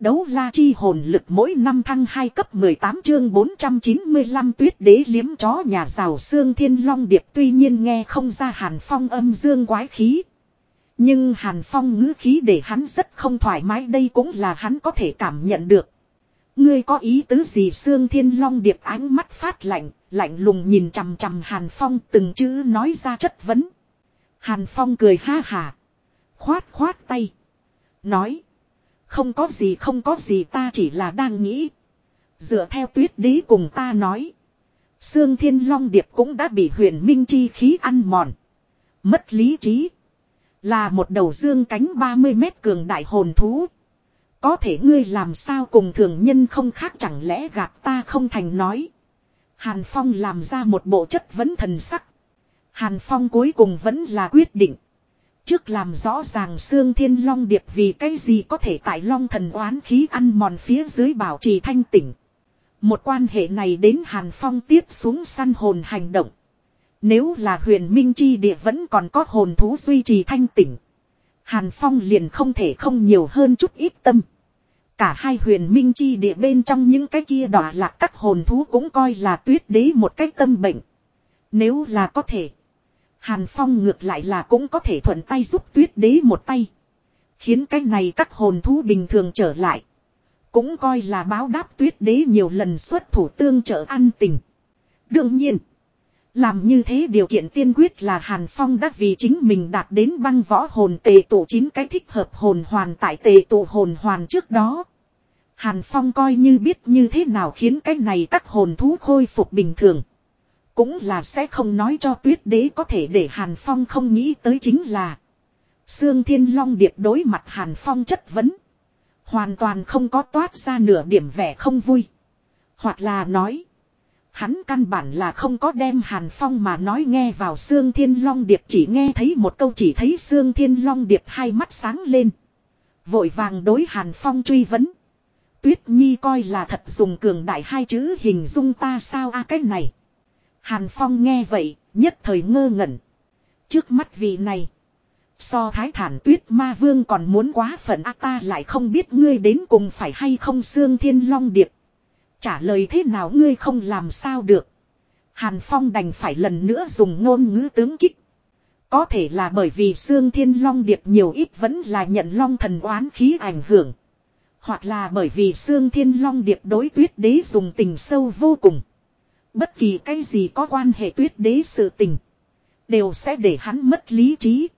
Đấu la chi hồn lực mỗi năm thăng 2 cấp 18 chương 495 tuyết đế liếm chó nhà rào xương thiên long điệp tuy nhiên nghe không ra hàn phong âm dương quái khí. Nhưng hàn phong ngữ khí để hắn rất không thoải mái đây cũng là hắn có thể cảm nhận được. Ngươi có ý tứ gì xương thiên long điệp ánh mắt phát lạnh, lạnh lùng nhìn chằm chằm hàn phong từng chữ nói ra chất vấn. Hàn phong cười ha hà. Khoát khoát tay. Nói. Không có gì, không có gì, ta chỉ là đang nghĩ. Dựa theo tuyết đế cùng ta nói. Sương Thiên Long Điệp cũng đã bị huyền minh chi khí ăn mòn. Mất lý trí. Là một đầu dương cánh 30 mét cường đại hồn thú. Có thể ngươi làm sao cùng thường nhân không khác chẳng lẽ gạt ta không thành nói. Hàn Phong làm ra một bộ chất vấn thần sắc. Hàn Phong cuối cùng vẫn là quyết định. Trước làm rõ ràng xương thiên long điệp vì cái gì có thể tại long thần oán khí ăn mòn phía dưới bảo trì thanh tỉnh. Một quan hệ này đến Hàn Phong tiếp xuống săn hồn hành động. Nếu là huyền minh chi địa vẫn còn có hồn thú duy trì thanh tỉnh. Hàn Phong liền không thể không nhiều hơn chút ít tâm. Cả hai huyền minh chi địa bên trong những cái kia đỏ lạc các hồn thú cũng coi là tuyết đế một cách tâm bệnh. Nếu là có thể. Hàn Phong ngược lại là cũng có thể thuận tay giúp tuyết đế một tay. Khiến cái này các hồn thú bình thường trở lại. Cũng coi là báo đáp tuyết đế nhiều lần xuất thủ tương trợ an tình. Đương nhiên. Làm như thế điều kiện tiên quyết là Hàn Phong đã vì chính mình đạt đến băng võ hồn tề tụ chín cái thích hợp hồn hoàn tại tề tụ hồn hoàn trước đó. Hàn Phong coi như biết như thế nào khiến cái này các hồn thú khôi phục bình thường. Cũng là sẽ không nói cho tuyết đế có thể để Hàn Phong không nghĩ tới chính là. Sương Thiên Long Điệp đối mặt Hàn Phong chất vấn. Hoàn toàn không có toát ra nửa điểm vẻ không vui. Hoặc là nói. Hắn căn bản là không có đem Hàn Phong mà nói nghe vào Sương Thiên Long Điệp chỉ nghe thấy một câu chỉ thấy Sương Thiên Long Điệp hai mắt sáng lên. Vội vàng đối Hàn Phong truy vấn. Tuyết Nhi coi là thật dùng cường đại hai chữ hình dung ta sao a, cái này. Hàn Phong nghe vậy, nhất thời ngơ ngẩn. Trước mắt vị này. So thái thản tuyết ma vương còn muốn quá phận a ta lại không biết ngươi đến cùng phải hay không xương thiên long điệp. Trả lời thế nào ngươi không làm sao được. Hàn Phong đành phải lần nữa dùng ngôn ngữ tướng kích. Có thể là bởi vì xương thiên long điệp nhiều ít vẫn là nhận long thần oán khí ảnh hưởng. Hoặc là bởi vì xương thiên long điệp đối tuyết đế dùng tình sâu vô cùng. Bất kỳ cái gì có quan hệ tuyết đế sự tình. Đều sẽ để hắn mất lý trí.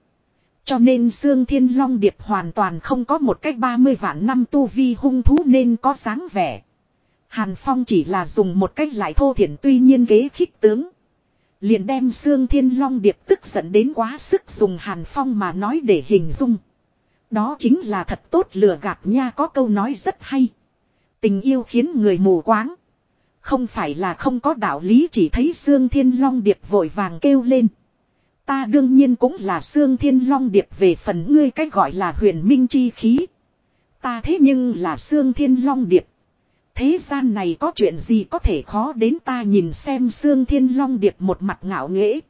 Cho nên xương Thiên Long Điệp hoàn toàn không có một cách 30 vạn năm tu vi hung thú nên có dáng vẻ. Hàn Phong chỉ là dùng một cách lại thô thiển tuy nhiên kế khích tướng. Liền đem xương Thiên Long Điệp tức giận đến quá sức dùng Hàn Phong mà nói để hình dung. Đó chính là thật tốt lừa gạt nha có câu nói rất hay. Tình yêu khiến người mù quáng. Không phải là không có đạo lý chỉ thấy xương Thiên Long Điệp vội vàng kêu lên. Ta đương nhiên cũng là xương Thiên Long Điệp về phần ngươi cách gọi là huyền minh chi khí. Ta thế nhưng là xương Thiên Long Điệp. Thế gian này có chuyện gì có thể khó đến ta nhìn xem xương Thiên Long Điệp một mặt ngạo nghễ.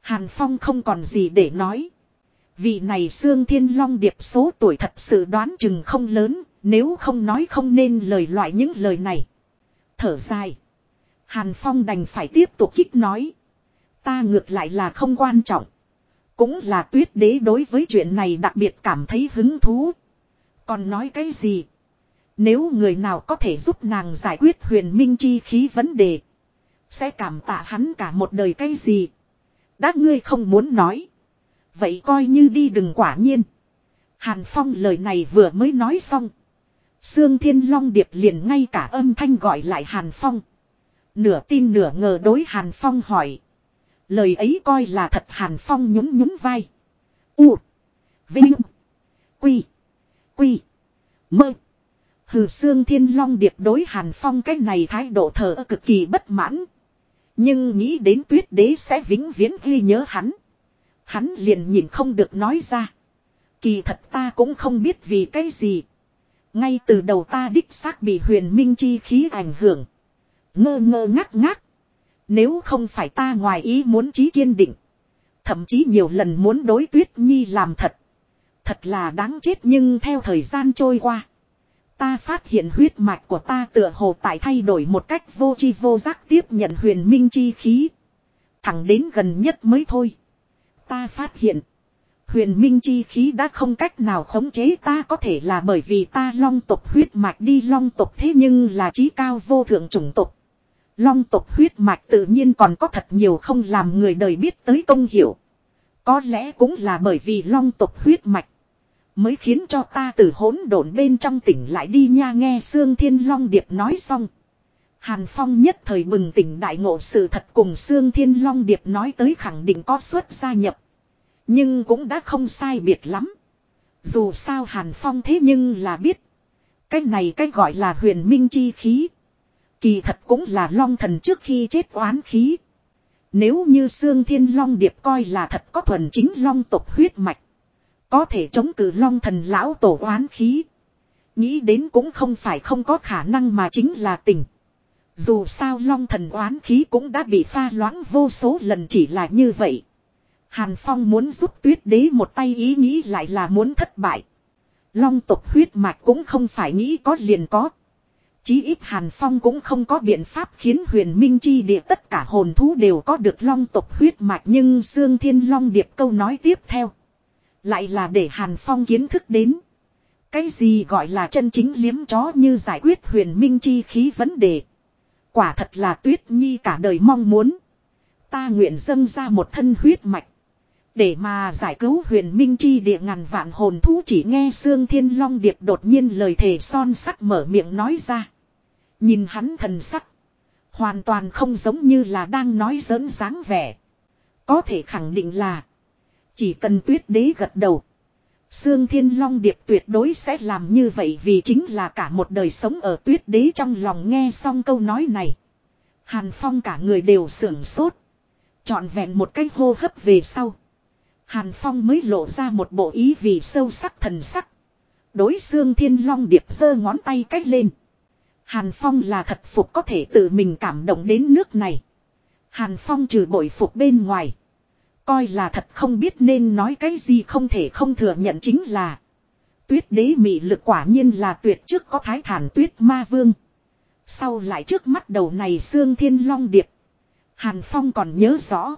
Hàn Phong không còn gì để nói. Vị này xương Thiên Long Điệp số tuổi thật sự đoán chừng không lớn, nếu không nói không nên lời loại những lời này thở dài. Hàn Phong đành phải tiếp tục kích nói. Ta ngược lại là không quan trọng. Cũng là tuyết đế đối với chuyện này đặc biệt cảm thấy hứng thú. Còn nói cái gì? Nếu người nào có thể giúp nàng giải quyết huyền minh chi khí vấn đề. Sẽ cảm tạ hắn cả một đời cái gì? Đã ngươi không muốn nói. Vậy coi như đi đừng quả nhiên. Hàn Phong lời này vừa mới nói xong. Sương Thiên Long Điệp liền ngay cả âm thanh gọi lại Hàn Phong. Nửa tin nửa ngờ đối Hàn Phong hỏi. Lời ấy coi là thật Hàn Phong nhún nhún vai. U. Vinh. Quy. Quy. Mơ. Hừ, Sương Thiên Long Điệp đối Hàn Phong cái này thái độ thờ cực kỳ bất mãn. Nhưng nghĩ đến tuyết đế sẽ vĩnh viễn ghi nhớ hắn. Hắn liền nhìn không được nói ra. Kỳ thật ta cũng không biết vì cái gì. Ngay từ đầu ta đích xác bị huyền minh chi khí ảnh hưởng. Ngơ ngơ ngắc ngắc. Nếu không phải ta ngoài ý muốn trí kiên định. Thậm chí nhiều lần muốn đối tuyết nhi làm thật. Thật là đáng chết nhưng theo thời gian trôi qua. Ta phát hiện huyết mạch của ta tựa hồ tại thay đổi một cách vô chi vô giác tiếp nhận huyền minh chi khí. Thẳng đến gần nhất mới thôi. Ta phát hiện. Huyền minh chi khí đã không cách nào khống chế ta có thể là bởi vì ta long tộc huyết mạch đi long tộc thế nhưng là trí cao vô thượng chủng tộc. Long tộc huyết mạch tự nhiên còn có thật nhiều không làm người đời biết tới công hiểu. Có lẽ cũng là bởi vì long tộc huyết mạch. Mới khiến cho ta từ hỗn độn bên trong tỉnh lại đi nha nghe Sương Thiên Long Điệp nói xong. Hàn Phong nhất thời bừng tỉnh đại ngộ sự thật cùng Sương Thiên Long Điệp nói tới khẳng định có suất gia nhập. Nhưng cũng đã không sai biệt lắm. Dù sao Hàn Phong thế nhưng là biết. Cái này cái gọi là huyền minh chi khí. Kỳ thật cũng là long thần trước khi chết oán khí. Nếu như Sương Thiên Long Điệp coi là thật có thuần chính long tộc huyết mạch. Có thể chống cự long thần lão tổ oán khí. Nghĩ đến cũng không phải không có khả năng mà chính là tình. Dù sao long thần oán khí cũng đã bị pha loãng vô số lần chỉ là như vậy. Hàn Phong muốn giúp tuyết đế một tay ý nghĩ lại là muốn thất bại. Long tộc huyết mạch cũng không phải nghĩ có liền có. Chí ít Hàn Phong cũng không có biện pháp khiến huyền minh chi địa tất cả hồn thú đều có được long tộc huyết mạch nhưng Sương Thiên Long Điệp câu nói tiếp theo. Lại là để Hàn Phong kiến thức đến. Cái gì gọi là chân chính liếm chó như giải quyết huyền minh chi khí vấn đề. Quả thật là tuyết nhi cả đời mong muốn. Ta nguyện dâng ra một thân huyết mạch. Để mà giải cứu huyền minh chi địa ngàn vạn hồn thú chỉ nghe Sương Thiên Long Điệp đột nhiên lời thề son sắt mở miệng nói ra. Nhìn hắn thần sắc. Hoàn toàn không giống như là đang nói giỡn dáng vẻ. Có thể khẳng định là. Chỉ cần tuyết đế gật đầu. Sương Thiên Long Điệp tuyệt đối sẽ làm như vậy vì chính là cả một đời sống ở tuyết đế trong lòng nghe xong câu nói này. Hàn Phong cả người đều sưởng sốt. Chọn vẹn một cái hô hấp về sau. Hàn Phong mới lộ ra một bộ ý vì sâu sắc thần sắc. Đối xương thiên long điệp giơ ngón tay cách lên. Hàn Phong là thật phục có thể tự mình cảm động đến nước này. Hàn Phong trừ bội phục bên ngoài. Coi là thật không biết nên nói cái gì không thể không thừa nhận chính là. Tuyết đế mị lực quả nhiên là tuyệt trước có thái thản tuyết ma vương. Sau lại trước mắt đầu này xương thiên long điệp. Hàn Phong còn nhớ rõ.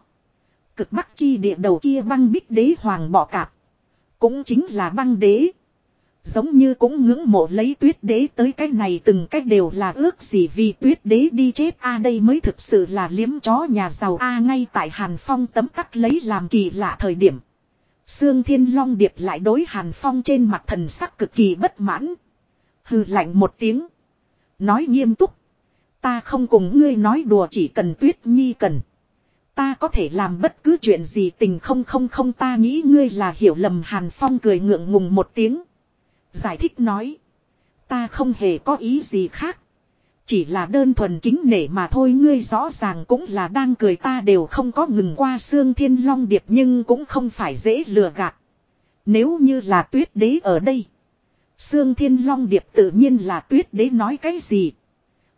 Cực bắc chi địa đầu kia băng bích đế hoàng bỏ cạp. Cũng chính là băng đế. Giống như cũng ngưỡng mộ lấy tuyết đế tới cái này từng cách đều là ước gì vì tuyết đế đi chết a, đây mới thực sự là liếm chó nhà giàu a, ngay tại Hàn Phong tấm tắc lấy làm kỳ lạ thời điểm. Sương Thiên Long Điệp lại đối Hàn Phong trên mặt thần sắc cực kỳ bất mãn. Hừ lạnh một tiếng. Nói nghiêm túc. Ta không cùng ngươi nói đùa, chỉ cần tuyết nhi cần. Ta có thể làm bất cứ chuyện gì tình không không không ta nghĩ ngươi là hiểu lầm Hàn Phong cười ngượng ngùng một tiếng. Giải thích nói. Ta không hề có ý gì khác. Chỉ là đơn thuần kính nể mà thôi, ngươi rõ ràng cũng là đang cười ta đều không có ngừng qua xương thiên long điệp nhưng cũng không phải dễ lừa gạt. Nếu như là tuyết đế ở đây. Sương thiên long điệp tự nhiên là tuyết đế nói cái gì.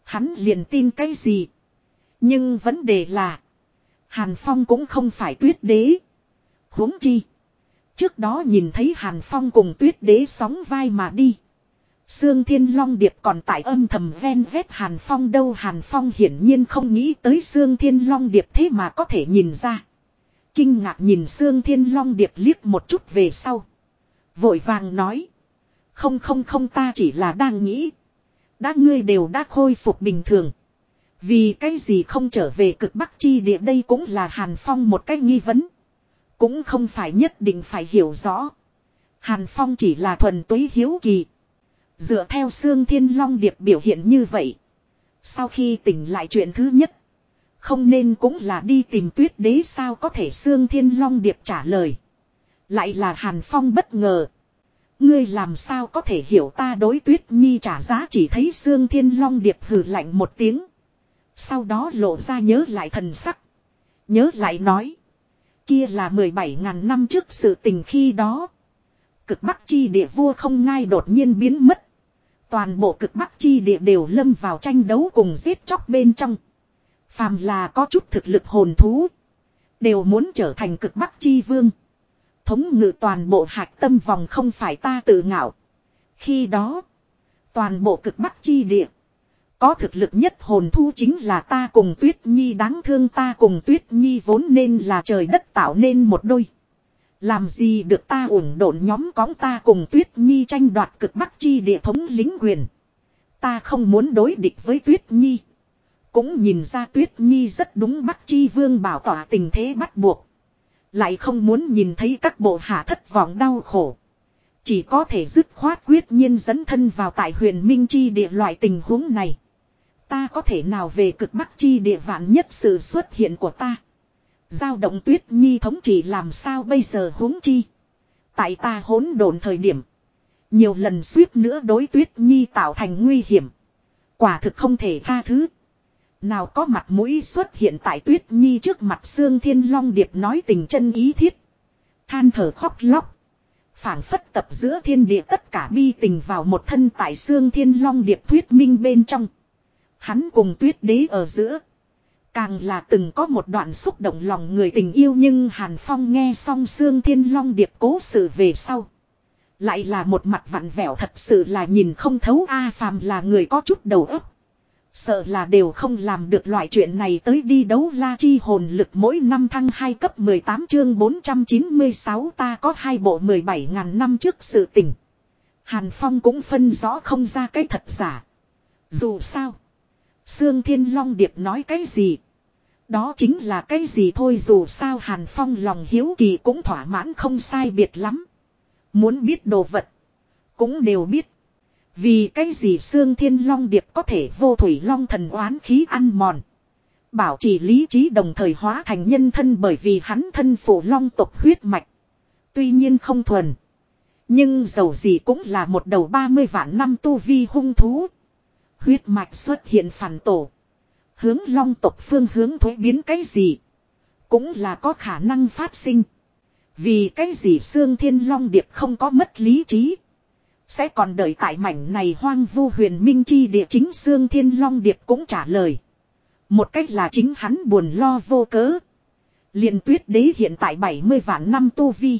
Hắn liền tin cái gì. Nhưng vấn đề là. Hàn Phong cũng không phải tuyết đế. huống chi. Trước đó nhìn thấy Hàn Phong cùng tuyết đế sóng vai mà đi. Sương Thiên Long Điệp còn tại âm thầm ven vét Hàn Phong đâu, Hàn Phong hiển nhiên không nghĩ tới Sương Thiên Long Điệp thế mà có thể nhìn ra. Kinh ngạc nhìn Sương Thiên Long Điệp liếc một chút về sau. Vội vàng nói. Không không không, ta chỉ là đang nghĩ. Đã ngươi đều đã khôi phục bình thường. Vì cái gì không trở về cực bắc chi địa đây cũng là Hàn Phong một cách nghi vấn. Cũng không phải nhất định phải hiểu rõ. Hàn Phong chỉ là thuần túy hiếu kỳ. Dựa theo xương Thiên Long Điệp biểu hiện như vậy. Sau khi tỉnh lại chuyện thứ nhất. Không nên cũng là đi tìm tuyết đế sao có thể xương Thiên Long Điệp trả lời. Lại là Hàn Phong bất ngờ. Ngươi làm sao có thể hiểu ta đối tuyết nhi trả giá chỉ thấy xương Thiên Long Điệp hừ lạnh một tiếng. Sau đó lộ ra nhớ lại thần sắc. Nhớ lại nói. Kia là 17.000 năm trước sự tình khi đó. Cực Bắc chi địa vua không ngai đột nhiên biến mất. Toàn bộ cực Bắc chi địa đều lâm vào tranh đấu cùng giết chóc bên trong. Phàm là có chút thực lực hồn thú. Đều muốn trở thành cực Bắc chi vương. Thống ngự toàn bộ hạch tâm vòng không phải ta tự ngạo. Khi đó. Toàn bộ cực bắc chi địa. Có thực lực nhất hồn thu chính là ta cùng Tuyết Nhi đáng thương ta cùng Tuyết Nhi vốn nên là trời đất tạo nên một đôi. Làm gì được ta ủng độn nhóm cóng ta cùng Tuyết Nhi tranh đoạt cực bắc chi địa thống lính quyền. Ta không muốn đối địch với Tuyết Nhi. Cũng nhìn ra Tuyết Nhi rất đúng bắc chi vương bảo tỏa tình thế bắt buộc. Lại không muốn nhìn thấy các bộ hạ thất vọng đau khổ. Chỉ có thể dứt khoát quyết nhiên dẫn thân vào tại huyền Minh Chi địa loại tình huống này. Ta có thể nào về cực bắc chi địa vạn nhất sự xuất hiện của ta. Giao động tuyết nhi thống chỉ làm sao bây giờ huống chi. Tại ta hỗn độn thời điểm. Nhiều lần suýt nữa đối tuyết nhi tạo thành nguy hiểm. Quả thực không thể tha thứ. Nào có mặt mũi xuất hiện tại tuyết nhi trước mặt xương thiên long điệp nói tình chân ý thiết. Than thở khóc lóc. phảng phất tập giữa thiên địa tất cả bi tình vào một thân tại xương thiên long điệp thuyết minh bên trong. Hắn cùng tuyết đế ở giữa. Càng là từng có một đoạn xúc động lòng người tình yêu nhưng Hàn Phong nghe xong xương Thiên Long Điệp cố sự về sau. Lại là một mặt vặn vẹo thật sự là nhìn không thấu A phàm là người có chút đầu óc. Sợ là đều không làm được loại chuyện này tới đi đấu la chi hồn lực mỗi năm thăng 2 cấp 18 chương 496 ta có hai bộ 17 ngàn năm trước sự tình. Hàn Phong cũng phân rõ không ra cái thật giả. Dù sao. Sương Thiên Long Điệp nói cái gì? Đó chính là cái gì thôi dù sao Hàn Phong lòng hiếu kỳ cũng thỏa mãn không sai biệt lắm. Muốn biết đồ vật. Cũng đều biết. Vì cái gì Sương Thiên Long Điệp có thể vô thủy long thần oán khí ăn mòn. Bảo trì lý trí đồng thời hóa thành nhân thân bởi vì hắn thân phụ long tộc huyết mạch. Tuy nhiên không thuần. Nhưng dầu gì cũng là một đầu 30 vạn năm tu vi hung thú. Huyết mạch xuất hiện phản tổ. Hướng long tộc phương hướng thuế biến cái gì. Cũng là có khả năng phát sinh. Vì cái gì xương thiên long điệp không có mất lý trí. Sẽ còn đợi tại mảnh này hoang vu huyền minh chi địa chính xương thiên long điệp cũng trả lời. Một cách là chính hắn buồn lo vô cớ. liền tuyết đế hiện tại 70 vạn năm tu vi.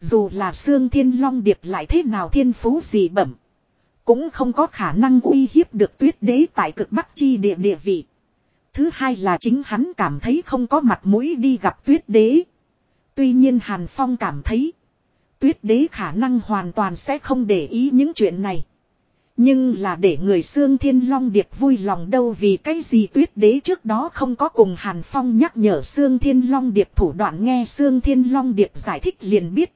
Dù là xương thiên long điệp lại thế nào thiên phú gì bẩm. Cũng không có khả năng uy hiếp được tuyết đế tại cực bắc chi địa địa vị. Thứ hai là chính hắn cảm thấy không có mặt mũi đi gặp tuyết đế. Tuy nhiên Hàn Phong cảm thấy. Tuyết đế khả năng hoàn toàn sẽ không để ý những chuyện này. Nhưng là để người xương thiên long điệp vui lòng đâu vì cái gì tuyết đế trước đó không có cùng Hàn Phong nhắc nhở xương thiên long điệp thủ đoạn nghe xương thiên long điệp giải thích liền biết.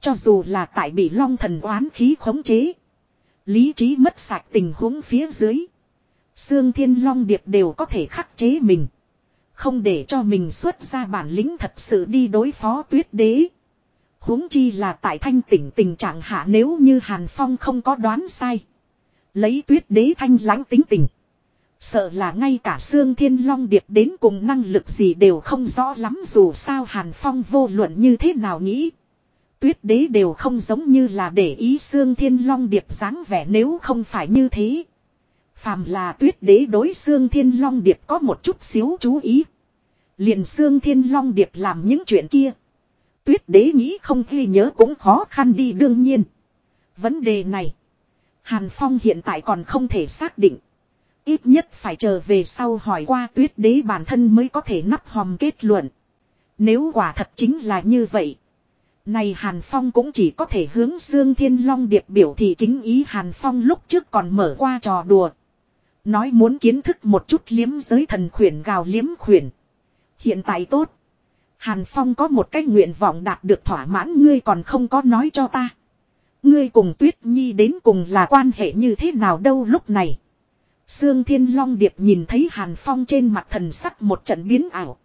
Cho dù là tại bị long thần oán khí khống chế. Lý trí mất sạch tình huống phía dưới. Sương Thiên Long Điệp đều có thể khắc chế mình. Không để cho mình xuất ra bản lĩnh thật sự đi đối phó tuyết đế. huống chi là tại thanh tỉnh tình trạng hạ nếu như Hàn Phong không có đoán sai. Lấy tuyết đế thanh lãnh tính tình. Sợ là ngay cả Sương Thiên Long Điệp đến cùng năng lực gì đều không rõ lắm dù sao Hàn Phong vô luận như thế nào nghĩ. Tuyết đế đều không giống như là để ý Sương Thiên Long Điệp dáng vẻ nếu không phải như thế. Phàm là tuyết đế đối Sương Thiên Long Điệp có một chút xíu chú ý. Liền Sương Thiên Long Điệp làm những chuyện kia. Tuyết đế nghĩ không ghi nhớ cũng khó khăn đi đương nhiên. Vấn đề này. Hàn Phong hiện tại còn không thể xác định. Ít nhất phải chờ về sau hỏi qua tuyết đế bản thân mới có thể nắp hòm kết luận. Nếu quả thật chính là như vậy. Này Hàn Phong cũng chỉ có thể hướng Dương Thiên Long Điệp biểu thị kính ý Hàn Phong lúc trước còn mở qua trò đùa. Nói muốn kiến thức một chút liếm giới thần khuyển gào liếm khuyển. Hiện tại tốt. Hàn Phong có một cái nguyện vọng đạt được thỏa mãn, ngươi còn không có nói cho ta. Ngươi cùng Tuyết Nhi đến cùng là quan hệ như thế nào đâu lúc này. Sương Thiên Long Điệp nhìn thấy Hàn Phong trên mặt thần sắc một trận biến ảo.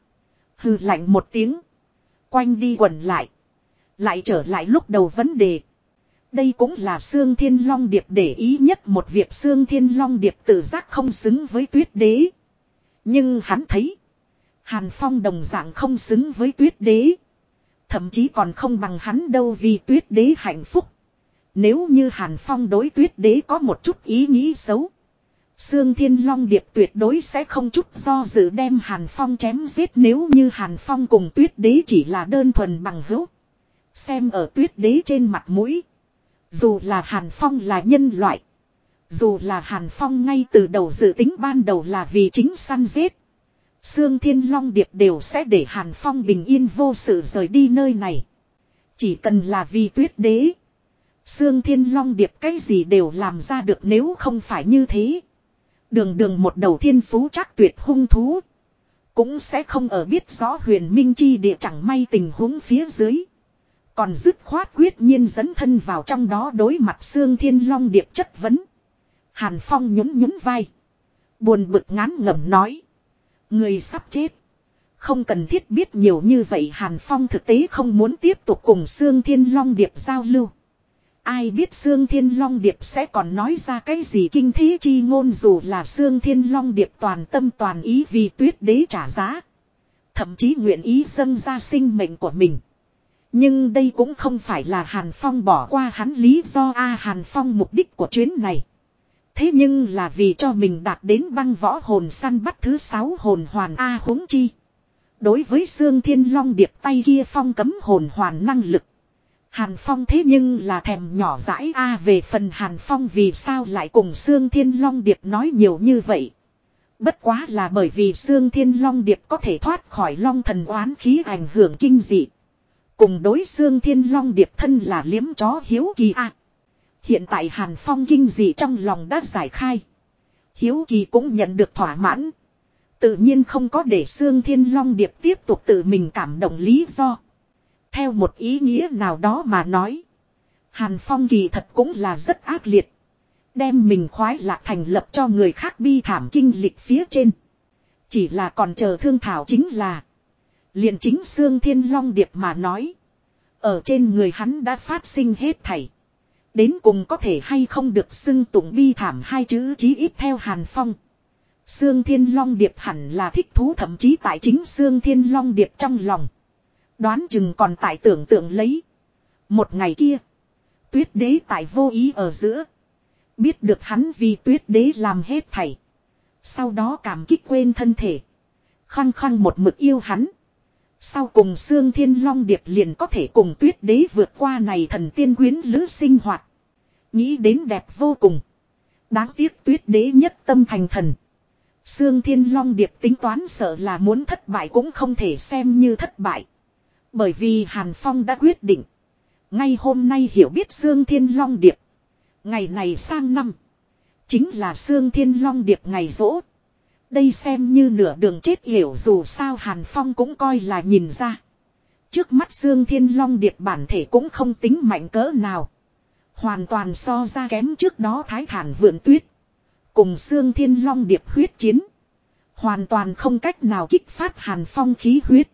Hừ lạnh một tiếng. Quanh đi quẩn lại. Lại trở lại lúc đầu vấn đề. Đây cũng là Sương Thiên Long Điệp để ý nhất một việc Sương Thiên Long Điệp tự giác không xứng với tuyết đế. Nhưng hắn thấy. Hàn Phong đồng dạng không xứng với tuyết đế. Thậm chí còn không bằng hắn đâu vì tuyết đế hạnh phúc. Nếu như Hàn Phong đối tuyết đế có một chút ý nghĩ xấu. Sương Thiên Long Điệp tuyệt đối sẽ không chút do dự đem Hàn Phong chém giết nếu như Hàn Phong cùng tuyết đế chỉ là đơn thuần bằng hữu. Xem ở tuyết đế trên mặt mũi. Dù là Hàn Phong là nhân loại. Dù là Hàn Phong ngay từ đầu dự tính ban đầu là vì chính săn giết. Sương Thiên Long Điệp đều sẽ để Hàn Phong bình yên vô sự rời đi nơi này. Chỉ cần là vì tuyết đế. Sương Thiên Long Điệp cái gì đều làm ra được nếu không phải như thế. Đường đường một đầu thiên phú chắc tuyệt hung thú. Cũng sẽ không ở biết rõ huyền minh chi địa chẳng may tình huống phía dưới. Còn dứt khoát quyết nhiên dẫn thân vào trong đó đối mặt Sương Thiên Long Điệp chất vấn. Hàn Phong nhún nhún vai. Buồn bực ngán ngẩm nói. Người sắp chết. Không cần thiết biết nhiều như vậy Hàn Phong thực tế không muốn tiếp tục cùng Sương Thiên Long Điệp giao lưu. Ai biết Sương Thiên Long Điệp sẽ còn nói ra cái gì kinh thế chi ngôn dù là Sương Thiên Long Điệp toàn tâm toàn ý vì tuyết đế trả giá. Thậm chí nguyện ý dâng ra sinh mệnh của mình. Nhưng đây cũng không phải là Hàn Phong bỏ qua hắn lý do A Hàn Phong mục đích của chuyến này. Thế nhưng là vì cho mình đạt đến băng võ hồn săn bắt thứ sáu hồn hoàn A huống chi. Đối với Sương Thiên Long Điệp tay kia phong cấm hồn hoàn năng lực. Hàn Phong thế nhưng là thèm nhỏ dãi A về phần Hàn Phong vì sao lại cùng Sương Thiên Long Điệp nói nhiều như vậy. Bất quá là bởi vì Sương Thiên Long Điệp có thể thoát khỏi Long thần oán khí ảnh hưởng kinh dị. Cùng đối xương Thiên Long Điệp thân là liếm chó hiếu kỳ A. Hiện tại Hàn Phong kinh dị trong lòng đã giải khai. Hiếu kỳ cũng nhận được thỏa mãn. Tự nhiên không có để xương Thiên Long Điệp tiếp tục tự mình cảm động lý do. Theo một ý nghĩa nào đó mà nói. Hàn Phong kỳ thật cũng là rất ác liệt. Đem mình khoái lạc thành lập cho người khác bi thảm kinh lịch phía trên. Chỉ là còn chờ thương thảo chính là liền chính Sương Thiên Long Điệp mà nói. Ở trên người hắn đã phát sinh hết thảy. Đến cùng có thể hay không được xưng tụng bi thảm hai chữ chí ít theo Hàn Phong. Sương Thiên Long Điệp hẳn là thích thú thậm chí tại chính Sương Thiên Long Điệp trong lòng. Đoán chừng còn tại tưởng tượng lấy. Một ngày kia. Tuyết đế tại vô ý ở giữa. Biết được hắn vì tuyết đế làm hết thảy. Sau đó cảm kích quên thân thể. Khăng khăng một mực yêu hắn. Sau cùng Sương Thiên Long Điệp liền có thể cùng tuyết đế vượt qua này thần tiên quyến lữ sinh hoạt. Nghĩ đến đẹp vô cùng. Đáng tiếc tuyết đế nhất tâm thành thần. Sương Thiên Long Điệp tính toán sợ là muốn thất bại cũng không thể xem như thất bại. Bởi vì Hàn Phong đã quyết định. Ngay hôm nay hiểu biết Sương Thiên Long Điệp. Ngày này sang năm. Chính là Sương Thiên Long Điệp ngày rỗ. Đây xem như nửa đường chết hiểu dù sao Hàn Phong cũng coi là nhìn ra. Trước mắt Sương Thiên Long Điệp bản thể cũng không tính mạnh cỡ nào. Hoàn toàn so ra kém trước đó thái thản vượn tuyết. Cùng Sương Thiên Long Điệp huyết chiến. Hoàn toàn không cách nào kích phát Hàn Phong khí huyết.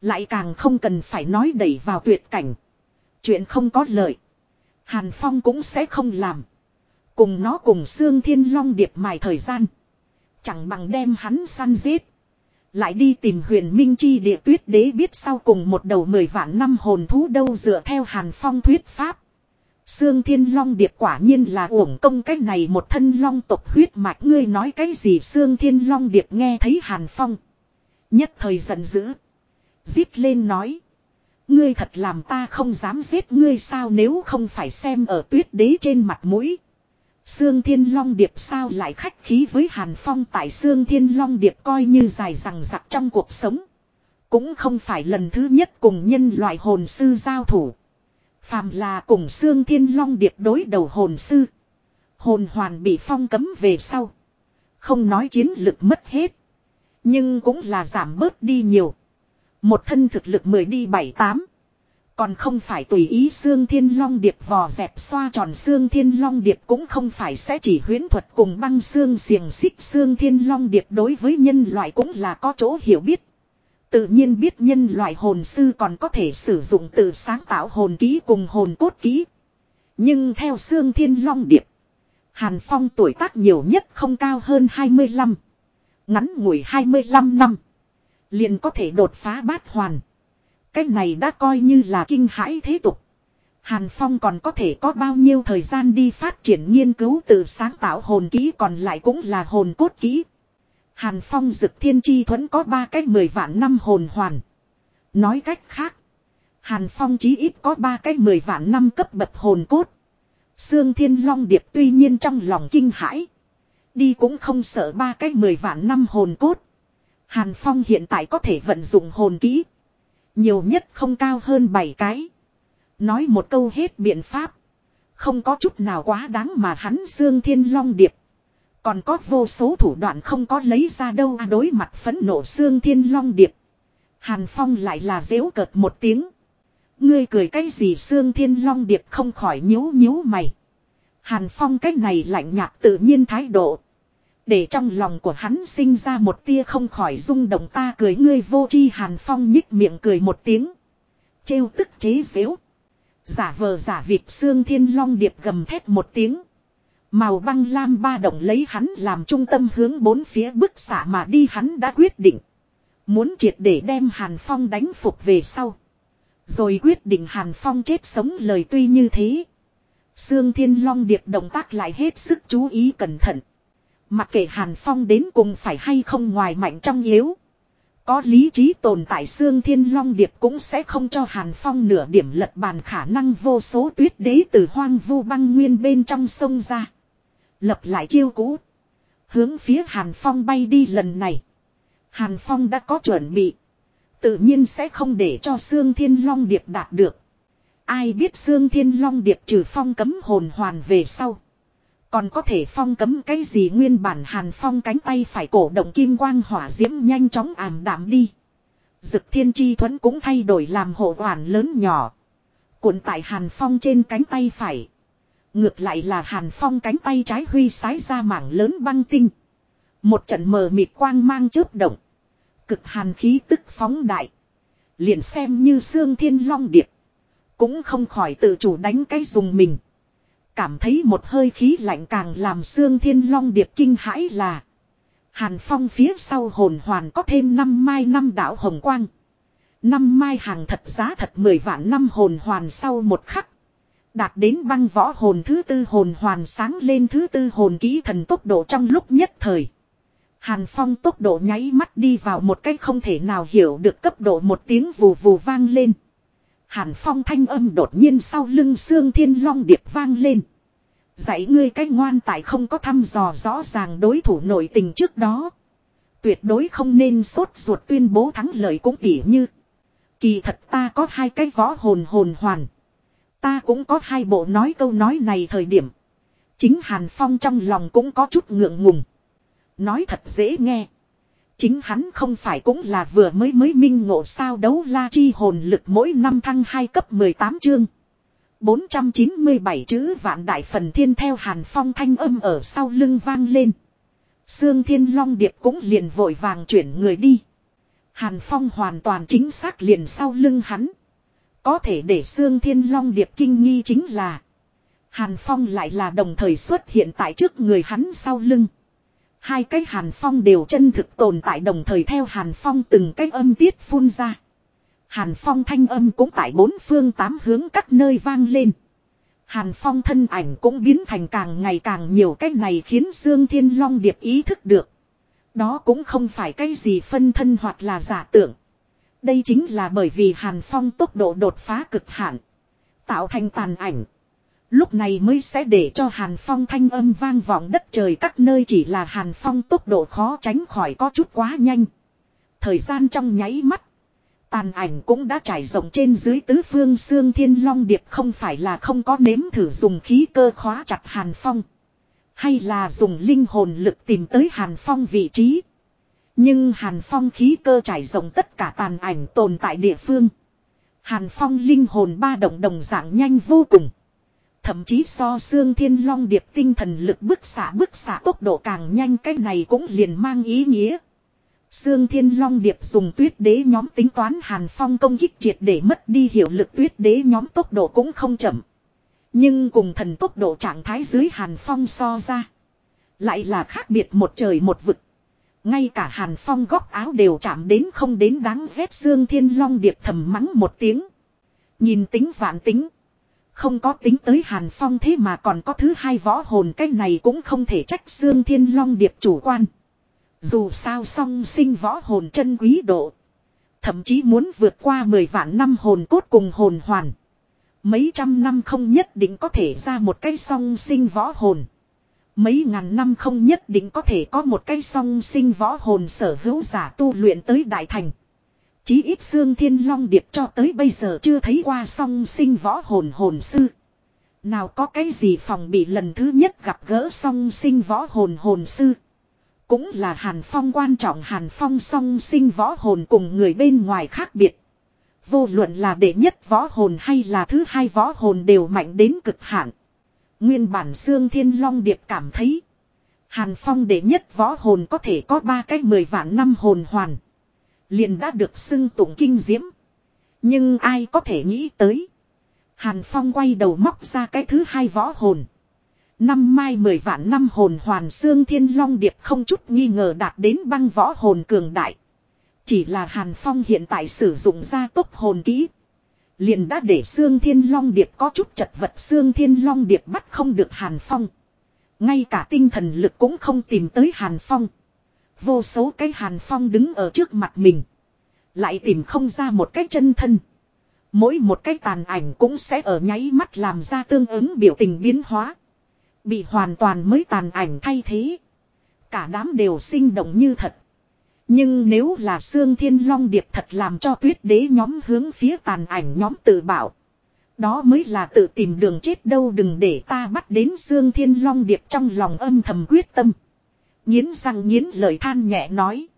Lại càng không cần phải nói đẩy vào tuyệt cảnh. Chuyện không có lợi. Hàn Phong cũng sẽ không làm. Cùng nó cùng Sương Thiên Long Điệp mài thời gian. Chẳng bằng đem hắn săn giết. Lại đi tìm huyền minh chi địa tuyết đế biết sau cùng một đầu mười vạn năm hồn thú đâu dựa theo Hàn Phong thuyết pháp. Sương Thiên Long Điệp quả nhiên là uổng công cái này một thân long tộc huyết mạch ngươi nói cái gì Sương Thiên Long Điệp nghe thấy Hàn Phong. Nhất thời giận dữ. Giết lên nói. Ngươi thật làm ta không dám giết ngươi sao nếu không phải xem ở tuyết đế trên mặt mũi. Sương Thiên Long Điệp sao lại khách khí với Hàn Phong tại Sương Thiên Long Điệp coi như dài rằng rặc trong cuộc sống. Cũng không phải lần thứ nhất cùng nhân loại hồn sư giao thủ. Phàm là cùng Sương Thiên Long Điệp đối đầu hồn sư. Hồn hoàn bị phong cấm về sau. Không nói chiến lực mất hết. Nhưng cũng là giảm bớt đi nhiều. Một thân thực lực mười đi bảy tám. Còn không phải tùy ý xương thiên long điệp vò dẹp xoa tròn xương thiên long điệp cũng không phải sẽ chỉ huyễn thuật cùng băng xương xiềng xích xương thiên long điệp đối với nhân loại cũng là có chỗ hiểu biết. Tự nhiên biết nhân loại hồn sư còn có thể sử dụng tự sáng tạo hồn ký cùng hồn cốt ký. Nhưng theo xương thiên long điệp. Hàn Phong tuổi tác nhiều nhất không cao hơn 25. Ngắn ngủi 25 năm. Liền có thể đột phá bát hoàn. Cái này đã coi như là kinh hãi thế tục. Hàn Phong còn có thể có bao nhiêu thời gian đi phát triển nghiên cứu từ sáng tạo hồn ký còn lại cũng là hồn cốt ký. Hàn Phong dực thiên chi thuẫn có ba cách mười vạn năm hồn hoàn. Nói cách khác. Hàn Phong chí ít có ba cách mười vạn năm cấp bậc hồn cốt. Sương Thiên Long Điệp tuy nhiên trong lòng kinh hãi. Đi cũng không sợ ba cách mười vạn năm hồn cốt. Hàn Phong hiện tại có thể vận dụng hồn kỹ. Nhiều nhất không cao hơn 7 cái. Nói một câu hết biện pháp. Không có chút nào quá đáng mà hắn xương thiên long điệp. Còn có vô số thủ đoạn không có lấy ra đâu à đối mặt phấn nộ xương thiên long điệp. Hàn Phong lại là dễu cợt một tiếng. Ngươi cười cái gì xương thiên long điệp không khỏi nhíu nhíu mày. Hàn Phong cái này lạnh nhạt tự nhiên thái độ. Để trong lòng của hắn sinh ra một tia không khỏi rung động ta cười ngươi vô chi Hàn Phong nhích miệng cười một tiếng. Trêu tức chế xếu. Giả vờ giả vịt xương thiên long điệp gầm thét một tiếng. Màu băng lam ba động lấy hắn làm trung tâm hướng bốn phía bức xạ mà đi hắn đã quyết định. Muốn triệt để đem Hàn Phong đánh phục về sau. Rồi quyết định Hàn Phong chết sống lời tuy như thế. Sương Thiên Long Điệp động tác lại hết sức chú ý cẩn thận. Mặc kệ Hàn Phong đến cùng phải hay không ngoài mạnh trong yếu. Có lý trí tồn tại xương thiên long điệp cũng sẽ không cho Hàn Phong nửa điểm lật bàn khả năng vô số tuyết đế từ hoang vu băng nguyên bên trong sông ra. Lập lại chiêu cũ. Hướng phía Hàn Phong bay đi lần này. Hàn Phong đã có chuẩn bị. Tự nhiên sẽ không để cho xương thiên long điệp đạt được. Ai biết xương thiên long điệp trừ phong cấm hồn hoàn về sau. Còn có thể phong cấm cái gì nguyên bản hàn phong cánh tay phải cổ động kim quang hỏa diễm nhanh chóng ảm đạm đi. Dực thiên chi thuẫn cũng thay đổi làm hộ hoàn lớn nhỏ. Cuộn tại hàn phong trên cánh tay phải. Ngược lại là hàn phong cánh tay trái huy sái ra mảng lớn băng tinh. Một trận mờ mịt quang mang chớp động. Cực hàn khí tức phóng đại. Liền xem như xương thiên long điệp. Cũng không khỏi tự chủ đánh cái dùng mình. Cảm thấy một hơi khí lạnh càng làm xương thiên long điệp kinh hãi là. Hàn phong phía sau hồn hoàn có thêm năm mai năm đảo hồng quang. Năm mai hàng thật giá thật mười vạn năm hồn hoàn sau một khắc. Đạt đến băng võ hồn thứ tư hồn hoàn sáng lên thứ tư hồn kỹ thần tốc độ trong lúc nhất thời. Hàn phong tốc độ nháy mắt đi vào một cách không thể nào hiểu được cấp độ một tiếng vù vù vang lên. Hàn phong thanh âm đột nhiên sau lưng xương thiên long điệp vang lên. Dạy ngươi cách ngoan tại không có thăm dò rõ ràng đối thủ nội tình trước đó. Tuyệt đối không nên sốt ruột tuyên bố thắng lợi cũng tỉ như. Kỳ thật ta có hai cái võ hồn hồn hoàn. Ta cũng có hai bộ nói câu nói này thời điểm. Chính Hàn Phong trong lòng cũng có chút ngượng ngùng. Nói thật dễ nghe. Chính hắn không phải cũng là vừa mới mới minh ngộ sao đấu la chi hồn lực mỗi năm thăng 2 cấp 18 chương. 497 chữ vạn đại phần thiên theo hàn phong thanh âm ở sau lưng vang lên. Sương thiên long điệp cũng liền vội vàng chuyển người đi. Hàn phong hoàn toàn chính xác liền sau lưng hắn. Có thể để Sương thiên long điệp kinh nghi chính là. Hàn phong lại là đồng thời xuất hiện tại trước người hắn sau lưng. Hai cái hàn phong đều chân thực tồn tại đồng thời theo hàn phong từng cái âm tiết phun ra. Hàn phong thanh âm cũng tại bốn phương tám hướng các nơi vang lên. Hàn phong thân ảnh cũng biến thành càng ngày càng nhiều, cái này khiến Dương Thiên Long Điệp ý thức được. Đó cũng không phải cái gì phân thân hoặc là giả tưởng. Đây chính là bởi vì Hàn Phong tốc độ đột phá cực hạn. Tạo thành tàn ảnh. Lúc này mới sẽ để cho Hàn Phong thanh âm vang vọng đất trời các nơi chỉ là Hàn Phong tốc độ khó tránh khỏi có chút quá nhanh. Thời gian trong nháy mắt. Tàn ảnh cũng đã trải rộng trên dưới tứ phương xương thiên long điệp không phải là không có nếm thử dùng khí cơ khóa chặt Hàn Phong. Hay là dùng linh hồn lực tìm tới Hàn Phong vị trí. Nhưng Hàn Phong khí cơ trải rộng tất cả tàn ảnh tồn tại địa phương. Hàn Phong linh hồn ba động đồng dạng nhanh vô cùng. Thậm chí so xương thiên long điệp tinh thần lực bức xạ bức xạ tốc độ càng nhanh, cái này cũng liền mang ý nghĩa. Sương Thiên Long Điệp dùng tuyết đế nhóm tính toán Hàn Phong công kích triệt để mất đi hiệu lực, tuyết đế nhóm tốc độ cũng không chậm. Nhưng cùng thần tốc độ trạng thái dưới Hàn Phong so ra. Lại là khác biệt một trời một vực. Ngay cả Hàn Phong góc áo đều chạm đến không đến đáng ghét Sương Thiên Long Điệp thầm mắng một tiếng. Nhìn tính vạn tính. Không có tính tới Hàn Phong thế mà còn có thứ hai võ hồn, cái này cũng không thể trách Sương Thiên Long Điệp chủ quan. Dù sao song sinh võ hồn chân quý độ. Thậm chí muốn vượt qua 10 vạn năm hồn cốt cùng hồn hoàn. Mấy trăm năm không nhất định có thể ra một cái song sinh võ hồn. Mấy ngàn năm không nhất định có thể có một cái song sinh võ hồn sở hữu giả tu luyện tới đại thành. Chí ít xương thiên long điệp cho tới bây giờ chưa thấy qua song sinh võ hồn hồn sư. Nào có cái gì phòng bị lần thứ nhất gặp gỡ song sinh võ hồn hồn sư. Cũng là Hàn Phong quan trọng Hàn Phong song sinh võ hồn cùng người bên ngoài khác biệt. Vô luận là đệ nhất võ hồn hay là thứ hai võ hồn đều mạnh đến cực hạn. Nguyên bản xương thiên long điệp cảm thấy. Hàn Phong đệ nhất võ hồn có thể có ba cái mười vạn năm hồn hoàn. Liền đã được xưng tụng kinh diễm. Nhưng ai có thể nghĩ tới. Hàn Phong quay đầu móc ra cái thứ hai võ hồn. Năm mai mười vạn năm hồn hoàn xương thiên long điệp không chút nghi ngờ đạt đến băng võ hồn cường đại. Chỉ là Hàn Phong hiện tại sử dụng ra tốc hồn kỹ. Liền đã để xương thiên long điệp có chút chật vật xương thiên long điệp bắt không được Hàn Phong. Ngay cả tinh thần lực cũng không tìm tới Hàn Phong. Vô số cái Hàn Phong đứng ở trước mặt mình. Lại tìm không ra một cái chân thân. Mỗi một cái tàn ảnh cũng sẽ ở nháy mắt làm ra tương ứng biểu tình biến hóa. Bị hoàn toàn mới tàn ảnh thay thế. Cả đám đều sinh động như thật. Nhưng nếu là xương Thiên Long Điệp thật làm cho tuyết đế nhóm hướng phía tàn ảnh nhóm tự bảo. Đó mới là tự tìm đường chết đâu đừng để ta bắt đến xương Thiên Long Điệp trong lòng âm thầm quyết tâm. Nhiến răng nhiến lời than nhẹ nói.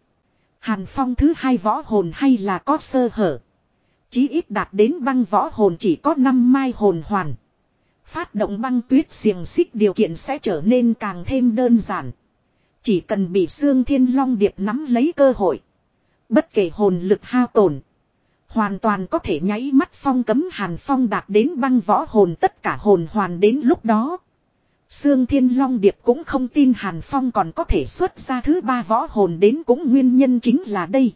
Hàn Phong thứ hai võ hồn hay là có sơ hở. Chí ít đạt đến băng võ hồn chỉ có 5 mai hồn hoàn. Phát động băng tuyết xiềng xích điều kiện sẽ trở nên càng thêm đơn giản. Chỉ cần bị xương thiên long điệp nắm lấy cơ hội. Bất kể hồn lực hao tổn. Hoàn toàn có thể nháy mắt phong cấm hàn phong đạt đến băng võ hồn tất cả hồn hoàn đến lúc đó. Sương Thiên Long Điệp cũng không tin Hàn Phong còn có thể xuất ra thứ ba võ hồn đến cũng nguyên nhân chính là đây.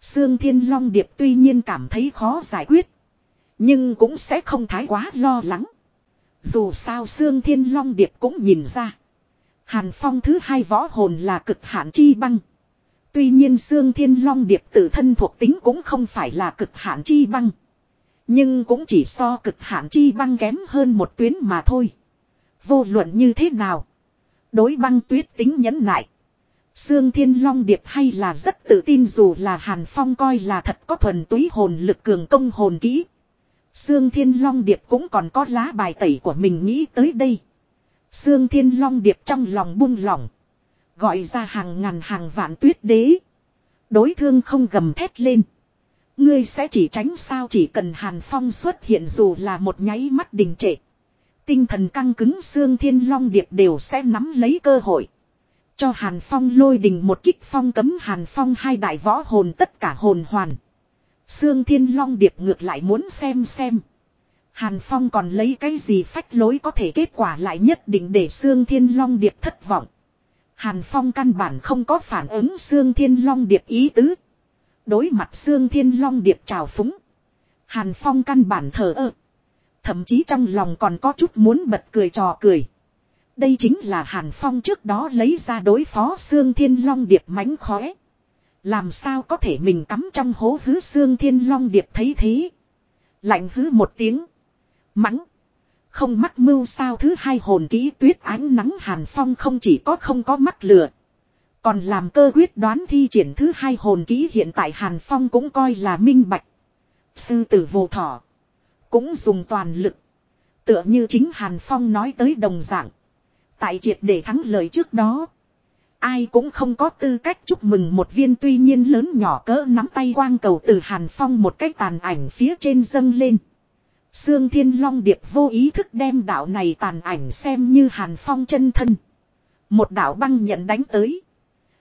Sương Thiên Long Điệp tuy nhiên cảm thấy khó giải quyết. Nhưng cũng sẽ không thái quá lo lắng. Dù sao Sương Thiên Long Điệp cũng nhìn ra. Hàn Phong thứ hai võ hồn là cực hạn chi băng. Tuy nhiên Sương Thiên Long Điệp tự thân thuộc tính cũng không phải là cực hạn chi băng. Nhưng cũng chỉ so cực hạn chi băng kém hơn một tuyến mà thôi. Vô luận như thế nào? Đối băng tuyết tính nhẫn nại. Sương Thiên Long Điệp hay là rất tự tin dù là Hàn Phong coi là thật có thuần túy hồn lực cường công hồn kỹ. Sương Thiên Long Điệp cũng còn có lá bài tẩy của mình nghĩ tới đây. Sương Thiên Long Điệp trong lòng buông lỏng. Gọi ra hàng ngàn hàng vạn tuyết đế. Đối thương không gầm thét lên. Ngươi sẽ chỉ tránh sao chỉ cần Hàn Phong xuất hiện dù là một nháy mắt đình trệ. Tinh thần căng cứng xương Thiên Long Điệp đều sẽ nắm lấy cơ hội. Cho Hàn Phong lôi đình một kích phong cấm Hàn Phong hai đại võ hồn tất cả hồn hoàn. Sương Thiên Long Điệp ngược lại muốn xem xem. Hàn Phong còn lấy cái gì phách lối có thể kết quả lại nhất định để Sương Thiên Long Điệp thất vọng. Hàn Phong căn bản không có phản ứng Sương Thiên Long Điệp ý tứ. Đối mặt Sương Thiên Long Điệp trào phúng. Hàn Phong căn bản thờ ơ. Thậm chí trong lòng còn có chút muốn bật cười trò cười. Đây chính là Hàn Phong trước đó lấy ra đối phó Sương Thiên Long Điệp mánh khóe. Làm sao có thể mình cắm trong hố hứ Sương Thiên Long Điệp thấy thế. Lạnh hứ một tiếng. Mắng. Không mắc mưu sao thứ hai hồn ký tuyết ánh nắng Hàn Phong không chỉ có không có mắc lừa. Còn làm cơ quyết đoán thi triển thứ hai hồn ký hiện tại Hàn Phong cũng coi là minh bạch. Sư tử vô thỏ. Cũng dùng toàn lực. Tựa như chính Hàn Phong nói tới đồng dạng. Tại triệt để thắng lợi trước đó. Ai cũng không có tư cách chúc mừng một viên tuy nhiên lớn nhỏ cỡ nắm tay quang cầu từ Hàn Phong một cách tàn ảnh phía trên dâng lên. Sương Thiên Long Điệp vô ý thức đem đạo này tàn ảnh xem như Hàn Phong chân thân. Một đạo băng nhận đánh tới.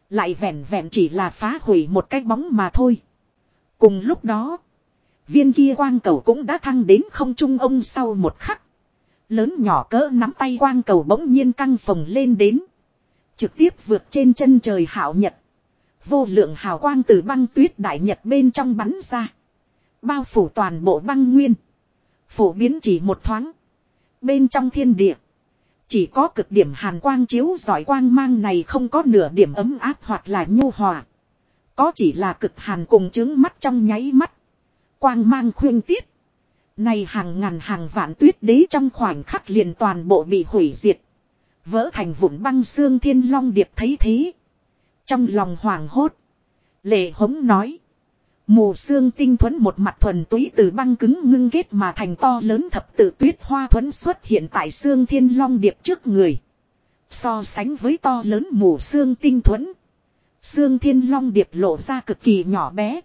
Lại vẹn vẹn chỉ là phá hủy một cái bóng mà thôi. Cùng lúc đó. Viên kia quang cầu cũng đã thăng đến không trung ông sau một khắc. Lớn nhỏ cỡ nắm tay quang cầu bỗng nhiên căng phồng lên đến. Trực tiếp vượt trên chân trời hảo nhật. Vô lượng hào quang từ băng tuyết đại nhật bên trong bắn ra. Bao phủ toàn bộ băng nguyên. Phổ biến chỉ một thoáng. Bên trong thiên địa. Chỉ có cực điểm hàn quang chiếu giỏi quang mang này không có nửa điểm ấm áp hoặc là nhu hòa. Có chỉ là cực hàn cùng chứng mắt trong nháy mắt. Quang mang khuyên tiết. Này hàng ngàn hàng vạn tuyết đế trong khoảnh khắc liền toàn bộ bị hủy diệt. Vỡ thành vụn băng xương thiên long điệp thấy thế. Trong lòng hoàng hốt. Lệ hống nói. Mù xương tinh thuẫn một mặt thuần túy từ băng cứng ngưng kết mà thành to lớn thập tự tuyết hoa thuẫn xuất hiện tại xương thiên long điệp trước người. So sánh với to lớn mù xương tinh thuẫn. Xương thiên long điệp lộ ra cực kỳ nhỏ bé.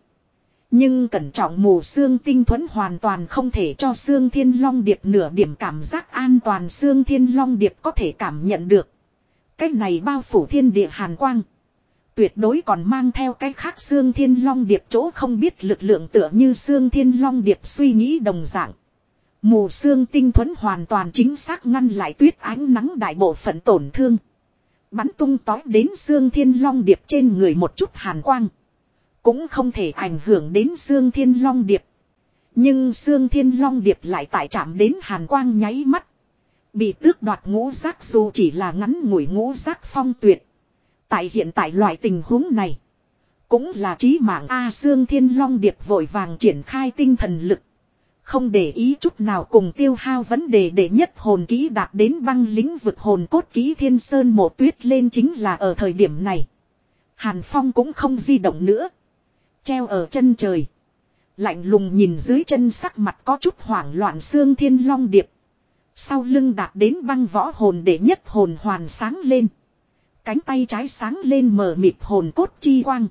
Nhưng cẩn trọng mù xương tinh thuẫn hoàn toàn không thể cho xương thiên long điệp nửa điểm cảm giác an toàn xương thiên long điệp có thể cảm nhận được. Cách này bao phủ thiên địa hàn quang. Tuyệt đối còn mang theo cái khác xương thiên long điệp chỗ không biết lực lượng tựa như xương thiên long điệp suy nghĩ đồng dạng. Mù xương tinh thuẫn hoàn toàn chính xác ngăn lại tuyết ánh nắng đại bộ phận tổn thương. Bắn tung tói đến xương thiên long điệp trên người một chút hàn quang. Cũng không thể ảnh hưởng đến xương thiên long điệp. Nhưng xương thiên long điệp lại tại chạm đến hàn quang nháy mắt. Bị tước đoạt ngũ giác dù chỉ là ngắn ngủi ngũ giác phong tuyệt. Tại hiện tại loại tình huống này. Cũng là trí mạng A xương thiên long điệp vội vàng triển khai tinh thần lực. Không để ý chút nào cùng tiêu hao vấn đề để nhất hồn kỹ đạt đến băng lĩnh vực hồn cốt kỹ thiên sơn mộ tuyết lên chính là ở thời điểm này. Hàn Phong cũng không di động nữa. Treo ở chân trời. Lạnh lùng nhìn dưới chân sắc mặt có chút hoảng loạn xương thiên long điệp. Sau lưng đạt đến băng võ hồn để nhất hồn hoàn sáng lên. Cánh tay trái sáng lên mở mịt hồn cốt chi quang.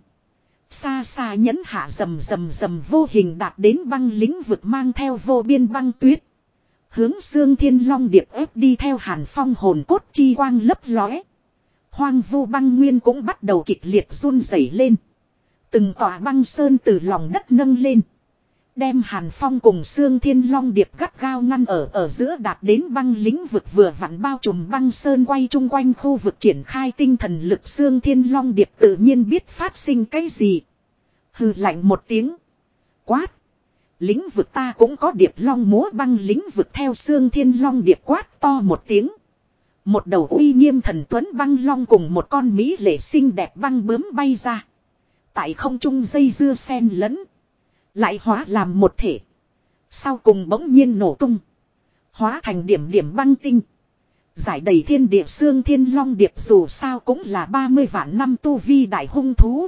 Xa xa nhẫn hạ rầm rầm rầm vô hình đạt đến băng lĩnh vực mang theo vô biên băng tuyết. Hướng xương thiên long điệp ép đi theo hàn phong hồn cốt chi quang lấp lóe. Hoang vu băng nguyên cũng bắt đầu kịch liệt run rẩy lên. Từng tòa băng sơn từ lòng đất nâng lên. Đem Hàn Phong cùng Sương Thiên Long Điệp gắt gao ngăn ở ở giữa đạt đến băng lĩnh vực vừa vặn bao trùm băng sơn quay chung quanh khu vực triển khai tinh thần lực Sương Thiên Long Điệp tự nhiên biết phát sinh cái gì. Hừ lạnh một tiếng. Quát. Lĩnh vực ta cũng có điệp long múa băng lĩnh vực theo Sương Thiên Long Điệp quát to một tiếng. Một đầu uy nghiêm thần tuấn băng long cùng một con mỹ lệ xinh đẹp băng bướm bay ra. Tại không trung dây dưa sen lẫn. Lại hóa làm một thể. Sau cùng bỗng nhiên nổ tung. Hóa thành điểm điểm băng tinh. Giải đầy thiên địa xương thiên long điệp dù sao cũng là 30 vạn năm tu vi đại hung thú.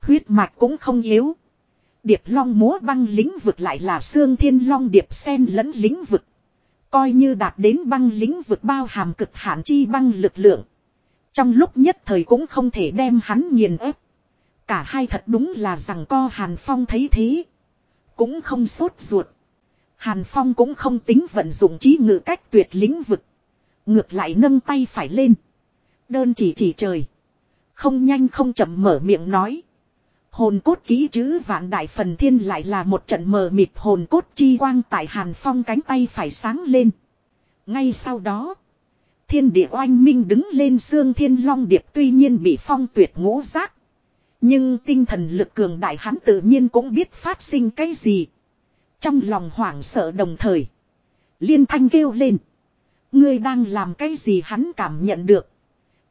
Huyết mạch cũng không yếu. Điệp long múa băng lĩnh vực lại là xương thiên long điệp sen lẫn lĩnh vực. Coi như đạt đến băng lĩnh vực bao hàm cực hạn chi băng lực lượng. Trong lúc nhất thời cũng không thể đem hắn nghiền ép. Cả hai thật đúng là rằng co Hàn Phong thấy thế. Cũng không sốt ruột. Hàn Phong cũng không tính vận dụng trí ngự cách tuyệt lĩnh vực. Ngược lại nâng tay phải lên. Đơn chỉ chỉ trời. Không nhanh không chậm mở miệng nói. Hồn cốt ký chữ vạn đại phần thiên lại là một trận mờ mịt hồn cốt chi quang tại Hàn Phong cánh tay phải sáng lên. Ngay sau đó. Thiên địa oanh minh đứng lên xương thiên long điệp tuy nhiên bị phong tuyệt ngũ giác. Nhưng tinh thần lực cường đại hắn tự nhiên cũng biết phát sinh cái gì. Trong lòng hoảng sợ đồng thời. Liên thanh kêu lên. Ngươi đang làm cái gì hắn cảm nhận được.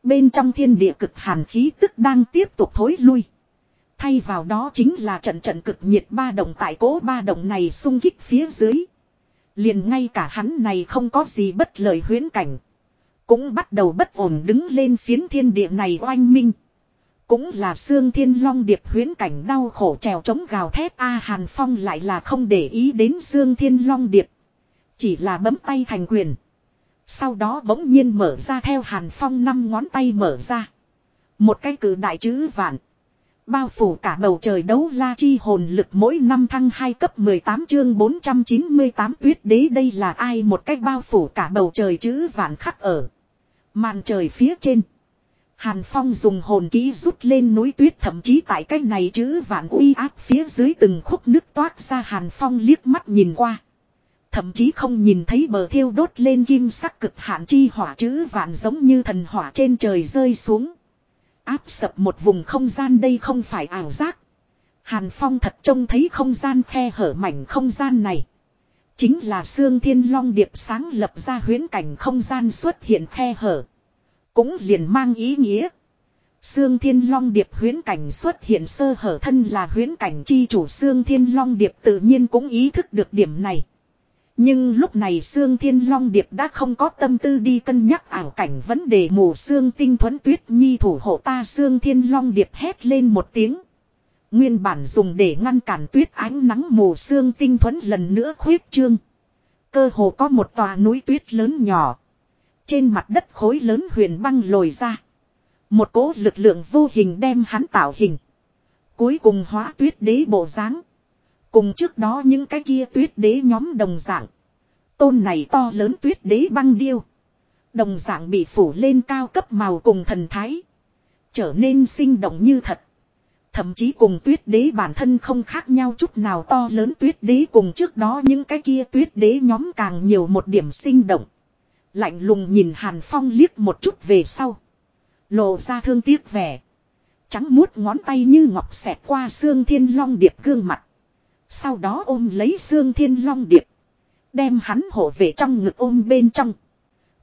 Bên trong thiên địa cực hàn khí tức đang tiếp tục thối lui. Thay vào đó chính là trận trận cực nhiệt ba động tại cố ba động này xung kích phía dưới. Liền ngay cả hắn này không có gì bất lời huyến cảnh. Cũng bắt đầu bất ổn đứng lên phiến thiên địa này oanh minh. Cũng là xương thiên long điệp huyến cảnh đau khổ trèo chống gào thét A Hàn Phong lại là không để ý đến xương thiên long điệp. Chỉ là bấm tay thành quyền. Sau đó bỗng nhiên mở ra theo Hàn Phong năm ngón tay mở ra. Một cái cử đại chữ vạn. Bao phủ cả bầu trời đấu la chi hồn lực mỗi năm thăng 2 cấp 18 chương 498 tuyết đế đây là ai một cách bao phủ cả bầu trời chữ vạn khắc ở. Màn trời phía trên. Hàn Phong dùng hồn ký rút lên núi tuyết thậm chí tại cái này chữ vạn uy áp phía dưới từng khúc nước toát ra Hàn Phong liếc mắt nhìn qua. Thậm chí không nhìn thấy bờ thiêu đốt lên kim sắc cực hạn chi hỏa chữ vạn giống như thần hỏa trên trời rơi xuống. Áp sập một vùng không gian đây không phải ảo giác. Hàn Phong thật trông thấy không gian khe hở mảnh không gian này. Chính là xương thiên long điệp sáng lập ra huyến cảnh không gian xuất hiện khe hở. Cũng liền mang ý nghĩa. Sương Thiên Long Điệp huyến cảnh xuất hiện sơ hở thân là huyến cảnh chi chủ Sương Thiên Long Điệp tự nhiên cũng ý thức được điểm này. Nhưng lúc này Sương Thiên Long Điệp đã không có tâm tư đi cân nhắc ảo cảnh vấn đề mù Sương Tinh Thuấn Tuyết Nhi thủ hộ ta Sương Thiên Long Điệp hét lên một tiếng. Nguyên bản dùng để ngăn cản tuyết ánh nắng mù Sương Tinh Thuấn lần nữa khuyết trương. Cơ hồ có một tòa núi tuyết lớn nhỏ. Trên mặt đất khối lớn huyền băng lồi ra. Một cỗ lực lượng vô hình đem hắn tạo hình. Cuối cùng hóa tuyết đế bộ dáng Cùng trước đó những cái kia tuyết đế nhóm đồng dạng. Tôn này to lớn tuyết đế băng điêu. Đồng dạng bị phủ lên cao cấp màu cùng thần thái. Trở nên sinh động như thật. Thậm chí cùng tuyết đế bản thân không khác nhau chút nào to lớn tuyết đế cùng trước đó những cái kia tuyết đế nhóm càng nhiều một điểm sinh động. Lạnh lùng nhìn Hàn Phong liếc một chút về sau. Lộ ra thương tiếc vẻ. Trắng muốt ngón tay như ngọc xẹt qua xương thiên long điệp gương mặt. Sau đó ôm lấy xương thiên long điệp. Đem hắn hộ về trong ngực ôm bên trong.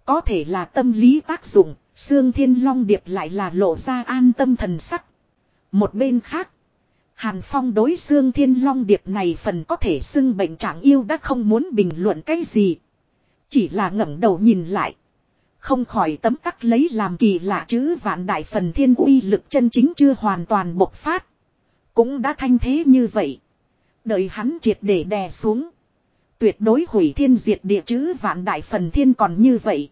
Có thể là tâm lý tác dụng, xương thiên long điệp lại là lộ ra an tâm thần sắc. Một bên khác, Hàn Phong đối xương thiên long điệp này phần có thể xưng bệnh trạng yêu đã không muốn bình luận cái gì. Chỉ là ngẩng đầu nhìn lại. Không khỏi tấm tắc lấy làm kỳ lạ chứ vạn đại phần thiên uy lực chân chính chưa hoàn toàn bộc phát. Cũng đã thanh thế như vậy. Đợi hắn triệt để đè xuống. Tuyệt đối hủy thiên diệt địa chứ vạn đại phần thiên còn như vậy.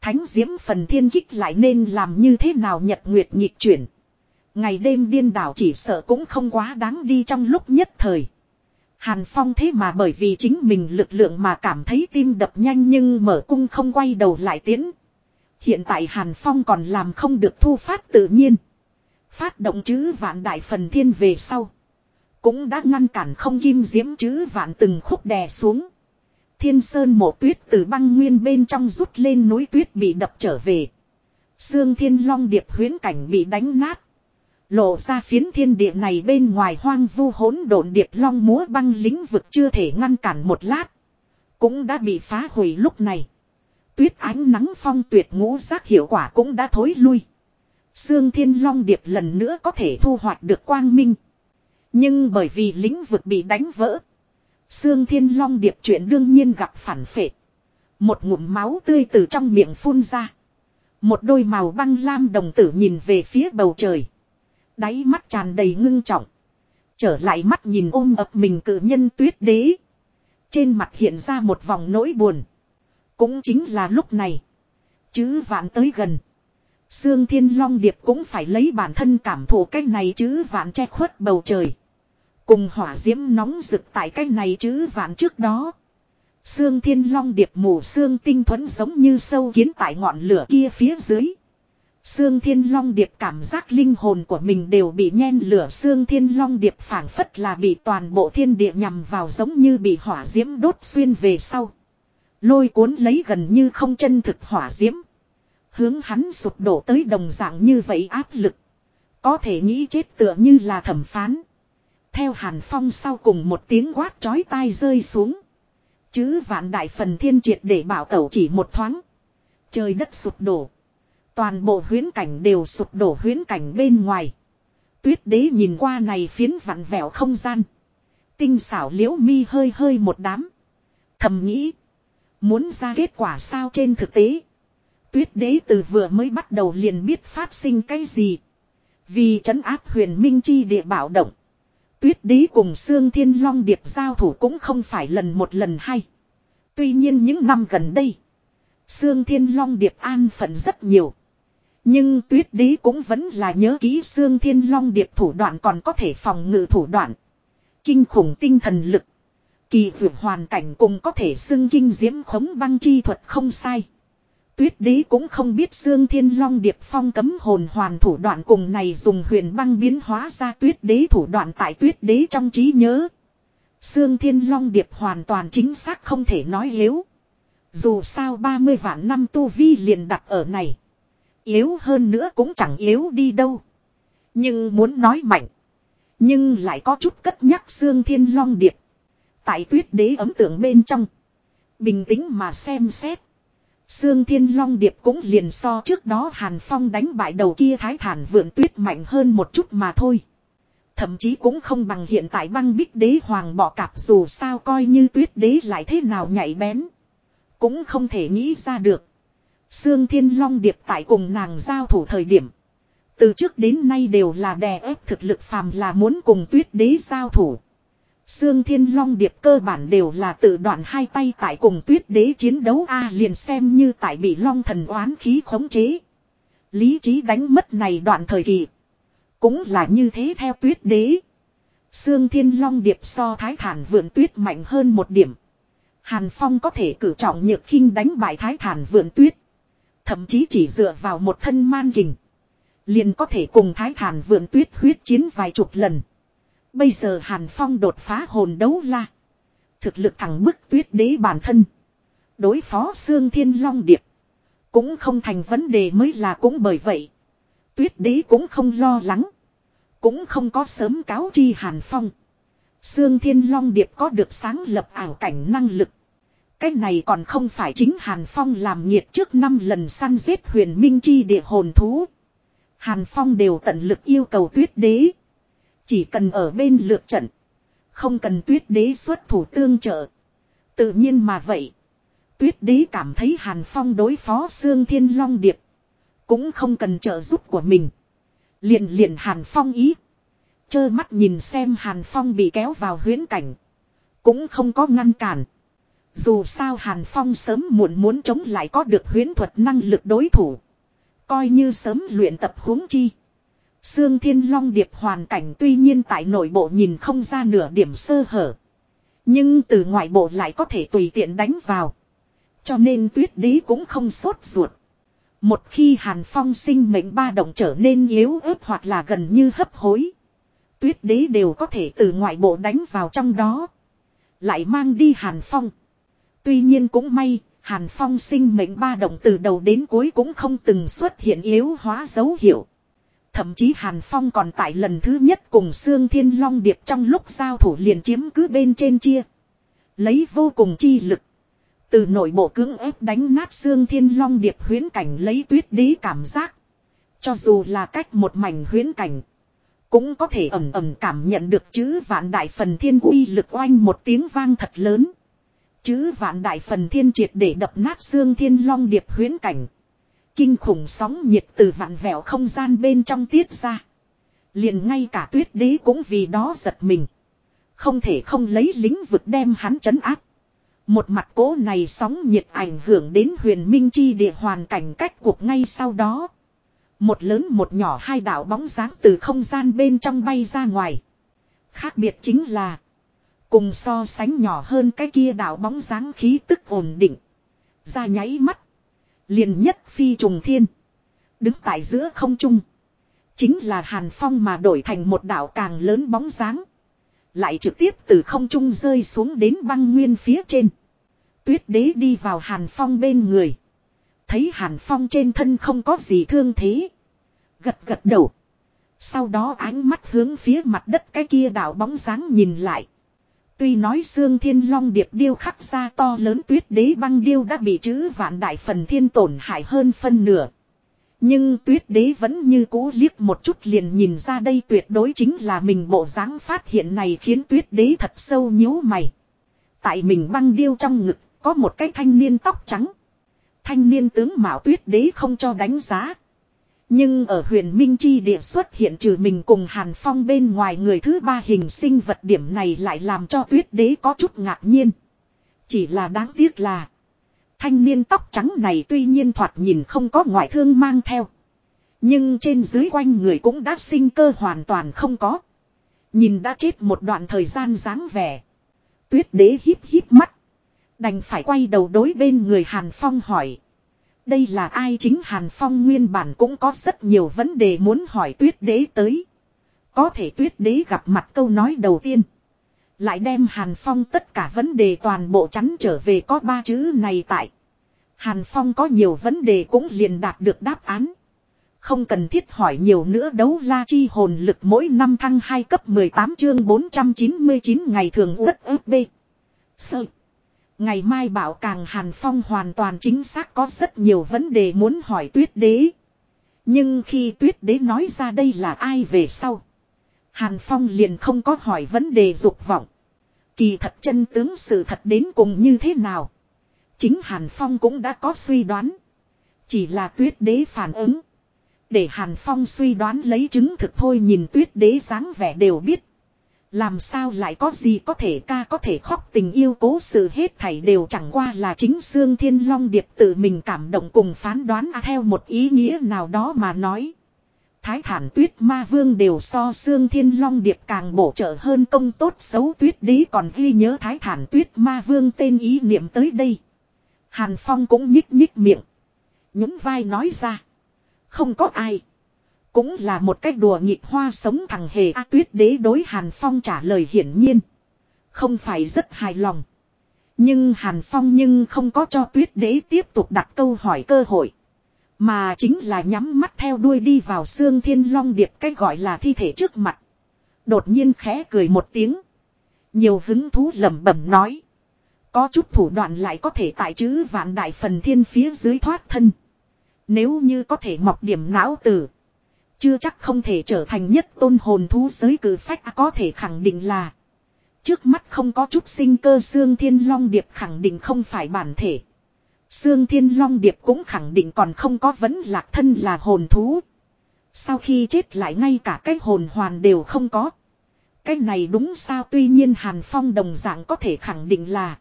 Thánh diễm phần thiên kích lại nên làm như thế nào nhật nguyệt nhịp chuyển. Ngày đêm điên đảo chỉ sợ cũng không quá đáng đi trong lúc nhất thời. Hàn Phong thế mà bởi vì chính mình lực lượng mà cảm thấy tim đập nhanh nhưng mở cung không quay đầu lại tiến. Hiện tại Hàn Phong còn làm không được thu phát tự nhiên. Phát động chứ vạn đại phần thiên về sau. Cũng đã ngăn cản không kim diễm chứ vạn từng khúc đè xuống. Thiên sơn mộ tuyết từ băng nguyên bên trong rút lên núi tuyết bị đập trở về. Sương thiên long điệp huyến cảnh bị đánh nát. Lộ ra phiến thiên địa này bên ngoài hoang vu hỗn độn điệp long múa băng lĩnh vực chưa thể ngăn cản một lát. Cũng đã bị phá hủy lúc này. Tuyết ánh nắng phong tuyệt ngũ giác hiệu quả cũng đã thối lui. Sương thiên long điệp lần nữa có thể thu hoạch được quang minh. Nhưng bởi vì lĩnh vực bị đánh vỡ. Sương thiên long điệp chuyện đương nhiên gặp phản phệ. Một ngụm máu tươi từ trong miệng phun ra. Một đôi màu băng lam đồng tử nhìn về phía bầu trời. Đáy mắt tràn đầy ngưng trọng. Trở lại mắt nhìn ôm ập mình cử nhân tuyết đế. Trên mặt hiện ra một vòng nỗi buồn. Cũng chính là lúc này. Chứ vạn tới gần. Sương Thiên Long Điệp cũng phải lấy bản thân cảm thụ cái này chứ vạn che khuất bầu trời. Cùng hỏa diễm nóng rực tại cái này chứ vạn trước đó. Sương Thiên Long Điệp mù sương tinh thuẫn giống như sâu kiến tại ngọn lửa kia phía dưới. Sương Thiên Long Điệp cảm giác linh hồn của mình đều bị nhen lửa Sương Thiên Long Điệp phản phất là bị toàn bộ thiên địa nhằm vào giống như bị hỏa diễm đốt xuyên về sau. Lôi cuốn lấy gần như không chân thực hỏa diễm. Hướng hắn sụp đổ tới đồng dạng như vậy áp lực. Có thể nghĩ chết tựa như là thẩm phán. Theo hàn phong sau cùng một tiếng quát chói tai rơi xuống. Chứ vạn đại phần thiên triệt để bảo tẩu chỉ một thoáng. Trời đất sụp đổ. Toàn bộ huyến cảnh đều sụp đổ huyến cảnh bên ngoài. Tuyết đế nhìn qua này phiến vặn vẹo không gian. Tinh xảo liễu mi hơi hơi một đám. Thầm nghĩ. Muốn ra kết quả sao trên thực tế. Tuyết đế từ vừa mới bắt đầu liền biết phát sinh cái gì. Vì trấn áp huyền minh chi địa bảo động. Tuyết đế cùng Sương Thiên Long Điệp giao thủ cũng không phải lần một lần hay. Tuy nhiên những năm gần đây. Sương Thiên Long Điệp an phận rất nhiều. Nhưng tuyết đế cũng vẫn là nhớ kỹ xương Thiên Long Điệp thủ đoạn còn có thể phòng ngự thủ đoạn. Kinh khủng tinh thần lực. Kỳ vượt hoàn cảnh cùng có thể xưng kinh diễm khống băng chi thuật không sai. Tuyết đế cũng không biết xương thiên long điệp phong cấm hồn hoàn thủ đoạn cùng này dùng huyền băng biến hóa ra tuyết đế thủ đoạn tại tuyết đế trong trí nhớ. Xương thiên long điệp hoàn toàn chính xác không thể nói yếu. Dù sao 30 vạn năm tu vi liền đặt ở này. Yếu hơn nữa cũng chẳng yếu đi đâu. Nhưng muốn nói mạnh. Nhưng lại có chút cất nhắc xương thiên long điệp. Tại tuyết đế ấm tưởng bên trong. Bình tĩnh mà xem xét. Sương Thiên Long Điệp cũng liền so trước đó Hàn Phong đánh bại đầu kia thái thản vượn tuyết mạnh hơn một chút mà thôi. Thậm chí cũng không bằng hiện tại băng bích đế hoàng bọ cạp dù sao coi như tuyết đế lại thế nào nhảy bén. Cũng không thể nghĩ ra được. Sương Thiên Long Điệp tại cùng nàng giao thủ thời điểm. Từ trước đến nay đều là đè ép thực lực phàm là muốn cùng tuyết đế giao thủ. Sương Thiên Long Điệp cơ bản đều là tự đoạn hai tay tại cùng tuyết đế chiến đấu A liền xem như tại bị long thần oán khí khống chế. Lý trí đánh mất này đoạn thời kỳ. Cũng là như thế theo tuyết đế. Sương Thiên Long Điệp so thái thản vượn tuyết mạnh hơn một điểm. Hàn Phong có thể cử trọng nhược khinh đánh bại thái thản vượn tuyết. Thậm chí chỉ dựa vào một thân man kình. Liền có thể cùng thái thản vượn tuyết huyết chiến vài chục lần. Bây giờ Hàn Phong đột phá hồn đấu la. Thực lực thẳng bức tuyết đế bản thân. Đối phó Sương Thiên Long Điệp. Cũng không thành vấn đề mới là cũng bởi vậy. Tuyết đế cũng không lo lắng. Cũng không có sớm cáo chi Hàn Phong. Sương Thiên Long Điệp có được sáng lập ảo cảnh năng lực. Cái này còn không phải chính Hàn Phong làm nhiệt trước năm lần săn giết huyền minh chi địa hồn thú. Hàn Phong đều tận lực yêu cầu tuyết đế. Chỉ cần ở bên lượt trận. Không cần tuyết đế xuất thủ tương trợ. Tự nhiên mà vậy. Tuyết đế cảm thấy Hàn Phong đối phó Sương Thiên Long Điệp. Cũng không cần trợ giúp của mình. Liền liền Hàn Phong ý. Chơ mắt nhìn xem Hàn Phong bị kéo vào huyến cảnh. Cũng không có ngăn cản. Dù sao Hàn Phong sớm muộn muốn chống lại có được huyến thuật năng lực đối thủ. Coi như sớm luyện tập huống chi. Sương Thiên Long Điệp hoàn cảnh tuy nhiên tại nội bộ nhìn không ra nửa điểm sơ hở. Nhưng từ ngoại bộ lại có thể tùy tiện đánh vào. Cho nên tuyết đế cũng không sốt ruột. Một khi Hàn Phong sinh mệnh ba động trở nên yếu ớt hoặc là gần như hấp hối. Tuyết đế đều có thể từ ngoại bộ đánh vào trong đó. Lại mang đi Hàn Phong. Tuy nhiên cũng may, Hàn Phong sinh mệnh ba động từ đầu đến cuối cũng không từng xuất hiện yếu hóa dấu hiệu. Thậm chí Hàn Phong còn tại lần thứ nhất cùng Sương Thiên Long Điệp trong lúc giao thủ liền chiếm cứ bên trên chia. Lấy vô cùng chi lực. Từ nội bộ cưỡng ép đánh nát xương thiên long điệp huyến cảnh lấy tuyết đế cảm giác. Cho dù là cách một mảnh huyến cảnh. Cũng có thể ẩm ẩm cảm nhận được chữ vạn đại phần thiên uy lực oanh một tiếng vang thật lớn. Chữ vạn đại phần thiên triệt để đập nát xương thiên long điệp huyến cảnh. Kinh khủng sóng nhiệt từ vạn vẹo không gian bên trong tiết ra. liền ngay cả tuyết đế cũng vì đó giật mình. Không thể không lấy lính vực đem hắn chấn áp. Một mặt cố này sóng nhiệt ảnh hưởng đến huyền minh chi địa hoàn cảnh cách cuộc ngay sau đó. Một lớn một nhỏ hai đạo bóng dáng từ không gian bên trong bay ra ngoài. Khác biệt chính là. Cùng so sánh nhỏ hơn cái kia đảo bóng dáng khí tức ổn định. Ra nháy mắt. Liền nhất phi trùng thiên. Đứng tại giữa không trung. Chính là hàn phong mà đổi thành một đảo càng lớn bóng dáng. Lại trực tiếp từ không trung rơi xuống đến băng nguyên phía trên. Tuyết đế đi vào Hàn Phong bên người. Thấy Hàn Phong trên thân không có gì thương thế. Gật gật đầu. Sau đó ánh mắt hướng phía mặt đất cái kia đảo bóng dáng nhìn lại. Tuy nói xương thiên long điệp điêu khắc ra to lớn tuyết đế băng điêu đã bị chữ vạn đại phần thiên tổn hại hơn phân nửa. Nhưng tuyết đế vẫn như cũ liếc một chút liền nhìn ra đây tuyệt đối chính là mình bộ dáng phát hiện này khiến tuyết đế thật sâu nhíu mày. Tại mình băng điêu trong ngực, có một cái thanh niên tóc trắng. Thanh niên tướng Mạo Tuyết Đế không cho đánh giá. Nhưng ở huyền Minh Chi địa xuất hiện trừ mình cùng Hàn Phong bên ngoài người thứ ba hình sinh vật điểm này lại làm cho Tuyết Đế có chút ngạc nhiên. Chỉ là đáng tiếc là. Thanh niên tóc trắng này tuy nhiên thoạt nhìn không có ngoại thương mang theo. Nhưng trên dưới quanh người cũng đã sinh cơ hoàn toàn không có. Nhìn đã chết một đoạn thời gian dáng vẻ. Tuyết đế híp híp mắt. Đành phải quay đầu đối bên người Hàn Phong hỏi. Đây là ai chính Hàn Phong nguyên bản cũng có rất nhiều vấn đề muốn hỏi tuyết đế tới. Có thể tuyết đế gặp mặt câu nói đầu tiên. Lại đem Hàn Phong tất cả vấn đề toàn bộ chắn trở về có ba chữ này tại. Hàn Phong có nhiều vấn đề cũng liền đạt được đáp án. Không cần thiết hỏi nhiều nữa đấu la chi hồn lực mỗi năm thăng 2 cấp 18 chương 499 ngày thường uất ướp b. Sợ. Ngày mai bảo càng Hàn Phong hoàn toàn chính xác có rất nhiều vấn đề muốn hỏi tuyết đế. Nhưng khi tuyết đế nói ra đây là ai về sau. Hàn Phong liền không có hỏi vấn đề dục vọng. Kỳ thật chân tướng sự thật đến cùng như thế nào. Chính Hàn Phong cũng đã có suy đoán. Chỉ là tuyết đế phản ứng. Để Hàn Phong suy đoán lấy chứng thực thôi nhìn tuyết đế dáng vẻ đều biết. Làm sao lại có gì có thể ca có thể khóc tình yêu cố sự hết thảy đều chẳng qua là chính xương thiên long điệp tự mình cảm động cùng phán đoán à, theo một ý nghĩa nào đó mà nói. Thái thản tuyết ma vương đều so xương thiên long điệp càng bổ trợ hơn công tốt xấu tuyết đế còn ghi nhớ thái thản tuyết ma vương tên ý niệm tới đây. Hàn Phong cũng nhích nhích miệng. những vai nói ra. Không có ai. Cũng là một cách đùa nghịch hoa sống thằng hề A tuyết đế đối Hàn Phong trả lời hiển nhiên. Không phải rất hài lòng. Nhưng Hàn Phong nhưng không có cho tuyết đế tiếp tục đặt câu hỏi cơ hội. Mà chính là nhắm mắt theo đuôi đi vào xương thiên long điệp cách gọi là thi thể trước mặt. Đột nhiên khẽ cười một tiếng. Nhiều hứng thú lẩm bẩm nói. Có chút thủ đoạn lại có thể tại chữ vạn đại phần thiên phía dưới thoát thân. Nếu như có thể mọc điểm não tử. Chưa chắc không thể trở thành nhất tôn hồn thú giới cử phách, có thể khẳng định là. Trước mắt không có chút sinh cơ xương thiên long điệp khẳng định không phải bản thể. Sương Thiên Long Điệp cũng khẳng định còn không có vấn lạc thân là hồn thú. Sau khi chết lại ngay cả cái hồn hoàn đều không có. Cái này đúng sao tuy nhiên Hàn Phong đồng dạng có thể khẳng định là.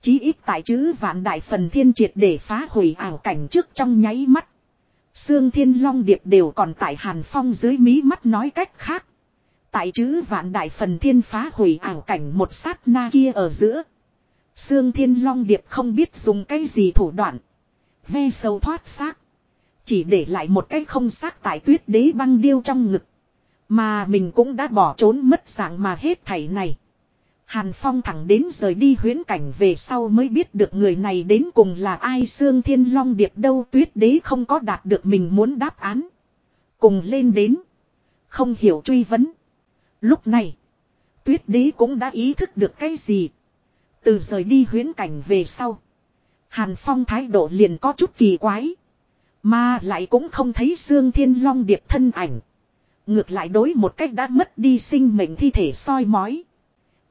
Chí ít tại chữ vạn đại phần thiên triệt để phá hủy ảo cảnh trước trong nháy mắt. Sương Thiên Long Điệp đều còn tại Hàn Phong dưới mí mắt nói cách khác. Tại chữ vạn đại phần thiên phá hủy ảo cảnh một sát na kia ở giữa. Sương Thiên Long Điệp không biết dùng cái gì thủ đoạn. Ve sâu thoát xác. Chỉ để lại một cái không xác tại tuyết đế băng điêu trong ngực. Mà mình cũng đã bỏ trốn mất dạng mà hết thảy này. Hàn Phong thẳng đến rời đi huyến cảnh về sau mới biết được người này đến cùng là ai Sương Thiên Long Điệp đâu tuyết đế không có đạt được mình muốn đáp án. Cùng lên đến. Không hiểu truy vấn. Lúc này. Tuyết đế cũng đã ý thức được cái gì. Từ rời đi huyến cảnh về sau. Hàn Phong thái độ liền có chút kỳ quái. Mà lại cũng không thấy Sương Thiên Long Điệp thân ảnh. Ngược lại đối một cách đã mất đi sinh mệnh thi thể soi mói.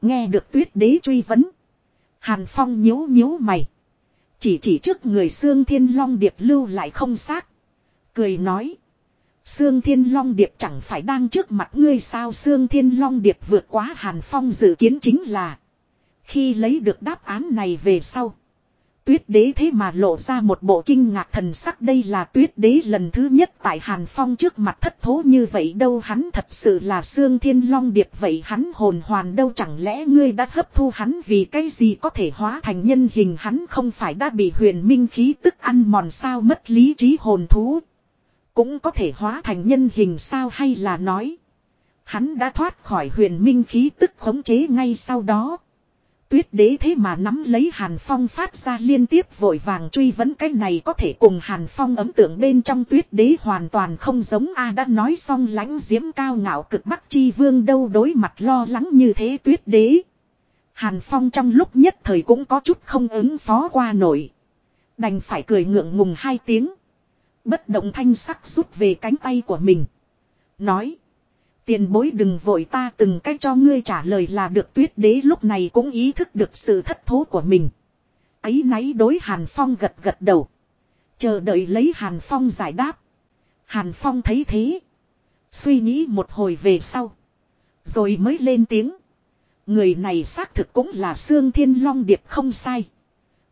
Nghe được tuyết đế truy vấn. Hàn Phong nhíu nhíu mày. Chỉ chỉ trước người Sương Thiên Long Điệp lưu lại không xác. Cười nói. Sương Thiên Long Điệp chẳng phải đang trước mặt ngươi sao Sương Thiên Long Điệp vượt quá Hàn Phong dự kiến chính là khi lấy được đáp án này về sau. Tuyết đế thế mà lộ ra một bộ kinh ngạc thần sắc đây là tuyết đế lần thứ nhất tại Hàn Phong trước mặt thất thố như vậy đâu hắn thật sự là xương thiên long điệp vậy hắn hồn hoàn đâu chẳng lẽ ngươi đã hấp thu hắn vì cái gì có thể hóa thành nhân hình hắn không phải đã bị huyền minh khí tức ăn mòn sao mất lý trí hồn thú. Cũng có thể hóa thành nhân hình sao hay là nói. Hắn đã thoát khỏi huyền minh khí tức khống chế ngay sau đó. Tuyết đế thế mà nắm lấy Hàn Phong phát ra liên tiếp vội vàng truy vấn cái này có thể cùng Hàn Phong ấm tượng bên trong tuyết đế hoàn toàn không giống A đã nói xong lãnh diễm cao ngạo cực bắc chi vương đâu đối mặt lo lắng như thế tuyết đế. Hàn Phong trong lúc nhất thời cũng có chút không ứng phó qua nổi. Đành phải cười ngượng ngùng hai tiếng. Bất động thanh sắc rút về cánh tay của mình. Nói. Tiền bối đừng vội ta từng cách cho ngươi trả lời là được tuyết đế lúc này cũng ý thức được sự thất thố của mình. Ấy náy đối Hàn Phong gật gật đầu. Chờ đợi lấy Hàn Phong giải đáp. Hàn Phong thấy thế. Suy nghĩ một hồi về sau. Rồi mới lên tiếng. Người này xác thực cũng là Sương Thiên Long Điệp không sai.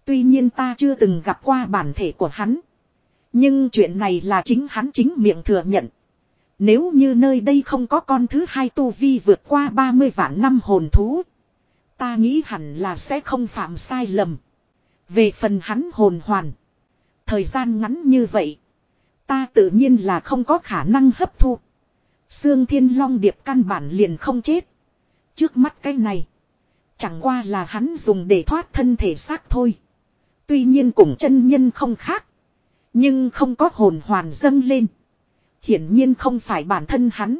Tuy nhiên ta chưa từng gặp qua bản thể của hắn. Nhưng chuyện này là chính hắn chính miệng thừa nhận. Nếu như nơi đây không có con thứ hai tu vi vượt qua 30 vạn năm hồn thú. Ta nghĩ hẳn là sẽ không phạm sai lầm. Về phần hắn hồn hoàn. Thời gian ngắn như vậy. Ta tự nhiên là không có khả năng hấp thu. Sương Thiên Long Điệp căn bản liền không chết. Trước mắt cái này. Chẳng qua là hắn dùng để thoát thân thể xác thôi. Tuy nhiên cùng chân nhân không khác. Nhưng không có hồn hoàn dâng lên. Hiển nhiên không phải bản thân hắn.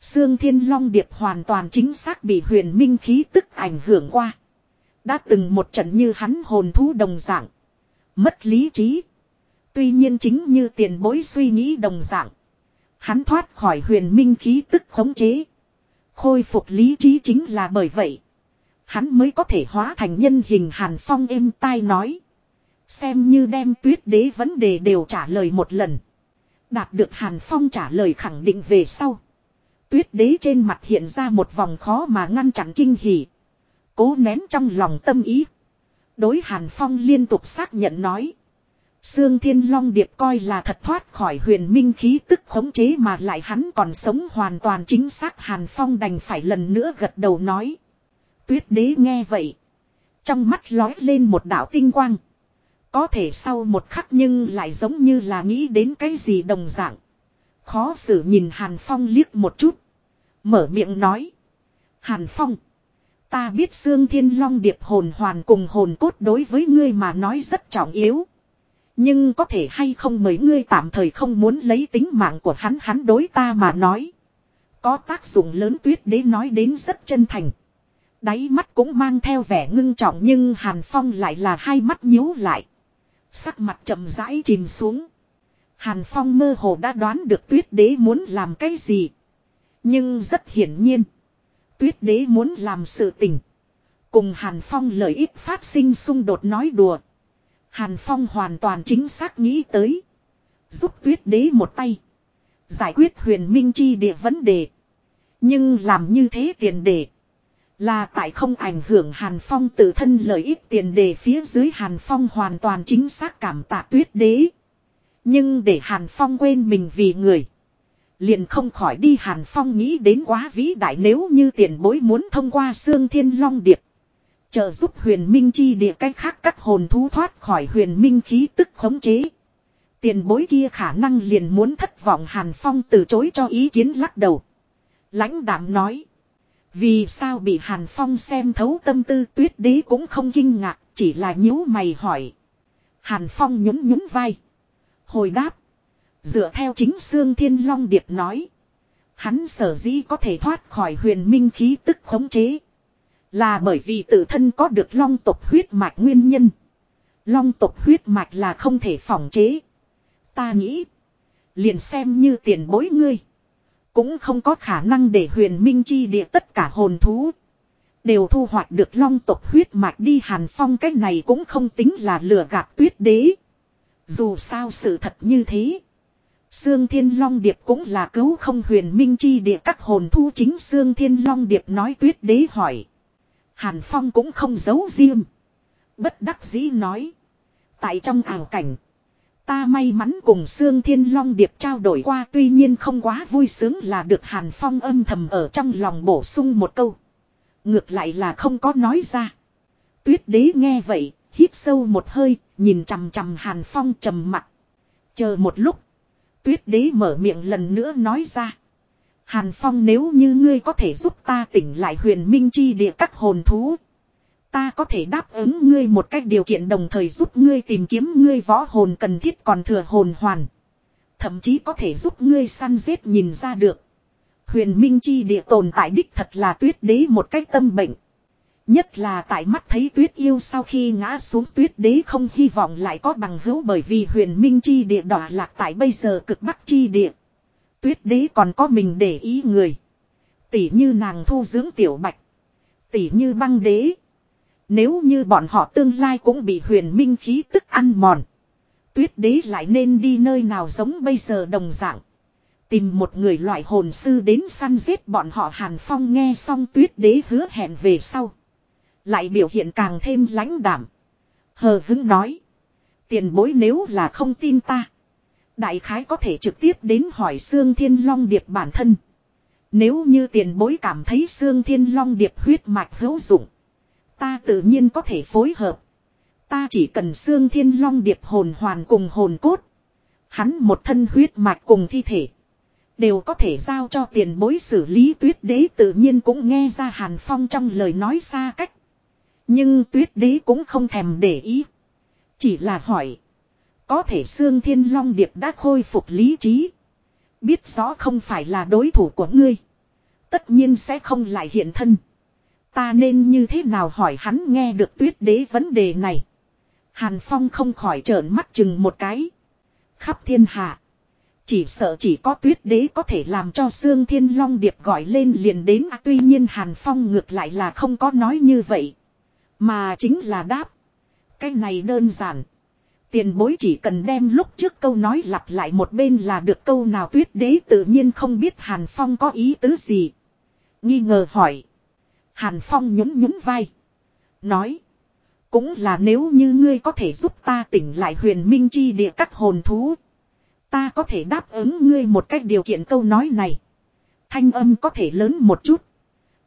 Sương Thiên Long Điệp hoàn toàn chính xác bị huyền minh khí tức ảnh hưởng qua. Đã từng một trận như hắn hồn thú đồng dạng. Mất lý trí. Tuy nhiên chính như tiền bối suy nghĩ đồng dạng. Hắn thoát khỏi huyền minh khí tức khống chế. Khôi phục lý trí chính là bởi vậy. Hắn mới có thể hóa thành nhân hình Hàn Phong êm tai nói. Xem như đem tuyết đế vấn đề đều trả lời một lần. Đạt được Hàn Phong trả lời khẳng định về sau. Tuyết đế trên mặt hiện ra một vòng khó mà ngăn chặn kinh hỉ. Cố nén trong lòng tâm ý. Đối Hàn Phong liên tục xác nhận nói. Sương Thiên Long Điệp coi là thật thoát khỏi huyền minh khí tức khống chế mà lại hắn còn sống hoàn toàn chính xác Hàn Phong đành phải lần nữa gật đầu nói. Tuyết đế nghe vậy. Trong mắt lói lên một đạo tinh quang. Có thể sau một khắc nhưng lại giống như là nghĩ đến cái gì đồng dạng. Khó xử nhìn Hàn Phong liếc một chút. Mở miệng nói. Hàn Phong. Ta biết xương thiên long điệp hồn hoàn cùng hồn cốt đối với ngươi mà nói rất trọng yếu. Nhưng có thể hay không mấy ngươi tạm thời không muốn lấy tính mạng của hắn hắn đối ta mà nói. Có tác dụng lớn tuyết đế nói đến rất chân thành. Đáy mắt cũng mang theo vẻ ngưng trọng nhưng Hàn Phong lại là hai mắt nhíu lại. Sắc mặt chậm rãi chìm xuống. Hàn Phong mơ hồ đã đoán được tuyết đế muốn làm cái gì. Nhưng rất hiển nhiên. Tuyết đế muốn làm sự tình. Cùng Hàn Phong lợi ích phát sinh xung đột nói đùa. Hàn Phong hoàn toàn chính xác nghĩ tới. Giúp tuyết đế một tay. Giải quyết huyền minh chi địa vấn đề. Nhưng làm như thế tiền đề. Là tại không ảnh hưởng Hàn Phong tự thân lợi ích tiền đề phía dưới Hàn Phong hoàn toàn chính xác cảm tạ tuyết đế. Nhưng để Hàn Phong quên mình vì người. Liền không khỏi đi Hàn Phong nghĩ đến quá vĩ đại nếu như tiền bối muốn thông qua xương thiên long điệp. Trợ giúp huyền minh chi địa cách khác các hồn thú thoát khỏi huyền minh khí tức khống chế. Tiền bối kia khả năng liền muốn thất vọng Hàn Phong từ chối cho ý kiến lắc đầu. Lãnh đạm nói. Vì sao bị Hàn Phong xem thấu tâm tư tuyết đế cũng không kinh ngạc, chỉ là nhíu mày hỏi. Hàn Phong nhún nhún vai. Hồi đáp. Dựa theo chính Sương Thiên Long Điệp nói. Hắn sở dĩ có thể thoát khỏi huyền minh khí tức khống chế. Là bởi vì tự thân có được long tộc huyết mạch nguyên nhân. Long tộc huyết mạch là không thể phòng chế. Ta nghĩ. Liền xem như tiền bối ngươi. Cũng không có khả năng để huyền minh chi địa tất cả hồn thú. Đều thu hoạch được long tộc huyết mạch đi hàn phong, cái này cũng không tính là lừa gạt tuyết đế. Dù sao sự thật như thế. Sương Thiên Long Điệp cũng là cứu không huyền minh chi địa các hồn thu chính Sương Thiên Long Điệp nói tuyết đế hỏi. Hàn Phong cũng không giấu riêng. Bất đắc dĩ nói. Tại trong ảo cảnh. Ta may mắn cùng Sương Thiên Long Điệp trao đổi qua tuy nhiên không quá vui sướng là được Hàn Phong âm thầm ở trong lòng bổ sung một câu. Ngược lại là không có nói ra. Tuyết đế nghe vậy, hít sâu một hơi, nhìn chằm chằm Hàn Phong trầm mặt. Chờ một lúc. Tuyết đế mở miệng lần nữa nói ra. Hàn Phong nếu như ngươi có thể giúp ta tỉnh lại huyền minh chi địa các hồn thú. Ta có thể đáp ứng ngươi một cách điều kiện đồng thời giúp ngươi tìm kiếm ngươi võ hồn cần thiết còn thừa hồn hoàn. Thậm chí có thể giúp ngươi săn giết nhìn ra được. Huyền Minh Chi địa tồn tại đích thật là tuyết đế một cách tâm bệnh. Nhất là tại mắt thấy tuyết yêu sau khi ngã xuống tuyết đế không hy vọng lại có bằng hữu bởi vì huyền Minh Chi địa đỏ lạc tại bây giờ cực bắc chi địa. Tuyết đế còn có mình để ý người. Tỷ như nàng thu dưỡng tiểu bạch. Tỷ như băng đế. Nếu như bọn họ tương lai cũng bị huyền minh khí tức ăn mòn. Tuyết đế lại nên đi nơi nào giống bây giờ đồng dạng. Tìm một người loại hồn sư đến săn giết bọn họ Hàn Phong nghe xong tuyết đế hứa hẹn về sau. Lại biểu hiện càng thêm lãnh đảm. Hờ hứng nói. Tiền bối nếu là không tin ta. Đại khái có thể trực tiếp đến hỏi Sương Thiên Long Điệp bản thân. Nếu như tiền bối cảm thấy Sương Thiên Long Điệp huyết mạch hữu dụng. Ta tự nhiên có thể phối hợp. Ta chỉ cần xương thiên long điệp hồn hoàn cùng hồn cốt. Hắn một thân huyết mạch cùng thi thể. Đều có thể giao cho tiền bối xử lý tuyết đế tự nhiên cũng nghe ra Hàn Phong trong lời nói xa cách. Nhưng tuyết đế cũng không thèm để ý. Chỉ là hỏi. Có thể xương thiên long điệp đã khôi phục lý trí. Biết rõ không phải là đối thủ của ngươi. Tất nhiên sẽ không lại hiện thân. Ta nên như thế nào hỏi hắn nghe được tuyết đế vấn đề này. Hàn Phong không khỏi trợn mắt chừng một cái. Khắp thiên hạ. Chỉ sợ chỉ có tuyết đế có thể làm cho Sương Thiên Long Điệp gọi lên liền đến à, tuy nhiên Hàn Phong ngược lại là không có nói như vậy. Mà chính là đáp. Cái này đơn giản. Tiền bối chỉ cần đem lúc trước câu nói lặp lại một bên là được câu nào tuyết đế tự nhiên không biết Hàn Phong có ý tứ gì. Nghi ngờ hỏi. Hàn Phong nhún nhún vai. Nói. Cũng là nếu như ngươi có thể giúp ta tỉnh lại huyền minh chi địa các hồn thú. Ta có thể đáp ứng ngươi một cách điều kiện câu nói này. Thanh âm có thể lớn một chút.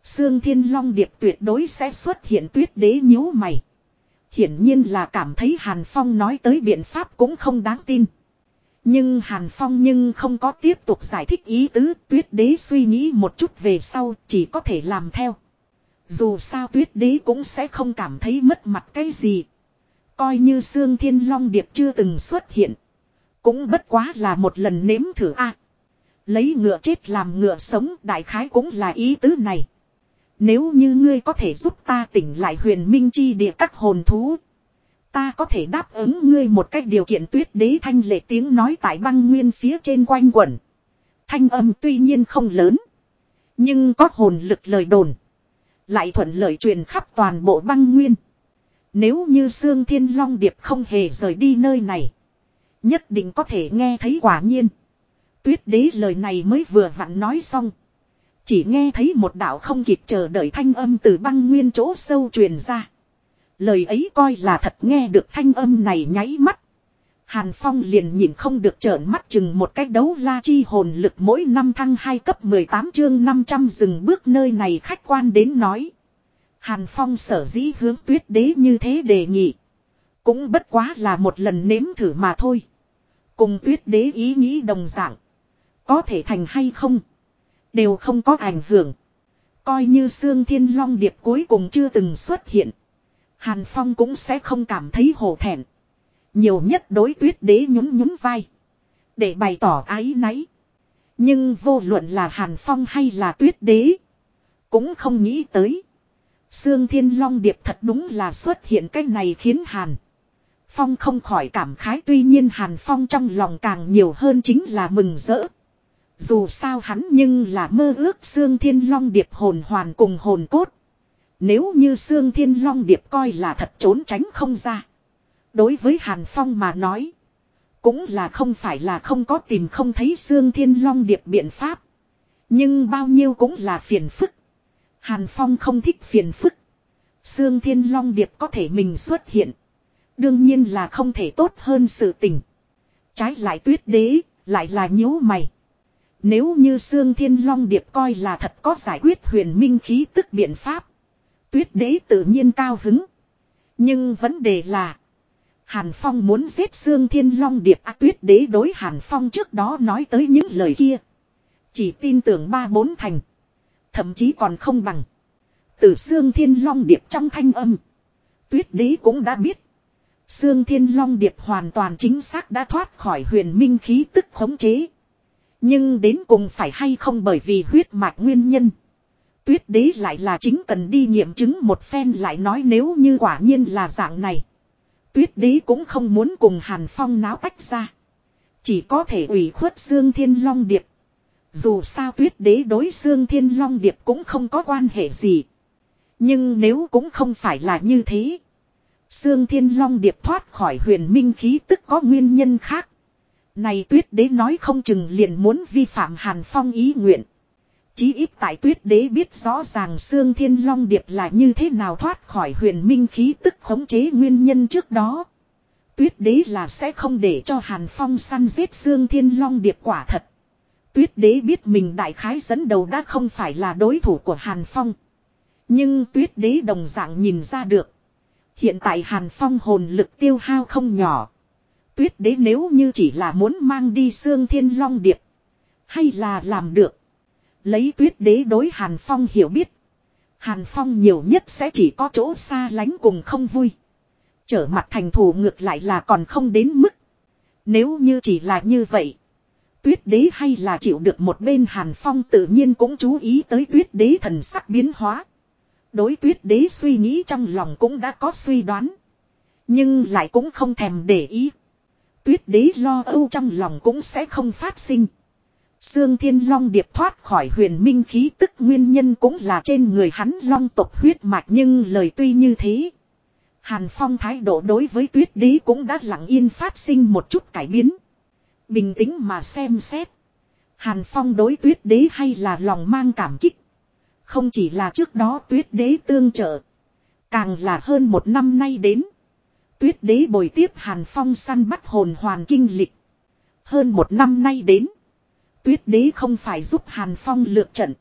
Sương Thiên Long Điệp tuyệt đối sẽ xuất hiện tuyết đế nhíu mày. Hiển nhiên là cảm thấy Hàn Phong nói tới biện pháp cũng không đáng tin. Nhưng Hàn Phong nhưng không có tiếp tục giải thích ý tứ, tuyết đế suy nghĩ một chút về sau, chỉ có thể làm theo. Dù sao tuyết đế cũng sẽ không cảm thấy mất mặt cái gì. Coi như xương Thiên Long Điệp chưa từng xuất hiện. Cũng bất quá là một lần nếm thử a Lấy ngựa chết làm ngựa sống, đại khái cũng là ý tứ này. Nếu như ngươi có thể giúp ta tỉnh lại huyền minh chi địa các hồn thú. Ta có thể đáp ứng ngươi một cách điều kiện tuyết đế thanh lệ tiếng nói tại băng nguyên phía trên quanh quẩn. Thanh âm tuy nhiên không lớn. Nhưng có hồn lực lời đồn. Lại thuận lợi truyền khắp toàn bộ băng nguyên. Nếu như Sương Thiên Long Điệp không hề rời đi nơi này. Nhất định có thể nghe thấy quả nhiên. Tuyết đế lời này mới vừa vặn nói xong. Chỉ nghe thấy một đạo không kịp chờ đợi thanh âm từ băng nguyên chỗ sâu truyền ra. Lời ấy coi là thật nghe được thanh âm này nháy mắt. Hàn Phong liền nhìn không được trợn mắt chừng một cách đấu la chi hồn lực mỗi năm thăng 2 cấp 18 chương 500 dừng bước nơi này khách quan đến nói. Hàn Phong sở dĩ hướng tuyết đế như thế đề nghị. Cũng bất quá là một lần nếm thử mà thôi. Cùng tuyết đế ý nghĩ đồng dạng. Có thể thành hay không. Đều không có ảnh hưởng. Coi như xương Thiên Long Điệp cuối cùng chưa từng xuất hiện. Hàn Phong cũng sẽ không cảm thấy hổ thẹn. Nhiều nhất đối tuyết đế nhún nhún vai. Để bày tỏ ái náy. Nhưng vô luận là Hàn Phong hay là tuyết đế. Cũng không nghĩ tới. Sương Thiên Long Điệp thật đúng là xuất hiện cái này khiến Hàn. Phong không khỏi cảm khái tuy nhiên Hàn Phong trong lòng càng nhiều hơn chính là mừng rỡ. Dù sao hắn nhưng là mơ ước Sương Thiên Long Điệp hồn hoàn cùng hồn cốt. Nếu như Sương Thiên Long Điệp coi là thật trốn tránh không ra. Đối với Hàn Phong mà nói. Cũng là không phải là không có tìm không thấy Sương Thiên Long Điệp biện pháp. Nhưng bao nhiêu cũng là phiền phức. Hàn Phong không thích phiền phức. Sương Thiên Long Điệp có thể mình xuất hiện. Đương nhiên là không thể tốt hơn sự tình. Trái lại tuyết đế, lại là nhíu mày. Nếu như Sương Thiên Long Điệp coi là thật có giải quyết huyền minh khí tức biện pháp. Tuyết đế tự nhiên cao hứng. Nhưng vấn đề là. Hàn Phong muốn giết Sương Thiên Long Điệp à, tuyết đế đối Hàn Phong trước đó nói tới những lời kia. Chỉ tin tưởng ba bốn thành. Thậm chí còn không bằng. Từ Sương Thiên Long Điệp trong thanh âm. Tuyết đế cũng đã biết. Sương Thiên Long Điệp hoàn toàn chính xác đã thoát khỏi huyền minh khí tức khống chế. Nhưng đến cùng phải hay không bởi vì huyết mạch nguyên nhân. Tuyết đế lại là chính cần đi nghiệm chứng một phen lại nói nếu như quả nhiên là dạng này. Tuyết đế cũng không muốn cùng Hàn Phong náo tách ra. Chỉ có thể ủy khuất Dương Thiên Long Điệp. Dù sao tuyết đế đối Dương Thiên Long Điệp cũng không có quan hệ gì. Nhưng nếu cũng không phải là như thế. Dương Thiên Long Điệp thoát khỏi huyền minh khí tức có nguyên nhân khác. Này tuyết đế nói không chừng liền muốn vi phạm Hàn Phong ý nguyện. Chí ít tại tuyết đế biết rõ ràng xương Thiên Long Điệp là như thế nào thoát khỏi huyền minh khí tức khống chế nguyên nhân trước đó. Tuyết đế là sẽ không để cho Hàn Phong săn giết xương Thiên Long Điệp quả thật. Tuyết đế biết mình đại khái dẫn đầu đã không phải là đối thủ của Hàn Phong. Nhưng tuyết đế đồng dạng nhìn ra được. Hiện tại Hàn Phong hồn lực tiêu hao không nhỏ. Tuyết đế nếu như chỉ là muốn mang đi xương thiên long điệp. Hay là làm được. Lấy tuyết đế đối Hàn Phong hiểu biết. Hàn Phong nhiều nhất sẽ chỉ có chỗ xa lánh cùng không vui. Trở mặt thành thù ngược lại là còn không đến mức. Nếu như chỉ là như vậy. Tuyết đế hay là chịu được một bên Hàn Phong tự nhiên cũng chú ý tới tuyết đế thần sắc biến hóa. Đối tuyết đế suy nghĩ trong lòng cũng đã có suy đoán. Nhưng lại cũng không thèm để ý. Tuyết đế lo âu trong lòng cũng sẽ không phát sinh. Sương Thiên Long Điệp thoát khỏi huyền minh khí tức nguyên nhân cũng là trên người hắn long tộc huyết mạch nhưng lời tuy như thế. Hàn Phong thái độ đối với tuyết đế cũng đã lặng yên phát sinh một chút cải biến. Bình tĩnh mà xem xét. Hàn Phong đối tuyết đế hay là lòng mang cảm kích. Không chỉ là trước đó tuyết đế tương trợ. Càng là hơn một năm nay đến. Tuyết đế bồi tiếp Hàn Phong săn bắt hồn hoàn kinh lịch. Hơn một năm nay đến. Tuyết đế không phải giúp Hàn Phong lược trận.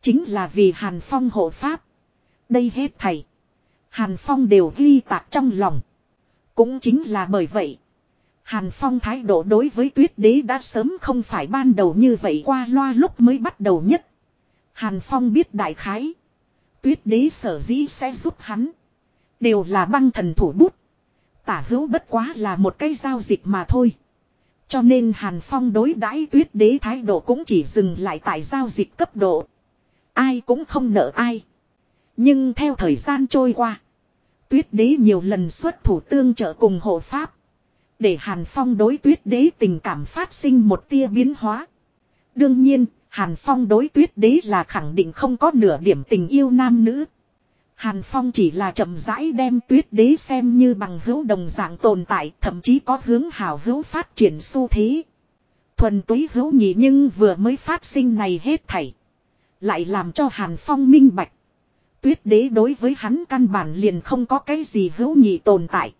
Chính là vì Hàn Phong hộ pháp. Đây hết thầy. Hàn Phong đều ghi tạc trong lòng. Cũng chính là bởi vậy. Hàn Phong thái độ đối với tuyết đế đã sớm không phải ban đầu như vậy qua loa lúc mới bắt đầu nhất. Hàn Phong biết đại khái. Tuyết đế sở dĩ sẽ giúp hắn. Đều là băng thần thủ bút. Tả hữu bất quá là một cái giao dịch mà thôi. Cho nên Hàn Phong đối đãi tuyết đế thái độ cũng chỉ dừng lại tại giao dịch cấp độ. Ai cũng không nợ ai. Nhưng theo thời gian trôi qua. Tuyết đế nhiều lần xuất thủ tương trợ cùng hộ pháp. Để Hàn Phong đối tuyết đế tình cảm phát sinh một tia biến hóa. Đương nhiên, Hàn Phong đối tuyết đế là khẳng định không có nửa điểm tình yêu nam nữ. Hàn Phong chỉ là chậm rãi đem tuyết đế xem như bằng hữu đồng dạng tồn tại, thậm chí có hướng hào hữu phát triển xu thế. Thuần túy hữu nhị nhưng vừa mới phát sinh này hết thảy. Lại làm cho Hàn Phong minh bạch. Tuyết đế đối với hắn căn bản liền không có cái gì hữu nhị tồn tại.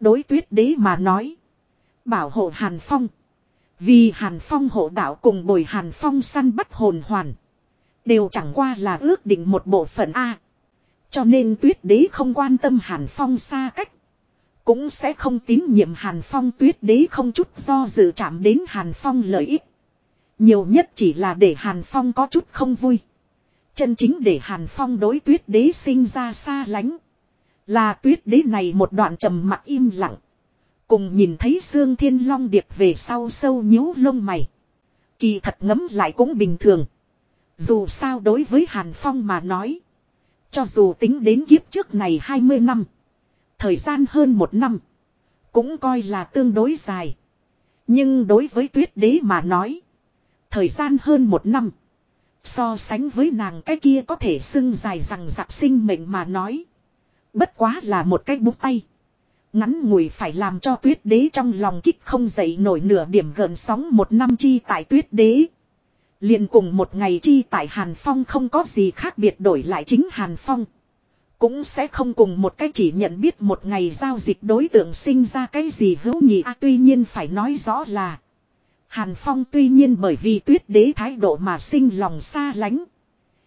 Đối tuyết đế mà nói. Bảo hộ Hàn Phong. Vì Hàn Phong hộ đạo cùng bồi Hàn Phong săn bắt hồn hoàn. Đều chẳng qua là ước định một bộ phận A. Cho nên tuyết đế không quan tâm Hàn Phong xa cách. Cũng sẽ không tín nhiệm Hàn Phong, tuyết đế không chút do dự chạm đến Hàn Phong lợi ích. Nhiều nhất chỉ là để Hàn Phong có chút không vui. Chân chính để Hàn Phong đối tuyết đế sinh ra xa lánh. Là tuyết đế này một đoạn trầm mặc im lặng. Cùng nhìn thấy Dương Thiên Long Điệp về sau sâu nhíu lông mày. Kỳ thật ngấm lại cũng bình thường. Dù sao đối với Hàn Phong mà nói. Cho dù tính đến kiếp trước này 20 năm. Thời gian hơn một năm. Cũng coi là tương đối dài. Nhưng đối với tuyết đế mà nói. Thời gian hơn một năm. So sánh với nàng cái kia có thể xưng dài rằng giặc sinh mệnh mà nói. Bất quá là một cái bút tay. Ngắn ngủi phải làm cho tuyết đế trong lòng kích không dậy nổi nửa điểm gần sóng một năm chi tại tuyết đế liền cùng một ngày chi tại Hàn Phong không có gì khác biệt đổi lại chính Hàn Phong. Cũng sẽ không cùng một cách chỉ nhận biết một ngày giao dịch đối tượng sinh ra cái gì hữu nhị à, tuy nhiên phải nói rõ là. Hàn Phong tuy nhiên bởi vì tuyết đế thái độ mà sinh lòng xa lánh.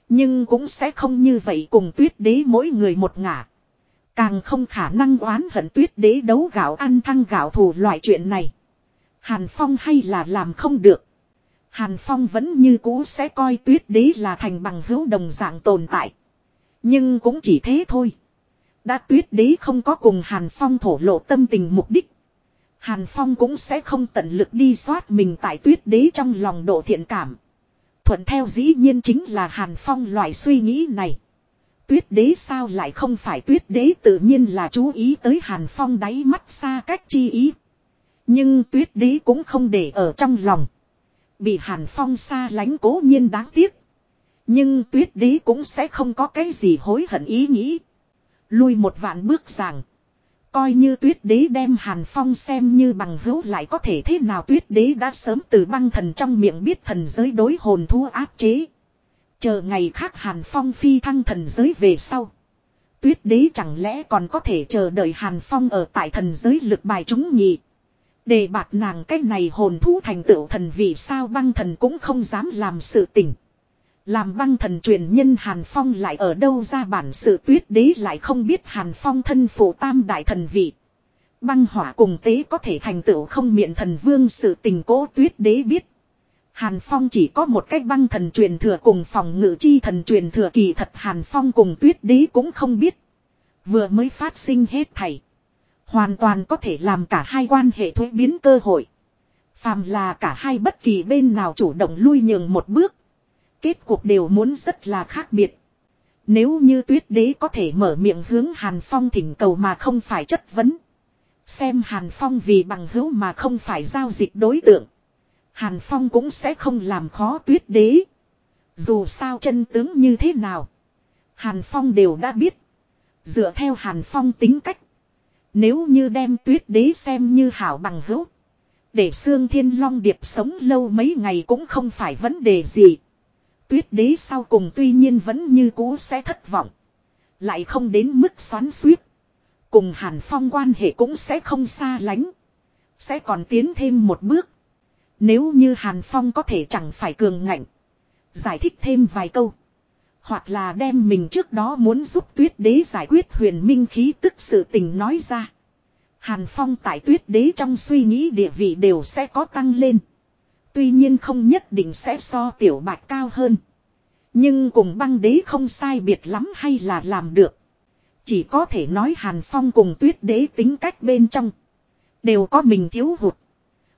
Nhưng cũng sẽ không như vậy cùng tuyết đế mỗi người một ngả. Càng không khả năng oán hận tuyết đế đấu gạo ăn thăng gạo thù loại chuyện này. Hàn Phong hay là làm không được. Hàn Phong vẫn như cũ sẽ coi tuyết đế là thành bằng hữu đồng dạng tồn tại. Nhưng cũng chỉ thế thôi. Đã tuyết đế không có cùng Hàn Phong thổ lộ tâm tình mục đích. Hàn Phong cũng sẽ không tận lực đi soát mình tại tuyết đế trong lòng độ thiện cảm. Thuận theo dĩ nhiên chính là Hàn Phong loại suy nghĩ này. Tuyết đế sao lại không phải tuyết đế tự nhiên là chú ý tới Hàn Phong đáy mắt xa cách chi ý. Nhưng tuyết đế cũng không để ở trong lòng. Bị Hàn Phong xa lánh cố nhiên đáng tiếc. Nhưng tuyết đế cũng sẽ không có cái gì hối hận ý nghĩ. Lui một vạn bước rằng. Coi như tuyết đế đem Hàn Phong xem như bằng hữu lại có thể thế nào tuyết đế đã sớm từ băng thần trong miệng biết thần giới đối hồn thua áp chế. Chờ ngày khác Hàn Phong phi thăng thần giới về sau. Tuyết đế chẳng lẽ còn có thể chờ đợi Hàn Phong ở tại thần giới lực bài chúng nhị đề bạt nàng cái này hồn thú thành tựu thần vì sao băng thần cũng không dám làm sự tình. Làm băng thần truyền nhân Hàn Phong lại ở đâu ra bản sự tuyết đế lại không biết Hàn Phong thân phụ tam đại thần vị. Băng hỏa cùng tế có thể thành tựu không miệng thần vương sự tình cố tuyết đế biết. Hàn Phong chỉ có một cách băng thần truyền thừa cùng phòng ngự chi thần truyền thừa kỳ thật Hàn Phong cùng tuyết đế cũng không biết. Vừa mới phát sinh hết thảy. Hoàn toàn có thể làm cả hai quan hệ thuế biến cơ hội. Phàm là cả hai bất kỳ bên nào chủ động lui nhường một bước. Kết cuộc đều muốn rất là khác biệt. Nếu như tuyết đế có thể mở miệng hướng Hàn Phong thỉnh cầu mà không phải chất vấn. Xem Hàn Phong vì bằng hữu mà không phải giao dịch đối tượng. Hàn Phong cũng sẽ không làm khó tuyết đế. Dù sao chân tướng như thế nào. Hàn Phong đều đã biết. Dựa theo Hàn Phong tính cách. Nếu như đem tuyết đế xem như hảo bằng hữu. Để xương thiên long điệp sống lâu mấy ngày cũng không phải vấn đề gì. Tuyết đế sau cùng tuy nhiên vẫn như cũ sẽ thất vọng. Lại không đến mức xoắn suýt. Cùng Hàn Phong quan hệ cũng sẽ không xa lánh. Sẽ còn tiến thêm một bước. Nếu như Hàn Phong có thể chẳng phải cường ngạnh. Giải thích thêm vài câu. Hoặc là đem mình trước đó muốn giúp tuyết đế giải quyết huyền minh khí tức sự tình nói ra. Hàn Phong tại tuyết đế trong suy nghĩ địa vị đều sẽ có tăng lên. Tuy nhiên không nhất định sẽ so tiểu bạch cao hơn. Nhưng cùng băng đế không sai biệt lắm hay là làm được. Chỉ có thể nói Hàn Phong cùng tuyết đế tính cách bên trong. Đều có mình thiếu hụt.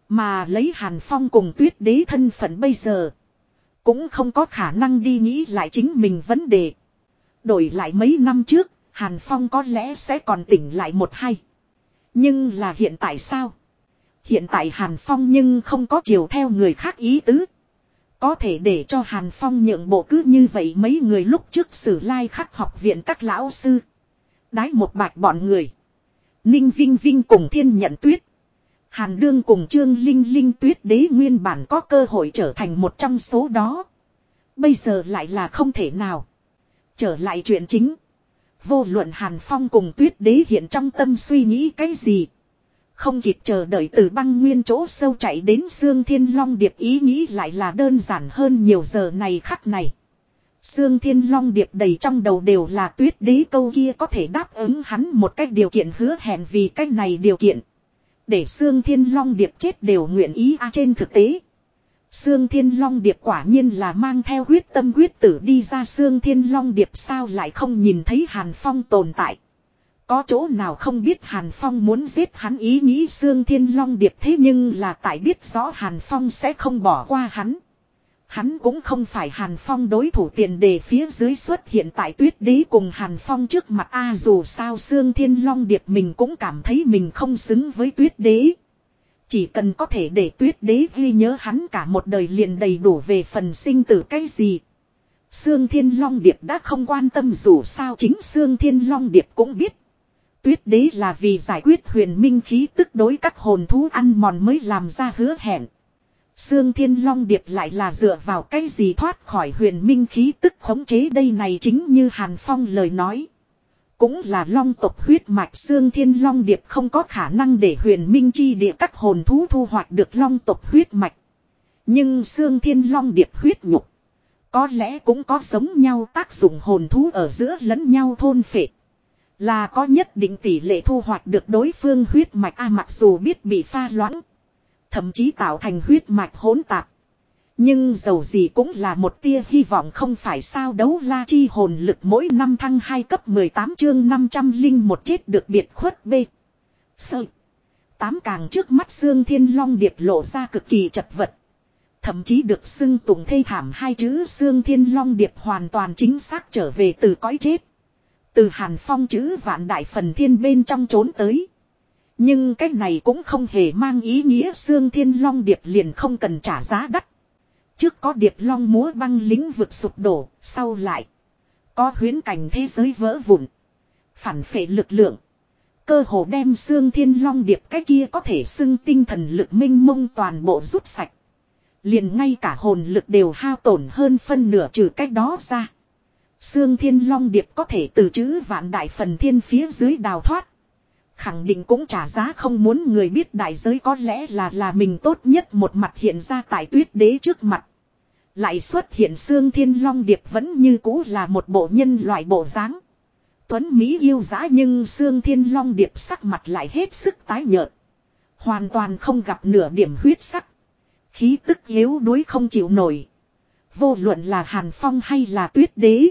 Mà lấy Hàn Phong cùng tuyết đế thân phận bây giờ. Cũng không có khả năng đi nghĩ lại chính mình vấn đề. Đổi lại mấy năm trước, Hàn Phong có lẽ sẽ còn tỉnh lại một hai. Nhưng là hiện tại sao? Hiện tại Hàn Phong nhưng không có chiều theo người khác ý tứ. Có thể để cho Hàn Phong nhượng bộ cứ như vậy mấy người lúc trước sử lai khắc học viện các lão sư. Đái một bạch bọn người. Ninh Vinh Vinh cùng thiên nhận tuyết. Hàn đương cùng Trương Linh Linh tuyết đế nguyên bản có cơ hội trở thành một trong số đó. Bây giờ lại là không thể nào. Trở lại chuyện chính. Vô luận Hàn Phong cùng tuyết đế hiện trong tâm suy nghĩ cái gì. Không kịp chờ đợi từ băng nguyên chỗ sâu chạy đến Sương thiên long điệp ý nghĩ lại là đơn giản hơn nhiều giờ này khắc này. Sương Thiên Long Điệp đầy trong đầu đều là tuyết đế câu kia có thể đáp ứng hắn một cách điều kiện hứa hẹn vì cách này điều kiện. Để Sương Thiên Long Điệp chết đều nguyện ý a trên thực tế. Sương Thiên Long Điệp quả nhiên là mang theo huyết tâm huyết tử đi ra Sương Thiên Long Điệp sao lại không nhìn thấy Hàn Phong tồn tại. Có chỗ nào không biết Hàn Phong muốn giết hắn ý nghĩ Sương Thiên Long Điệp thế nhưng là tại biết rõ Hàn Phong sẽ không bỏ qua hắn. Hắn cũng không phải Hàn Phong đối thủ tiền đề phía dưới xuất hiện tại tuyết đế cùng Hàn Phong trước mặt A dù sao Sương Thiên Long Điệp mình cũng cảm thấy mình không xứng với tuyết đế. Chỉ cần có thể để tuyết đế ghi nhớ hắn cả một đời liền đầy đủ về phần sinh tử cái gì. Sương Thiên Long Điệp đã không quan tâm dù sao chính Sương Thiên Long Điệp cũng biết. Tuyết đế là vì giải quyết huyền minh khí tức đối các hồn thú ăn mòn mới làm ra hứa hẹn. Sương Thiên Long Điệp lại là dựa vào cái gì thoát khỏi huyền minh khí tức khống chế đây này chính như Hàn Phong lời nói. Cũng là long tộc huyết mạch Sương Thiên Long Điệp không có khả năng để huyền minh chi địa các hồn thú thu hoạch được long tộc huyết mạch. Nhưng Sương Thiên Long Điệp huyết nhục. Có lẽ cũng có sống nhau tác dụng hồn thú ở giữa lẫn nhau thôn phệ. Là có nhất định tỷ lệ thu hoạch được đối phương huyết mạch a, mặc dù biết bị pha loãng. Thậm chí tạo thành huyết mạch hỗn tạp. Nhưng dầu gì cũng là một tia hy vọng không phải sao đấu la chi hồn lực mỗi năm thăng 2 cấp 18 chương 500 linh một chết được biệt khuất B. Sợ. Tám càng trước mắt xương thiên long điệp lộ ra cực kỳ chật vật. Thậm chí được xưng tụng thê thảm hai chữ xương thiên long điệp hoàn toàn chính xác trở về từ cõi chết. Từ hàn phong chữ vạn đại phần thiên bên trong trốn tới. Nhưng cái này cũng không hề mang ý nghĩa xương thiên long điệp liền không cần trả giá đắt. Trước có điệp long múa băng lính vực sụp đổ, sau lại. Có huyến cảnh thế giới vỡ vụn. Phản phệ lực lượng. Cơ hồ đem xương thiên long điệp cái kia có thể xưng tinh thần lực minh mông toàn bộ rút sạch. Liền ngay cả hồn lực đều hao tổn hơn phân nửa trừ cách đó ra. Xương thiên long điệp có thể từ chữ vạn đại phần thiên phía dưới đào thoát. Khẳng định cũng trả giá không muốn người biết đại giới có lẽ là là mình tốt nhất một mặt hiện ra tại tuyết đế trước mặt. Lại xuất hiện xương thiên long điệp vẫn như cũ là một bộ nhân loại bộ dáng. Tuấn Mỹ yêu dã nhưng xương thiên long điệp sắc mặt lại hết sức tái nhợt. Hoàn toàn không gặp nửa điểm huyết sắc. Khí tức yếu đuối không chịu nổi. Vô luận là Hàn Phong hay là tuyết đế.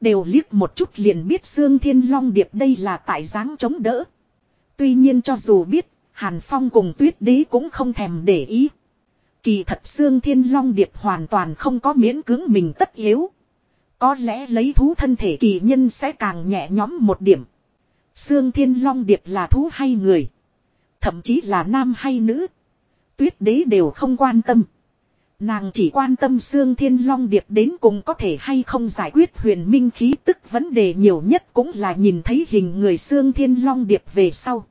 Đều liếc một chút liền biết xương thiên long điệp đây là tại dáng chống đỡ. Tuy nhiên cho dù biết, Hàn Phong cùng tuyết đế cũng không thèm để ý. Kỳ thật xương thiên long điệp hoàn toàn không có miễn cưỡng mình tất yếu. Có lẽ lấy thú thân thể kỳ nhân sẽ càng nhẹ nhõm một điểm. Xương thiên long điệp là thú hay người. Thậm chí là nam hay nữ. Tuyết đế đều không quan tâm. Nàng chỉ quan tâm xương thiên long điệp đến cùng có thể hay không giải quyết huyền minh khí tức vấn đề nhiều nhất cũng là nhìn thấy hình người xương thiên long điệp về sau.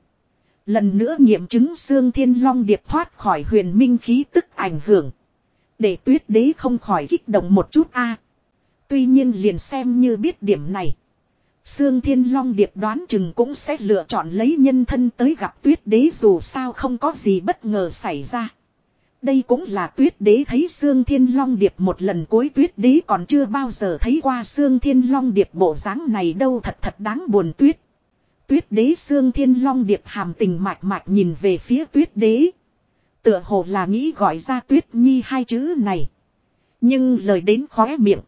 Lần nữa nghiệm chứng xương thiên long điệp thoát khỏi huyền minh khí tức ảnh hưởng. Để tuyết đế không khỏi kích động một chút a. Tuy nhiên liền xem như biết điểm này. Sương Thiên Long Điệp đoán chừng cũng sẽ lựa chọn lấy nhân thân tới gặp tuyết đế dù sao không có gì bất ngờ xảy ra. Đây cũng là tuyết đế thấy xương Thiên Long Điệp một lần cuối tuyết đế còn chưa bao giờ thấy qua xương Thiên Long Điệp bộ dáng này đâu thật thật đáng buồn tuyết. Tuyết đế xương Thiên Long Điệp hàm tình mạch mạch nhìn về phía tuyết đế. Tựa hồ là nghĩ gọi ra tuyết nhi hai chữ này. Nhưng lời đến khóe miệng.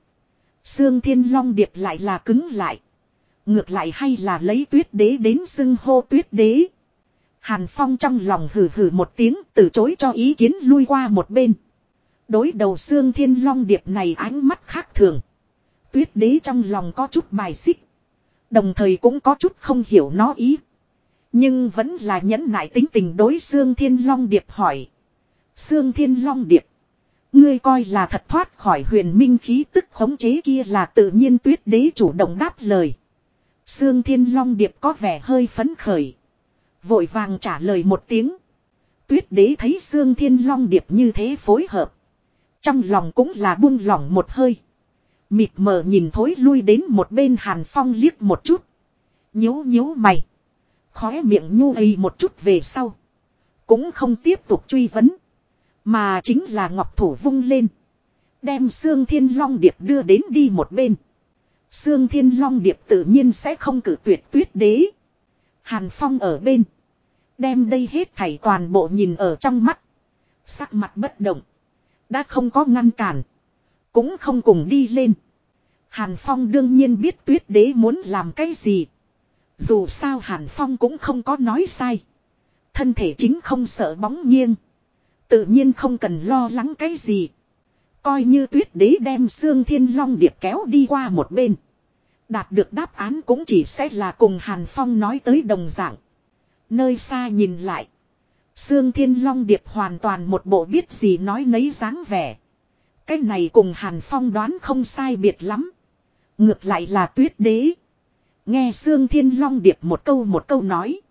Sương Thiên Long Điệp lại là cứng lại. Ngược lại hay là lấy tuyết đế đến xưng hô tuyết đế. Hàn Phong trong lòng hừ hừ một tiếng, từ chối cho ý kiến lui qua một bên. Đối đầu xương thiên long điệp này ánh mắt khác thường. Tuyết đế trong lòng có chút bài xích. Đồng thời cũng có chút không hiểu nó ý. Nhưng vẫn là nhẫn nại tính tình đối xương thiên long điệp hỏi. Xương thiên long điệp. Ngươi coi là thật thoát khỏi huyền minh khí tức khống chế kia là tự nhiên tuyết đế chủ động đáp lời. Sương Thiên Long Điệp có vẻ hơi phấn khởi. Vội vàng trả lời một tiếng. Tuyết đế thấy Sương Thiên Long Điệp như thế phối hợp. Trong lòng cũng là buông lỏng một hơi. Mịt mờ nhìn thối lui đến một bên Hàn Phong liếc một chút. Nhíu nhíu mày. Khóe miệng nhu y một chút về sau. Cũng không tiếp tục truy vấn. Mà chính là ngọc thủ vung lên. Đem Sương Thiên Long Điệp đưa đến đi một bên. Sương Thiên Long Điệp tự nhiên sẽ không cử tuyệt tuyết đế. Hàn Phong ở bên. Đem đây hết thảy toàn bộ nhìn ở trong mắt. Sắc mặt bất động. Đã không có ngăn cản. Cũng không cùng đi lên. Hàn Phong đương nhiên biết tuyết đế muốn làm cái gì. Dù sao Hàn Phong cũng không có nói sai. Thân thể chính không sợ bóng nghiêng. Tự nhiên không cần lo lắng cái gì. Coi như tuyết đế đem xương thiên long điệp kéo đi qua một bên. Đạt được đáp án cũng chỉ sẽ là cùng Hàn Phong nói tới đồng dạng. Nơi xa nhìn lại. Sương Thiên Long Điệp hoàn toàn một bộ biết gì nói nấy dáng vẻ. Cái này cùng Hàn Phong đoán không sai biệt lắm. Ngược lại là tuyết đế. Nghe Sương Thiên Long Điệp một câu một câu nói.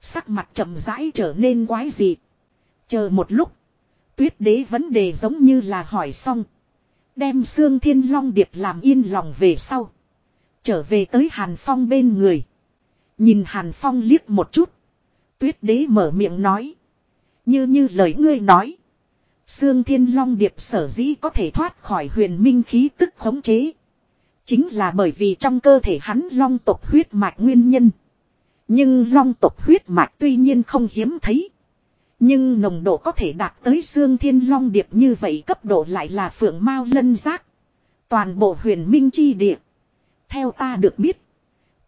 Sắc mặt chậm rãi trở nên quái dị. Chờ một lúc. Tuyết đế vấn đề giống như là hỏi xong. Đem Sương Thiên Long Điệp làm yên lòng về sau. Trở về tới Hàn Phong bên người. Nhìn Hàn Phong liếc một chút. Tuyết đế mở miệng nói. Như như lời ngươi nói. Sương Thiên Long Điệp sở dĩ có thể thoát khỏi huyền minh khí tức khống chế. Chính là bởi vì trong cơ thể hắn long tộc huyết mạch nguyên nhân. Nhưng long tộc huyết mạch tuy nhiên không hiếm thấy. Nhưng nồng độ có thể đạt tới xương thiên long điệp như vậy cấp độ lại là phượng mao lân giác. Toàn bộ huyền minh chi địa. Theo ta được biết.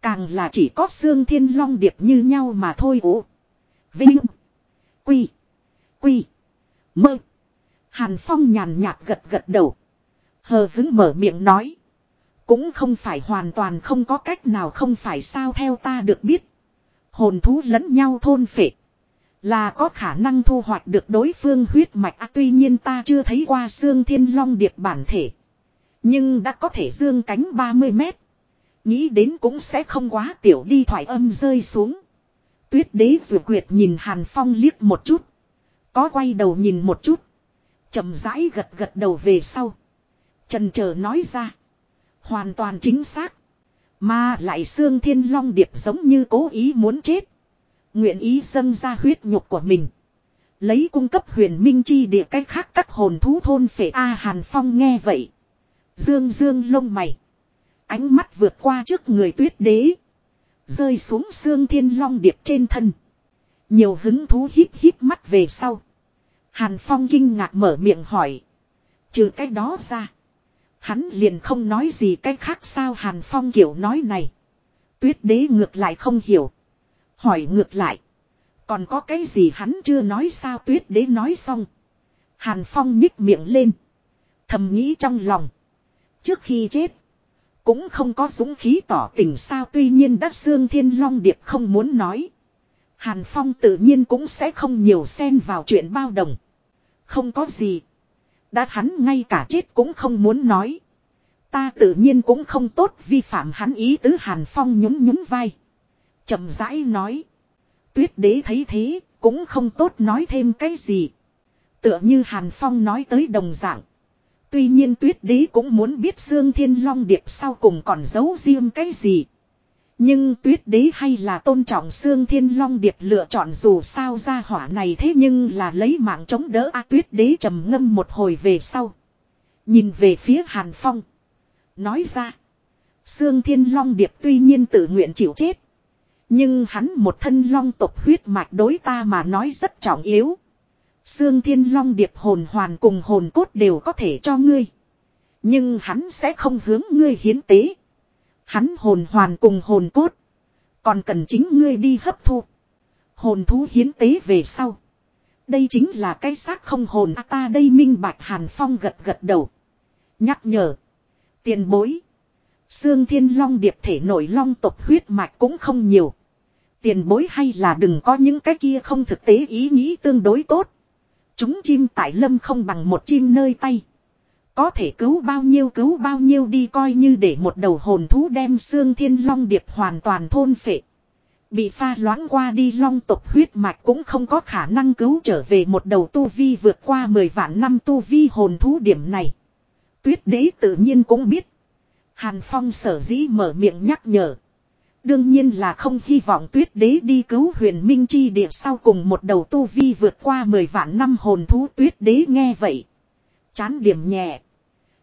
Càng là chỉ có xương thiên long điệp như nhau mà thôi ủ. Vinh. Quy. Quy. Mơ. Hàn Phong nhàn nhạt gật gật đầu. Hờ hứng mở miệng nói. Cũng không phải hoàn toàn không có cách nào không phải sao theo ta được biết. Hồn thú lẫn nhau thôn phệ. Là có khả năng thu hoạch được đối phương huyết mạch à, tuy nhiên ta chưa thấy qua xương thiên long điệp bản thể. Nhưng đã có thể dương cánh 30 mét. Nghĩ đến cũng sẽ không quá tiểu đi thoại âm rơi xuống. Tuyết đế rượu quyệt nhìn Hàn Phong liếc một chút. Có quay đầu nhìn một chút. chậm rãi gật gật đầu về sau. Trần chờ nói ra. Hoàn toàn chính xác. Mà lại xương thiên long điệp giống như cố ý muốn chết. Nguyện ý dâng ra huyết nhục của mình. Lấy cung cấp huyền minh chi địa cách khác các hồn thú thôn phệ A Hàn Phong nghe vậy. Dương dương lông mày. Ánh mắt vượt qua trước người tuyết đế. Rơi xuống xương thiên long điệp trên thân. Nhiều hứng thú hít hít mắt về sau. Hàn Phong kinh ngạc mở miệng hỏi. Trừ cái đó ra. Hắn liền không nói gì cái khác sao Hàn Phong kiểu nói này. Tuyết đế ngược lại không hiểu. Hỏi ngược lại. Còn có cái gì hắn chưa nói sao tuyết đế nói xong. Hàn Phong nhích miệng lên. Thầm nghĩ trong lòng. Trước khi chết. Cũng không có dũng khí tỏ tình sao tuy nhiên đắc xương thiên long điệp không muốn nói. Hàn Phong tự nhiên cũng sẽ không nhiều xen vào chuyện bao đồng. Không có gì. Đã hắn ngay cả chết cũng không muốn nói. Ta tự nhiên cũng không tốt vi phạm hắn ý tứ Hàn Phong nhún nhún vai. chậm rãi nói. Tuyết đế thấy thế, cũng không tốt nói thêm cái gì. Tựa như Hàn Phong nói tới đồng dạng. Tuy nhiên tuyết đế cũng muốn biết xương Thiên Long Điệp sau cùng còn giấu riêng cái gì. Nhưng tuyết đế hay là tôn trọng xương Thiên Long Điệp lựa chọn dù sao ra hỏa này thế nhưng là lấy mạng chống đỡ a tuyết đế trầm ngâm một hồi về sau. Nhìn về phía Hàn Phong. Nói ra. xương Thiên Long Điệp tuy nhiên tự nguyện chịu chết. Nhưng hắn một thân long tộc huyết mạch đối ta mà nói rất trọng yếu. Sương Thiên Long Điệp hồn hoàn cùng hồn cốt đều có thể cho ngươi. Nhưng hắn sẽ không hướng ngươi hiến tế. Hắn hồn hoàn cùng hồn cốt. Còn cần chính ngươi đi hấp thu. Hồn thú hiến tế về sau. Đây chính là cái xác không hồn à, ta đây minh bạch hàn phong gật gật đầu. Nhắc nhở. Tiền bối. Sương Thiên Long Điệp thể nội long tộc huyết mạch cũng không nhiều. Tiền bối hay là đừng có những cái kia không thực tế ý nghĩ tương đối tốt. Chúng chim tại lâm không bằng một chim nơi tay. Có thể cứu bao nhiêu cứu bao nhiêu đi coi như để một đầu hồn thú đem xương thiên long điệp hoàn toàn thôn phệ. Bị pha loãng qua đi long tộc huyết mạch cũng không có khả năng cứu trở về một đầu tu vi vượt qua 10 vạn năm tu vi hồn thú điểm này. Tuyết đế tự nhiên cũng biết. Hàn Phong sở dĩ mở miệng nhắc nhở. Đương nhiên là không hy vọng tuyết đế đi cứu huyền minh chi địa sau cùng một đầu tu vi vượt qua 10 vạn năm hồn thú tuyết đế nghe vậy. Chán điểm nhẹ.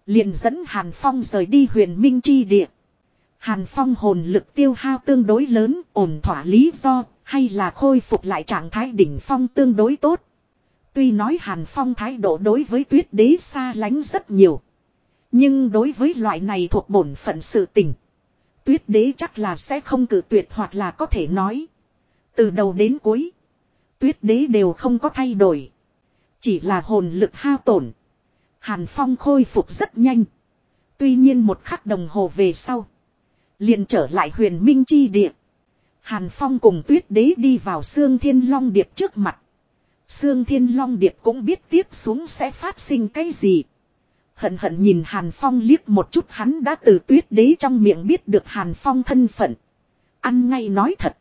Liền dẫn Hàn Phong rời đi huyền minh chi địa. Hàn Phong hồn lực tiêu hao tương đối lớn, ổn thỏa lý do, hay là khôi phục lại trạng thái đỉnh phong tương đối tốt. Tuy nói Hàn Phong thái độ đối với tuyết đế xa lánh rất nhiều. Nhưng đối với loại này thuộc bổn phận sự tình. Tuyết đế chắc là sẽ không cử tuyệt hoặc là có thể nói. Từ đầu đến cuối. Tuyết đế đều không có thay đổi. Chỉ là hồn lực hao tổn. Hàn Phong khôi phục rất nhanh. Tuy nhiên một khắc đồng hồ về sau. liền trở lại huyền minh chi địa. Hàn Phong cùng tuyết đế đi vào xương thiên long điệp trước mặt. Sương Thiên Long Điệp cũng biết tiếp xuống sẽ phát sinh cái gì. Hận hận nhìn Hàn Phong liếc một chút, hắn đã từ tuyết đế trong miệng biết được Hàn Phong thân phận. Ăn ngay nói thật.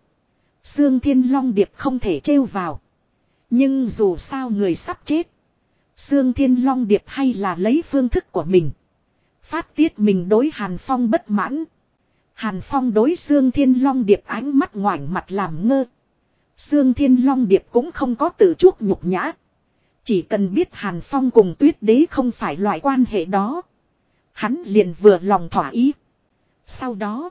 Sương Thiên Long Điệp không thể trêu vào. Nhưng dù sao người sắp chết. Sương Thiên Long Điệp hay là lấy phương thức của mình. Phát tiết mình đối Hàn Phong bất mãn. Hàn Phong đối Sương Thiên Long Điệp ánh mắt ngoảnh mặt làm ngơ. Sương Thiên Long Điệp cũng không có tự chuốc nhục nhã. Chỉ cần biết Hàn Phong cùng tuyết đế không phải loại quan hệ đó. Hắn liền vừa lòng thỏa ý. Sau đó.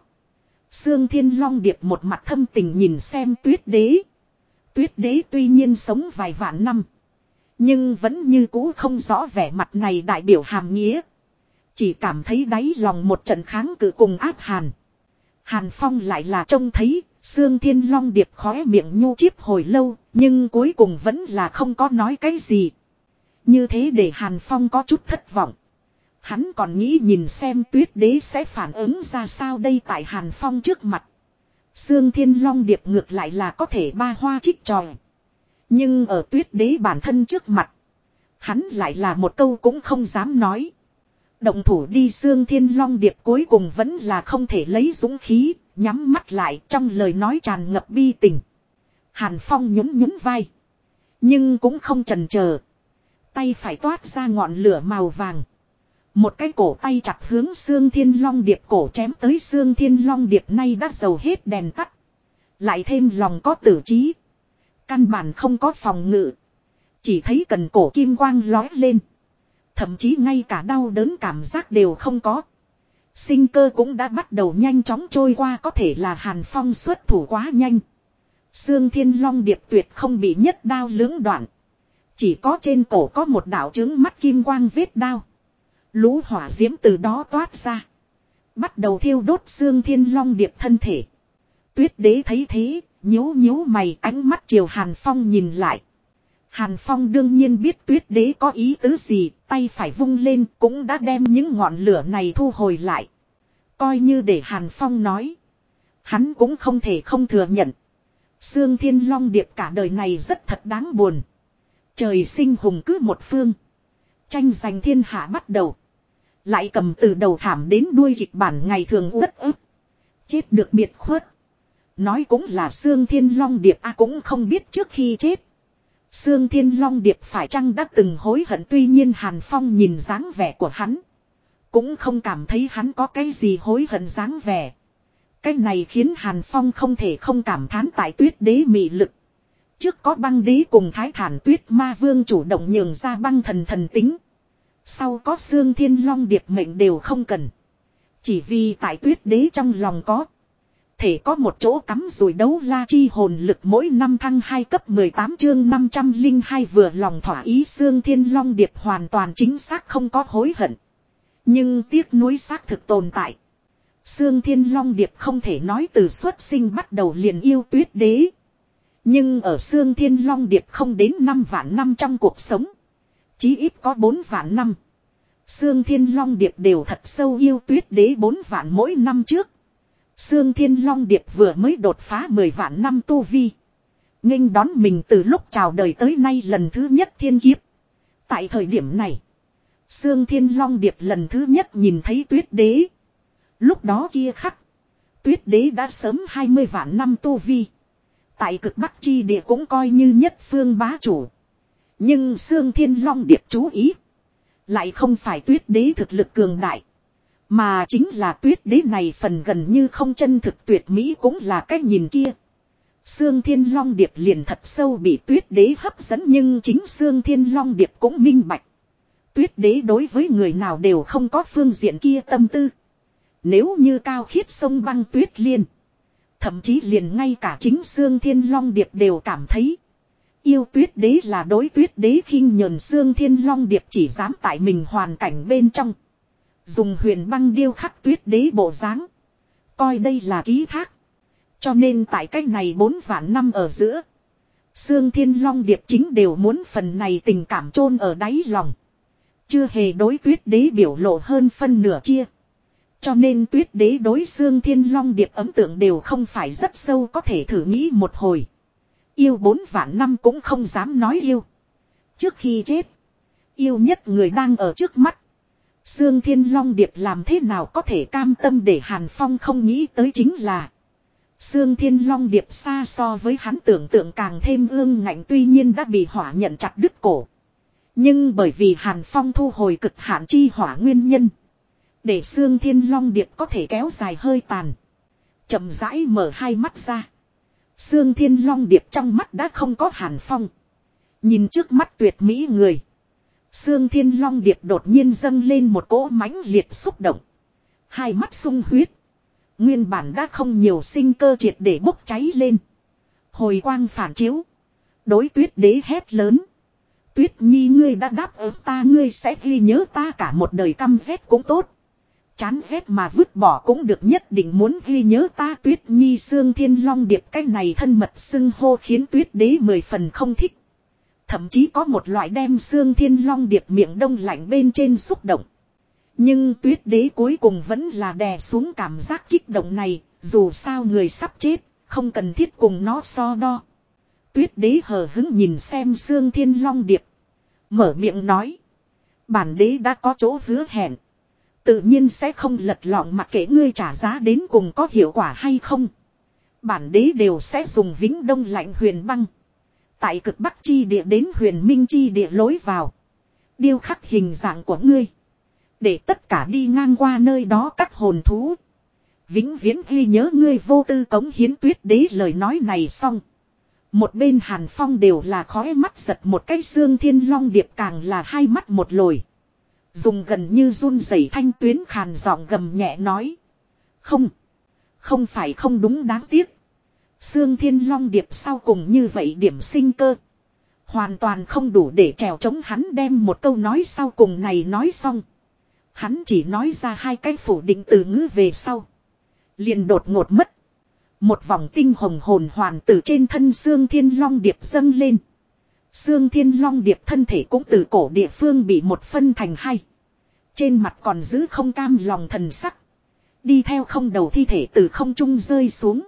Sương Thiên Long Điệp một mặt thâm tình nhìn xem tuyết đế. Tuyết đế tuy nhiên sống vài vạn năm. Nhưng vẫn như cũ không rõ vẻ mặt này đại biểu hàm nghĩa. Chỉ cảm thấy đáy lòng một trận kháng cự cùng áp hàn. Hàn Phong lại là trông thấy, Sương Thiên Long Điệp khóe miệng nhu chiếp hồi lâu, nhưng cuối cùng vẫn là không có nói cái gì. Như thế để Hàn Phong có chút thất vọng. Hắn còn nghĩ nhìn xem tuyết đế sẽ phản ứng ra sao đây tại Hàn Phong trước mặt. Sương Thiên Long Điệp ngược lại là có thể ba hoa trích tròi. Nhưng ở tuyết đế bản thân trước mặt. Hắn lại là một câu cũng không dám nói. Động thủ đi Dương thiên long điệp cuối cùng vẫn là không thể lấy dũng khí, nhắm mắt lại trong lời nói tràn ngập bi tình. Hàn Phong nhún nhún vai. Nhưng cũng không chần chờ Tay phải toát ra ngọn lửa màu vàng. Một cái cổ tay chặt hướng xương thiên long điệp cổ chém tới xương thiên long điệp nay đã dầu hết đèn tắt. Lại thêm lòng có tử trí. Căn bản không có phòng ngự. Chỉ thấy cần cổ kim quang lói lên. Thậm chí ngay cả đau đớn cảm giác đều không có. Sinh cơ cũng đã bắt đầu nhanh chóng trôi qua có thể là Hàn Phong xuất thủ quá nhanh. Sương Thiên Long Điệp tuyệt không bị nhất đao lưỡng đoạn. Chỉ có trên cổ có một đạo trứng mắt kim quang vết đao. Lũ hỏa diễm từ đó toát ra. Bắt đầu thiêu đốt Sương Thiên Long Điệp thân thể. Tuyết đế thấy thế, nhíu nhíu mày ánh mắt chiều Hàn Phong nhìn lại. Hàn Phong đương nhiên biết tuyết đế có ý tứ gì, tay phải vung lên cũng đã đem những ngọn lửa này thu hồi lại. Coi như để Hàn Phong nói. Hắn cũng không thể không thừa nhận. Sương Thiên Long Điệp cả đời này rất thật đáng buồn. Trời sinh hùng cứ một phương. Tranh giành thiên hạ bắt đầu. Lại cầm từ đầu thảm đến đuôi kịch bản ngày thường rất ức. Chết được biệt khuất. Nói cũng là Sương Thiên Long Điệp a cũng không biết trước khi chết. Sương Thiên Long Điệp phải chăng đã từng hối hận tuy nhiên Hàn Phong nhìn dáng vẻ của hắn. Cũng không cảm thấy hắn có cái gì hối hận dáng vẻ. Cái này khiến Hàn Phong không thể không cảm thán tại tuyết đế mị lực. Trước có băng đế cùng thái thản tuyết ma vương chủ động nhường ra băng thần thần tính. Sau có xương thiên long điệp mệnh đều không cần. Chỉ vì tại tuyết đế trong lòng có. Thể có một chỗ cắm rồi đấu la chi hồn lực mỗi năm thăng 2 cấp 18 chương 502 vừa lòng thỏa ý xương thiên long điệp hoàn toàn chính xác không có hối hận. Nhưng tiếc nuối xác thực tồn tại. Sương Thiên Long Điệp không thể nói từ xuất sinh bắt đầu liền yêu tuyết đế. Nhưng ở Sương Thiên Long Điệp không đến 5 vạn năm trong cuộc sống. Chí ít có 4 vạn năm. Sương Thiên Long Điệp đều thật sâu yêu tuyết đế 4 vạn mỗi năm trước. Sương Thiên Long Điệp vừa mới đột phá 10 vạn năm tu vi. nghênh đón mình từ lúc chào đời tới nay lần thứ nhất thiên kiếp. Tại thời điểm này. Sương Thiên Long Điệp lần thứ nhất nhìn thấy tuyết đế. Lúc đó kia khắc. Tuyết đế đã sớm 20 vạn năm tu vi. Tại cực bắc chi địa cũng coi như nhất phương bá chủ. Nhưng Sương Thiên Long Điệp chú ý. Lại không phải tuyết đế thực lực cường đại. Mà chính là tuyết đế này phần gần như không chân thực tuyệt mỹ cũng là cách nhìn kia. Sương Thiên Long Điệp liền thật sâu bị tuyết đế hấp dẫn nhưng chính Sương Thiên Long Điệp cũng minh bạch. Tuyết đế đối với người nào đều không có phương diện kia tâm tư. Nếu như cao khiết sông băng tuyết liên. Thậm chí liền ngay cả chính Sương Thiên Long Điệp đều cảm thấy. Yêu tuyết đế là đối tuyết đế khinh nhờn Sương Thiên Long Điệp chỉ dám tại mình hoàn cảnh bên trong. Dùng huyền băng điêu khắc tuyết đế bộ dáng Coi đây là ký thác. Cho nên tại cách này bốn vạn năm ở giữa. Sương Thiên Long Điệp chính đều muốn phần này tình cảm chôn ở đáy lòng. Chưa hề đối tuyết đế biểu lộ hơn phân nửa chia. Cho nên tuyết đế đối xương thiên long điệp ấm tượng đều không phải rất sâu có thể thử nghĩ một hồi. Yêu bốn vạn năm cũng không dám nói yêu. Trước khi chết. Yêu nhất người đang ở trước mắt. Sương Thiên Long Điệp làm thế nào có thể cam tâm để Hàn Phong không nghĩ tới chính là Sương Thiên Long Điệp xa so với hắn tưởng tượng càng thêm ương ngạnh tuy nhiên đã bị hỏa nhận chặt đứt cổ. Nhưng bởi vì Hàn Phong thu hồi cực hạn chi hỏa nguyên nhân. Để Dương thiên long điệp có thể kéo dài hơi tàn. chậm rãi mở hai mắt ra. Dương thiên long điệp trong mắt đã không có Hàn Phong. Nhìn trước mắt tuyệt mỹ người. Sương Thiên Long Điệp đột nhiên dâng lên một cỗ mãnh liệt xúc động. Hai mắt sung huyết. Nguyên bản đã không nhiều sinh cơ triệt để bốc cháy lên. Hồi quang phản chiếu. Đối tuyết đế hét lớn. Tuyết nhi ngươi đã đáp ứng ta, ngươi sẽ ghi nhớ ta cả một đời căm ghét cũng tốt. Chán ghét mà vứt bỏ cũng được nhất định muốn ghi nhớ ta tuyết nhi xương thiên long điệp, cái này thân mật xưng hô khiến tuyết đế mười phần không thích. Thậm chí có một loại đem xương thiên long điệp miệng đông lạnh bên trên xúc động. Nhưng tuyết đế cuối cùng vẫn là đè xuống cảm giác kích động này, dù sao người sắp chết, không cần thiết cùng nó so đo. Tuyết đế hờ hứng nhìn xem xương thiên long điệp. Mở miệng nói. Bản đế đã có chỗ hứa hẹn. Tự nhiên sẽ không lật lọng mặc kệ ngươi trả giá đến cùng có hiệu quả hay không. Bản đế đều sẽ dùng vĩnh đông lạnh huyền băng. Tại cực bắc chi địa đến huyền minh chi địa lối vào. Điêu khắc hình dạng của ngươi. Để tất cả đi ngang qua nơi đó các hồn thú. Vĩnh viễn ghi nhớ ngươi vô tư cống hiến tuyết đế lời nói này xong. Một bên hàn phong đều là khói mắt giật một cái xương thiên long điệp càng là hai mắt một lồi. Dùng gần như run rẩy thanh tuyến khàn giọng gầm nhẹ nói. Không. Không phải không đúng đáng tiếc. Sương Thiên Long Điệp sau cùng như vậy điểm sinh cơ. Hoàn toàn không đủ để trèo chống hắn đem một câu nói sau cùng này nói xong. Hắn chỉ nói ra hai cái phủ định từ ngữ về sau. liền đột ngột mất. Một vòng tinh hồng hồn hoàn từ trên thân Sương Thiên Long Điệp dâng lên. Sương Thiên Long Điệp thân thể cũng từ cổ địa phương bị một phân thành hai. Trên mặt còn giữ không cam lòng thần sắc. Đi theo không đầu thi thể từ không trung rơi xuống.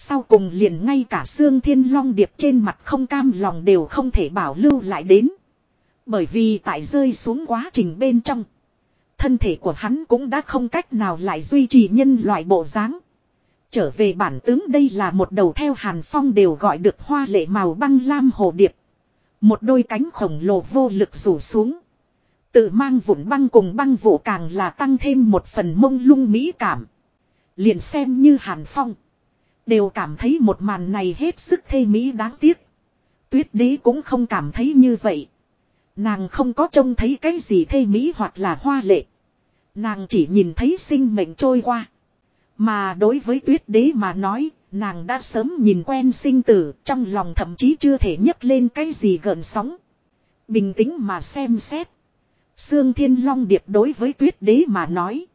Sau cùng liền ngay cả xương thiên long điệp trên mặt không cam lòng đều không thể bảo lưu lại đến. Bởi vì tại rơi xuống quá trình bên trong. Thân thể của hắn cũng đã không cách nào lại duy trì nhân loại bộ dáng. Trở về bản tướng đây là một đầu theo hàn phong đều gọi được hoa lệ màu băng lam hồ điệp. Một đôi cánh khổng lồ vô lực rủ xuống. Tự mang vụn băng cùng băng vụ càng là tăng thêm một phần mông lung mỹ cảm. Liền xem như hàn phong. Đều cảm thấy một màn này hết sức thê mỹ đáng tiếc. Tuyết đế cũng không cảm thấy như vậy. Nàng không có trông thấy cái gì thê mỹ hoặc là hoa lệ. Nàng chỉ nhìn thấy sinh mệnh trôi qua. Mà đối với tuyết đế mà nói, nàng đã sớm nhìn quen sinh tử, trong lòng thậm chí chưa thể nhấc lên cái gì gần sóng. Bình tĩnh mà xem xét. Sương Thiên Long Điệp đối với tuyết đế mà nói.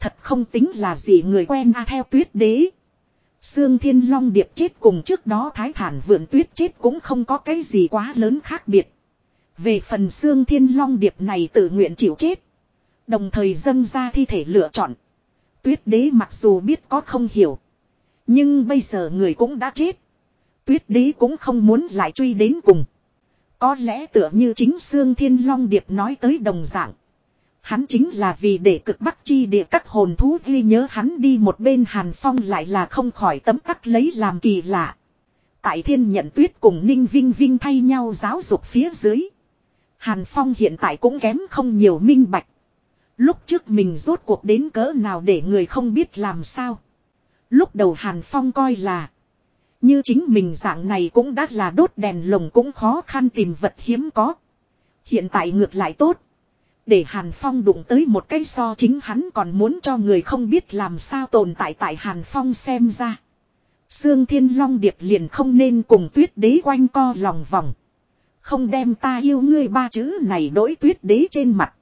Thật không tính là gì người quen a theo tuyết đế. Sương Thiên Long Điệp chết cùng trước đó Thái Thản Vượn Tuyết chết cũng không có cái gì quá lớn khác biệt. Về phần Sương Thiên Long Điệp này tự nguyện chịu chết. Đồng thời dâng ra thi thể lựa chọn. Tuyết đế mặc dù biết có không hiểu. Nhưng bây giờ người cũng đã chết. Tuyết đế cũng không muốn lại truy đến cùng. Có lẽ tựa như chính Sương Thiên Long Điệp nói tới đồng dạng. Hắn chính là vì để cực bắc chi địa các hồn thú ghi nhớ hắn đi một bên Hàn Phong lại là không khỏi tấm tắc lấy làm kỳ lạ. Tại thiên nhận tuyết cùng Ninh Vinh Vinh thay nhau giáo dục phía dưới. Hàn Phong hiện tại cũng kém không nhiều minh bạch. Lúc trước mình rốt cuộc đến cỡ nào để người không biết làm sao. Lúc đầu Hàn Phong coi là. Như chính mình dạng này cũng đã là đốt đèn lồng cũng khó khăn tìm vật hiếm có. Hiện tại ngược lại tốt. Để Hàn Phong đụng tới một cái so chính hắn còn muốn cho người không biết làm sao tồn tại tại Hàn Phong xem ra. Sương Thiên Long Điệp liền không nên cùng tuyết đế quanh co lòng vòng. Không đem ta yêu ngươi ba chữ này đối tuyết đế trên mặt.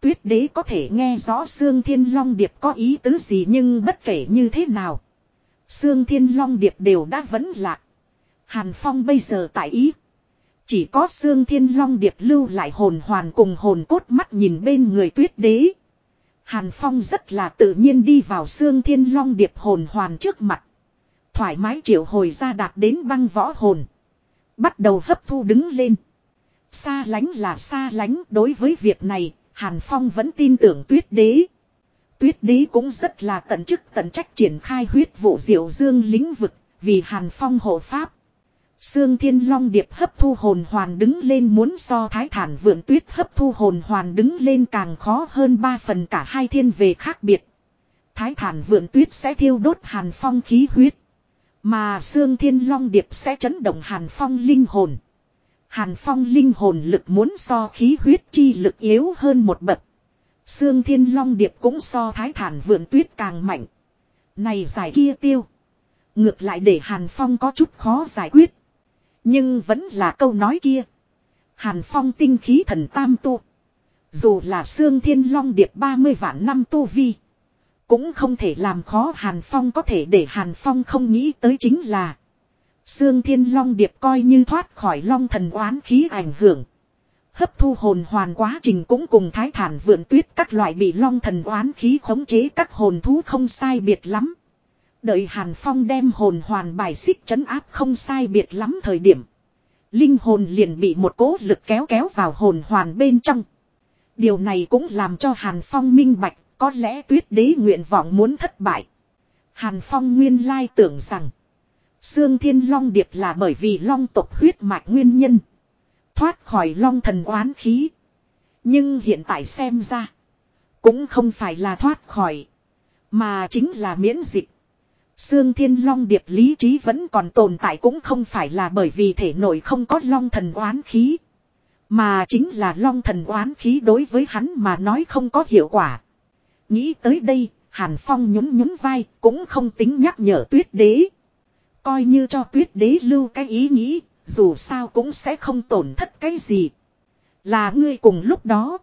Tuyết đế có thể nghe rõ Sương Thiên Long Điệp có ý tứ gì nhưng bất kể như thế nào. Sương Thiên Long Điệp đều đã vẫn lạc. Hàn Phong bây giờ tại ý. Chỉ có xương Thiên Long Điệp lưu lại hồn hoàn cùng hồn cốt mắt nhìn bên người tuyết đế. Hàn Phong rất là tự nhiên đi vào xương Thiên Long Điệp hồn hoàn trước mặt. Thoải mái triệu hồi ra đạt đến băng võ hồn. Bắt đầu hấp thu đứng lên. Xa lánh là xa lánh đối với việc này, Hàn Phong vẫn tin tưởng tuyết đế. Tuyết đế cũng rất là tận chức tận trách triển khai huyết vụ diệu dương lĩnh vực, vì Hàn Phong hộ pháp. Sương Thiên Long Điệp hấp thu hồn hoàn đứng lên muốn so thái thản vượn tuyết hấp thu hồn hoàn đứng lên càng khó hơn ba phần cả hai thiên về khác biệt. Thái thản vượn tuyết sẽ thiêu đốt Hàn Phong khí huyết. Mà Sương Thiên Long Điệp sẽ chấn động Hàn Phong linh hồn. Hàn Phong linh hồn lực muốn so khí huyết chi lực yếu hơn một bậc. Sương Thiên Long Điệp cũng so thái thản vượn tuyết càng mạnh. Này giải kia tiêu. Ngược lại để Hàn Phong có chút khó giải quyết. Nhưng vẫn là câu nói kia. Hàn Phong tinh khí thần tam tu. Dù là xương Thiên Long Điệp 30 vạn năm tu vi. Cũng không thể làm khó Hàn Phong có thể để Hàn Phong không nghĩ tới chính là. Sương Thiên Long Điệp coi như thoát khỏi long thần oán khí ảnh hưởng. Hấp thu hồn hoàn quá trình cũng cùng thái thản vượn tuyết các loại bị long thần oán khí khống chế các hồn thú không sai biệt lắm. Đợi Hàn Phong đem hồn hoàn bài xích chấn áp không sai biệt lắm thời điểm. Linh hồn liền bị một cố lực kéo kéo vào hồn hoàn bên trong. Điều này cũng làm cho Hàn Phong minh bạch, có lẽ tuyết đế nguyện vọng muốn thất bại. Hàn Phong nguyên lai tưởng rằng, Sương Thiên Long Điệp là bởi vì long tộc huyết mạch nguyên nhân. Thoát khỏi long thần oán khí. Nhưng hiện tại xem ra, cũng không phải là thoát khỏi, mà chính là miễn dịch. Sương Thiên Long Điệp lý trí vẫn còn tồn tại cũng không phải là bởi vì thể nội không có long thần oán khí. Mà chính là long thần oán khí đối với hắn mà nói không có hiệu quả. Nghĩ tới đây, Hàn Phong nhún nhún vai cũng không tính nhắc nhở tuyết đế. Coi như cho tuyết đế lưu cái ý nghĩ, dù sao cũng sẽ không tổn thất cái gì. Là ngươi cùng lúc đó.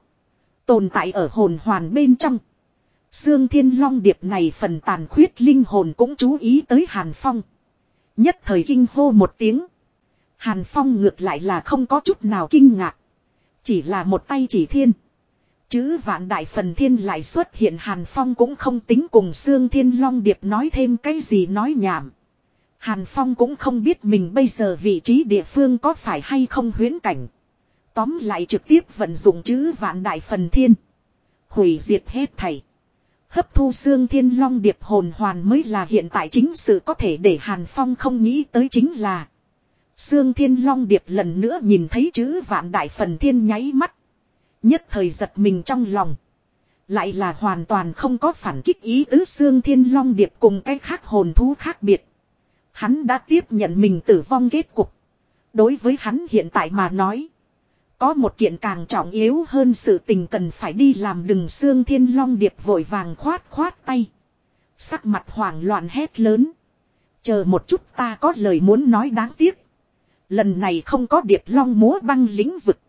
Tồn tại ở hồn hoàn bên trong. Sương Thiên Long Điệp này phần tàn khuyết linh hồn cũng chú ý tới Hàn Phong. Nhất thời kinh hô một tiếng. Hàn Phong ngược lại là không có chút nào kinh ngạc. Chỉ là một tay chỉ thiên. Chữ vạn đại phần thiên lại xuất hiện Hàn Phong cũng không tính cùng Sương Thiên Long Điệp nói thêm cái gì nói nhảm. Hàn Phong cũng không biết mình bây giờ vị trí địa phương có phải hay không huyến cảnh. Tóm lại trực tiếp vận dụng chữ vạn đại phần thiên. Hủy diệt hết thầy Hấp thu xương thiên long điệp hồn hoàn mới là hiện tại chính sự có thể để Hàn Phong không nghĩ tới chính là. Xương thiên long điệp lần nữa nhìn thấy chữ vạn đại phần thiên nháy mắt. Nhất thời giật mình trong lòng. Lại là hoàn toàn không có phản kích ý tứ xương thiên long điệp cùng cái khác hồn thú khác biệt. Hắn đã tiếp nhận mình tử vong kết cục. Đối với hắn hiện tại mà nói. Có một kiện càng trọng yếu hơn sự tình cần phải đi làm đừng xương thiên long điệp vội vàng khoát khoát tay. Sắc mặt hoảng loạn hét lớn. Chờ một chút ta có lời muốn nói đáng tiếc. Lần này không có điệp long múa băng lĩnh vực.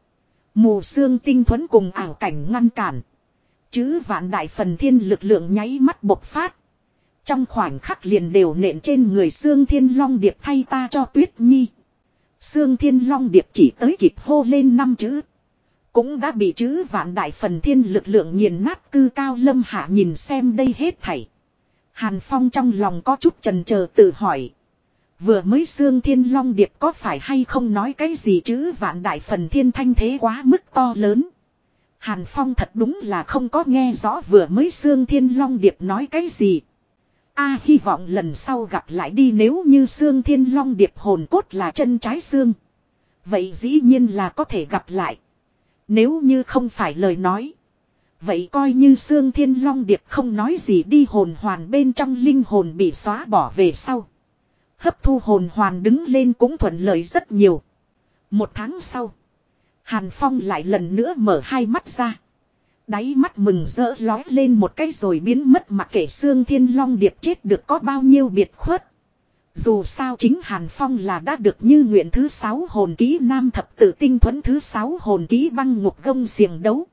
Mù xương tinh thuẫn cùng ảo cảnh ngăn cản. Chứ vạn đại phần thiên lực lượng nháy mắt bộc phát. Trong khoảnh khắc liền đều nện trên người xương thiên long điệp thay ta cho tuyết nhi. Sương Thiên Long Điệp chỉ tới kịp hô lên năm chữ. Cũng đã bị chữ vạn đại phần thiên lực lượng nghiền nát cư cao lâm hạ nhìn xem đây hết thảy. Hàn Phong trong lòng có chút trần chờ tự hỏi. Vừa mới Sương Thiên Long Điệp có phải hay không nói cái gì chữ vạn đại phần thiên thanh thế quá mức to lớn. Hàn Phong thật đúng là không có nghe rõ vừa mới Sương Thiên Long Điệp nói cái gì. A hy vọng lần sau gặp lại đi nếu như xương thiên long điệp hồn cốt là chân trái xương. Vậy dĩ nhiên là có thể gặp lại. Nếu như không phải lời nói. Vậy coi như xương thiên long điệp không nói gì đi hồn hoàn bên trong linh hồn bị xóa bỏ về sau. Hấp thu hồn hoàn đứng lên cũng thuận lợi rất nhiều. Một tháng sau. Hàn Phong lại lần nữa mở hai mắt ra. Đáy mắt mừng rỡ lói lên một cái rồi biến mất mặc kệ xương thiên long điệp chết được có bao nhiêu biệt khuất. Dù sao chính Hàn Phong là đã được như nguyện thứ sáu hồn ký nam thập tự tinh thuẫn thứ sáu hồn ký băng ngục gông xiềng đấu.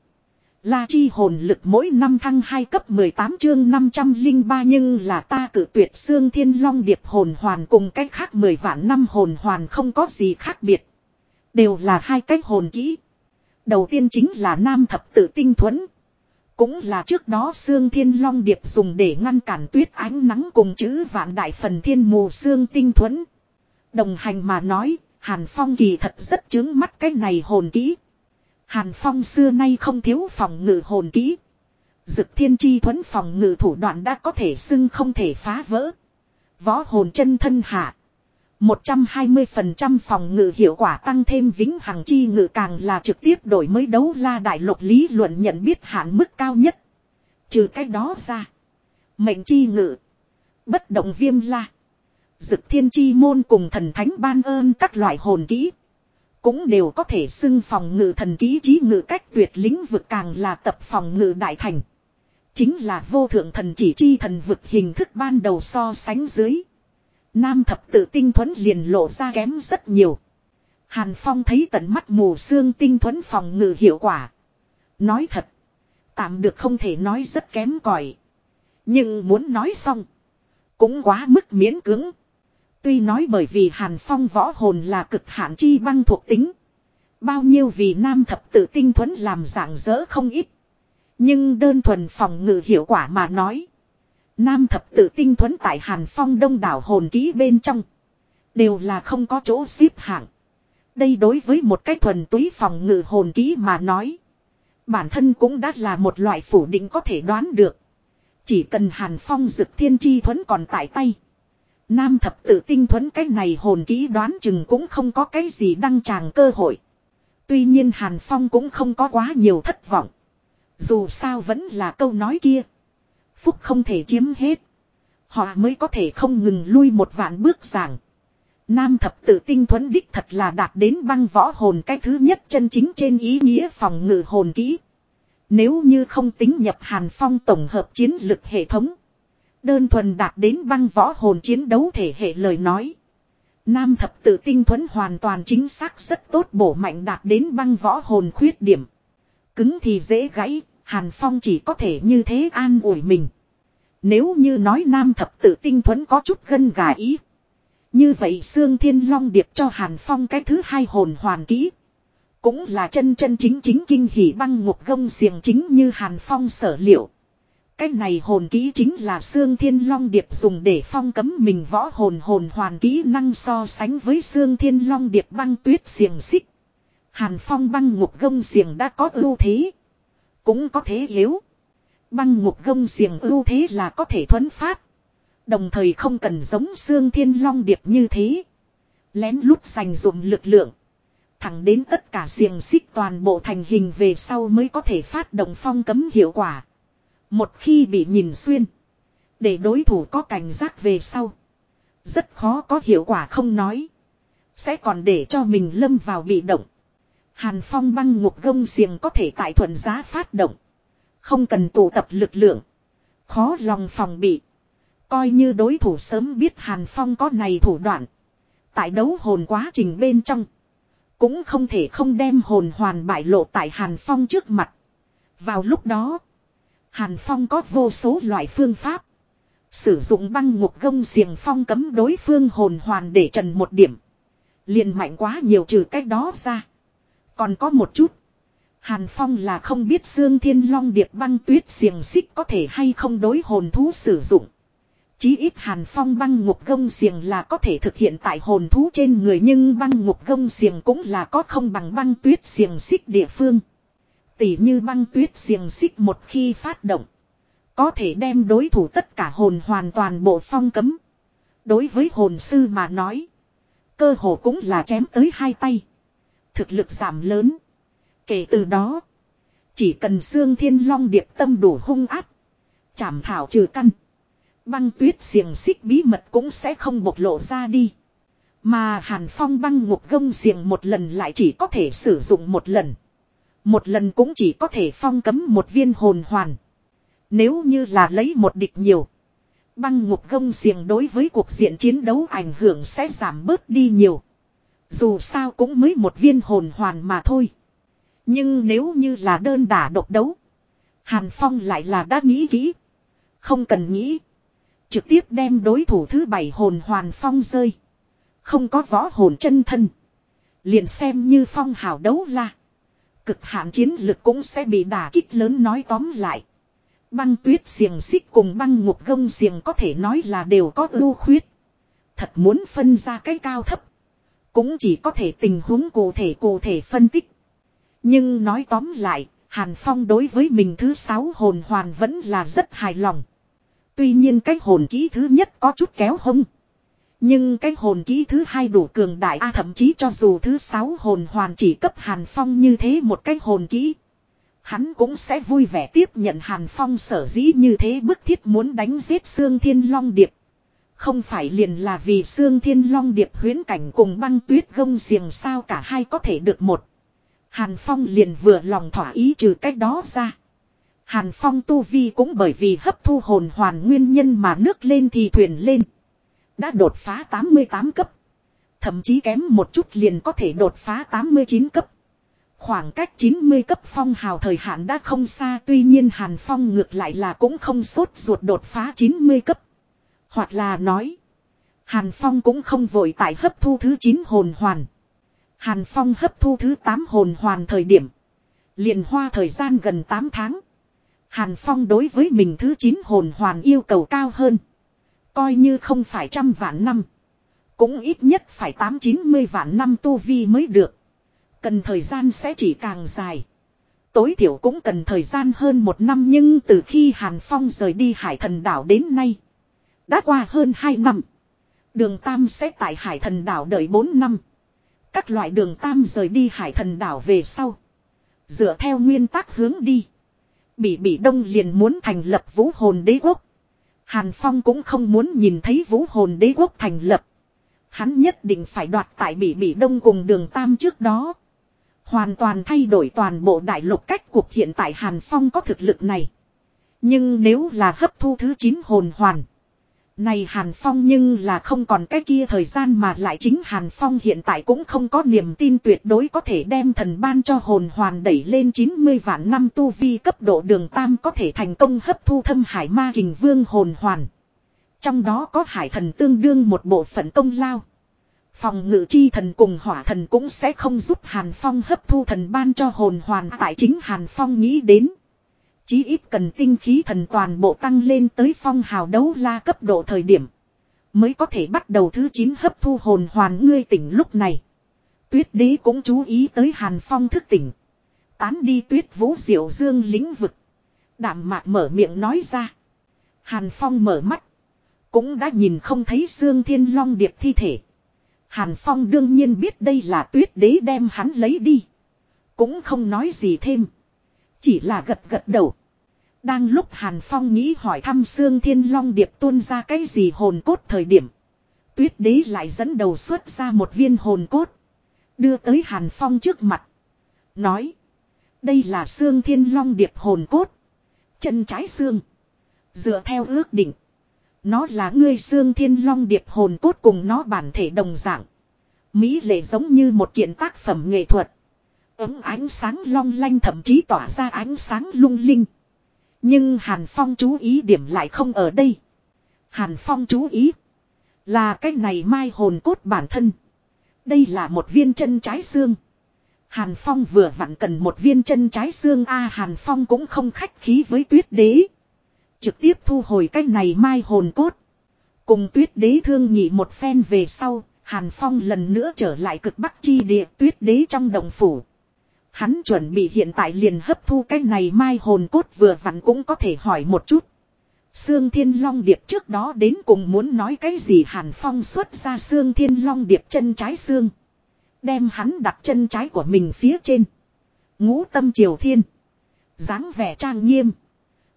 La chi hồn lực mỗi năm thăng 2 cấp 18 chương 503 nhưng là ta cử tuyệt xương thiên long điệp hồn hoàn cùng cách khác 10 vạn năm hồn hoàn không có gì khác biệt. Đều là hai cách hồn kỹ. Đầu tiên chính là nam thập tự tinh thuẫn. Cũng là trước đó xương thiên long điệp dùng để ngăn cản tuyết ánh nắng cùng chữ vạn đại phần thiên mù xương tinh thuẫn. Đồng hành mà nói, Hàn Phong kỳ thật rất chứng mắt cái này hồn kỹ. Hàn Phong xưa nay không thiếu phòng ngự hồn kỹ. Dực thiên chi thuẫn phòng ngự thủ đoạn đã có thể xưng không thể phá vỡ. Võ hồn chân thân hạ. 120% phòng ngự hiệu quả tăng thêm vĩnh hằng chi ngự càng là trực tiếp đổi mới đấu la đại lục lý luận nhận biết hạn mức cao nhất. Trừ cái đó ra. Mệnh chi ngự. Bất động viêm la. Dực thiên chi môn cùng thần thánh ban ơn các loại hồn kỹ. Cũng đều có thể xưng phòng ngự thần ký trí ngự cách tuyệt lĩnh vực càng là tập phòng ngự đại thành. Chính là vô thượng thần chỉ chi thần vực hình thức ban đầu so sánh dưới. Nam thập tự tinh thuẫn liền lộ ra kém rất nhiều. Hàn Phong thấy tận mắt mù xương tinh thuẫn phòng ngự hiệu quả. Nói thật. Tạm được không thể nói rất kém cỏi Nhưng muốn nói xong. Cũng quá mức miễn cưỡng. Tuy nói bởi vì Hàn Phong võ hồn là cực hạn chi băng thuộc tính. Bao nhiêu vì nam thập tự tinh thuẫn làm dạng dỡ không ít. Nhưng đơn thuần phòng ngự hiệu quả mà nói. Nam thập tự tinh thuẫn tại Hàn Phong đông đảo hồn ký bên trong. Đều là không có chỗ xếp hạng. Đây đối với một cái thuần túy phòng ngự hồn ký mà nói. Bản thân cũng đã là một loại phủ định có thể đoán được. Chỉ cần Hàn Phong dực thiên chi thuẫn còn tại tay. Nam thập tự tinh thuẫn cái này hồn ký đoán chừng cũng không có cái gì đăng tràng cơ hội. Tuy nhiên Hàn Phong cũng không có quá nhiều thất vọng. Dù sao vẫn là câu nói kia. Phúc không thể chiếm hết. Họ mới có thể không ngừng lui một vạn bước giảng. Nam thập tự tinh thuấn đích thật là đạt đến băng võ hồn cái thứ nhất chân chính trên ý nghĩa phòng ngự hồn kỹ. Nếu như không tính nhập hàn phong tổng hợp chiến lực hệ thống. Đơn thuần đạt đến băng võ hồn chiến đấu thể hệ lời nói. Nam thập tự tinh thuấn hoàn toàn chính xác rất tốt bổ mạnh đạt đến băng võ hồn khuyết điểm. Cứng thì dễ gãy, Hàn Phong chỉ có thể như thế an ủi mình. Nếu như nói nam thập tự tinh thuẫn có chút gân gà ý. Như vậy xương Thiên Long Điệp cho Hàn Phong cái thứ hai hồn hoàn kỹ. Cũng là chân chân chính chính kinh hỉ băng ngục gông xiềng chính như Hàn Phong sở liệu. Cái này hồn kỹ chính là xương thiên long điệp dùng để phong cấm mình võ hồn hồn hoàn kỹ năng so sánh với xương thiên long điệp băng tuyết xiềng xích. Hàn phong băng ngục gông xiềng đã có ưu thế. Cũng có thế yếu. Băng ngục gông xiềng ưu thế là có thể thuấn phát. Đồng thời không cần giống xương thiên long điệp như thế. Lén lút dành dụng lực lượng. Thẳng đến tất cả xiềng xích toàn bộ thành hình về sau mới có thể phát động phong cấm hiệu quả. Một khi bị nhìn xuyên. Để đối thủ có cảnh giác về sau. Rất khó có hiệu quả không nói. Sẽ còn để cho mình lâm vào bị động. Hàn phong băng ngục gông xiềng có thể tại thuận giá phát động. Không cần tụ tập lực lượng. Khó lòng phòng bị. Coi như đối thủ sớm biết Hàn Phong có này thủ đoạn. Tại đấu hồn quá trình bên trong. Cũng không thể không đem hồn hoàn bại lộ tại Hàn Phong trước mặt. Vào lúc đó. Hàn Phong có vô số loại phương pháp. Sử dụng băng ngục gông xiềng phong cấm đối phương hồn hoàn để trần một điểm. liền mạnh quá nhiều trừ cách đó ra. Còn có một chút. Hàn Phong là không biết xương thiên long điệp băng tuyết xiềng xích có thể hay không đối hồn thú sử dụng. Chí ít Hàn Phong băng ngục gông xiềng là có thể thực hiện tại hồn thú trên người nhưng băng ngục gông xiềng cũng là có không bằng băng tuyết xiềng xích địa phương. Tỷ như băng tuyết xiềng xích một khi phát động. Có thể đem đối thủ tất cả hồn hoàn toàn bộ phong cấm. Đối với hồn sư mà nói. Cơ hồ cũng là chém tới hai tay. Thực lực giảm lớn. Kể từ đó. Chỉ cần xương thiên long điệp tâm đủ hung áp. Chảm thảo trừ căn. Băng tuyết xiềng xích bí mật cũng sẽ không bộc lộ ra đi. Mà hàn phong băng ngục gông xiềng một lần lại chỉ có thể sử dụng một lần. Một lần cũng chỉ có thể phong cấm một viên hồn hoàn. Nếu như là lấy một địch nhiều. Băng ngục gông xiềng đối với cuộc diện chiến đấu ảnh hưởng sẽ giảm bớt đi nhiều. Dù sao cũng mới một viên hồn hoàn mà thôi. Nhưng nếu như là đơn đả độc đấu. Hàn Phong lại là đã nghĩ kỹ. Không cần nghĩ. Trực tiếp đem đối thủ thứ bảy hồn hoàn phong rơi. Không có võ hồn chân thân. Liền xem như phong hào đấu la. Cực hạn chiến lực cũng sẽ bị đả kích lớn nói tóm lại. Băng tuyết xiềng xích cùng băng ngục gông xiềng có thể nói là đều có ưu khuyết. Thật muốn phân ra cái cao thấp. Cũng chỉ có thể tình huống cụ thể cụ thể phân tích. Nhưng nói tóm lại, Hàn Phong đối với mình thứ sáu hồn hoàn vẫn là rất hài lòng. Tuy nhiên cái hồn kỹ thứ nhất có chút kéo hông. Nhưng cái hồn kỹ thứ hai đủ cường đại a thậm chí cho dù thứ sáu hồn hoàn chỉ cấp Hàn Phong như thế một cái hồn kỹ. Hắn cũng sẽ vui vẻ tiếp nhận Hàn Phong sở dĩ như thế bức thiết muốn đánh giết Sương Thiên Long Điệp. Không phải liền là vì xương Thiên Long Điệp huyến cảnh cùng băng tuyết gông xiềng sao cả hai có thể được một. Hàn Phong liền vừa lòng thỏa ý trừ cách đó ra. Hàn Phong tu vi cũng bởi vì hấp thu hồn hoàn nguyên nhân mà nước lên thì thuyền lên. Đã đột phá 88 cấp. Thậm chí kém một chút liền có thể đột phá 89 cấp. Khoảng cách 90 cấp phong hào thời hạn đã không xa, tuy nhiên Hàn Phong ngược lại là cũng không sốt ruột đột phá 90 cấp. Hoặc là nói. Hàn Phong cũng không vội tại hấp thu thứ 9 hồn hoàn. Hàn Phong hấp thu thứ 8 hồn hoàn thời điểm. liền hoa thời gian gần 8 tháng. Hàn Phong đối với mình thứ 9 hồn hoàn yêu cầu cao hơn. Coi như không phải trăm vạn năm. Cũng ít nhất phải 8-90 vạn năm tu vi mới được. Cần thời gian sẽ chỉ càng dài. Tối thiểu cũng cần thời gian hơn một năm nhưng từ khi Hàn Phong rời đi Hải Thần Đảo đến nay. Đã qua hơn 2 năm. Đường Tam sẽ tại Hải Thần Đảo đợi 4 năm. Các loại đường Tam rời đi Hải Thần Đảo về sau. Dựa theo nguyên tắc hướng đi. Bỉ Bỉ Đông liền muốn thành lập vũ hồn đế quốc. Hàn Phong cũng không muốn nhìn thấy vũ hồn đế quốc thành lập. Hắn nhất định phải đoạt tại Bỉ Bỉ Đông cùng đường Tam trước đó. Hoàn toàn thay đổi toàn bộ đại lục cách cuộc hiện tại Hàn Phong có thực lực này. Nhưng nếu là hấp thu thứ 9 hồn hoàn. Này Hàn Phong nhưng là không còn cái kia thời gian mà lại chính Hàn Phong hiện tại cũng không có niềm tin tuyệt đối có thể đem thần ban cho hồn hoàn đẩy lên 90 vạn năm tu vi cấp độ đường tam có thể thành công hấp thu thâm hải ma kình vương hồn hoàn. Trong đó có hải thần tương đương một bộ phận công lao. Phòng ngự chi thần cùng hỏa thần cũng sẽ không giúp Hàn Phong hấp thu thần ban cho hồn hoàn tại chính Hàn Phong nghĩ đến. Chí ít cần tinh khí thần toàn bộ tăng lên tới phong hào đấu la cấp độ thời điểm. Mới có thể bắt đầu thứ 9 hấp thu hồn hoàn ngươi tỉnh lúc này. Tuyết đế cũng chú ý tới Hàn Phong thức tỉnh. Tán đi tuyết vũ diệu dương lĩnh vực. đạm mạc mở miệng nói ra. Hàn Phong mở mắt. Cũng đã nhìn không thấy xương thiên long điệp thi thể. Hàn Phong đương nhiên biết đây là tuyết đế đem hắn lấy đi. Cũng không nói gì thêm. Chỉ là gật gật đầu. Đang lúc Hàn Phong nghĩ hỏi thăm xương thiên long điệp tuôn ra cái gì hồn cốt thời điểm. Tuyết đế lại dẫn đầu xuất ra một viên hồn cốt. Đưa tới Hàn Phong trước mặt. Nói. Đây là xương thiên long điệp hồn cốt. Chân trái xương. Dựa theo ước định. Nó là ngươi xương thiên long điệp hồn cốt cùng nó bản thể đồng dạng. Mỹ lệ giống như một kiện tác phẩm nghệ thuật. Ấm ánh sáng long lanh thậm chí tỏa ra ánh sáng lung linh. Nhưng Hàn Phong chú ý điểm lại không ở đây. Hàn Phong chú ý. Là cái này mai hồn cốt bản thân. Đây là một viên chân trái xương. Hàn Phong vừa vặn cần một viên chân trái xương A Hàn Phong cũng không khách khí với tuyết đế. Trực tiếp thu hồi cái này mai hồn cốt. Cùng tuyết đế thương nhị một phen về sau, Hàn Phong lần nữa trở lại cực bắc chi địa tuyết đế trong đồng phủ. Hắn chuẩn bị hiện tại liền hấp thu cái này mai hồn cốt vừa vặn cũng có thể hỏi một chút. Sương Thiên Long Điệp trước đó đến cùng muốn nói cái gì Hàn Phong xuất ra Sương Thiên Long Điệp chân trái xương. Đem hắn đặt chân trái của mình phía trên. Ngũ tâm triều thiên. dáng vẻ trang nghiêm.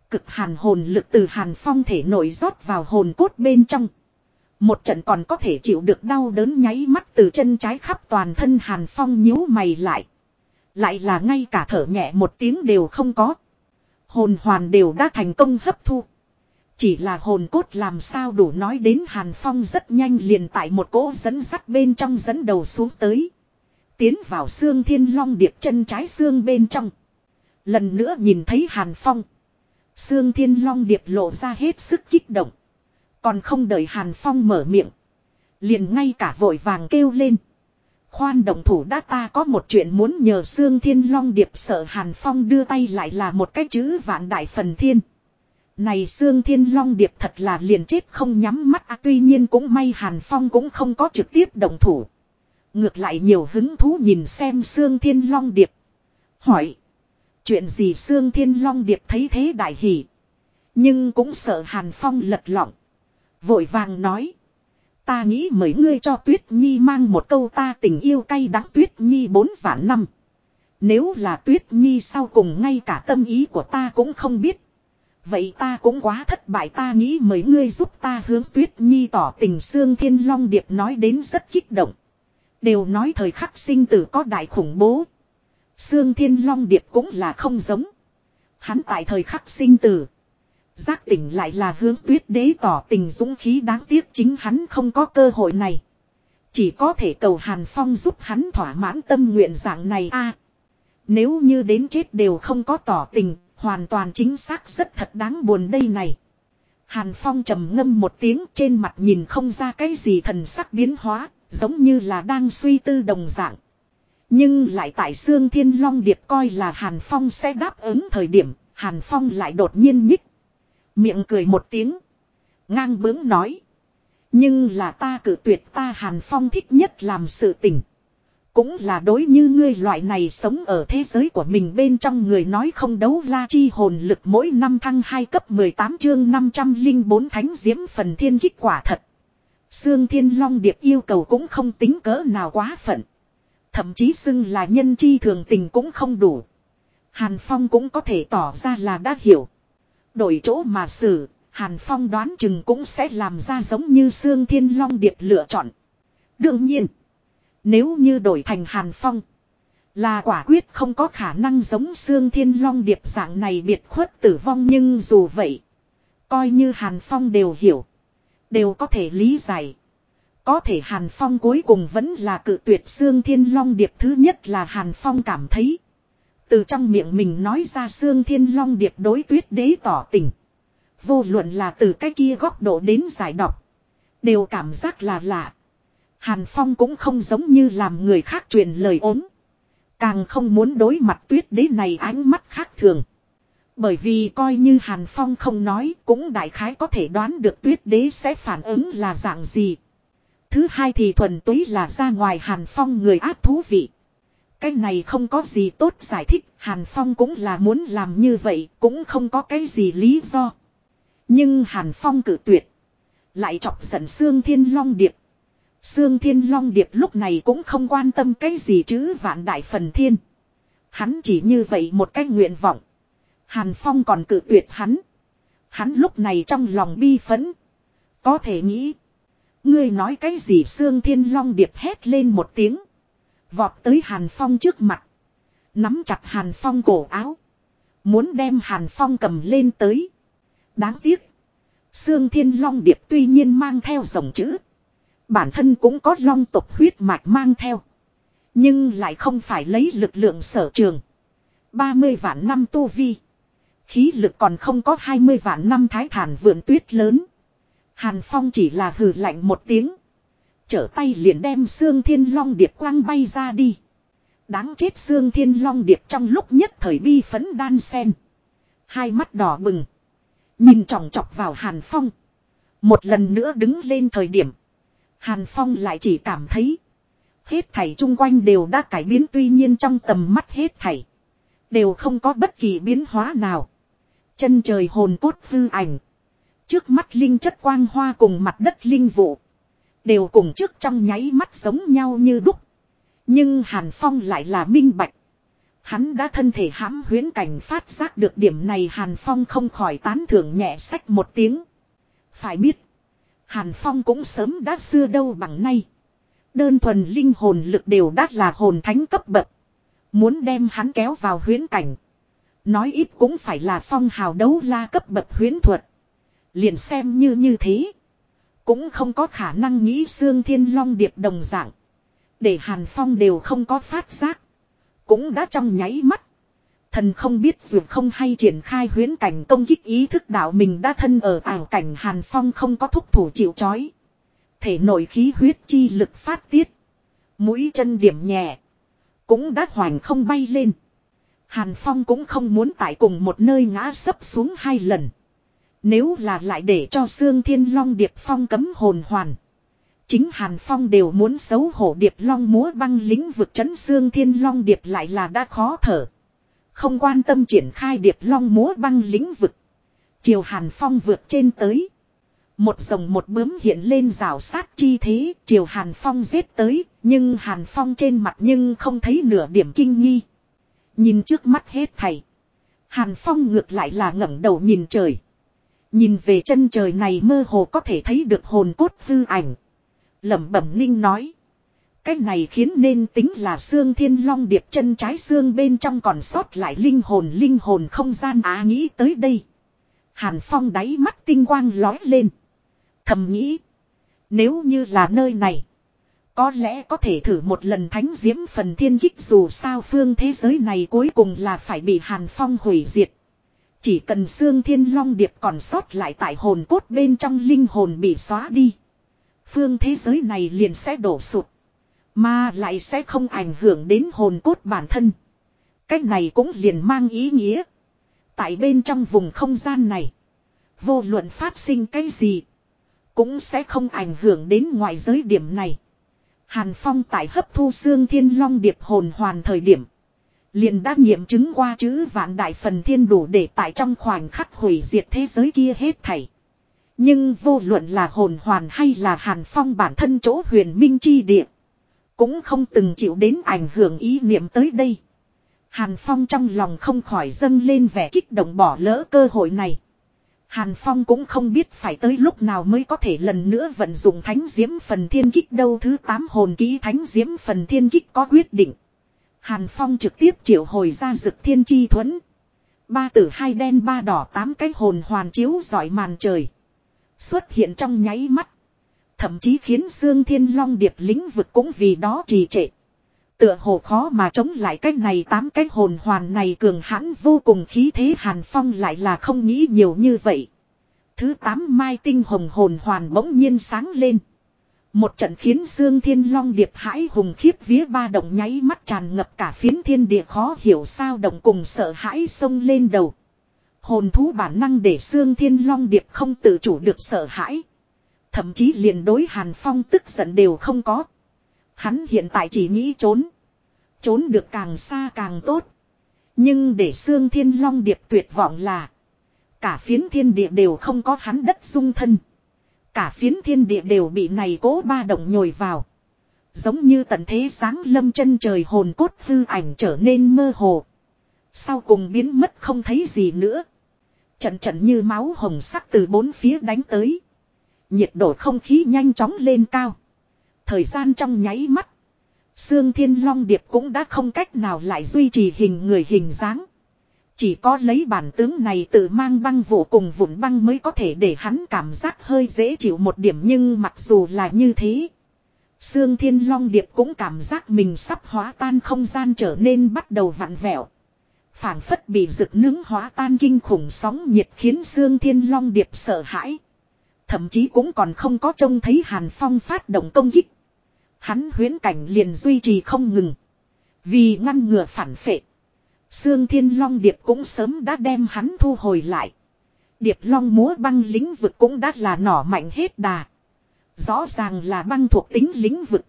Cực hàn hồn lực từ Hàn Phong thể nổi rót vào hồn cốt bên trong. Một trận còn có thể chịu được đau đớn nháy mắt từ chân trái khắp toàn thân Hàn Phong nhíu mày lại. Lại là ngay cả thở nhẹ một tiếng đều không có. Hồn hoàn đều đã thành công hấp thu. Chỉ là hồn cốt làm sao đủ nói đến Hàn Phong rất nhanh liền tại một cỗ dẫn sắt bên trong dẫn đầu xuống tới. Tiến vào xương thiên long điệp chân trái xương bên trong. Lần nữa nhìn thấy Hàn Phong. Xương thiên long điệp lộ ra hết sức kích động. Còn không đợi Hàn Phong mở miệng. Liền ngay cả vội vàng kêu lên. Khoan động thủ đã ta có một chuyện muốn nhờ xương thiên long điệp sợ Hàn Phong đưa tay lại là một cái chữ vạn đại phần thiên. Này xương thiên long điệp thật là liền chết không nhắm mắt à, tuy nhiên cũng may Hàn Phong cũng không có trực tiếp động thủ. Ngược lại nhiều hứng thú nhìn xem xương thiên long điệp. Hỏi. Chuyện gì xương thiên long điệp thấy thế đại hỉ Nhưng cũng sợ Hàn Phong lật lọng. Vội vàng nói. Ta nghĩ mấy ngươi cho Tuyết Nhi mang một câu ta tình yêu cay đắng Tuyết Nhi bốn vạn năm. Nếu là Tuyết Nhi sau cùng ngay cả tâm ý của ta cũng không biết. Vậy ta cũng quá thất bại ta nghĩ mấy ngươi giúp ta hướng Tuyết Nhi tỏ tình xương thiên long điệp nói đến rất kích động. Đều nói thời khắc sinh tử có đại khủng bố. Sương Thiên Long Điệp cũng là không giống. Hắn tại thời khắc sinh tử. Giác tỉnh lại là hướng tuyết đế tỏ tình dũng khí đáng tiếc chính hắn không có cơ hội này. Chỉ có thể cầu Hàn Phong giúp hắn thỏa mãn tâm nguyện dạng này a. nếu như đến chết đều không có tỏ tình, hoàn toàn chính xác rất thật đáng buồn đây này. Hàn Phong trầm ngâm một tiếng trên mặt nhìn không ra cái gì thần sắc biến hóa, giống như là đang suy tư đồng dạng. Nhưng lại tại Sương Thiên Long Điệp coi là Hàn Phong sẽ đáp ứng thời điểm, Hàn Phong lại đột nhiên nhích. Miệng cười một tiếng. Ngang bướng nói. Nhưng là ta cử tuyệt ta Hàn Phong thích nhất làm sự tình. Cũng là đối như ngươi loại này sống ở thế giới của mình bên trong người nói không đấu la chi hồn lực mỗi năm thăng 2 cấp 18 chương 504 thánh diễm phần thiên kích quả thật. Sương Thiên Long Điệp yêu cầu cũng không tính cỡ nào quá phận. Thậm chí xưng là nhân chi thường tình cũng không đủ. Hàn Phong cũng có thể tỏ ra là đã hiểu. Đổi chỗ mà xử, Hàn Phong đoán chừng cũng sẽ làm ra giống như Sương Thiên Long Điệp lựa chọn. Đương nhiên, nếu như đổi thành Hàn Phong, là quả quyết không có khả năng giống Sương Thiên Long Điệp dạng này biệt khuất tử vong nhưng dù vậy, coi như Hàn Phong đều hiểu, đều có thể lý giải. Có thể Hàn Phong cuối cùng vẫn là cự tuyệt Sương Thiên Long Điệp thứ nhất là Hàn Phong cảm thấy. Từ trong miệng mình nói ra xương Thiên Long Điệp đối tuyết đế tỏ tình. Vô luận là từ cái kia góc độ đến giải đọc. Đều cảm giác là lạ. Hàn Phong cũng không giống như làm người khác truyền lời ốm. Càng không muốn đối mặt tuyết đế này ánh mắt khác thường. Bởi vì coi như Hàn Phong không nói cũng đại khái có thể đoán được tuyết đế sẽ phản ứng là dạng gì. Thứ hai thì thuần túy là ra ngoài Hàn Phong người ác thú vị. Cái này không có gì tốt giải thích, Hàn Phong cũng là muốn làm như vậy, cũng không có cái gì lý do. Nhưng Hàn Phong cử tuyệt. Lại chọc giận Sương Thiên Long Điệp. Sương Thiên Long Điệp lúc này cũng không quan tâm cái gì chứ vạn đại phần thiên. Hắn chỉ như vậy một cái nguyện vọng. Hàn Phong còn cử tuyệt hắn. Hắn lúc này trong lòng bi phấn. Có thể nghĩ. Ngươi nói cái gì Sương Thiên Long Điệp hét lên một tiếng. Vọt tới Hàn Phong trước mặt. Nắm chặt Hàn Phong cổ áo. Muốn đem Hàn Phong cầm lên tới. Đáng tiếc. Sương Thiên Long Điệp tuy nhiên mang theo dòng chữ. Bản thân cũng có long tộc huyết mạch mang theo. Nhưng lại không phải lấy lực lượng sở trường. 30 vạn năm tu vi. Khí lực còn không có 20 vạn năm thái thản vượn tuyết lớn. Hàn Phong chỉ là hừ lạnh một tiếng. Trở tay liền đem xương thiên long điệp quang bay ra đi. Đáng chết xương thiên long điệp trong lúc nhất thời bi phấn đan sen. Hai mắt đỏ bừng. Nhìn trọng chọc vào Hàn Phong. Một lần nữa đứng lên thời điểm. Hàn Phong lại chỉ cảm thấy. Hết thảy chung quanh đều đã cải biến tuy nhiên trong tầm mắt hết thảy. Đều không có bất kỳ biến hóa nào. Chân trời hồn cốt hư ảnh. Trước mắt linh chất quang hoa cùng mặt đất linh vụ. Đều cùng trước trong nháy mắt giống nhau như đúc. Nhưng Hàn Phong lại là minh bạch. Hắn đã thân thể hãm huyến cảnh phát giác được điểm này Hàn Phong không khỏi tán thưởng nhẹ sách một tiếng. Phải biết. Hàn Phong cũng sớm đã xưa đâu bằng nay. Đơn thuần linh hồn lực đều đắt là hồn thánh cấp bậc. Muốn đem hắn kéo vào huyến cảnh. Nói ít cũng phải là phong hào đấu la cấp bậc huyến thuật. Liền xem như như thế. Cũng không có khả năng nghĩ xương thiên long điệp đồng dạng. Để Hàn Phong đều không có phát giác. Cũng đã trong nháy mắt. Thần không biết dù không hay triển khai huyến cảnh công kích ý thức đạo mình đã thân ở ảo cảnh Hàn Phong không có thúc thủ chịu chói. Thể nội khí huyết chi lực phát tiết. Mũi chân điểm nhẹ. Cũng đã hoành không bay lên. Hàn Phong cũng không muốn tại cùng một nơi ngã sấp xuống hai lần. Nếu là lại để cho Sương Thiên Long Điệp Phong cấm hồn hoàn. Chính Hàn Phong đều muốn xấu hổ Điệp Long múa băng lĩnh vực chấn Sương Thiên Long Điệp lại là đã khó thở. Không quan tâm triển khai Điệp Long múa băng lĩnh vực. Chiều Hàn Phong vượt trên tới. Một rồng một bướm hiện lên rào sát chi thế, chiều Hàn Phong giết tới, nhưng Hàn Phong trên mặt nhưng không thấy nửa điểm kinh nghi. Nhìn trước mắt hết thầy. Hàn Phong ngược lại là ngẩng đầu nhìn trời. Nhìn về chân trời này mơ hồ có thể thấy được hồn cốt hư ảnh. lẩm bẩm ninh nói. Cái này khiến nên tính là xương thiên long điệp chân trái xương bên trong còn sót lại linh hồn linh hồn không gian á nghĩ tới đây. Hàn Phong đáy mắt tinh quang lói lên. Thầm nghĩ. Nếu như là nơi này. Có lẽ có thể thử một lần thánh diễm phần thiên kích dù sao phương thế giới này cuối cùng là phải bị Hàn Phong hủy diệt. Chỉ cần xương thiên long điệp còn sót lại tại hồn cốt bên trong linh hồn bị xóa đi. Phương thế giới này liền sẽ đổ sụt. Mà lại sẽ không ảnh hưởng đến hồn cốt bản thân. Cách này cũng liền mang ý nghĩa. Tại bên trong vùng không gian này. Vô luận phát sinh cái gì. Cũng sẽ không ảnh hưởng đến ngoài giới điểm này. Hàn Phong tại hấp thu xương thiên long điệp hồn hoàn thời điểm. Liền đã nghiệm chứng qua chữ vạn đại phần thiên đủ để tại trong khoảnh khắc hủy diệt thế giới kia hết thảy. Nhưng vô luận là hồn hoàn hay là hàn phong bản thân chỗ huyền minh chi địa. Cũng không từng chịu đến ảnh hưởng ý niệm tới đây. Hàn phong trong lòng không khỏi dâng lên vẻ kích động bỏ lỡ cơ hội này. Hàn Phong cũng không biết phải tới lúc nào mới có thể lần nữa vận dụng thánh diễm phần thiên kích đâu thứ 8 hồn ký thánh diễm phần thiên kích có quyết định. Hàn Phong trực tiếp triệu hồi ra dực thiên chi thuẫn. Ba tử hai đen ba đỏ tám cái hồn hoàn chiếu giỏi màn trời. Xuất hiện trong nháy mắt. Thậm chí khiến xương thiên long điệp lĩnh vực cũng vì đó trì trệ. Tựa hồ khó mà chống lại cái này tám cái hồn hoàn này cường hãn vô cùng khí thế Hàn Phong lại là không nghĩ nhiều như vậy. Thứ tám mai tinh hồng hồn hoàn bỗng nhiên sáng lên. Một trận khiến Dương Thiên Long điệp hãi hùng khiếp vía ba động nháy mắt tràn ngập cả phiến thiên địa khó hiểu sao động cùng sợ hãi sông lên đầu. Hồn thú bản năng để xương thiên long điệp không tự chủ được sợ hãi. Thậm chí liền đối Hàn Phong tức giận đều không có. Hắn hiện tại chỉ nghĩ trốn. Trốn được càng xa càng tốt. Nhưng để xương thiên long điệp tuyệt vọng là. Cả phiến thiên địa đều không có hắn đất dung thân. Cả phiến thiên địa đều bị này cố ba động nhồi vào. Giống như tận thế sáng lâm chân trời hồn cốt hư ảnh trở nên mơ hồ. Sau cùng biến mất không thấy gì nữa. Trận trận như máu hồng sắc từ bốn phía đánh tới. Nhiệt độ không khí nhanh chóng lên cao. Thời gian trong nháy mắt. Sương Thiên Long Điệp cũng đã không cách nào lại duy trì hình người hình dáng. Chỉ có lấy bản tướng này tự mang băng vụ cùng vụn băng mới có thể để hắn cảm giác hơi dễ chịu một điểm nhưng mặc dù là như thế. Sương Thiên Long Điệp cũng cảm giác mình sắp hóa tan không gian trở nên bắt đầu vặn vẹo phảng phất bị rực nướng hóa tan kinh khủng sóng nhiệt khiến Sương Thiên Long Điệp sợ hãi. Thậm chí cũng còn không có trông thấy Hàn Phong phát động công kích. Hắn huyến cảnh liền duy trì không ngừng. Vì ngăn ngừa phản phệ. Sương Thiên Long Điệp cũng sớm đã đem hắn thu hồi lại. Điệp Long múa băng lĩnh vực cũng đã là nỏ mạnh hết đà. Rõ ràng là băng thuộc tính lĩnh vực.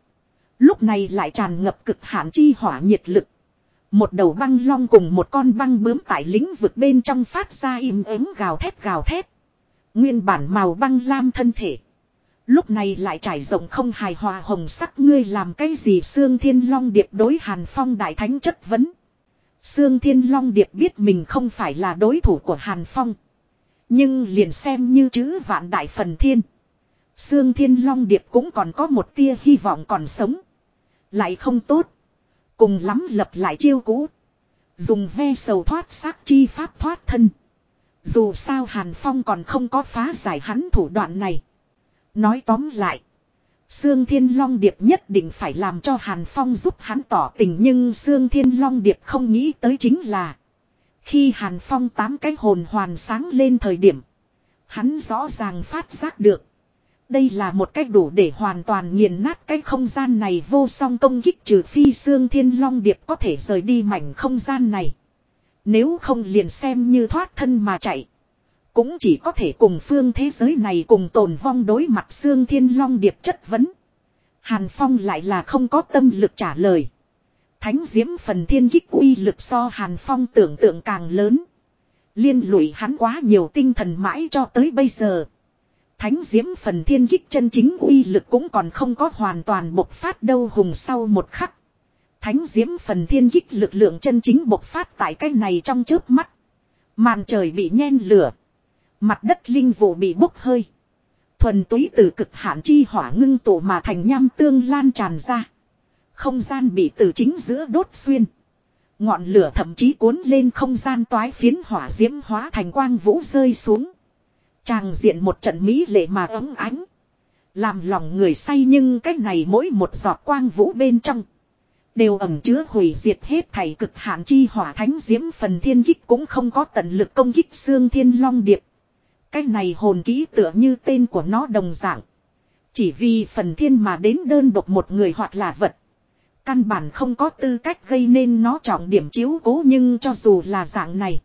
Lúc này lại tràn ngập cực hạn chi hỏa nhiệt lực. Một đầu băng long cùng một con băng bướm tại lĩnh vực bên trong phát ra im ắng gào thét gào thét. Nguyên bản màu băng lam thân thể. Lúc này lại trải rộng không hài hòa hồng sắc ngươi làm cái gì Sương Thiên Long Điệp đối Hàn Phong Đại Thánh chất vấn. Sương Thiên Long Điệp biết mình không phải là đối thủ của Hàn Phong. Nhưng liền xem như chữ vạn đại phần thiên. Sương Thiên Long Điệp cũng còn có một tia hy vọng còn sống. Lại không tốt. Cùng lắm lập lại chiêu cũ. Dùng ve sầu thoát xác chi pháp thoát thân. Dù sao Hàn Phong còn không có phá giải hắn thủ đoạn này. Nói tóm lại. Sương Thiên Long Điệp nhất định phải làm cho Hàn Phong giúp hắn tỏ tình nhưng Sương Thiên Long Điệp không nghĩ tới chính là. Khi Hàn Phong tám cái hồn hoàn sáng lên thời điểm. Hắn rõ ràng phát giác được. Đây là một cách đủ để hoàn toàn nghiền nát cái không gian này vô song công kích trừ phi Sương thiên long điệp có thể rời đi mảnh không gian này. Nếu không liền xem như thoát thân mà chạy. Cũng chỉ có thể cùng phương thế giới này cùng tồn vong đối mặt xương thiên long điệp chất vấn. Hàn Phong lại là không có tâm lực trả lời. Thánh diễm phần thiên kích uy lực so Hàn Phong tưởng tượng càng lớn. Liên lụy hắn quá nhiều tinh thần mãi cho tới bây giờ. Thánh diễm phần thiên kích chân chính uy lực cũng còn không có hoàn toàn bộc phát đâu hùng sau một khắc. Thánh diễm phần thiên kích lực lượng chân chính bộc phát tại cái này trong trước mắt. Màn trời bị nhen lửa. Mặt đất linh vụ bị bốc hơi. Thuần túy từ cực hạn chi hỏa ngưng tụ mà thành nham tương lan tràn ra. Không gian bị từ chính giữa đốt xuyên. Ngọn lửa thậm chí cuốn lên không gian toái phiến hỏa diễm hóa thành quang vũ rơi xuống. Tràng diện một trận mỹ lệ mà ấm ánh. Làm lòng người say nhưng cái này mỗi một giọt quang vũ bên trong. Đều ẩm chứa hủy diệt hết thảy cực hạn chi hỏa thánh diễm phần thiên kích cũng không có tận lực công kích xương thiên long điệp. Cái này hồn ký tựa như tên của nó đồng dạng. Chỉ vì phần thiên mà đến đơn độc một người hoặc là vật. Căn bản không có tư cách gây nên nó trọng điểm chiếu cố nhưng cho dù là dạng này.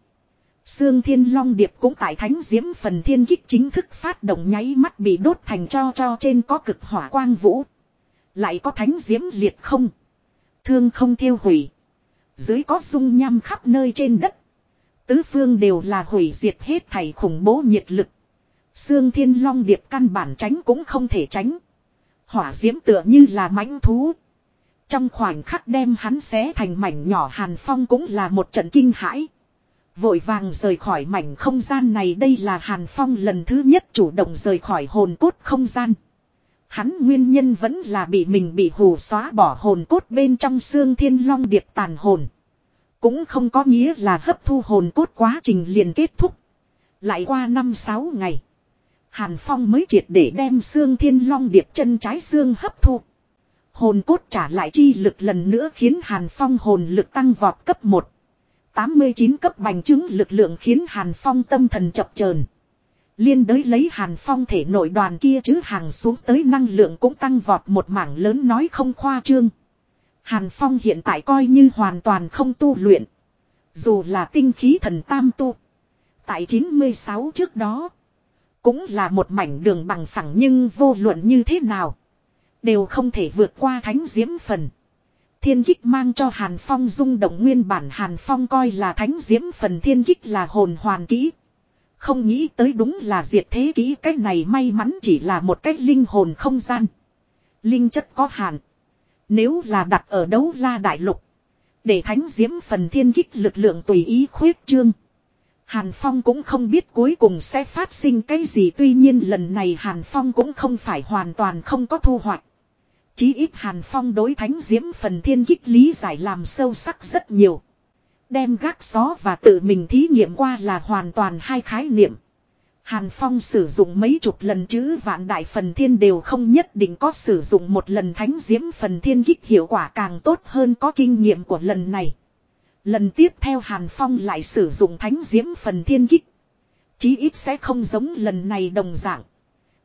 Sương Thiên Long Điệp cũng tại Thánh Diễm phần thiên kích chính thức phát động nháy mắt bị đốt thành cho cho trên có cực hỏa quang vũ. Lại có Thánh Diễm liệt không. Thương không thiêu hủy. Dưới có dung nham khắp nơi trên đất. Tứ phương đều là hủy diệt hết thảy khủng bố nhiệt lực. Sương Thiên Long Điệp căn bản tránh cũng không thể tránh. Hỏa diễm tựa như là mãnh thú. Trong khoảnh khắc đem hắn xé thành mảnh nhỏ Hàn Phong cũng là một trận kinh hãi. Vội vàng rời khỏi mảnh không gian này đây là Hàn Phong lần thứ nhất chủ động rời khỏi hồn cốt không gian. Hắn nguyên nhân vẫn là bị mình bị hù xóa bỏ hồn cốt bên trong xương thiên long điệp tàn hồn. Cũng không có nghĩa là hấp thu hồn cốt quá trình liền kết thúc. Lại qua năm sáu ngày. Hàn Phong mới triệt để đem xương thiên long điệp chân trái xương hấp thu. Hồn cốt trả lại chi lực lần nữa khiến Hàn Phong hồn lực tăng vọt cấp 1. 89 cấp bành chứng lực lượng khiến Hàn Phong tâm thần chập chờn. Liên đới lấy Hàn Phong thể nội đoàn kia chứ hàng xuống tới năng lượng cũng tăng vọt một mảng lớn nói không khoa trương. Hàn Phong hiện tại coi như hoàn toàn không tu luyện. Dù là tinh khí thần tam tu. Tại 96 trước đó. Cũng là một mảnh đường bằng phẳng nhưng vô luận như thế nào. Đều không thể vượt qua thánh diễm phần. Thiên kích mang cho Hàn Phong rung động nguyên bản Hàn Phong coi là thánh diễm phần thiên kích là hồn hoàn kỹ. Không nghĩ tới đúng là diệt thế kỹ, cái này may mắn chỉ là một cách linh hồn không gian. Linh chất có hạn. Nếu là đặt ở đấu la đại lục. Để thánh diễm phần thiên kích lực lượng tùy ý khuyết trương. Hàn Phong cũng không biết cuối cùng sẽ phát sinh cái gì tuy nhiên lần này Hàn Phong cũng không phải hoàn toàn không có thu hoạch. Chí ít Hàn Phong đối thánh diễm phần thiên kích lý giải làm sâu sắc rất nhiều. Đem gác gió và tự mình thí nghiệm qua là hoàn toàn hai khái niệm. Hàn Phong sử dụng mấy chục lần chữ vạn đại phần thiên đều không nhất định có sử dụng một lần thánh diễm phần thiên kích hiệu quả càng tốt hơn có kinh nghiệm của lần này. Lần tiếp theo Hàn Phong lại sử dụng thánh diễm phần thiên kích. Chí ít sẽ không giống lần này đồng dạng.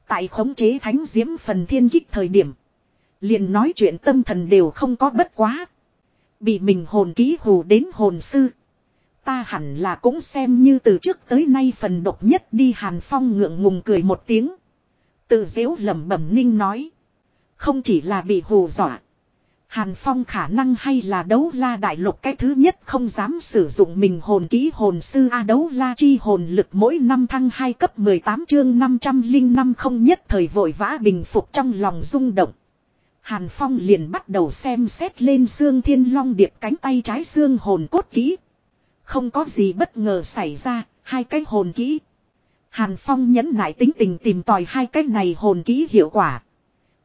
Tại khống chế thánh diễm phần thiên kích thời điểm. Liền nói chuyện tâm thần đều không có bất quá. Bị mình hồn ký hù đến hồn sư. Ta hẳn là cũng xem như từ trước tới nay phần độc nhất đi Hàn Phong ngượng ngùng cười một tiếng. Tự dễu lẩm bẩm ninh nói. Không chỉ là bị hù dọa. Hàn Phong khả năng hay là đấu la đại lục cái thứ nhất không dám sử dụng mình hồn ký hồn sư A đấu la chi hồn lực mỗi năm thăng 2 cấp 18 chương 505 không nhất thời vội vã bình phục trong lòng rung động. Hàn Phong liền bắt đầu xem xét lên xương thiên long điệp cánh tay trái xương hồn cốt kỹ. Không có gì bất ngờ xảy ra, hai cái hồn kỹ. Hàn Phong nhấn nại tính tình tìm tòi hai cái này hồn kỹ hiệu quả.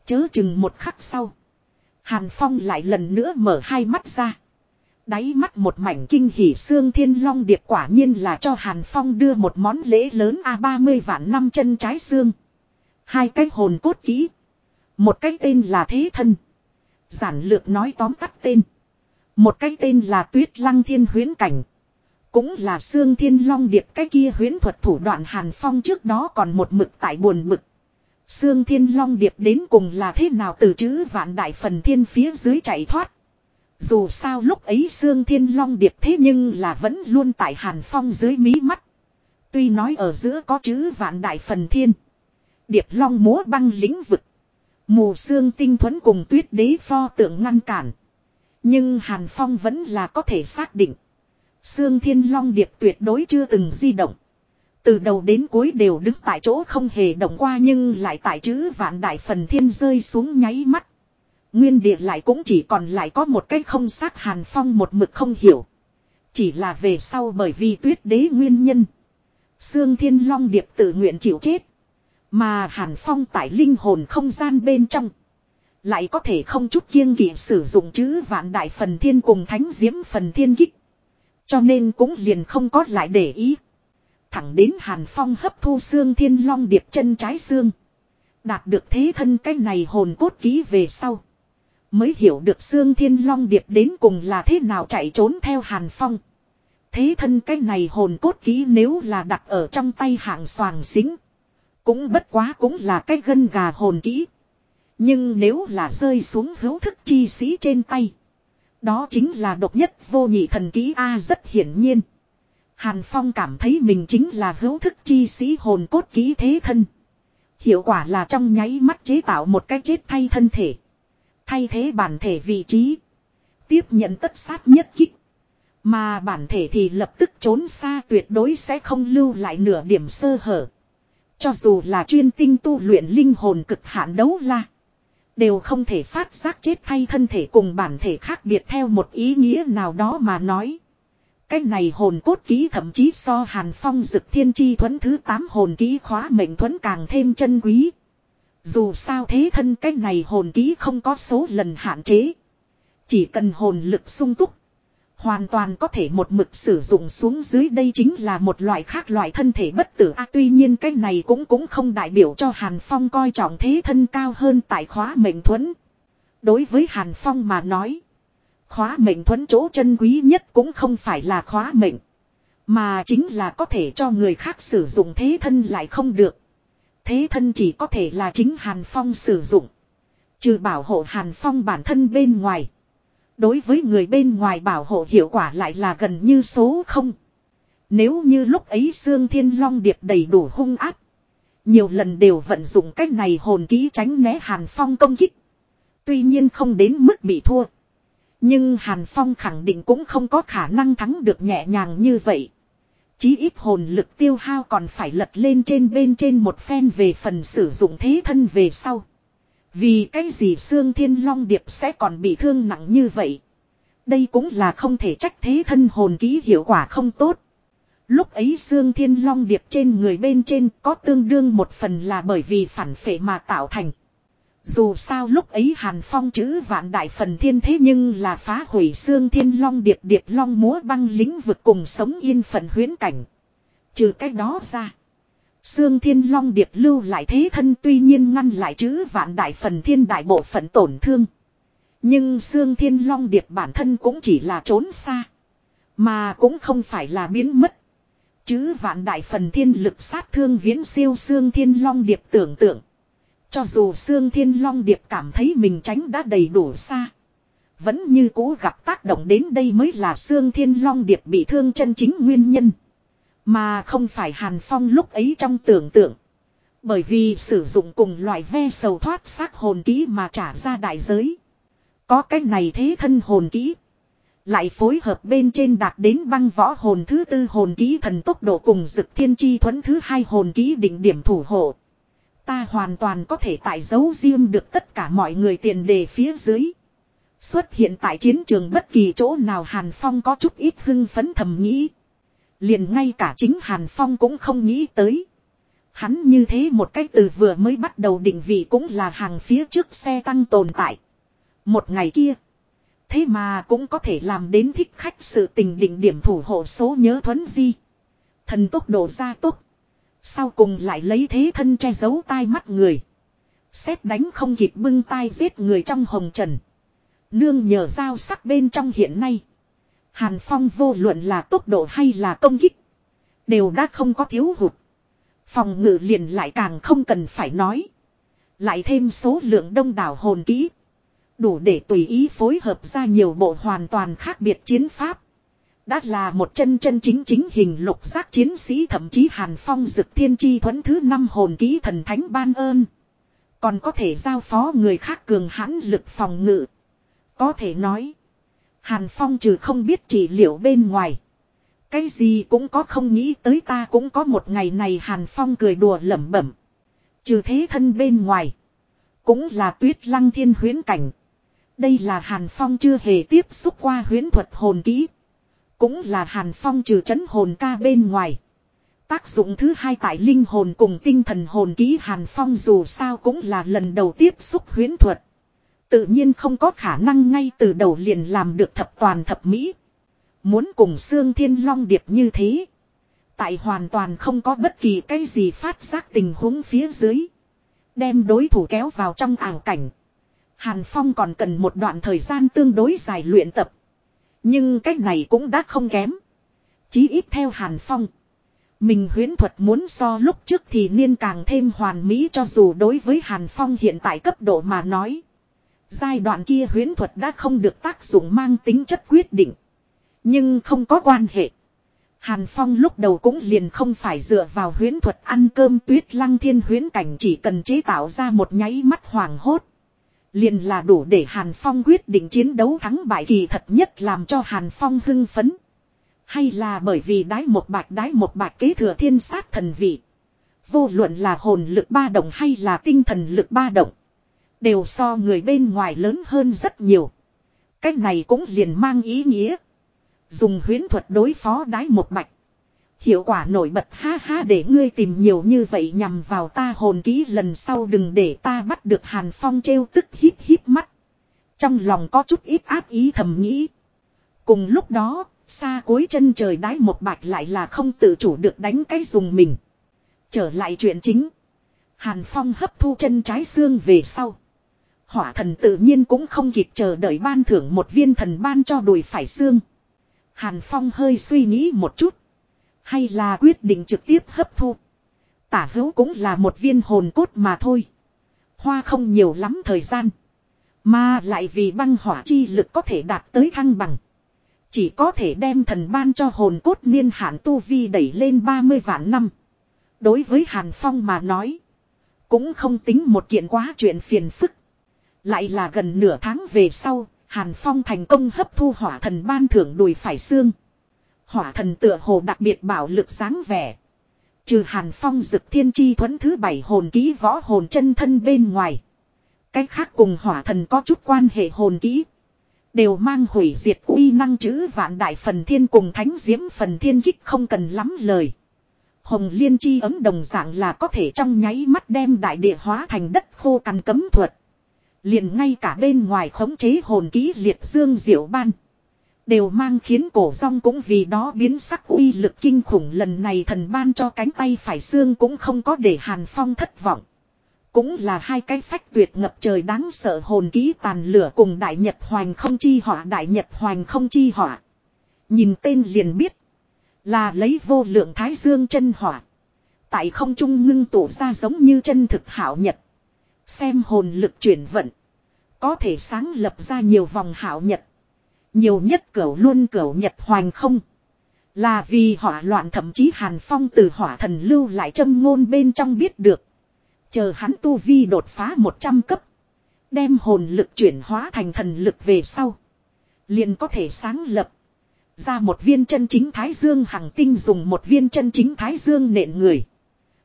Chớ chừng một khắc sau. Hàn Phong lại lần nữa mở hai mắt ra. Đáy mắt một mảnh kinh hỉ xương thiên long điệp quả nhiên là cho Hàn Phong đưa một món lễ lớn A30 vạn năm chân trái xương. Hai cái hồn cốt kỹ. Một cái tên là Thế Thân. Giản lược nói tóm tắt tên. Một cái tên là Tuyết Lăng Thiên Huyến Cảnh. Cũng là xương thiên long điệp cái kia huyến thuật thủ đoạn Hàn Phong trước đó còn một mực tại buồn mực. Xương thiên long điệp đến cùng là thế nào từ chữ vạn đại phần thiên phía dưới chạy thoát. Dù sao lúc ấy xương thiên long điệp thế nhưng là vẫn luôn tại Hàn Phong dưới mí mắt. Tuy nói ở giữa có chữ vạn đại phần thiên. Điệp long múa băng lĩnh vực. Mù xương tinh thuẫn cùng tuyết đế pho tượng ngăn cản. Nhưng Hàn Phong vẫn là có thể xác định. Sương Thiên Long Điệp tuyệt đối chưa từng di động. Từ đầu đến cuối đều đứng tại chỗ không hề động qua nhưng lại tại chữ vạn đại phần thiên rơi xuống nháy mắt. Nguyên địa lại cũng chỉ còn lại có một cái không xác Hàn Phong một mực không hiểu. Chỉ là về sau bởi vì tuyết đế nguyên nhân. Sương Thiên Long Điệp tự nguyện chịu chết. Mà Hàn Phong tại linh hồn không gian bên trong. Lại có thể không chút kiêng kỵ sử dụng chữ vạn đại phần thiên cùng thánh diễm phần thiên kích. Cho nên cũng liền không có lại để ý. Thẳng đến Hàn Phong hấp thu xương thiên long điệp chân trái xương. Đạt được thế thân cái này hồn cốt ký về sau. Mới hiểu được xương thiên long điệp đến cùng là thế nào chạy trốn theo Hàn Phong. Thế thân cái này hồn cốt ký nếu là đặt ở trong tay hạng soàng xính. Cũng bất quá cũng là cái gân gà hồn kỹ. Nhưng nếu là rơi xuống hữu thức chi sĩ trên tay. Đó chính là độc nhất vô nhị thần ký A rất hiển nhiên. Hàn Phong cảm thấy mình chính là hữu thức chi sĩ hồn cốt ký thế thân. Hiệu quả là trong nháy mắt chế tạo một cái chết thay thân thể. Thay thế bản thể vị trí. Tiếp nhận tất sát nhất kích. Mà bản thể thì lập tức trốn xa tuyệt đối sẽ không lưu lại nửa điểm sơ hở. Cho dù là chuyên tinh tu luyện linh hồn cực hạn đấu la. Đều không thể phát giác chết thay thân thể cùng bản thể khác biệt theo một ý nghĩa nào đó mà nói. Cái này hồn cốt ký thậm chí so hàn phong dực thiên chi thuẫn thứ 8 hồn ký khóa mệnh thuẫn càng thêm chân quý. Dù sao thế thân cái này hồn ký không có số lần hạn chế. Chỉ cần hồn lực sung túc. Hoàn toàn có thể một mực sử dụng xuống dưới đây chính là một loại khác loại thân thể bất tử a tuy nhiên cái này cũng cũng không đại biểu cho Hàn Phong coi trọng thế thân cao hơn tại khóa mệnh thuẫn. Đối với Hàn Phong mà nói. Khóa mệnh thuẫn chỗ chân quý nhất cũng không phải là khóa mệnh. Mà chính là có thể cho người khác sử dụng thế thân lại không được. Thế thân chỉ có thể là chính Hàn Phong sử dụng. Trừ bảo hộ Hàn Phong bản thân bên ngoài. Đối với người bên ngoài bảo hộ hiệu quả lại là gần như số không. Nếu như lúc ấy Sương Thiên Long Điệp đầy đủ hung áp. Nhiều lần đều vận dụng cách này hồn ký tránh né Hàn Phong công kích. Tuy nhiên không đến mức bị thua. Nhưng Hàn Phong khẳng định cũng không có khả năng thắng được nhẹ nhàng như vậy. Chí ít hồn lực tiêu hao còn phải lật lên trên bên trên một phen về phần sử dụng thế thân về sau. Vì cái gì xương thiên long điệp sẽ còn bị thương nặng như vậy. Đây cũng là không thể trách thế thân hồn ký hiệu quả không tốt. Lúc ấy xương thiên long điệp trên người bên trên có tương đương một phần là bởi vì phản phệ mà tạo thành. Dù sao lúc ấy Hàn Phong chữ vạn đại phần thiên thế nhưng là phá hủy xương thiên long điệp điệp long múa băng lĩnh vực cùng sống yên phận huyến cảnh. Trừ cách đó ra. Sương thiên long điệp lưu lại thế thân tuy nhiên ngăn lại chữ vạn đại phần thiên đại bộ phận tổn thương. Nhưng Sương thiên long điệp bản thân cũng chỉ là trốn xa. Mà cũng không phải là biến mất. Chữ vạn đại phần thiên lực sát thương viễn siêu Sương thiên long điệp tưởng tượng. Cho dù Sương thiên long điệp cảm thấy mình tránh đã đầy đủ xa. Vẫn như cố gặp tác động đến đây mới là Sương thiên long điệp bị thương chân chính nguyên nhân. Mà không phải hàn phong lúc ấy trong tưởng tượng. Bởi vì sử dụng cùng loại ve sầu thoát xác hồn kỹ mà trả ra đại giới. Có cách này thế thân hồn kỹ. Lại phối hợp bên trên đạt đến băng võ hồn thứ tư hồn kỹ thần tốc độ cùng dực thiên chi thuẫn thứ hai hồn kỹ định điểm thủ hộ. Ta hoàn toàn có thể tại dấu riêng được tất cả mọi người tiền đề phía dưới. Xuất hiện tại chiến trường bất kỳ chỗ nào Hàn Phong có chút ít hưng phấn thầm nghĩ. Liền ngay cả chính Hàn Phong cũng không nghĩ tới. Hắn như thế một cách từ vừa mới bắt đầu định vị cũng là hàng phía trước xe tăng tồn tại. Một ngày kia. Thế mà cũng có thể làm đến thích khách sự tình định điểm thủ hộ số nhớ thuấn di. Thần tốc độ ra tốc. Sau cùng lại lấy thế thân che giấu tai mắt người. Xét đánh không kịp bưng tai giết người trong hồng trần. Nương nhờ dao sắc bên trong hiện nay. Hàn Phong vô luận là tốc độ hay là công kích. Đều đã không có thiếu hụt. Phòng ngự liền lại càng không cần phải nói. Lại thêm số lượng đông đảo hồn kỹ. Đủ để tùy ý phối hợp ra nhiều bộ hoàn toàn khác biệt chiến pháp. Đã là một chân chân chính chính hình lục giác chiến sĩ, thậm chí Hàn Phong dực thiên chi thuẫn thứ năm hồn kỹ thần thánh ban ơn. Còn có thể giao phó người khác cường hãn lực phòng ngự. Có thể nói. Hàn Phong trừ không biết trị liệu bên ngoài. Cái gì cũng có không nghĩ tới ta cũng có một ngày này Hàn Phong cười đùa lẩm bẩm. Trừ thế thân bên ngoài. Cũng là tuyết lăng thiên huyến cảnh. Đây là Hàn Phong chưa hề tiếp xúc qua huyến thuật hồn kỹ. Cũng là Hàn Phong trừ chấn hồn ca bên ngoài. Tác dụng thứ hai tại linh hồn cùng tinh thần hồn ký Hàn Phong dù sao cũng là lần đầu tiếp xúc huyến thuật. Tự nhiên không có khả năng ngay từ đầu liền làm được thập toàn thập mỹ. Muốn cùng xương Thiên Long Điệp như thế. Tại hoàn toàn không có bất kỳ cái gì phát giác tình huống phía dưới. Đem đối thủ kéo vào trong ảo cảnh. Hàn Phong còn cần một đoạn thời gian tương đối dài luyện tập. Nhưng cách này cũng đã không kém. Chí ít theo Hàn Phong. Mình huyến thuật muốn so lúc trước thì niên càng thêm hoàn mỹ cho dù đối với Hàn Phong hiện tại cấp độ mà nói. Giai đoạn kia huyến thuật đã không được tác dụng mang tính chất quyết định. Nhưng không có quan hệ. Hàn Phong lúc đầu cũng liền không phải dựa vào huyến thuật ăn cơm tuyết lăng thiên huyến cảnh chỉ cần chế tạo ra một nháy mắt hoàng hốt. Liền là đủ để Hàn Phong quyết định chiến đấu thắng bại kỳ thật nhất làm cho Hàn Phong hưng phấn. Hay là bởi vì đái một bạch đái một bạch kế thừa thiên sát thần vị. Vô luận là hồn lực ba động hay là tinh thần lực ba động. Đều so người bên ngoài lớn hơn rất nhiều. Cách này cũng liền mang ý nghĩa. Dùng huyến thuật đối phó đái một bạch. Hiệu quả nổi bật ha ha để ngươi tìm nhiều như vậy nhằm vào ta hồn ký lần sau đừng để ta bắt được Hàn Phong trêu tức hít hít mắt. Trong lòng có chút ít áp ý thầm nghĩ. Cùng lúc đó, xa cuối chân trời đái một bạch lại là không tự chủ được đánh cái dùng mình. Trở lại chuyện chính. Hàn Phong hấp thu chân trái xương về sau. Hỏa thần tự nhiên cũng không kịp chờ đợi ban thưởng một viên thần ban cho đùi phải xương. Hàn Phong hơi suy nghĩ một chút. Hay là quyết định trực tiếp hấp thu. Tả hữu cũng là một viên hồn cốt mà thôi. Hoa không nhiều lắm thời gian. Mà lại vì băng hỏa chi lực có thể đạt tới thăng bằng. Chỉ có thể đem thần ban cho hồn cốt niên hạn tu vi đẩy lên 30 vạn năm. Đối với Hàn Phong mà nói. Cũng không tính một kiện quá chuyện phiền phức. Lại là gần nửa tháng về sau, Hàn Phong thành công hấp thu hỏa thần ban thưởng đùi phải xương. Hỏa thần tựa hồ đặc biệt bảo lực sáng vẻ. Trừ Hàn Phong dực thiên chi thuẫn thứ bảy hồn ký võ hồn chân thân bên ngoài. Cách khác cùng hỏa thần có chút quan hệ hồn ký. Đều mang hủy diệt uy năng chữ vạn đại phần thiên cùng thánh diễm phần thiên kích không cần lắm lời. Hồng liên chi ấm đồng dạng là có thể trong nháy mắt đem đại địa hóa thành đất khô cằn cấm thuật liền ngay cả bên ngoài khống chế hồn ký liệt dương diệu ban. Đều mang khiến cổ rong cũng vì đó biến sắc uy lực kinh khủng lần này thần ban cho cánh tay phải xương cũng không có để Hàn Phong thất vọng. Cũng là hai cái phách tuyệt ngập trời đáng sợ hồn ký tàn lửa cùng Đại Nhật Hoành không chi họa, Đại Nhật Hoành không chi họa. Nhìn tên liền biết. Là lấy vô lượng thái dương chân hỏa. Tại không trung ngưng tụ ra giống như chân thực hảo nhật. Xem hồn lực chuyển vận. Có thể sáng lập ra nhiều vòng hảo nhật. Nhiều nhất cửu luôn cửu nhật hoành không. Là vì hỏa loạn thậm chí hàn phong từ hỏa thần lưu lại châm ngôn bên trong biết được. Chờ hắn tu vi đột phá 100 cấp. Đem hồn lực chuyển hóa thành thần lực về sau. Liền có thể sáng lập. Ra một viên chân chính thái dương hằng tinh dùng một viên chân chính thái dương nện người.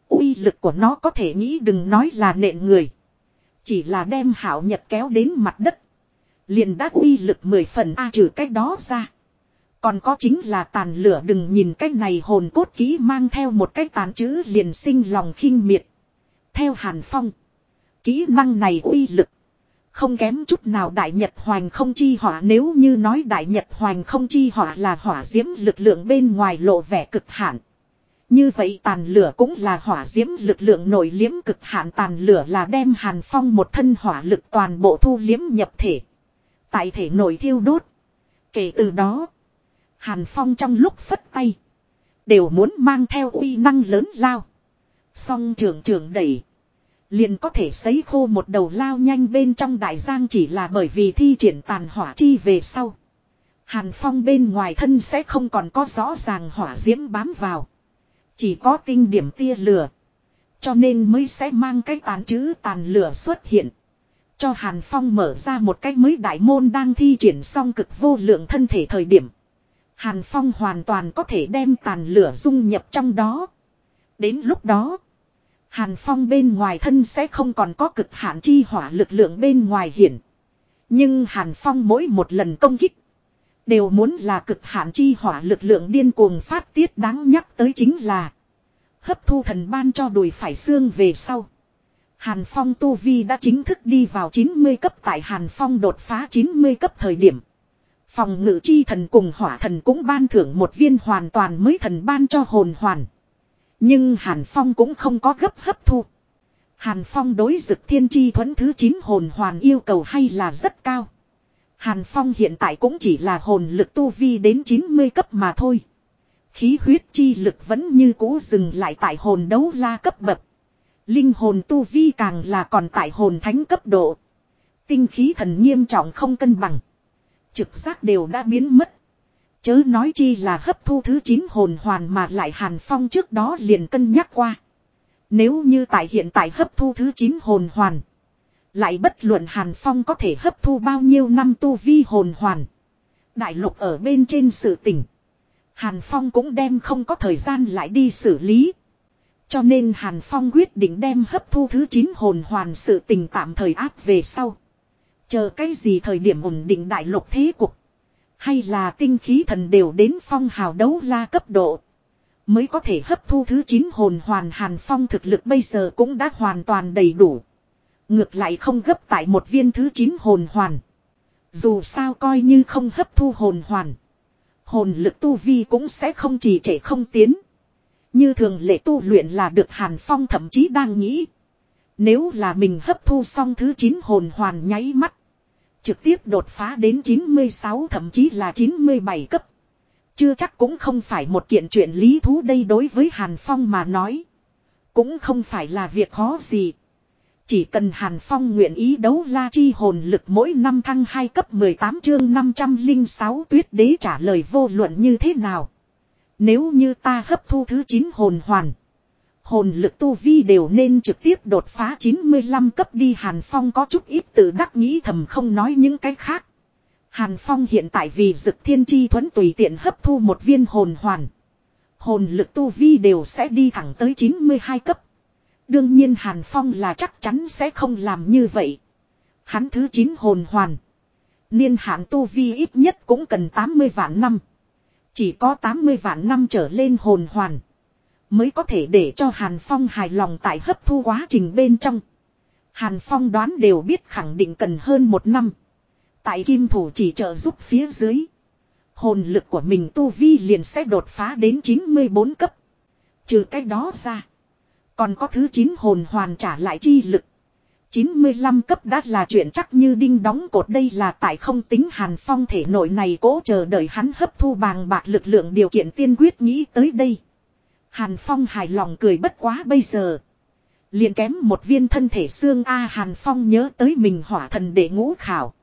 uy lực của nó có thể nghĩ đừng nói là nện người. Chỉ là đem hảo nhật kéo đến mặt đất. Liền đã uy lực mười phần A trừ cách đó ra. Còn có chính là tàn lửa đừng nhìn cái này hồn cốt ký mang theo một cái tàn chữ liền sinh lòng khinh miệt. Theo Hàn Phong. Kỹ năng này uy lực. Không kém chút nào Đại Nhật Hoành không chi hỏa nếu như nói Đại Nhật Hoành không chi hỏa là hỏa diễm lực lượng bên ngoài lộ vẻ cực hạn. Như vậy tàn lửa cũng là hỏa diễm lực lượng nổi liếm cực hạn tàn lửa là đem Hàn Phong một thân hỏa lực toàn bộ thu liếm nhập thể. Tại thể nổi thiêu đốt. Kể từ đó, Hàn Phong trong lúc phất tay, đều muốn mang theo uy năng lớn lao. Song trường trường đẩy. Liền có thể sấy khô một đầu lao nhanh bên trong đại giang chỉ là bởi vì thi triển tàn hỏa chi về sau. Hàn phong bên ngoài thân sẽ không còn có rõ ràng hỏa diễm bám vào. Chỉ có tinh điểm tia lửa. Cho nên mới sẽ mang cái tàn chữ tàn lửa xuất hiện. Cho Hàn Phong mở ra một cái mới đại môn đang thi triển xong cực vô lượng thân thể thời điểm. Hàn Phong hoàn toàn có thể đem tàn lửa dung nhập trong đó. Đến lúc đó. Hàn Phong bên ngoài thân sẽ không còn có cực hạn chi hỏa lực lượng bên ngoài hiển. Nhưng Hàn Phong mỗi một lần công kích. Đều muốn là cực hạn chi hỏa lực lượng điên cuồng phát tiết đáng nhắc tới chính là. Hấp thu thần ban cho đùi phải xương về sau. Hàn Phong Tu Vi đã chính thức đi vào 90 cấp tại Hàn Phong đột phá 90 cấp thời điểm. Phòng ngự chi thần cùng hỏa thần cũng ban thưởng một viên hoàn toàn mới thần ban cho hồn hoàn. Nhưng Hàn Phong cũng không có gấp hấp thu. Hàn Phong đối dực thiên chi thuẫn thứ 9 hồn hoàn yêu cầu hay là rất cao. Hàn Phong hiện tại cũng chỉ là hồn lực tu vi đến 90 cấp mà thôi. Khí huyết chi lực vẫn như cũ dừng lại tại hồn đấu la cấp bậc. Linh hồn tu vi càng là còn tại hồn thánh cấp độ. Tinh khí thần nghiêm trọng không cân bằng. Trực giác đều đã biến mất. Chớ nói chi là hấp thu thứ 9 hồn hoàn mà lại Hàn Phong trước đó liền cân nhắc qua. Nếu như tại hiện tại hấp thu thứ 9 hồn hoàn. Lại bất luận Hàn Phong có thể hấp thu bao nhiêu năm tu vi hồn hoàn. Đại lục ở bên trên sự tình Hàn Phong cũng đem không có thời gian lại đi xử lý. Cho nên Hàn Phong quyết định đem hấp thu thứ 9 hồn hoàn sự tình tạm thời áp về sau. Chờ cái gì thời điểm ổn định đại lục thế cục. Hay là tinh khí thần đều đến phong hào đấu la cấp độ. Mới có thể hấp thu thứ 9 hồn hoàn hàn phong thực lực bây giờ cũng đã hoàn toàn đầy đủ. Ngược lại không gấp tại một viên thứ 9 hồn hoàn. Dù sao coi như không hấp thu hồn hoàn. Hồn lực tu vi cũng sẽ không trì trệ không tiến. Như thường lệ tu luyện là được Hàn Phong thậm chí đang nghĩ. Nếu là mình hấp thu xong thứ 9 hồn hoàn nháy mắt. Trực tiếp đột phá đến 96 thậm chí là 97 cấp. Chưa chắc cũng không phải một kiện chuyện lý thú đây đối với Hàn Phong mà nói. Cũng không phải là việc khó gì. Chỉ cần Hàn Phong nguyện ý đấu la chi hồn lực mỗi năm thăng 2 cấp 18 chương 506 tuyết đế trả lời vô luận như thế nào. Nếu như ta hấp thu thứ 9 hồn hoàn. Hồn lực tu vi đều nên trực tiếp đột phá 95 cấp đi Hàn Phong có chút ít tự đắc nghĩ thầm không nói những cái khác. Hàn Phong hiện tại vì dực thiên chi thuẫn tùy tiện hấp thu một viên hồn hoàn. Hồn lực tu vi đều sẽ đi thẳng tới 92 cấp. Đương nhiên Hàn Phong là chắc chắn sẽ không làm như vậy. Hắn thứ 9 hồn hoàn. Niên hạn tu vi ít nhất cũng cần 80 vạn năm. Chỉ có 80 vạn năm trở lên hồn hoàn. Mới có thể để cho Hàn Phong hài lòng tại hấp thu quá trình bên trong. Hàn Phong đoán đều biết khẳng định cần hơn một năm. Tại kim thủ chỉ trợ giúp phía dưới. Hồn lực của mình tu vi liền sẽ đột phá đến 94 cấp. Trừ cái đó ra. Còn có thứ 9 hồn hoàn trả lại chi lực. 95 cấp đã là chuyện chắc như đinh đóng cột đây là tại không tính hàn phong thể nội này cố chờ đợi hắn hấp thu bàng bạc lực lượng điều kiện tiên quyết nghĩ tới đây. Hàn phong hài lòng cười bất quá bây giờ. liền kém một viên thân thể xương A Hàn phong nhớ tới mình hỏa thần để ngũ khảo.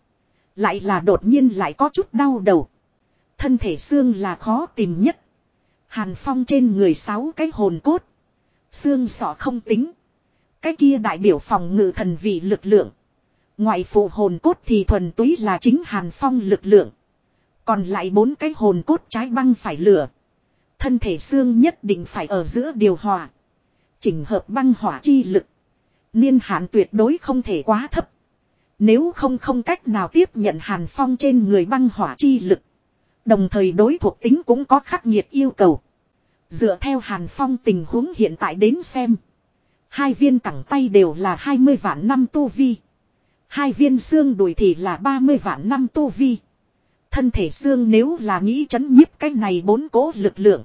Lại là đột nhiên lại có chút đau đầu. Thân thể xương là khó tìm nhất. Hàn phong trên người sáu cái hồn cốt. Xương sọ không tính. Cái kia đại biểu phòng ngự thần vị lực lượng. Ngoại phụ hồn cốt thì thuần túy là chính hàn phong lực lượng. Còn lại bốn cái hồn cốt trái băng phải lửa. Thân thể xương nhất định phải ở giữa điều hòa. Chỉnh hợp băng hỏa chi lực. Niên hạn tuyệt đối không thể quá thấp. Nếu không không cách nào tiếp nhận hàn phong trên người băng hỏa chi lực. Đồng thời đối thuộc tính cũng có khắc nghiệt yêu cầu. Dựa theo hàn phong tình huống hiện tại đến xem. Hai viên cẳng tay đều là 20 vạn năm tu vi. Hai viên xương đùi thì là 30 vạn năm tu vi. Thân thể xương nếu là nghĩ chấn nhiếp cái này bốn cố lực lượng.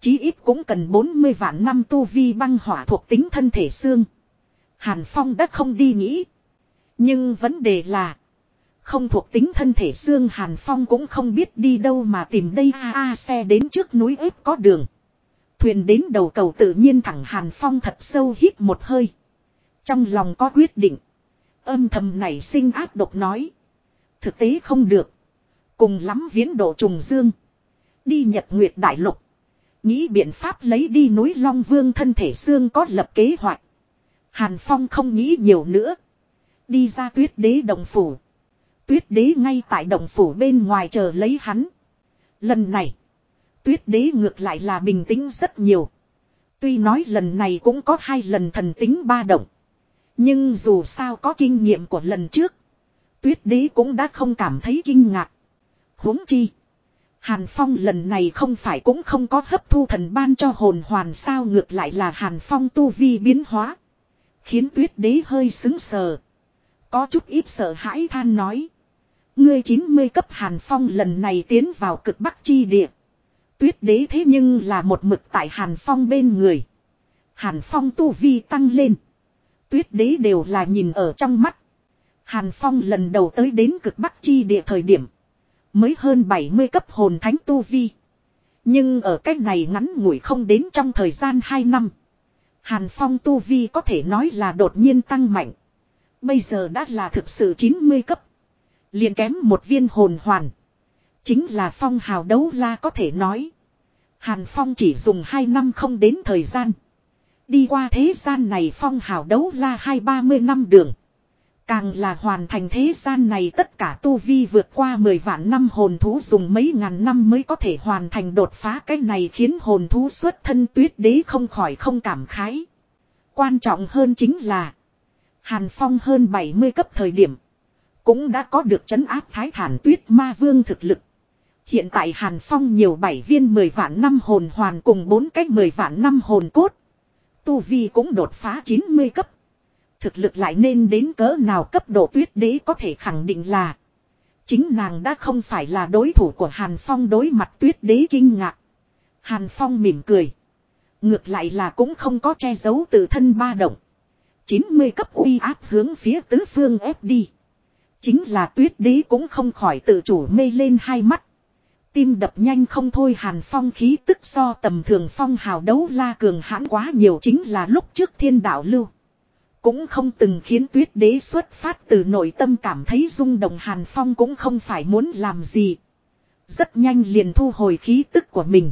Chí ít cũng cần 40 vạn năm tu vi băng hỏa thuộc tính thân thể xương. Hàn Phong đã không đi nghĩ. Nhưng vấn đề là. Không thuộc tính thân thể xương Hàn Phong cũng không biết đi đâu mà tìm đây a a, xe đến trước núi ếp có đường. Thuyền đến đầu cầu tự nhiên thẳng Hàn Phong thật sâu hít một hơi. Trong lòng có quyết định. Âm thầm nảy sinh áp độc nói. Thực tế không được. Cùng lắm viễn độ trùng dương. Đi Nhật Nguyệt Đại Lục. Nghĩ biện pháp lấy đi núi Long Vương thân thể xương có lập kế hoạch. Hàn Phong không nghĩ nhiều nữa. Đi ra tuyết đế đồng phủ. Tuyết đế ngay tại đồng phủ bên ngoài chờ lấy hắn. Lần này. Tuyết đế ngược lại là bình tĩnh rất nhiều. Tuy nói lần này cũng có hai lần thần tính ba động. Nhưng dù sao có kinh nghiệm của lần trước. Tuyết đế cũng đã không cảm thấy kinh ngạc. huống chi. Hàn Phong lần này không phải cũng không có hấp thu thần ban cho hồn hoàn sao ngược lại là Hàn Phong tu vi biến hóa. Khiến tuyết đế hơi xứng sờ. Có chút ít sợ hãi than nói. Ngươi 90 cấp Hàn Phong lần này tiến vào cực bắc chi địa. Tuyết đế thế nhưng là một mực tại Hàn Phong bên người. Hàn Phong tu vi tăng lên. Tuyết đế đều là nhìn ở trong mắt. Hàn Phong lần đầu tới đến cực bắc chi địa thời điểm. Mới hơn 70 cấp hồn thánh tu vi. Nhưng ở cách này ngắn ngủi không đến trong thời gian 2 năm. Hàn Phong tu vi có thể nói là đột nhiên tăng mạnh. Bây giờ đã là thực sự 90 cấp. liền kém một viên hồn hoàn. Chính là phong hào đấu la có thể nói. Hàn Phong chỉ dùng 2 năm không đến thời gian. Đi qua thế gian này phong hào đấu la hai ba mươi năm đường. Càng là hoàn thành thế gian này tất cả tu vi vượt qua 10 vạn năm hồn thú dùng mấy ngàn năm mới có thể hoàn thành đột phá cái này khiến hồn thú xuất thân tuyết đế không khỏi không cảm khái. Quan trọng hơn chính là, Hàn Phong hơn 70 cấp thời điểm, cũng đã có được chấn áp thái thản tuyết ma vương thực lực. Hiện tại Hàn Phong nhiều bảy viên 10 vạn năm hồn hoàn cùng bốn cách 10 vạn năm hồn cốt. Tu Vi cũng đột phá 90 cấp. Thực lực lại nên đến cỡ nào cấp độ tuyết đế có thể khẳng định là. Chính nàng đã không phải là đối thủ của Hàn Phong đối mặt tuyết đế kinh ngạc. Hàn Phong mỉm cười. Ngược lại là cũng không có che giấu từ thân ba động. 90 cấp uy áp hướng phía tứ phương ép đi. Chính là tuyết đế cũng không khỏi tự chủ mê lên hai mắt. Tim đập nhanh không thôi hàn phong khí tức so tầm thường phong hào đấu la cường hãn quá nhiều chính là lúc trước thiên đạo lưu. Cũng không từng khiến tuyết đế xuất phát từ nội tâm cảm thấy rung động Hàn Phong cũng không phải muốn làm gì. Rất nhanh liền thu hồi khí tức của mình.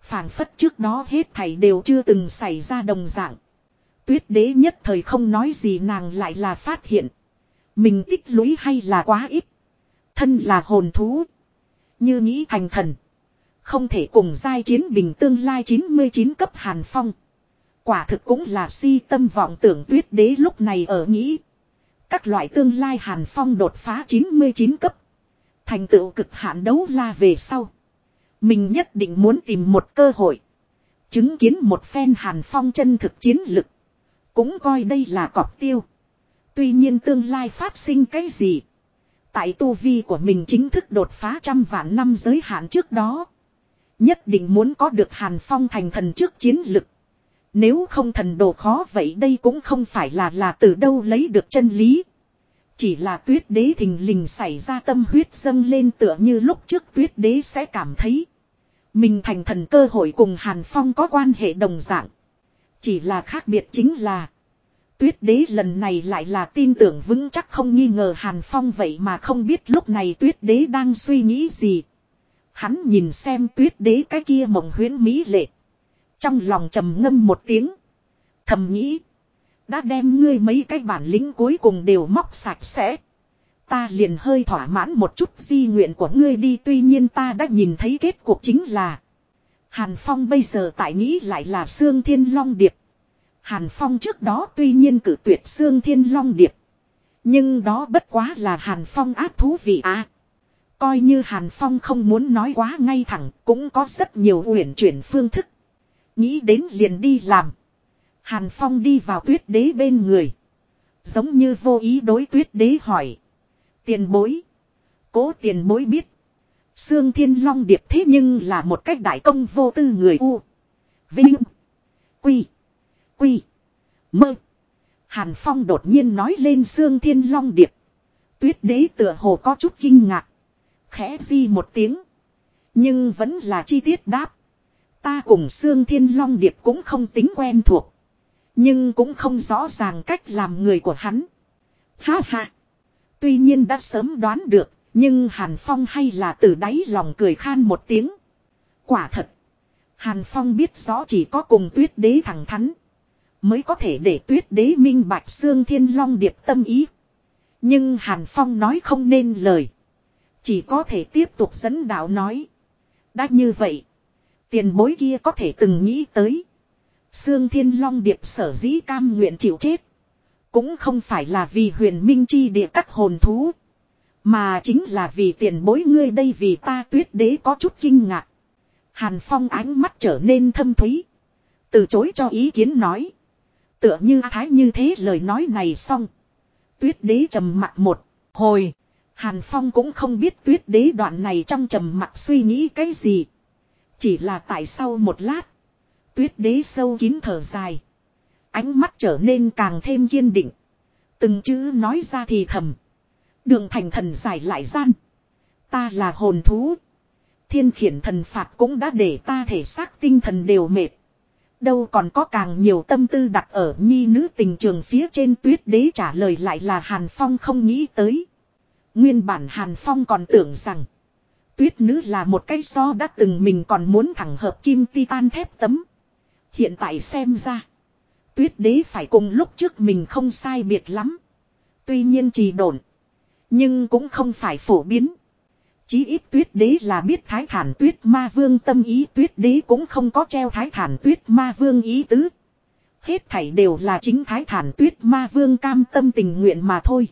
phảng phất trước đó hết thảy đều chưa từng xảy ra đồng dạng. Tuyết đế nhất thời không nói gì nàng lại là phát hiện. Mình tích lũy hay là quá ít. Thân là hồn thú. Như nghĩ thành thần. Không thể cùng giai chiến bình tương lai 99 cấp hàn phong. Quả thực cũng là si tâm vọng tưởng tuyết đế lúc này ở nghĩ. Các loại tương lai hàn phong đột phá 99 cấp. Thành tựu cực hạn đấu la về sau. Mình nhất định muốn tìm một cơ hội. Chứng kiến một phen hàn phong chân thực chiến lực. Cũng coi đây là cọp tiêu. Tuy nhiên tương lai phát sinh cái gì. Tại tu vi của mình chính thức đột phá trăm vạn năm giới hạn trước đó. Nhất định muốn có được hàn phong thành thần trước chiến lực. Nếu không thần đồ khó vậy đây cũng không phải là là từ đâu lấy được chân lý. Chỉ là tuyết đế thình lình xảy ra tâm huyết dâng lên tựa như lúc trước tuyết đế sẽ cảm thấy. Mình thành thần cơ hội cùng Hàn Phong có quan hệ đồng dạng. Chỉ là khác biệt chính là. Tuyết đế lần này lại là tin tưởng vững chắc không nghi ngờ Hàn Phong vậy mà không biết lúc này tuyết đế đang suy nghĩ gì. Hắn nhìn xem tuyết đế cái kia mộng huyến mỹ lệ. Trong lòng trầm ngâm một tiếng. Thầm nghĩ. Đã đem ngươi mấy cái bản lĩnh cuối cùng đều móc sạch sẽ. Ta liền hơi thỏa mãn một chút di nguyện của ngươi đi, tuy nhiên ta đã nhìn thấy kết cuộc chính là. Hàn Phong bây giờ tại nghĩ lại là Sương Thiên Long Điệp. Hàn Phong trước đó tuy nhiên cử tuyệt xương Thiên Long Điệp. Nhưng đó bất quá là Hàn Phong áp thú vị à. Coi như Hàn Phong không muốn nói quá ngay thẳng, cũng có rất nhiều uyển chuyển phương thức. Nghĩ đến liền đi làm. Hàn Phong đi vào tuyết đế bên người. Giống như vô ý đối tuyết đế hỏi. Tiền bối. Cố tiền bối biết. Sương Thiên Long Điệp thế nhưng là một cách đại công vô tư người U. Vinh. Quy. Quy. Mơ. Hàn Phong đột nhiên nói lên Sương Thiên Long Điệp. Tuyết đế tựa hồ có chút kinh ngạc. Khẽ di một tiếng. Nhưng vẫn là chi tiết đáp. Ta cùng Sương Thiên Long Điệp cũng không tính quen thuộc. Nhưng cũng không rõ ràng cách làm người của hắn. Ha ha. Tuy nhiên đã sớm đoán được, nhưng Hàn Phong hay là từ đáy lòng cười khan một tiếng. Quả thật. Hàn Phong biết rõ chỉ có cùng tuyết đế thẳng thắn. Mới có thể để tuyết đế minh bạch xương thiên long điệp tâm ý. Nhưng Hàn Phong nói không nên lời. Chỉ có thể tiếp tục dẫn đạo nói. Đã như vậy. Tiền bối kia có thể từng nghĩ tới. Sương Thiên Long Điệp sở dĩ cam nguyện chịu chết. Cũng không phải là vì huyền minh chi địa các hồn thú. Mà chính là vì tiền bối ngươi đây vì ta tuyết đế có chút kinh ngạc. Hàn Phong ánh mắt trở nên thâm thúy. Từ chối cho ý kiến nói. Tựa như thái như thế lời nói này xong. Tuyết đế trầm mặt một hồi. Hàn Phong cũng không biết tuyết đế đoạn này trong trầm mặt suy nghĩ cái gì. Chỉ là tại sau một lát. Tuyết đế sâu kín thở dài. Ánh mắt trở nên càng thêm kiên định. Từng chữ nói ra thì thầm. Đường thành thần giải lại gian. Ta là hồn thú. Thiên khiển thần phạt cũng đã để ta thể xác tinh thần đều mệt. Đâu còn có càng nhiều tâm tư đặt ở nhi nữ tình trường phía trên tuyết đế trả lời lại là Hàn Phong không nghĩ tới. Nguyên bản Hàn Phong còn tưởng rằng. Tuyết nữ là một cái so đã từng mình còn muốn thẳng hợp kim titan thép tấm. Hiện tại xem ra. Tuyết đế phải cùng lúc trước mình không sai biệt lắm. Tuy nhiên trì độn. Nhưng cũng không phải phổ biến. Chí ít tuyết đế là biết thái thản tuyết ma vương tâm ý tuyết đế cũng không có treo thái thản tuyết ma vương ý tứ. Hết thảy đều là chính thái thản tuyết ma vương cam tâm tình nguyện mà thôi.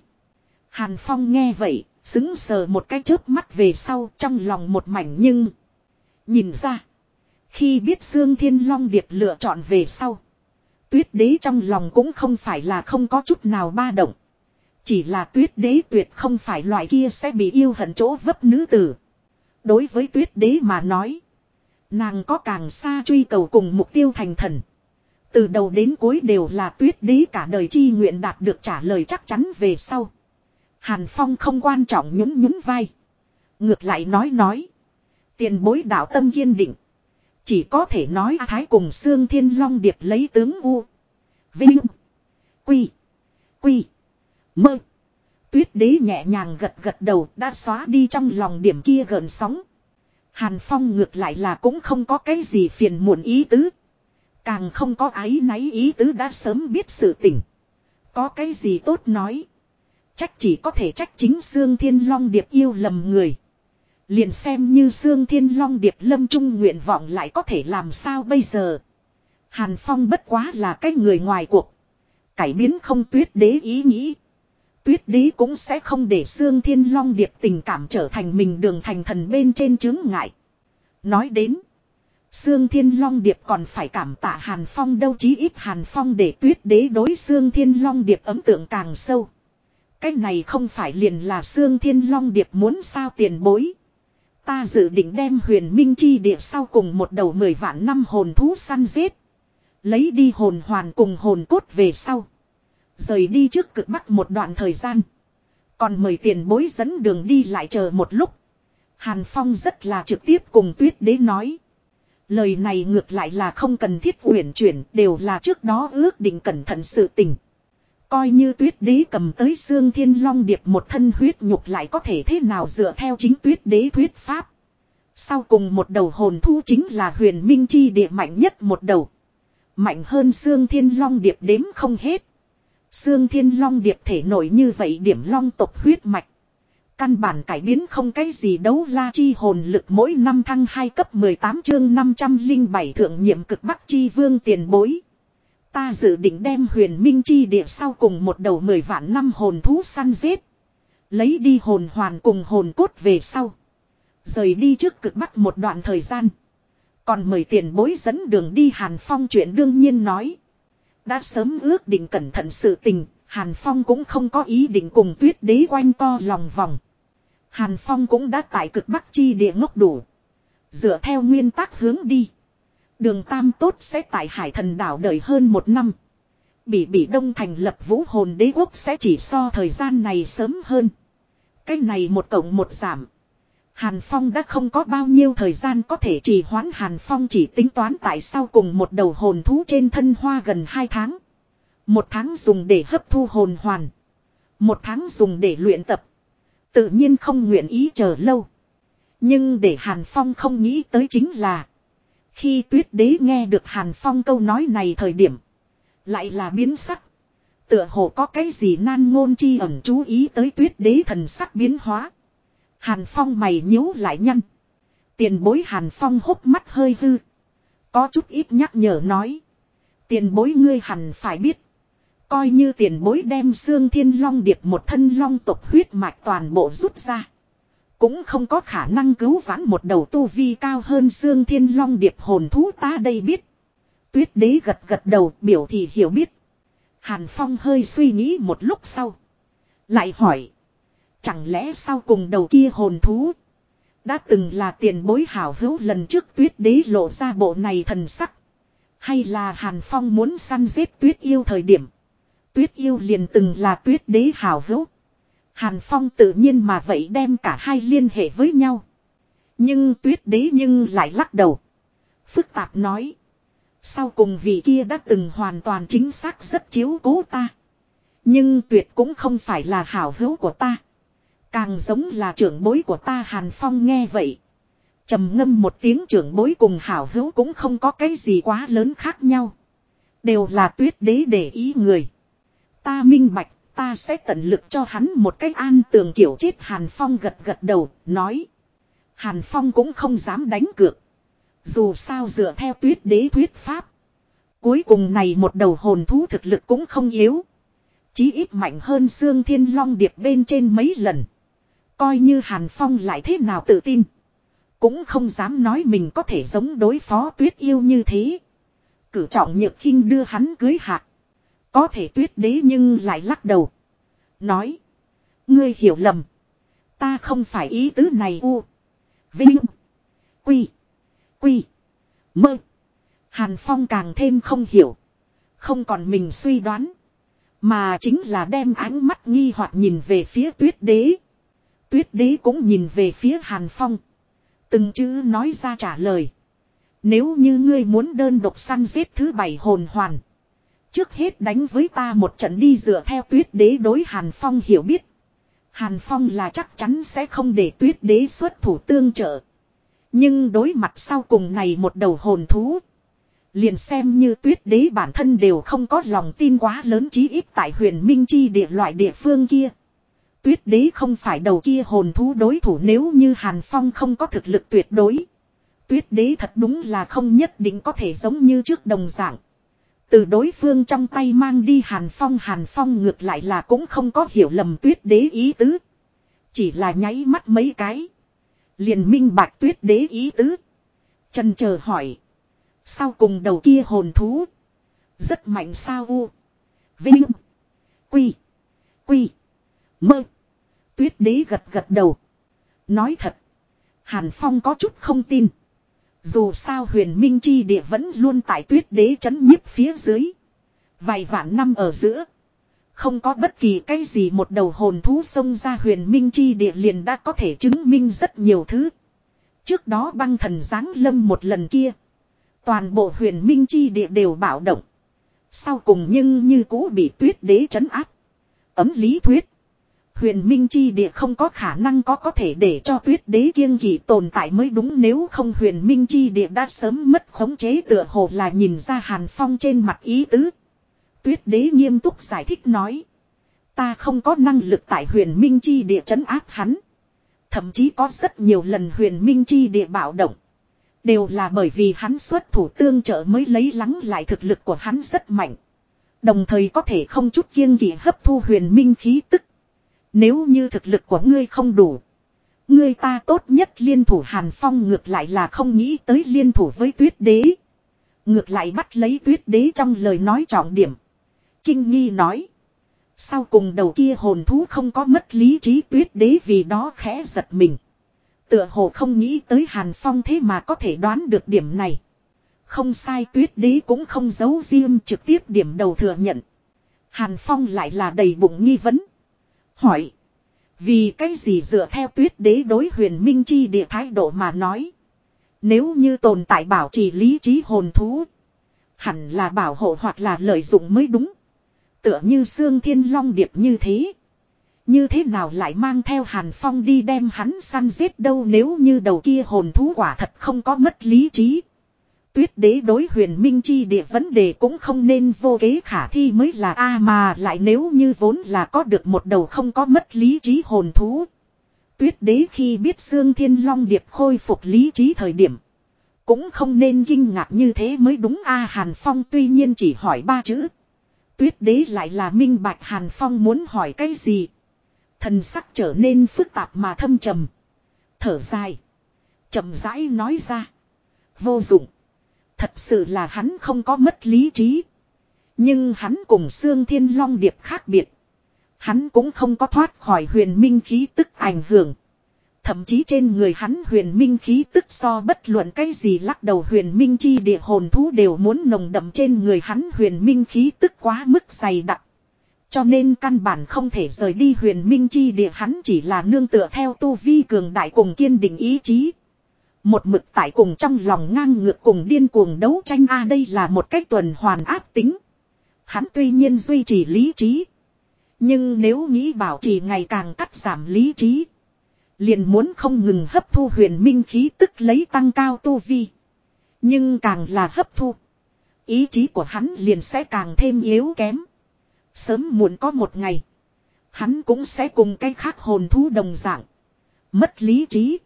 Hàn Phong nghe vậy, xứng sờ một cái chớp mắt về sau trong lòng một mảnh nhưng... Nhìn ra. Khi biết dương Thiên Long Điệp lựa chọn về sau. Tuyết đế trong lòng cũng không phải là không có chút nào ba động. Chỉ là tuyết đế tuyệt không phải loại kia sẽ bị yêu hận chỗ vấp nữ tử. Đối với tuyết đế mà nói. Nàng có càng xa truy cầu cùng mục tiêu thành thần. Từ đầu đến cuối đều là tuyết đế cả đời chi nguyện đạt được trả lời chắc chắn về sau. Hàn Phong không quan trọng nhún nhún vai. Ngược lại nói nói. Tiền bối đạo tâm kiên định. Chỉ có thể nói Thái cùng Sương Thiên Long Điệp lấy tướng U. Vinh. Quy. Quy. Mơ. Tuyết đế nhẹ nhàng gật gật đầu đã xóa đi trong lòng điểm kia gợn sóng. Hàn Phong ngược lại là cũng không có cái gì phiền muộn ý tứ. Càng không có ái náy ý tứ đã sớm biết sự tình. Có cái gì tốt nói. Trách chỉ có thể trách chính Sương Thiên Long Điệp yêu lầm người. Liền xem như Sương Thiên Long Điệp lâm trung nguyện vọng lại có thể làm sao bây giờ. Hàn Phong bất quá là cái người ngoài cuộc. Cải biến không tuyết đế ý nghĩ. Tuyết đế cũng sẽ không để Sương Thiên Long Điệp tình cảm trở thành mình đường thành thần bên trên chứng ngại. Nói đến. Sương Thiên Long Điệp còn phải cảm tạ Hàn Phong đâu chí ít Hàn Phong để tuyết đế đối Sương Thiên Long Điệp ấn tượng càng sâu. Cái này không phải liền là Sương Thiên Long Điệp muốn sao tiền bối. Ta dự định đem huyền minh chi địa sau cùng một đầu mười vạn năm hồn thú săn giết. Lấy đi hồn hoàn cùng hồn cốt về sau. Rời đi trước cực bắc một đoạn thời gian. Còn mời tiền bối dẫn đường đi lại chờ một lúc. Hàn Phong rất là trực tiếp cùng tuyết đế nói. Lời này ngược lại là không cần thiết uyển chuyển, đều là trước đó ước định cẩn thận sự tình. Coi như tuyết đế cầm tới xương thiên long điệp một thân huyết nhục lại có thể thế nào dựa theo chính tuyết đế thuyết pháp. Sau cùng một đầu hồn thu chính là huyền minh chi địa mạnh nhất một đầu. Mạnh hơn xương thiên long điệp đếm không hết. Dương thiên long điệp thể nổi như vậy điểm long tộc huyết mạch. Căn bản cải biến không cái gì đấu la chi hồn lực mỗi năm thăng 2 cấp 18 chương 507 thượng nhiệm cực bắc chi vương tiền bối. Ta dự định đem huyền minh chi địa sau cùng một đầu 10 vạn năm hồn thú săn giết. Lấy đi hồn hoàn cùng hồn cốt về sau. Rời đi trước cực bắc một đoạn thời gian. Còn mời tiền bối dẫn đường đi Hàn Phong chuyện đương nhiên nói. Đã sớm ước định cẩn thận sự tình, Hàn Phong cũng không có ý định cùng tuyết đế quanh co lòng vòng. Hàn Phong cũng đã tại cực bắc chi địa ngốc đủ. Dựa theo nguyên tắc hướng đi. Đường Tam Tốt sẽ tại Hải Thần Đảo đợi hơn một năm. Bỉ Bỉ Đông thành lập vũ hồn đế quốc sẽ chỉ so thời gian này sớm hơn. Cái này một cộng một giảm. Hàn Phong đã không có bao nhiêu thời gian có thể trì hoãn Hàn Phong chỉ tính toán tại sao cùng một đầu hồn thú trên thân hoa gần 2 tháng. Một tháng dùng để hấp thu hồn hoàn. Một tháng dùng để luyện tập. Tự nhiên không nguyện ý chờ lâu. Nhưng để Hàn Phong không nghĩ tới chính là. Khi tuyết đế nghe được Hàn Phong câu nói này thời điểm. Lại là biến sắc. Tựa hồ có cái gì nan ngôn chi ẩn chú ý tới tuyết đế thần sắc biến hóa. Hàn Phong mày nhíu lại nhăn. Tiền bối Hàn Phong hốc mắt hơi hư. Có chút ít nhắc nhở nói. Tiền bối ngươi hẳn phải biết. Coi như tiền bối đem xương thiên long điệp một thân long tộc huyết mạch toàn bộ rút ra. Cũng không có khả năng cứu vãn một đầu tu vi cao hơn xương thiên long điệp hồn thú ta đây biết. Tuyết đế gật gật đầu, biểu thị hiểu biết. Hàn Phong hơi suy nghĩ một lúc sau. Lại hỏi. Chẳng lẽ sau cùng đầu kia hồn thú. Đã từng là tiền bối hảo hữu lần trước tuyết đế lộ ra bộ này thần sắc. Hay là Hàn Phong muốn săn giết tuyết yêu thời điểm. Tuyết yêu liền từng là tuyết đế hảo hữu. Hàn Phong tự nhiên mà vậy đem cả hai liên hệ với nhau. Nhưng tuyết đế nhưng lại lắc đầu. Phức tạp nói. Sau cùng vị kia đã từng hoàn toàn chính xác rất chiếu cố ta. Nhưng tuyệt cũng không phải là hảo hữu của ta. Càng giống là trưởng bối của ta Hàn Phong nghe vậy. trầm ngâm một tiếng trưởng bối cùng hảo hữu cũng không có cái gì quá lớn khác nhau. Đều là tuyết đế để ý người. Ta minh bạch, ta sẽ tận lực cho hắn một cách an tường kiểu chết Hàn Phong gật gật đầu, nói. Hàn Phong cũng không dám đánh cược. Dù sao dựa theo tuyết đế thuyết pháp. Cuối cùng này một đầu hồn thú thực lực cũng không yếu. Chí ít mạnh hơn xương thiên long điệp bên trên mấy lần. Coi như Hàn Phong lại thế nào tự tin. Cũng không dám nói mình có thể giống đối phó tuyết yêu như thế. Cử trọng nhược khinh đưa hắn cưới hạ, Có thể tuyết đế nhưng lại lắc đầu. Nói. Ngươi hiểu lầm. Ta không phải ý tứ này u. Vinh. Quy. Quy. Mơ. Hàn Phong càng thêm không hiểu. Không còn mình suy đoán. Mà chính là đem ánh mắt nghi hoặc nhìn về phía tuyết đế. Tuyết đế cũng nhìn về phía Hàn Phong. Từng chữ nói ra trả lời. Nếu như ngươi muốn đơn độc săn giết thứ bảy hồn hoàn. Trước hết đánh với ta một trận đi dựa theo tuyết đế đối Hàn Phong hiểu biết. Hàn Phong là chắc chắn sẽ không để tuyết đế xuất thủ tương trợ. Nhưng đối mặt sau cùng này một đầu hồn thú. Liền xem như tuyết đế bản thân đều không có lòng tin quá lớn chí ít tại huyền minh chi địa loại địa phương kia. Tuyết đế không phải đầu kia hồn thú đối thủ nếu như Hàn Phong không có thực lực tuyệt đối. Tuyết đế thật đúng là không nhất định có thể giống như trước đồng dạng. Từ đối phương trong tay mang đi Hàn Phong Hàn Phong ngược lại là cũng không có hiểu lầm tuyết đế ý tứ. Chỉ là nháy mắt mấy cái. Liền minh bạch tuyết đế ý tứ. Trần chờ hỏi. Sau cùng đầu kia hồn thú. Rất mạnh sao u. Vinh. Quy. Quy. Mơ. Tuyết đế gật gật đầu. Nói thật. Hàn Phong có chút không tin. Dù sao huyền minh chi địa vẫn luôn tại tuyết đế chấn nhiếp phía dưới. Vài vạn năm ở giữa. Không có bất kỳ cái gì một đầu hồn thú xông ra huyền minh chi địa liền đã có thể chứng minh rất nhiều thứ. Trước đó băng thần giáng lâm một lần kia. Toàn bộ huyền minh chi địa đều bạo động. Sau cùng nhưng như cũ bị tuyết đế trấn áp. Ấm lý thuyết. Huyền Minh Chi Địa không có khả năng có có thể để cho tuyết đế kiêng kỵ tồn tại mới đúng nếu không huyền Minh Chi Địa đã sớm mất khống chế tựa hồ là nhìn ra Hàn Phong trên mặt ý tứ. Tuyết đế nghiêm túc giải thích nói. Ta không có năng lực tại huyền Minh Chi Địa chấn áp hắn. Thậm chí có rất nhiều lần huyền Minh Chi Địa bạo động. Đều là bởi vì hắn xuất thủ tương trợ mới lấy lắng lại thực lực của hắn rất mạnh. Đồng thời có thể không chút kiêng kỵ hấp thu huyền minh khí tức. Nếu như thực lực của ngươi không đủ. Ngươi ta tốt nhất liên thủ Hàn Phong ngược lại là không nghĩ tới liên thủ với tuyết đế. Ngược lại bắt lấy tuyết đế trong lời nói trọng điểm. Kinh nghi nói. Sau cùng đầu kia hồn thú không có mất lý trí, tuyết đế vì đó khẽ giật mình. Tựa hồ không nghĩ tới Hàn Phong thế mà có thể đoán được điểm này. Không sai, tuyết đế cũng không giấu riêng trực tiếp điểm đầu thừa nhận. Hàn Phong lại là đầy bụng nghi vấn. Hỏi. Vì cái gì dựa theo tuyết đế đối huyền minh chi địa thái độ mà nói. Nếu như tồn tại bảo trì lý trí hồn thú. Hẳn là bảo hộ hoặc là lợi dụng mới đúng. Tựa như xương thiên long điệp như thế. Như thế nào lại mang theo hàn phong đi đem hắn săn giết đâu nếu như đầu kia hồn thú quả thật không có mất lý trí. Tuyết đế đối huyền minh chi địa vấn đề cũng không nên vô kế khả thi mới là A mà lại nếu như vốn là có được một đầu không có mất lý trí hồn thú. Tuyết đế khi biết xương thiên long điệp khôi phục lý trí thời điểm. Cũng không nên kinh ngạc như thế mới đúng A Hàn Phong tuy nhiên chỉ hỏi ba chữ. Tuyết đế lại là minh bạch Hàn Phong muốn hỏi cái gì. Thần sắc trở nên phức tạp mà thâm trầm. Thở dài. chậm rãi nói ra. Vô dụng. Thật sự là hắn không có mất lý trí. Nhưng hắn cùng Sương Thiên Long Điệp khác biệt. Hắn cũng không có thoát khỏi huyền minh khí tức ảnh hưởng. Thậm chí trên người hắn huyền minh khí tức so bất luận cái gì lắc đầu huyền minh chi địa hồn thú đều muốn nồng đậm trên người hắn huyền minh khí tức quá mức dày đặc. Cho nên căn bản không thể rời đi huyền minh chi địa hắn chỉ là nương tựa theo tu vi cường đại cùng kiên định ý chí. Một mực tại cùng trong lòng ngang ngược cùng điên cuồng đấu tranh a đây là một cách tuần hoàn áp tính. Hắn tuy nhiên duy trì lý trí. Nhưng nếu nghĩ bảo trì ngày càng cắt giảm lý trí. Liền muốn không ngừng hấp thu huyền minh khí tức lấy tăng cao tu vi. Nhưng càng là hấp thu. Ý chí của hắn liền sẽ càng thêm yếu kém. Sớm muộn có một ngày. Hắn cũng sẽ cùng cái khác hồn thú đồng dạng. Mất lý trí.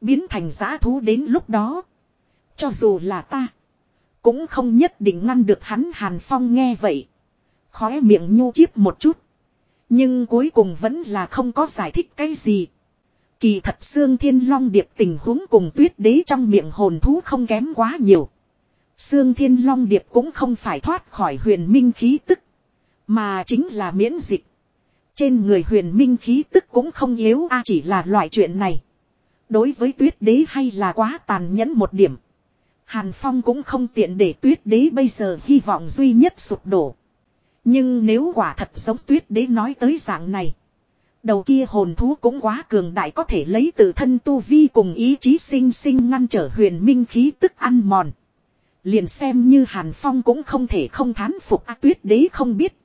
Biến thành giá thú đến lúc đó. Cho dù là ta. Cũng không nhất định ngăn được hắn Hàn Phong nghe vậy. Khóe miệng nhu chiếp một chút. Nhưng cuối cùng vẫn là không có giải thích cái gì. Kỳ thật xương thiên long điệp tình huống cùng tuyết đế trong miệng hồn thú không kém quá nhiều. Xương thiên long điệp cũng không phải thoát khỏi huyền minh khí tức. Mà chính là miễn dịch. Trên người huyền minh khí tức cũng không yếu, a chỉ là loại chuyện này. Đối với tuyết đế hay là quá tàn nhẫn một điểm. Hàn Phong cũng không tiện để tuyết đế bây giờ hy vọng duy nhất sụp đổ. Nhưng nếu quả thật giống tuyết đế nói tới dạng này. Đầu kia hồn thú cũng quá cường đại có thể lấy từ thân tu vi cùng ý chí sinh sinh ngăn trở huyền minh khí tức ăn mòn. Liền xem như Hàn Phong cũng không thể không thán phục A tuyết đế không biết.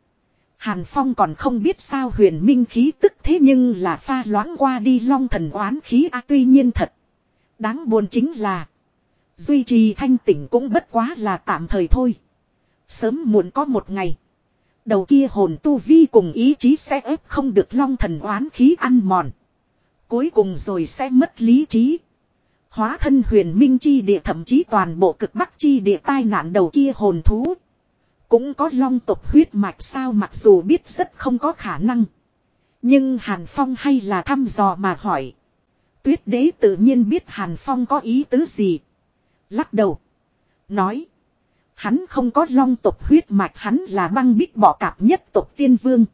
Hàn Phong còn không biết sao huyền minh khí tức thế nhưng là pha loãng qua đi long thần oán khí A, tuy nhiên thật. Đáng buồn chính là. Duy trì thanh tỉnh cũng bất quá là tạm thời thôi. Sớm muộn có một ngày. Đầu kia hồn tu vi cùng ý chí sẽ ép không được long thần oán khí ăn mòn. Cuối cùng rồi sẽ mất lý trí. Hóa thân huyền minh chi địa thậm chí toàn bộ cực bắc chi địa tai nạn đầu kia hồn thú. Cũng có long tộc huyết mạch sao mặc dù biết rất không có khả năng. Nhưng Hàn Phong hay là thăm dò mà hỏi. Tuyết đế tự nhiên biết Hàn Phong có ý tứ gì. Lắc đầu. Nói. Hắn không có long tộc huyết mạch, hắn là băng bích bỏ cạp nhất tộc tiên vương.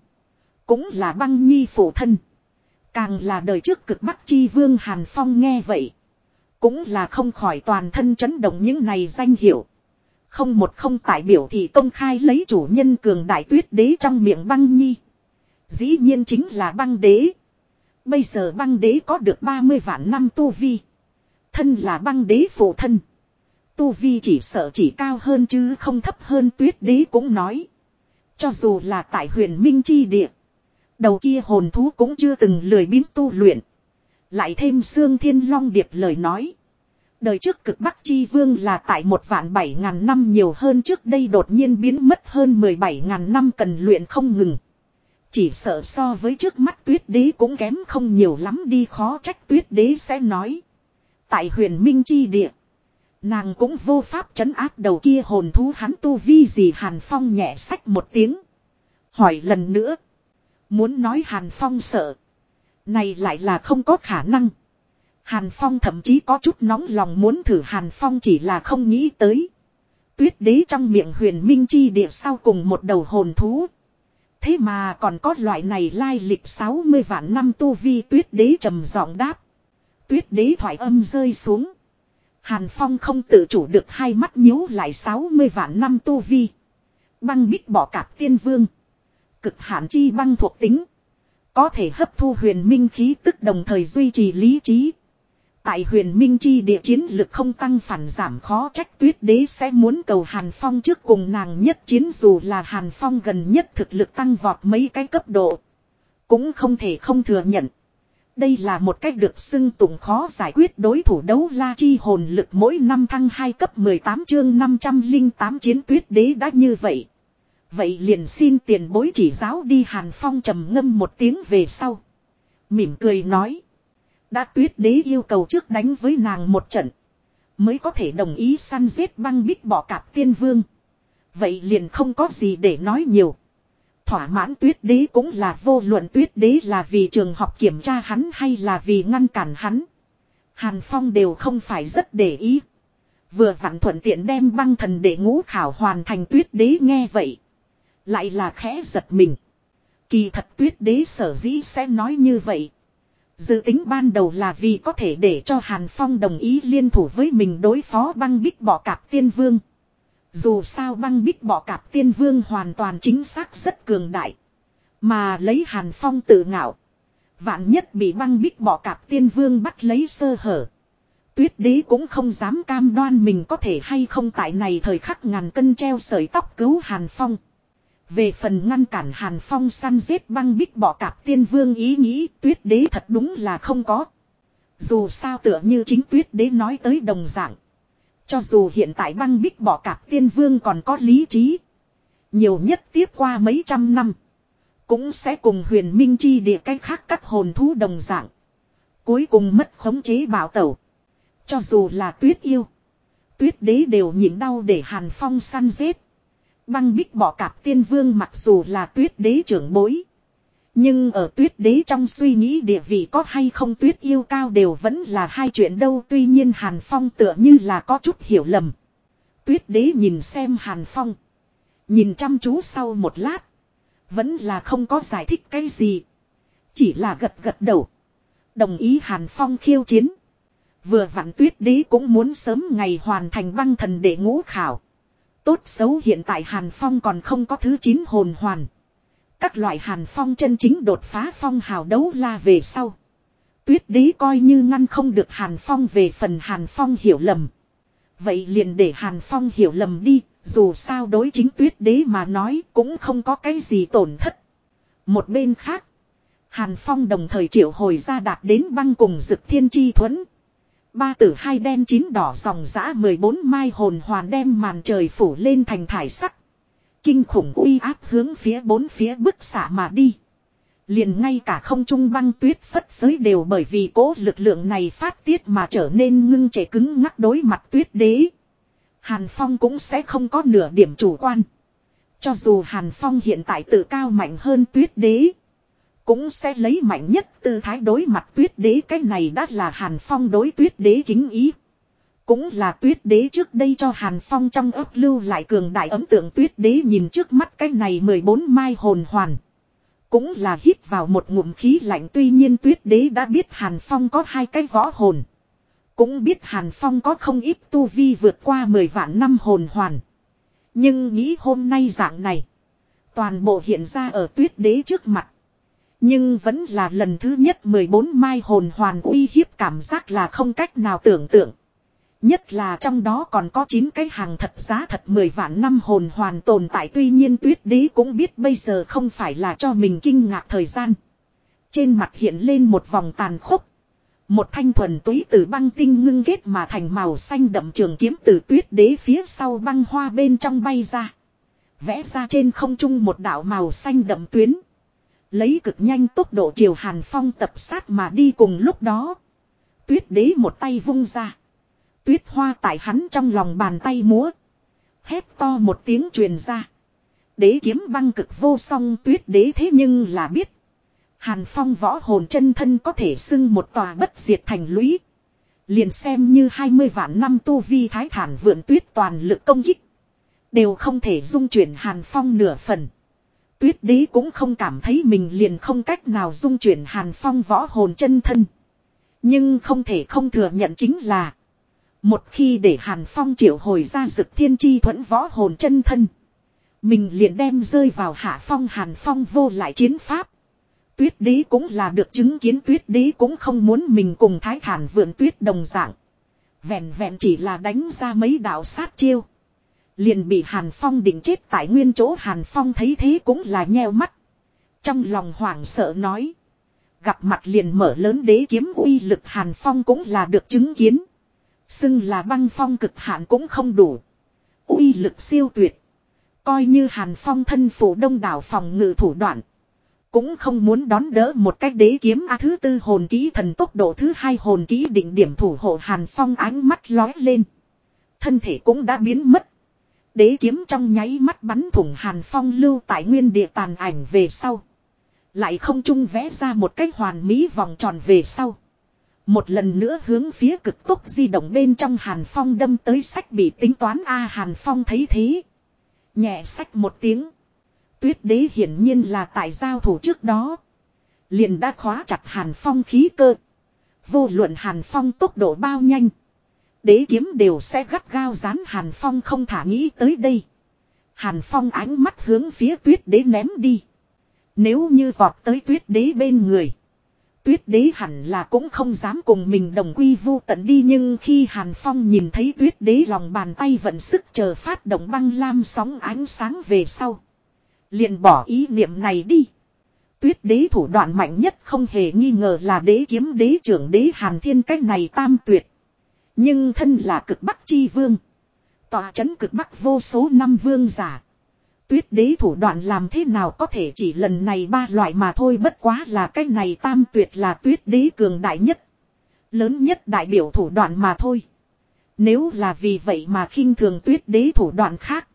Cũng là băng nhi phụ thân. Càng là đời trước cực bắc chi vương Hàn Phong nghe vậy. Cũng là không khỏi toàn thân chấn động những này danh hiệu. Không một không tại biểu thì công khai lấy chủ nhân cường đại tuyết đế trong miệng băng nhi. Dĩ nhiên chính là băng đế. Bây giờ băng đế có được 30 vạn năm tu vi. Thân là băng đế phụ thân. Tu vi chỉ sợ chỉ cao hơn chứ không thấp hơn tuyết đế cũng nói. Cho dù là tại huyền minh chi địa. Đầu kia hồn thú cũng chưa từng lười biến tu luyện. Lại thêm xương thiên long điệp lời nói. Đời trước cực bắc chi vương là tại một vạn bảy ngàn năm nhiều hơn trước đây đột nhiên biến mất hơn mười bảy ngàn năm cần luyện không ngừng. Chỉ sợ so với trước mắt tuyết đế cũng kém không nhiều lắm đi khó trách tuyết đế sẽ nói. Tại huyền minh chi địa. Nàng cũng vô pháp trấn áp đầu kia hồn thú hắn tu vi gì Hàn Phong nhẹ sách một tiếng. Hỏi lần nữa. Muốn nói Hàn Phong sợ. Này lại là không có khả năng. Hàn Phong thậm chí có chút nóng lòng muốn thử Hàn Phong chỉ là không nghĩ tới. Tuyết đế trong miệng huyền minh chi địa sau cùng một đầu hồn thú. Thế mà còn có loại này lai lịch 60 vạn năm tu vi tuyết đế trầm giọng đáp. Tuyết đế thoại âm rơi xuống. Hàn Phong không tự chủ được hai mắt nhíu lại 60 vạn năm tu vi. Băng bích bỏ cạp tiên vương. Cực hạn chi băng thuộc tính. Có thể hấp thu huyền minh khí tức đồng thời duy trì lý trí. Tại huyền minh chi địa chiến lực không tăng phản giảm khó trách tuyết đế sẽ muốn cầu Hàn Phong trước cùng nàng nhất chiến dù là Hàn Phong gần nhất thực lực tăng vọt mấy cái cấp độ. Cũng không thể không thừa nhận. Đây là một cách được xưng tụng khó giải quyết đối thủ đấu la chi hồn lực mỗi năm thăng 2 cấp 18 chương 508 chiến tuyết đế đã như vậy. Vậy liền xin tiền bối chỉ giáo đi Hàn Phong trầm ngâm một tiếng về sau. Mỉm cười nói. Đã tuyết đế yêu cầu trước đánh với nàng một trận. Mới có thể đồng ý săn giết băng bích bỏ cạp tiên vương. Vậy liền không có gì để nói nhiều. Thỏa mãn tuyết đế cũng là vô luận tuyết đế là vì trường học kiểm tra hắn hay là vì ngăn cản hắn. Hàn Phong đều không phải rất để ý. Vừa vặn thuận tiện đem băng thần để ngũ khảo hoàn thành tuyết đế nghe vậy. Lại là khẽ giật mình. Kỳ thật tuyết đế sở dĩ sẽ nói như vậy. Dự tính ban đầu là vì có thể để cho Hàn Phong đồng ý liên thủ với mình đối phó băng bích bỏ cạp tiên vương. Dù sao băng bích bỏ cạp tiên vương hoàn toàn chính xác rất cường đại. Mà lấy Hàn Phong tự ngạo. Vạn nhất bị băng bích bỏ cạp tiên vương bắt lấy sơ hở. Tuyết đế cũng không dám cam đoan mình có thể hay không tại này thời khắc ngàn cân treo sợi tóc cứu Hàn Phong. Về phần ngăn cản Hàn Phong săn giết băng bích bỏ cạp tiên vương ý nghĩ, tuyết đế thật đúng là không có. Dù sao tựa như chính tuyết đế nói tới đồng dạng. Cho dù hiện tại băng bích bỏ cạp tiên vương còn có lý trí. Nhiều nhất tiếp qua mấy trăm năm. Cũng sẽ cùng huyền minh chi địa cách khác các hồn thú đồng dạng. Cuối cùng mất khống chế bảo tẩu. Cho dù là tuyết yêu. Tuyết đế đều nhịn đau để hàn phong săn giết. Băng bích bỏ cạp tiên vương mặc dù là tuyết đế trưởng bối. Nhưng ở tuyết đế trong suy nghĩ địa vị có hay không tuyết yêu cao đều vẫn là hai chuyện đâu tuy nhiên Hàn Phong tựa như là có chút hiểu lầm. Tuyết đế nhìn xem Hàn Phong. Nhìn chăm chú sau một lát. Vẫn là không có giải thích cái gì. Chỉ là gật gật đầu. Đồng ý Hàn Phong khiêu chiến. Vừa vặn tuyết đế cũng muốn sớm ngày hoàn thành băng thần để ngũ khảo. Tốt xấu hiện tại Hàn Phong còn không có thứ chín hồn hoàn. Các loại Hàn Phong chân chính đột phá phong hào đấu la về sau. Tuyết đế coi như ngăn không được Hàn Phong về phần Hàn Phong hiểu lầm. Vậy liền để Hàn Phong hiểu lầm đi, dù sao đối chính tuyết đế mà nói cũng không có cái gì tổn thất. Một bên khác, Hàn Phong đồng thời triệu hồi ra đạt đến băng cùng dực thiên chi thuẫn. Ba tử hai đen chín đỏ dòng giã 14 mai hồn hoàn đem màn trời phủ lên thành thải sắc. Kinh khủng uy áp hướng phía bốn phía bức xạ mà đi. Liền ngay cả không trung băng tuyết phất giới đều bởi vì cố lực lượng này phát tiết mà trở nên ngưng trẻ cứng ngắc đối mặt tuyết đế. Hàn Phong cũng sẽ không có nửa điểm chủ quan. Cho dù Hàn Phong hiện tại tự cao mạnh hơn tuyết đế. Cũng sẽ lấy mạnh nhất tư thái đối mặt tuyết đế, cái này đã là Hàn Phong đối tuyết đế kính ý. Cũng là tuyết đế trước đây cho Hàn Phong trong ấp lưu lại cường đại ấn tượng, tuyết đế nhìn trước mắt cái này 14 mai hồn hoàn. Cũng là hít vào một ngụm khí lạnh, tuy nhiên tuyết đế đã biết Hàn Phong có hai cái võ hồn. Cũng biết Hàn Phong có không ít tu vi vượt qua 10 vạn năm hồn hoàn. Nhưng nghĩ hôm nay dạng này. Toàn bộ hiện ra ở tuyết đế trước mặt. Nhưng vẫn là lần thứ nhất 14 mai hồn hoàn uy hiếp cảm giác là không cách nào tưởng tượng. Nhất là trong đó còn có 9 cái hàng thật giá thật 10 vạn năm hồn hoàn tồn tại tuy nhiên tuyết đế cũng biết bây giờ không phải là cho mình kinh ngạc thời gian. Trên mặt hiện lên một vòng tàn khốc. Một thanh thuần túy từ băng tinh ngưng kết mà thành màu xanh đậm trường kiếm từ tuyết đế phía sau băng hoa bên trong bay ra. Vẽ ra trên không trung một đạo màu xanh đậm tuyến. Lấy cực nhanh tốc độ chiều hàn phong tập sát mà đi cùng lúc đó. Tuyết đế một tay vung ra. Tuyết hoa tại hắn trong lòng bàn tay múa. Hét to một tiếng truyền ra. Đế kiếm băng cực vô song tuyết đế thế nhưng là biết. Hàn phong võ hồn chân thân có thể xưng một tòa bất diệt thành lũy. Liền xem như 20 vạn năm tu vi thái thản vượn tuyết toàn lực công kích. Đều không thể dung chuyển hàn phong nửa phần. Tuyết đế cũng không cảm thấy mình liền không cách nào dung chuyển hàn phong võ hồn chân thân. Nhưng không thể không thừa nhận chính là. Một khi để hàn phong triệu hồi ra dực thiên chi thuẫn võ hồn chân thân. Mình liền đem rơi vào hạ phong hàn phong vô lại chiến pháp. Tuyết đế cũng là được chứng kiến, tuyết đế cũng không muốn mình cùng thái thản vượn tuyết đồng dạng. Vẹn vẹn chỉ là đánh ra mấy đạo sát chiêu. Liền bị Hàn Phong định chết tại nguyên chỗ Hàn Phong thấy thế cũng là nheo mắt. Trong lòng hoảng sợ nói. Gặp mặt liền mở lớn đế kiếm uy lực Hàn Phong cũng là được chứng kiến. Xưng là băng phong cực hạn cũng không đủ. uy lực siêu tuyệt. Coi như Hàn Phong thân phủ đông đảo phòng ngự thủ đoạn. Cũng không muốn đón đỡ một cách đế kiếm A thứ tư hồn ký thần tốc độ thứ hai hồn ký định điểm thủ hộ Hàn Phong ánh mắt lói lên. Thân thể cũng đã biến mất. Đế kiếm trong nháy mắt bắn thủng Hàn Phong lưu tại nguyên địa tàn ảnh về sau. Lại không trung vẽ ra một cách hoàn mỹ vòng tròn về sau. Một lần nữa hướng phía cực tốc di động bên trong Hàn Phong đâm tới sách bị tính toán A Hàn Phong thấy thế. Nhẹ sách một tiếng. Tuyết đế hiển nhiên là tại giao thủ trước đó. Liền đã khóa chặt Hàn Phong khí cơ. Vô luận Hàn Phong tốc độ bao nhanh. Đế kiếm đều sẽ gắt gao dán Hàn Phong không thả nghĩ tới đây. Hàn Phong ánh mắt hướng phía tuyết đế ném đi. Nếu như vọt tới tuyết đế bên người. Tuyết đế hẳn là cũng không dám cùng mình đồng quy vu tận đi, nhưng khi Hàn Phong nhìn thấy tuyết đế lòng bàn tay vận sức chờ phát động băng lam sóng ánh sáng về sau. Liền bỏ ý niệm này đi. Tuyết đế thủ đoạn mạnh nhất không hề nghi ngờ là đế kiếm đế trưởng đế Hàn Thiên, cách này tam tuyệt. Nhưng thân là cực bắc chi vương. Tòa chấn cực bắc vô số năm vương giả. Tuyết đế thủ đoạn làm thế nào có thể chỉ lần này ba loại mà thôi bất quá là cái này tam tuyệt là tuyết đế cường đại nhất. Lớn nhất đại biểu thủ đoạn mà thôi. Nếu là vì vậy mà khinh thường tuyết đế thủ đoạn khác.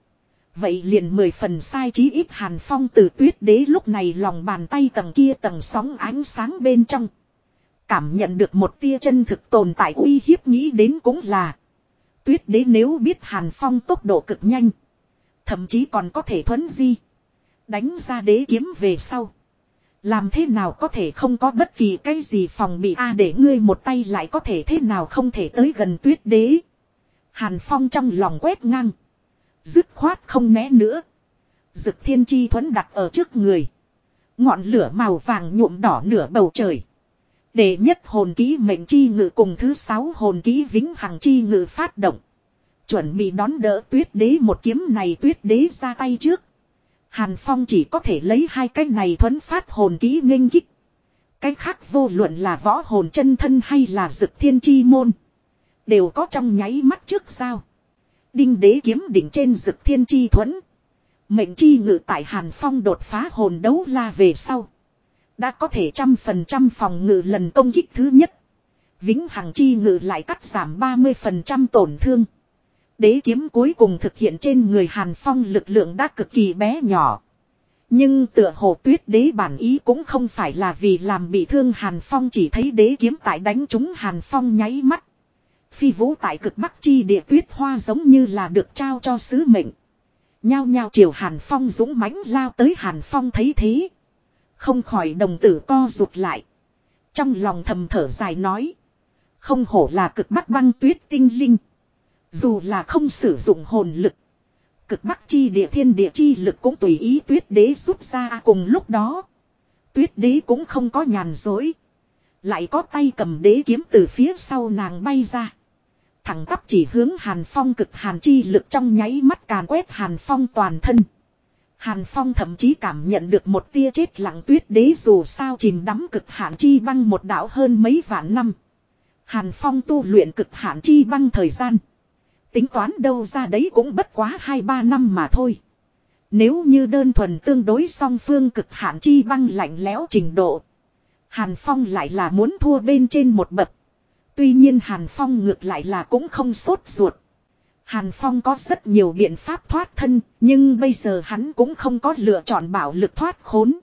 Vậy liền mười phần sai chí ít hàn phong từ tuyết đế lúc này lòng bàn tay tầng kia tầng sóng ánh sáng bên trong. Cảm nhận được một tia chân thực tồn tại uy hiếp, nghĩ đến cũng là. Tuyết đế nếu biết hàn phong tốc độ cực nhanh. Thậm chí còn có thể thuấn di. Đánh ra đế kiếm về sau. Làm thế nào có thể không có bất kỳ cái gì phòng bị a, để ngươi một tay lại có thể thế nào không thể tới gần tuyết đế. Hàn phong trong lòng quét ngang. Dứt khoát không né nữa. Dực thiên chi thuấn đặt ở trước người. Ngọn lửa màu vàng nhuộm đỏ nửa bầu trời. Đệ nhất hồn ký mệnh chi ngự cùng thứ sáu hồn ký vĩnh hằng chi ngự phát động. Chuẩn bị đón đỡ tuyết đế một kiếm này tuyết đế ra tay trước. Hàn Phong chỉ có thể lấy hai cái này thuấn phát hồn ký nghênh kích. Cái khác vô luận là võ hồn chân thân hay là dực thiên chi môn. Đều có trong nháy mắt trước sao. Đinh đế kiếm đỉnh trên dực thiên chi thuẫn. Mệnh chi ngự tại Hàn Phong đột phá hồn đấu la về sau. Đã có thể trăm phần trăm phòng ngự lần công kích thứ nhất. Vĩnh Hằng chi ngự lại cắt giảm 30% tổn thương. Đế kiếm cuối cùng thực hiện trên người Hàn Phong lực lượng đã cực kỳ bé nhỏ. Nhưng tựa hồ tuyết đế bản ý cũng không phải là vì làm bị thương Hàn Phong chỉ thấy đế kiếm tại đánh trúng Hàn Phong nháy mắt. Phi vũ tại cực bắc chi địa tuyết hoa giống như là được trao cho sứ mệnh. Nhao nhao chiều Hàn Phong dũng mãnh lao tới Hàn Phong thấy thế. Không khỏi đồng tử co rụt lại. Trong lòng thầm thở dài nói. Không hổ là cực bắc băng tuyết tinh linh. Dù là không sử dụng hồn lực. Cực bắc chi địa thiên địa chi lực cũng tùy ý tuyết đế rút ra cùng lúc đó. Tuyết đế cũng không có nhàn dối. Lại có tay cầm đế kiếm từ phía sau nàng bay ra. Thẳng tắp chỉ hướng Hàn Phong cực Hàn chi lực trong nháy mắt càn quét Hàn Phong toàn thân. Hàn Phong thậm chí cảm nhận được một tia chết lặng tuyết đế dù sao chìm đắm cực hạn chi băng một đảo hơn mấy vạn năm. Hàn Phong tu luyện cực hạn chi băng thời gian. Tính toán đâu ra đấy cũng bất quá 2-3 năm mà thôi. Nếu như đơn thuần tương đối song phương cực hạn chi băng lạnh lẽo trình độ. Hàn Phong lại là muốn thua bên trên một bậc. Tuy nhiên Hàn Phong ngược lại là cũng không sốt ruột. Hàn Phong có rất nhiều biện pháp thoát thân, nhưng bây giờ hắn cũng không có lựa chọn bảo lực thoát khốn.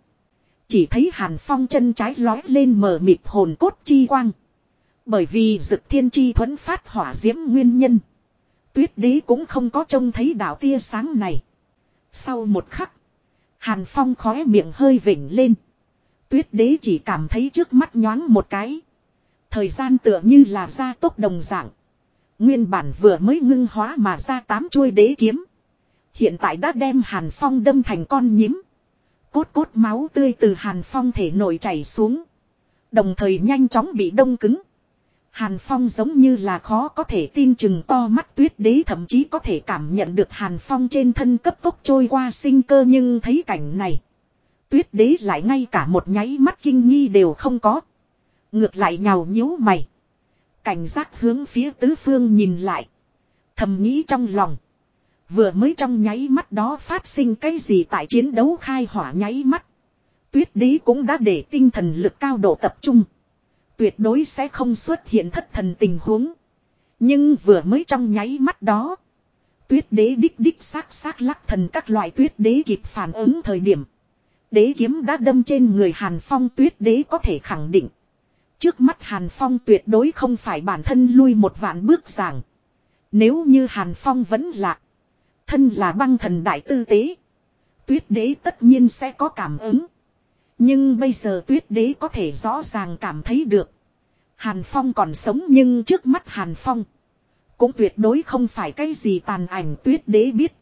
Chỉ thấy Hàn Phong chân trái lói lên mờ mịt hồn cốt chi quang. Bởi vì dực thiên chi thuẫn phát hỏa diễm nguyên nhân. Tuyết đế cũng không có trông thấy đạo tia sáng này. Sau một khắc, Hàn Phong khóe miệng hơi vỉnh lên. Tuyết đế chỉ cảm thấy trước mắt nhoáng một cái. Thời gian tựa như là ra tốc đồng dạng. Nguyên bản vừa mới ngưng hóa mà ra tám chuôi đế kiếm. Hiện tại đã đem Hàn Phong đâm thành con nhím. Cốt cốt máu tươi từ Hàn Phong thể nổi chảy xuống. Đồng thời nhanh chóng bị đông cứng. Hàn Phong giống như là khó có thể tin chừng to mắt tuyết đế thậm chí có thể cảm nhận được Hàn Phong trên thân cấp tốc trôi qua sinh cơ nhưng thấy cảnh này. Tuyết đế lại ngay cả một nháy mắt kinh nghi đều không có. Ngược lại nhào nhíu mày. Cảnh giác hướng phía tứ phương nhìn lại. Thầm nghĩ trong lòng. Vừa mới trong nháy mắt đó phát sinh cái gì tại chiến đấu khai hỏa nháy mắt. Tuyết đế cũng đã để tinh thần lực cao độ tập trung. Tuyệt đối sẽ không xuất hiện thất thần tình huống. Nhưng vừa mới trong nháy mắt đó. Tuyết đế đích đích xác xác lắc thần các loại tuyết đế kịp phản ứng thời điểm. Đế kiếm đã đâm trên người Hàn Phong tuyết đế có thể khẳng định. Trước mắt Hàn Phong tuyệt đối không phải bản thân lui một vạn bước giảng. Nếu như Hàn Phong vẫn là Thân là băng thần đại tư tế. Tuyết đế tất nhiên sẽ có cảm ứng. Nhưng bây giờ tuyết đế có thể rõ ràng cảm thấy được. Hàn Phong còn sống nhưng trước mắt Hàn Phong. Cũng tuyệt đối không phải cái gì tàn ảnh tuyết đế biết.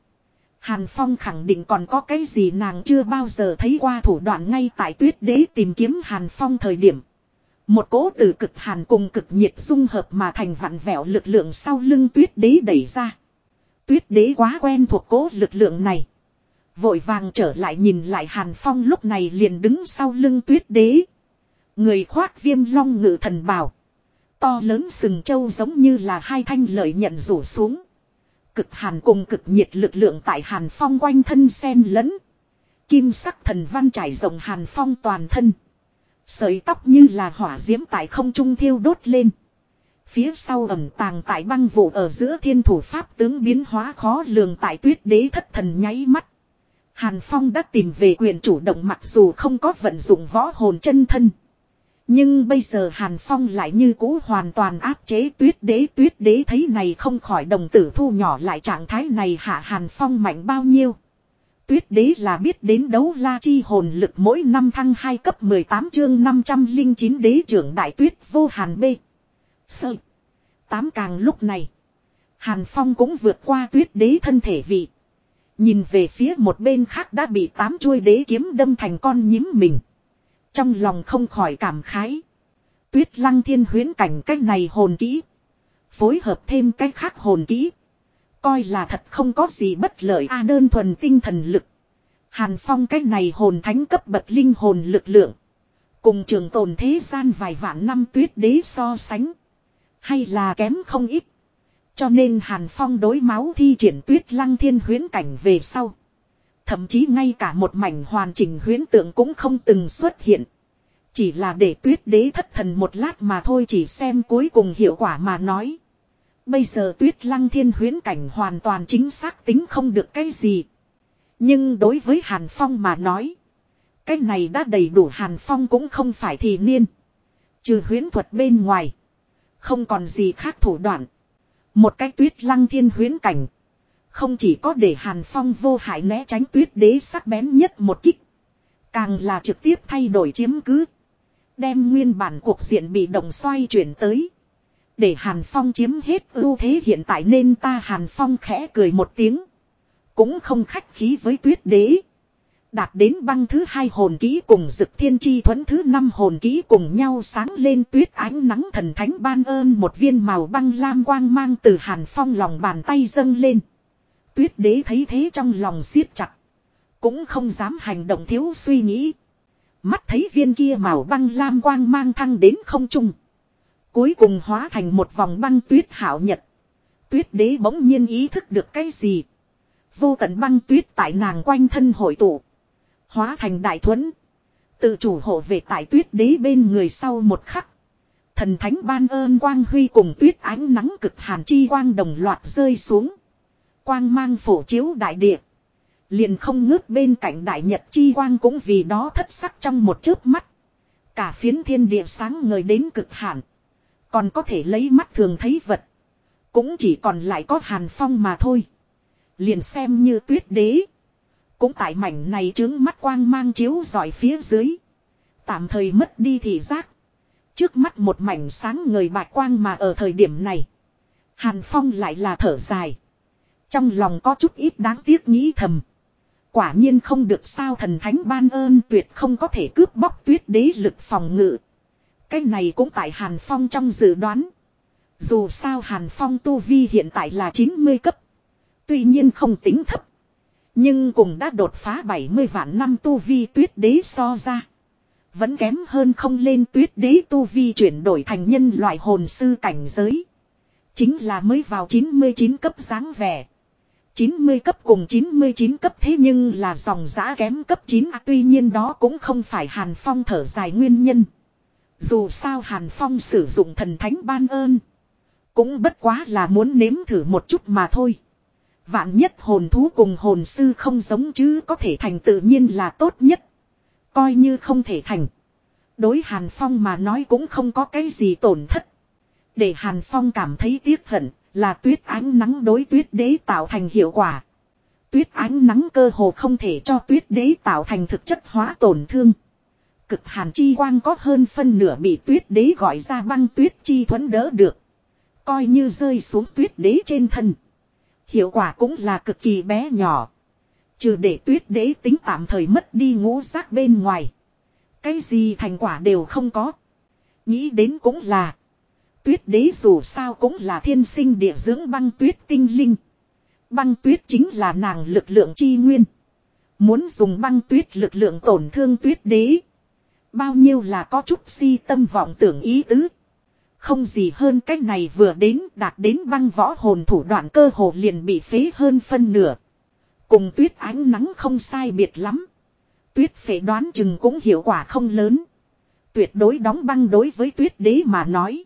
Hàn Phong khẳng định còn có cái gì nàng chưa bao giờ thấy qua thủ đoạn ngay tại tuyết đế tìm kiếm Hàn Phong thời điểm. Một cố từ cực hàn cùng cực nhiệt dung hợp mà thành vặn vẹo lực lượng sau lưng tuyết đế đẩy ra. Tuyết đế quá quen thuộc cố lực lượng này. Vội vàng trở lại nhìn lại Hàn Phong lúc này liền đứng sau lưng tuyết đế. Người khoác viêm long ngự thần bào. To lớn sừng châu giống như là hai thanh lợi nhận rủ xuống. Cực hàn cùng cực nhiệt lực lượng tại Hàn Phong quanh thân sen lẫn. Kim sắc thần văn trải rộng Hàn Phong toàn thân. Sợi tóc như là hỏa diễm tại không trung thiêu đốt lên. Phía sau ẩm tàng tại băng vụ ở giữa thiên thủ pháp tướng biến hóa khó lường tại tuyết đế thất thần nháy mắt. Hàn Phong đã tìm về quyền chủ động mặc dù không có vận dụng võ hồn chân thân. Nhưng bây giờ Hàn Phong lại như cũ hoàn toàn áp chế tuyết đế tuyết đế thấy này không khỏi đồng tử thu nhỏ lại trạng thái này hạ Hàn Phong mạnh bao nhiêu. Tuyết đế là biết đến đấu la chi hồn lực mỗi năm thăng 2 cấp 18 chương 509 đế trưởng đại tuyết vô hàn bê. Sợ. Tám càng lúc này. Hàn Phong cũng vượt qua tuyết đế thân thể vị. Nhìn về phía một bên khác đã bị tám chuôi đế kiếm đâm thành con nhím mình. Trong lòng không khỏi cảm khái. Tuyết lăng thiên huyến cảnh cách này hồn kỹ. Phối hợp thêm cách khác hồn kỹ. Coi là thật không có gì bất lợi, a đơn thuần tinh thần lực. Hàn Phong cái này hồn thánh cấp bậc linh hồn lực lượng. Cùng trường tồn thế gian vài vạn năm tuyết đế so sánh. Hay là kém không ít. Cho nên Hàn Phong đối máu thi triển tuyết lăng thiên huyến cảnh về sau. Thậm chí ngay cả một mảnh hoàn chỉnh huyến tượng cũng không từng xuất hiện. Chỉ là để tuyết đế thất thần một lát mà thôi chỉ xem cuối cùng hiệu quả mà nói. Bây giờ tuyết lăng thiên huyến cảnh hoàn toàn chính xác tính không được cái gì. Nhưng đối với Hàn Phong mà nói. Cái này đã đầy đủ Hàn Phong cũng không phải thì niên. Trừ huyến thuật bên ngoài. Không còn gì khác thủ đoạn. Một cái tuyết lăng thiên huyến cảnh. Không chỉ có để Hàn Phong vô hại né tránh tuyết đế sắc bén nhất một kích. Càng là trực tiếp thay đổi chiếm cứ. Đem nguyên bản cuộc diện bị động xoay chuyển tới. Để Hàn Phong chiếm hết ưu thế hiện tại nên ta Hàn Phong khẽ cười một tiếng. Cũng không khách khí với tuyết đế. Đạt đến băng thứ hai hồn ký cùng dực thiên chi thuẫn thứ năm hồn ký cùng nhau sáng lên tuyết ánh nắng thần thánh ban ơn một viên màu băng lam quang mang từ hàn phong lòng bàn tay dâng lên. Tuyết đế thấy thế trong lòng siết chặt. Cũng không dám hành động thiếu suy nghĩ. Mắt thấy viên kia màu băng lam quang mang thăng đến không trung. Cuối cùng hóa thành một vòng băng tuyết hảo nhật. Tuyết đế bỗng nhiên ý thức được cái gì. Vô tận băng tuyết tại nàng quanh thân hội tụ. Hóa thành đại thuẫn. Tự chủ hộ về tại tuyết đế bên người sau một khắc. Thần thánh ban ơn quang huy cùng tuyết ánh nắng cực hàn chi quang đồng loạt rơi xuống. Quang mang phổ chiếu đại địa. Liền không ngước bên cạnh đại nhật chi quang cũng vì đó thất sắc trong một chớp mắt. Cả phiến thiên địa sáng ngời đến cực hạn. Còn có thể lấy mắt thường thấy vật. Cũng chỉ còn lại có hàn phong mà thôi. Liền xem như tuyết đế. Cũng tại mảnh này trướng mắt quang mang chiếu dọi phía dưới. Tạm thời mất đi thị giác. Trước mắt một mảnh sáng người bạch quang mà ở thời điểm này. Hàn Phong lại là thở dài. Trong lòng có chút ít đáng tiếc nghĩ thầm. Quả nhiên không được sao thần thánh ban ơn tuyệt không có thể cướp bóc tuyết đế lực phòng ngự. Cái này cũng tại Hàn Phong trong dự đoán. Dù sao Hàn Phong tu vi hiện tại là 90 cấp. Tuy nhiên không tính thấp. Nhưng cùng đã đột phá 70 vạn năm tu vi tuyết đế so ra. Vẫn kém hơn không lên tuyết đế tu vi chuyển đổi thành nhân loại hồn sư cảnh giới. Chính là mới vào 99 cấp dáng vẻ. 90 cấp cùng 99 cấp thế nhưng là dòng giã kém cấp 9 à, tuy nhiên đó cũng không phải Hàn Phong thở dài nguyên nhân. Dù sao Hàn Phong sử dụng thần thánh ban ơn. Cũng bất quá là muốn nếm thử một chút mà thôi. Vạn nhất hồn thú cùng hồn sư không giống chứ có thể thành tự nhiên là tốt nhất. Coi như không thể thành. Đối Hàn Phong mà nói cũng không có cái gì tổn thất. Để Hàn Phong cảm thấy tiếc hận là tuyết ánh nắng đối tuyết đế tạo thành hiệu quả. Tuyết ánh nắng cơ hồ không thể cho tuyết đế tạo thành thực chất hóa tổn thương. Cực hàn chi quang có hơn phân nửa bị tuyết đế gọi ra băng tuyết chi thuẫn đỡ được. Coi như rơi xuống tuyết đế trên thân. Hiệu quả cũng là cực kỳ bé nhỏ. Trừ để tuyết đế tính tạm thời mất đi ngũ giác bên ngoài. Cái gì thành quả đều không có. Nghĩ đến cũng là. Tuyết đế dù sao cũng là thiên sinh địa dưỡng băng tuyết tinh linh. Băng tuyết chính là nàng lực lượng chi nguyên. Muốn dùng băng tuyết lực lượng tổn thương tuyết đế. Bao nhiêu là có chút si tâm vọng tưởng ý tứ. Không gì hơn cách này vừa đến đạt đến băng võ hồn thủ đoạn cơ hồ liền bị phế hơn phân nửa. Cùng tuyết ánh nắng không sai biệt lắm. Tuyết phế đoán chừng cũng hiệu quả không lớn. Tuyệt đối đóng băng đối với tuyết đế mà nói.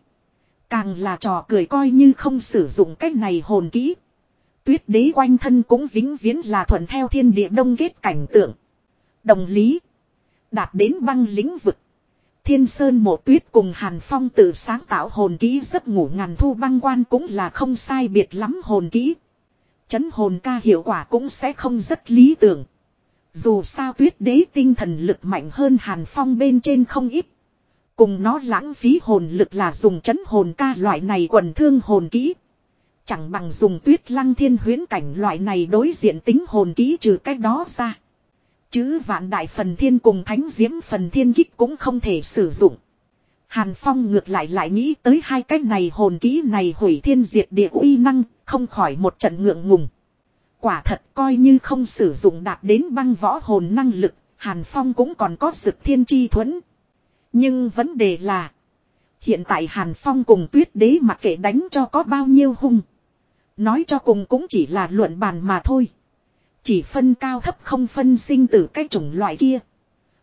Càng là trò cười coi như không sử dụng cách này hồn kỹ. Tuyết đế quanh thân cũng vĩnh viễn là thuận theo thiên địa đông kết cảnh tượng. Đồng lý. Đạt đến băng lĩnh vực. Thiên Sơn mộ tuyết cùng Hàn Phong tự sáng tạo hồn kỹ giấc ngủ ngàn thu băng quan cũng là không sai biệt lắm hồn kỹ. Chấn hồn ca hiệu quả cũng sẽ không rất lý tưởng. Dù sao tuyết đế tinh thần lực mạnh hơn Hàn Phong bên trên không ít. Cùng nó lãng phí hồn lực là dùng chấn hồn ca loại này quần thương hồn kỹ. Chẳng bằng dùng tuyết lăng thiên huyến cảnh loại này đối diện tính hồn kỹ trừ cách đó ra. Chứ vạn đại phần thiên cùng thánh diễm phần thiên kích cũng không thể sử dụng. Hàn Phong ngược lại lại nghĩ tới hai cái này hồn kỹ này hủy thiên diệt địa uy năng, không khỏi một trận ngượng ngùng. Quả thật coi như không sử dụng đạt đến băng võ hồn năng lực, Hàn Phong cũng còn có sực thiên chi thuẫn. Nhưng vấn đề là, hiện tại Hàn Phong cùng tuyết đế mặc kệ đánh cho có bao nhiêu hung. Nói cho cùng cũng chỉ là luận bàn mà thôi. Chỉ phân cao thấp không phân sinh tử cái chủng loại kia.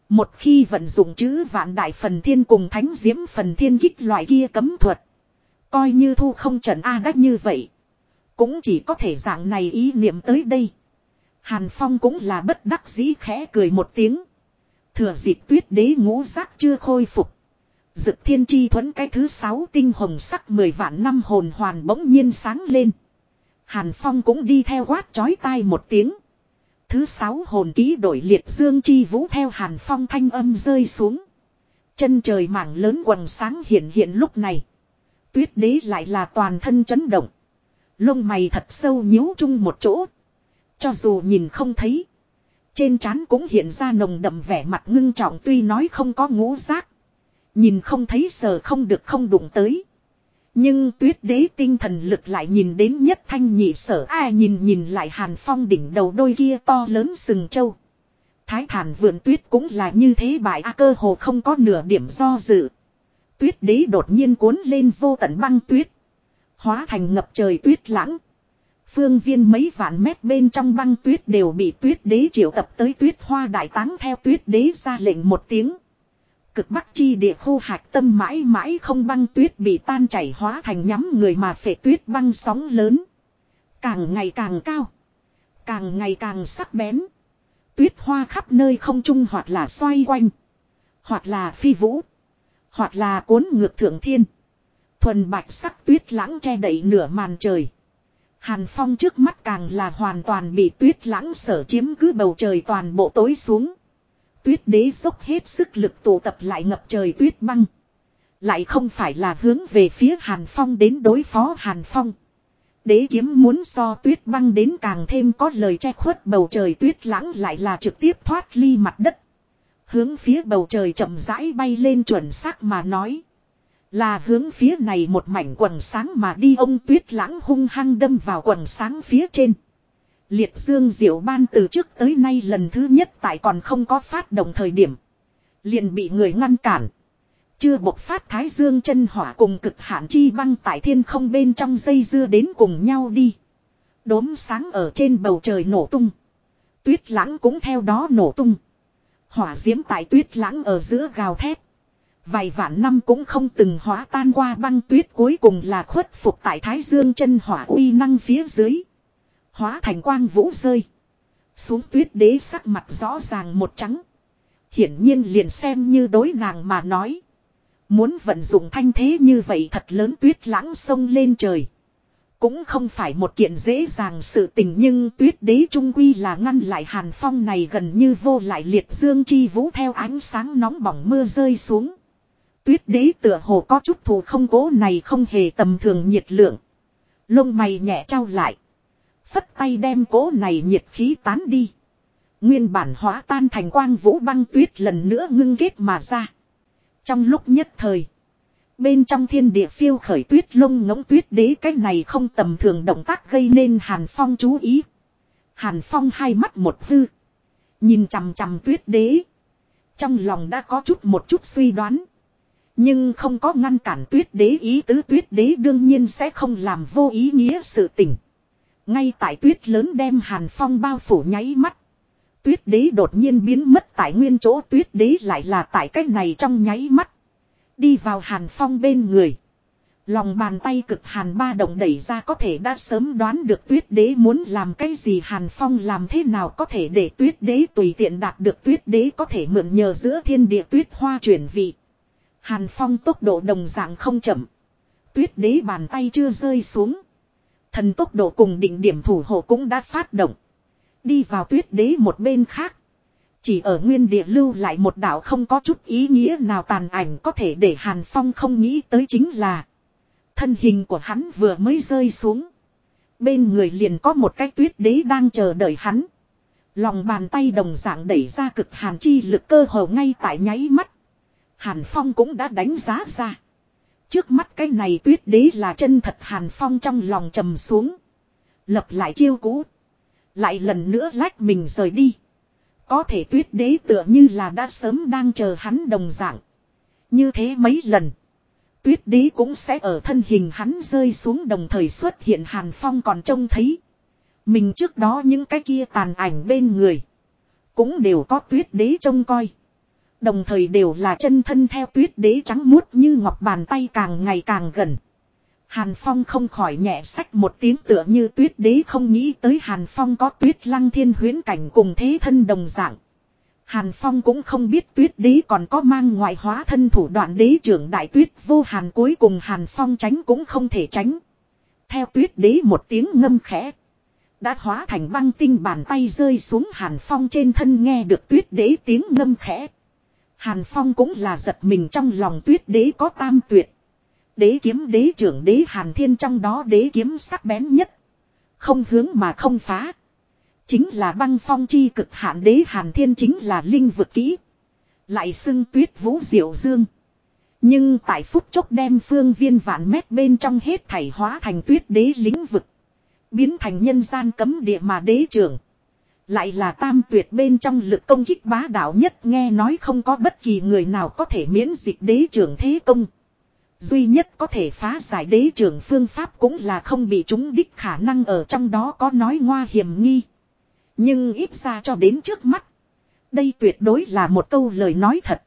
Một khi vận dụng chữ vạn đại phần thiên cùng thánh diễm phần thiên kích loại kia cấm thuật. Coi như thu không trần A đắc như vậy. Cũng chỉ có thể dạng này ý niệm tới đây. Hàn Phong cũng là bất đắc dĩ khẽ cười một tiếng. Thừa dịp tuyết đế ngũ giác chưa khôi phục. Dực thiên chi thuẫn cái thứ sáu tinh hồng sắc mười vạn năm hồn hoàn bỗng nhiên sáng lên. Hàn Phong cũng đi theo quát chói tai một tiếng. Thứ sáu hồn ký đổi liệt dương chi vũ theo Hàn Phong thanh âm rơi xuống. Chân trời mảng lớn quần sáng hiện hiện lúc này. Tuyết đế lại là toàn thân chấn động. Lông mày thật sâu nhíu chung một chỗ. Cho dù nhìn không thấy. Trên trán cũng hiện ra nồng đậm vẻ mặt ngưng trọng tuy nói không có ngũ giác. Nhìn không thấy sờ không được không đụng tới. Nhưng tuyết đế tinh thần lực lại nhìn đến nhất thanh nhị sở, ai nhìn nhìn lại hàn phong đỉnh đầu đôi kia to lớn sừng châu. Thái thản vườn tuyết cũng là như thế bại a cơ hồ không có nửa điểm do dự. Tuyết đế đột nhiên cuốn lên vô tận băng tuyết. Hóa thành ngập trời tuyết lãng. Phương viên mấy vạn mét bên trong băng tuyết đều bị tuyết đế triệu tập tới tuyết hoa đại táng theo tuyết đế ra lệnh một tiếng. Cực bắc chi địa khu hạch tâm mãi mãi không băng tuyết bị tan chảy hóa thành nhắm người mà phệ tuyết băng sóng lớn. Càng ngày càng cao. Càng ngày càng sắc bén. Tuyết hoa khắp nơi không trung hoặc là xoay quanh. Hoặc là phi vũ. Hoặc là cuốn ngược thượng thiên. Thuần bạch sắc tuyết lãng che đậy nửa màn trời. Hàn phong trước mắt càng là hoàn toàn bị tuyết lãng sở chiếm cứ bầu trời toàn bộ tối xuống. Tuyết đế dốc hết sức lực tụ tập lại ngập trời tuyết băng. Lại không phải là hướng về phía Hàn Phong đến đối phó Hàn Phong. Đế kiếm muốn so tuyết băng đến càng thêm có lời che khuất bầu trời tuyết lãng lại là trực tiếp thoát ly mặt đất. Hướng phía bầu trời chậm rãi bay lên chuẩn xác mà nói. Là hướng phía này một mảnh quần sáng mà đi ông tuyết lãng hung hăng đâm vào quần sáng phía trên. Liệt dương diệu ban từ trước tới nay lần thứ nhất tại còn không có phát động thời điểm. Liền bị người ngăn cản. Chưa bộc phát thái dương chân hỏa cùng cực hạn chi băng tại thiên không bên trong dây dưa đến cùng nhau đi. Đốm sáng ở trên bầu trời nổ tung. Tuyết lãng cũng theo đó nổ tung. Hỏa diễm tại tuyết lãng ở giữa gào thét. Vài vạn năm cũng không từng hóa tan qua băng tuyết cuối cùng là khuất phục tại thái dương chân hỏa uy năng phía dưới. Hóa thành quang vũ rơi. Xuống tuyết đế sắc mặt rõ ràng một trắng. Hiển nhiên liền xem như đối nàng mà nói. Muốn vận dụng thanh thế như vậy thật lớn tuyết lãng sông lên trời. Cũng không phải một kiện dễ dàng sự tình nhưng tuyết đế trung quy là ngăn lại hàn phong này gần như vô lại liệt dương chi vũ theo ánh sáng nóng bỏng mưa rơi xuống. Tuyết đế tựa hồ có chút thù không cố này không hề tầm thường nhiệt lượng. Lông mày nhẹ trao lại. Phất tay đem cố này nhiệt khí tán đi. Nguyên bản hóa tan thành quang vũ băng tuyết lần nữa ngưng kết mà ra. Trong lúc nhất thời. Bên trong thiên địa phiêu khởi tuyết lông ngỗng tuyết đế cái này không tầm thường động tác gây nên Hàn Phong chú ý. Hàn Phong hai mắt một hư. Nhìn chằm chằm tuyết đế. Trong lòng đã có chút một chút suy đoán. Nhưng không có ngăn cản tuyết đế ý tứ tuyết đế đương nhiên sẽ không làm vô ý nghĩa sự tình. Ngay tại tuyết lớn đem Hàn Phong bao phủ nháy mắt. Tuyết đế đột nhiên biến mất tại nguyên chỗ, tuyết đế lại là tại cách này trong nháy mắt. Đi vào Hàn Phong bên người. Lòng bàn tay cực hàn ba động đẩy ra có thể đã sớm đoán được tuyết đế muốn làm cái gì, Hàn Phong làm thế nào có thể để tuyết đế tùy tiện đạt được, tuyết đế có thể mượn nhờ giữa thiên địa tuyết hoa chuyển vị. Hàn Phong tốc độ đồng dạng không chậm. Tuyết đế bàn tay chưa rơi xuống. Thần tốc độ cùng định điểm thủ hộ cũng đã phát động. Đi vào tuyết đế một bên khác. Chỉ ở nguyên địa lưu lại một đảo không có chút ý nghĩa nào tàn ảnh có thể để Hàn Phong không nghĩ tới chính là. Thân hình của hắn vừa mới rơi xuống. Bên người liền có một cái tuyết đế đang chờ đợi hắn. Lòng bàn tay đồng dạng đẩy ra cực hàn chi lực cơ hồ ngay tại nháy mắt. Hàn Phong cũng đã đánh giá ra. Trước mắt cái này tuyết đế là chân thật Hàn Phong trong lòng trầm xuống. Lập lại chiêu cũ. Lại lần nữa lách mình rời đi. Có thể tuyết đế tựa như là đã sớm đang chờ hắn đồng dạng. Như thế mấy lần. Tuyết đế cũng sẽ ở thân hình hắn rơi xuống đồng thời xuất hiện Hàn Phong còn trông thấy. Mình trước đó những cái kia tàn ảnh bên người. Cũng đều có tuyết đế trông coi. Đồng thời đều là chân thân theo tuyết đế trắng muốt như ngọc bàn tay càng ngày càng gần. Hàn Phong không khỏi nhẹ sách một tiếng tựa như tuyết đế không nghĩ tới Hàn Phong có tuyết lăng thiên huyến cảnh cùng thế thân đồng dạng. Hàn Phong cũng không biết tuyết đế còn có mang ngoại hóa thân thủ đoạn đế trưởng đại tuyết vô hàn cuối cùng Hàn Phong tránh cũng không thể tránh. Theo tuyết đế một tiếng ngâm khẽ. Đã hóa thành băng tinh bàn tay rơi xuống Hàn Phong trên thân nghe được tuyết đế tiếng ngâm khẽ. Hàn Phong cũng là giật mình trong lòng tuyết đế có tam tuyệt. Đế kiếm đế trưởng đế Hàn Thiên trong đó đế kiếm sắc bén nhất. Không hướng mà không phá. Chính là băng phong chi cực hạn đế Hàn Thiên chính là linh vực kỹ. Lại xưng tuyết vũ diệu dương. Nhưng tại phút chốc đem phương viên vạn mét bên trong hết thảy hóa thành tuyết đế lĩnh vực. Biến thành nhân gian cấm địa mà đế trưởng. Lại là tam tuyệt bên trong lực công kích bá đạo nhất nghe nói không có bất kỳ người nào có thể miễn dịch đế trưởng thế công. Duy nhất có thể phá giải đế trưởng phương pháp cũng là không bị chúng đích khả năng ở trong đó có nói ngoa hiểm nghi. Nhưng ít ra cho đến trước mắt. Đây tuyệt đối là một câu lời nói thật.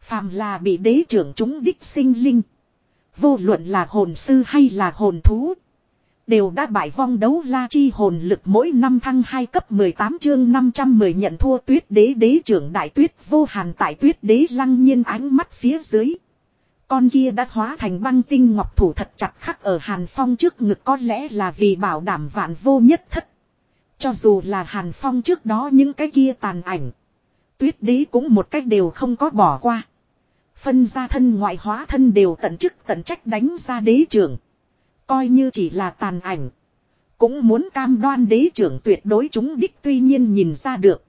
Phàm là bị đế trưởng chúng đích sinh linh. Vô luận là hồn sư hay là hồn thú. Đều đã bại vong đấu la chi hồn lực mỗi năm thăng 2 cấp 18 chương 510 nhận thua tuyết đế đế trưởng đại tuyết, vô hàn tại tuyết đế lăng nhiên ánh mắt phía dưới. Con kia đã hóa thành băng tinh ngọc thủ thật chặt khắc ở hàn phong trước ngực có lẽ là vì bảo đảm vạn vô nhất thất. Cho dù là hàn phong trước đó những cái kia tàn ảnh. Tuyết đế cũng một cách đều không có bỏ qua. Phân ra thân ngoại hóa thân đều tận chức tận trách đánh ra đế trưởng. Coi như chỉ là tàn ảnh. Cũng muốn cam đoan đế trưởng tuyệt đối chúng đích tuy nhiên nhìn ra được.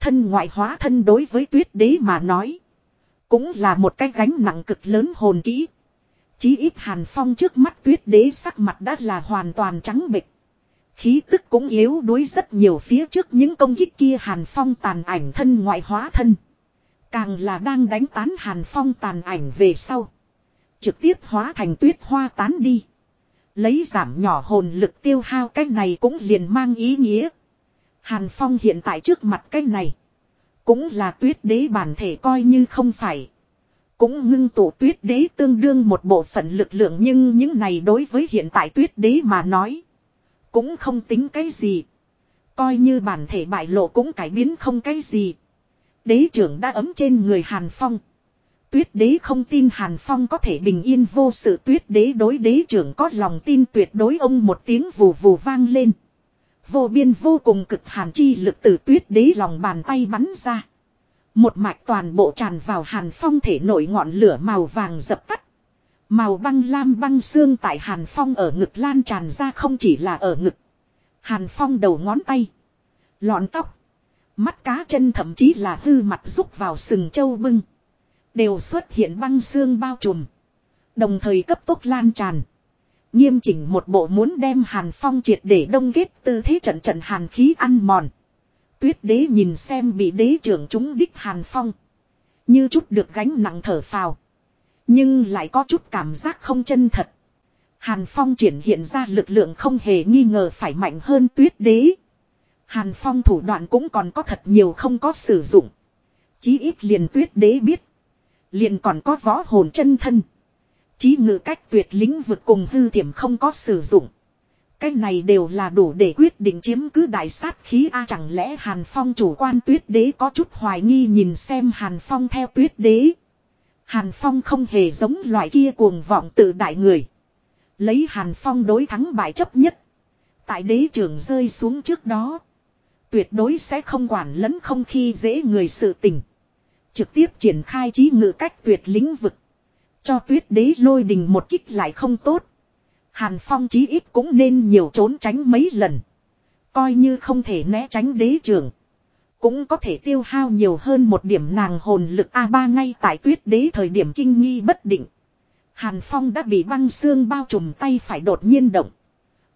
Thân ngoại hóa thân đối với tuyết đế mà nói. Cũng là một cái gánh nặng cực lớn hồn kỹ. Chí ít hàn phong trước mắt tuyết đế sắc mặt đã là hoàn toàn trắng bệch. Khí tức cũng yếu đuối rất nhiều phía trước những công kích kia hàn phong tàn ảnh thân ngoại hóa thân. Càng là đang đánh tán hàn phong tàn ảnh về sau. Trực tiếp hóa thành tuyết hoa tán đi. Lấy giảm nhỏ hồn lực tiêu hao cái này cũng liền mang ý nghĩa. Hàn Phong hiện tại trước mặt cái này. Cũng là tuyết đế bản thể coi như không phải. Cũng ngưng tụ tuyết đế tương đương một bộ phận lực lượng nhưng những này đối với hiện tại tuyết đế mà nói. Cũng không tính cái gì. Coi như bản thể bại lộ cũng cải biến không cái gì. Đế trưởng đã ấm trên người Hàn Phong. Tuyết đế không tin Hàn Phong có thể bình yên vô sự tuyết đế đối đế trưởng có lòng tin tuyệt đối ông một tiếng vù vù vang lên. Vô biên vô cùng cực hàn chi lực từ tuyết đế lòng bàn tay bắn ra. Một mạch toàn bộ tràn vào Hàn Phong thể nổi ngọn lửa màu vàng dập tắt. Màu băng lam băng xương tại Hàn Phong ở ngực lan tràn ra không chỉ là ở ngực. Hàn Phong đầu ngón tay. Lọn tóc. Mắt cá chân thậm chí là hư mặt rúc vào sừng châu bưng. Đều xuất hiện băng xương bao trùm. Đồng thời cấp tốc lan tràn. Nghiêm chỉnh một bộ muốn đem hàn phong triệt để đông kết tư thế trận trận hàn khí ăn mòn. Tuyết đế nhìn xem bị đế trưởng chúng đích hàn phong. Như chút được gánh nặng thở phào. Nhưng lại có chút cảm giác không chân thật. Hàn phong triển hiện ra lực lượng không hề nghi ngờ phải mạnh hơn tuyết đế. Hàn phong thủ đoạn cũng còn có thật nhiều không có sử dụng. Chí ít liền tuyết đế biết. Liền còn có võ hồn chân thân. Chí ngự cách tuyệt lĩnh vực cùng hư thiểm không có sử dụng. Cái này đều là đủ để quyết định chiếm cứ đại sát khí A à, chẳng lẽ Hàn Phong chủ quan tuyết đế có chút hoài nghi nhìn xem Hàn Phong theo tuyết đế. Hàn Phong không hề giống loại kia cuồng vọng tự đại người. Lấy Hàn Phong đối thắng bại chấp nhất. Tại đế trường rơi xuống trước đó. Tuyệt đối sẽ không quản lẫn không khi dễ người sự tình. Trực tiếp triển khai trí ngự cách tuyệt lĩnh vực. Cho tuyết đế lôi đình một kích lại không tốt. Hàn Phong chí ít cũng nên nhiều trốn tránh mấy lần. Coi như không thể né tránh đế trưởng. Cũng có thể tiêu hao nhiều hơn một điểm nàng hồn lực A3 ngay tại tuyết đế thời điểm kinh nghi bất định. Hàn Phong đã bị băng xương bao trùm tay phải đột nhiên động.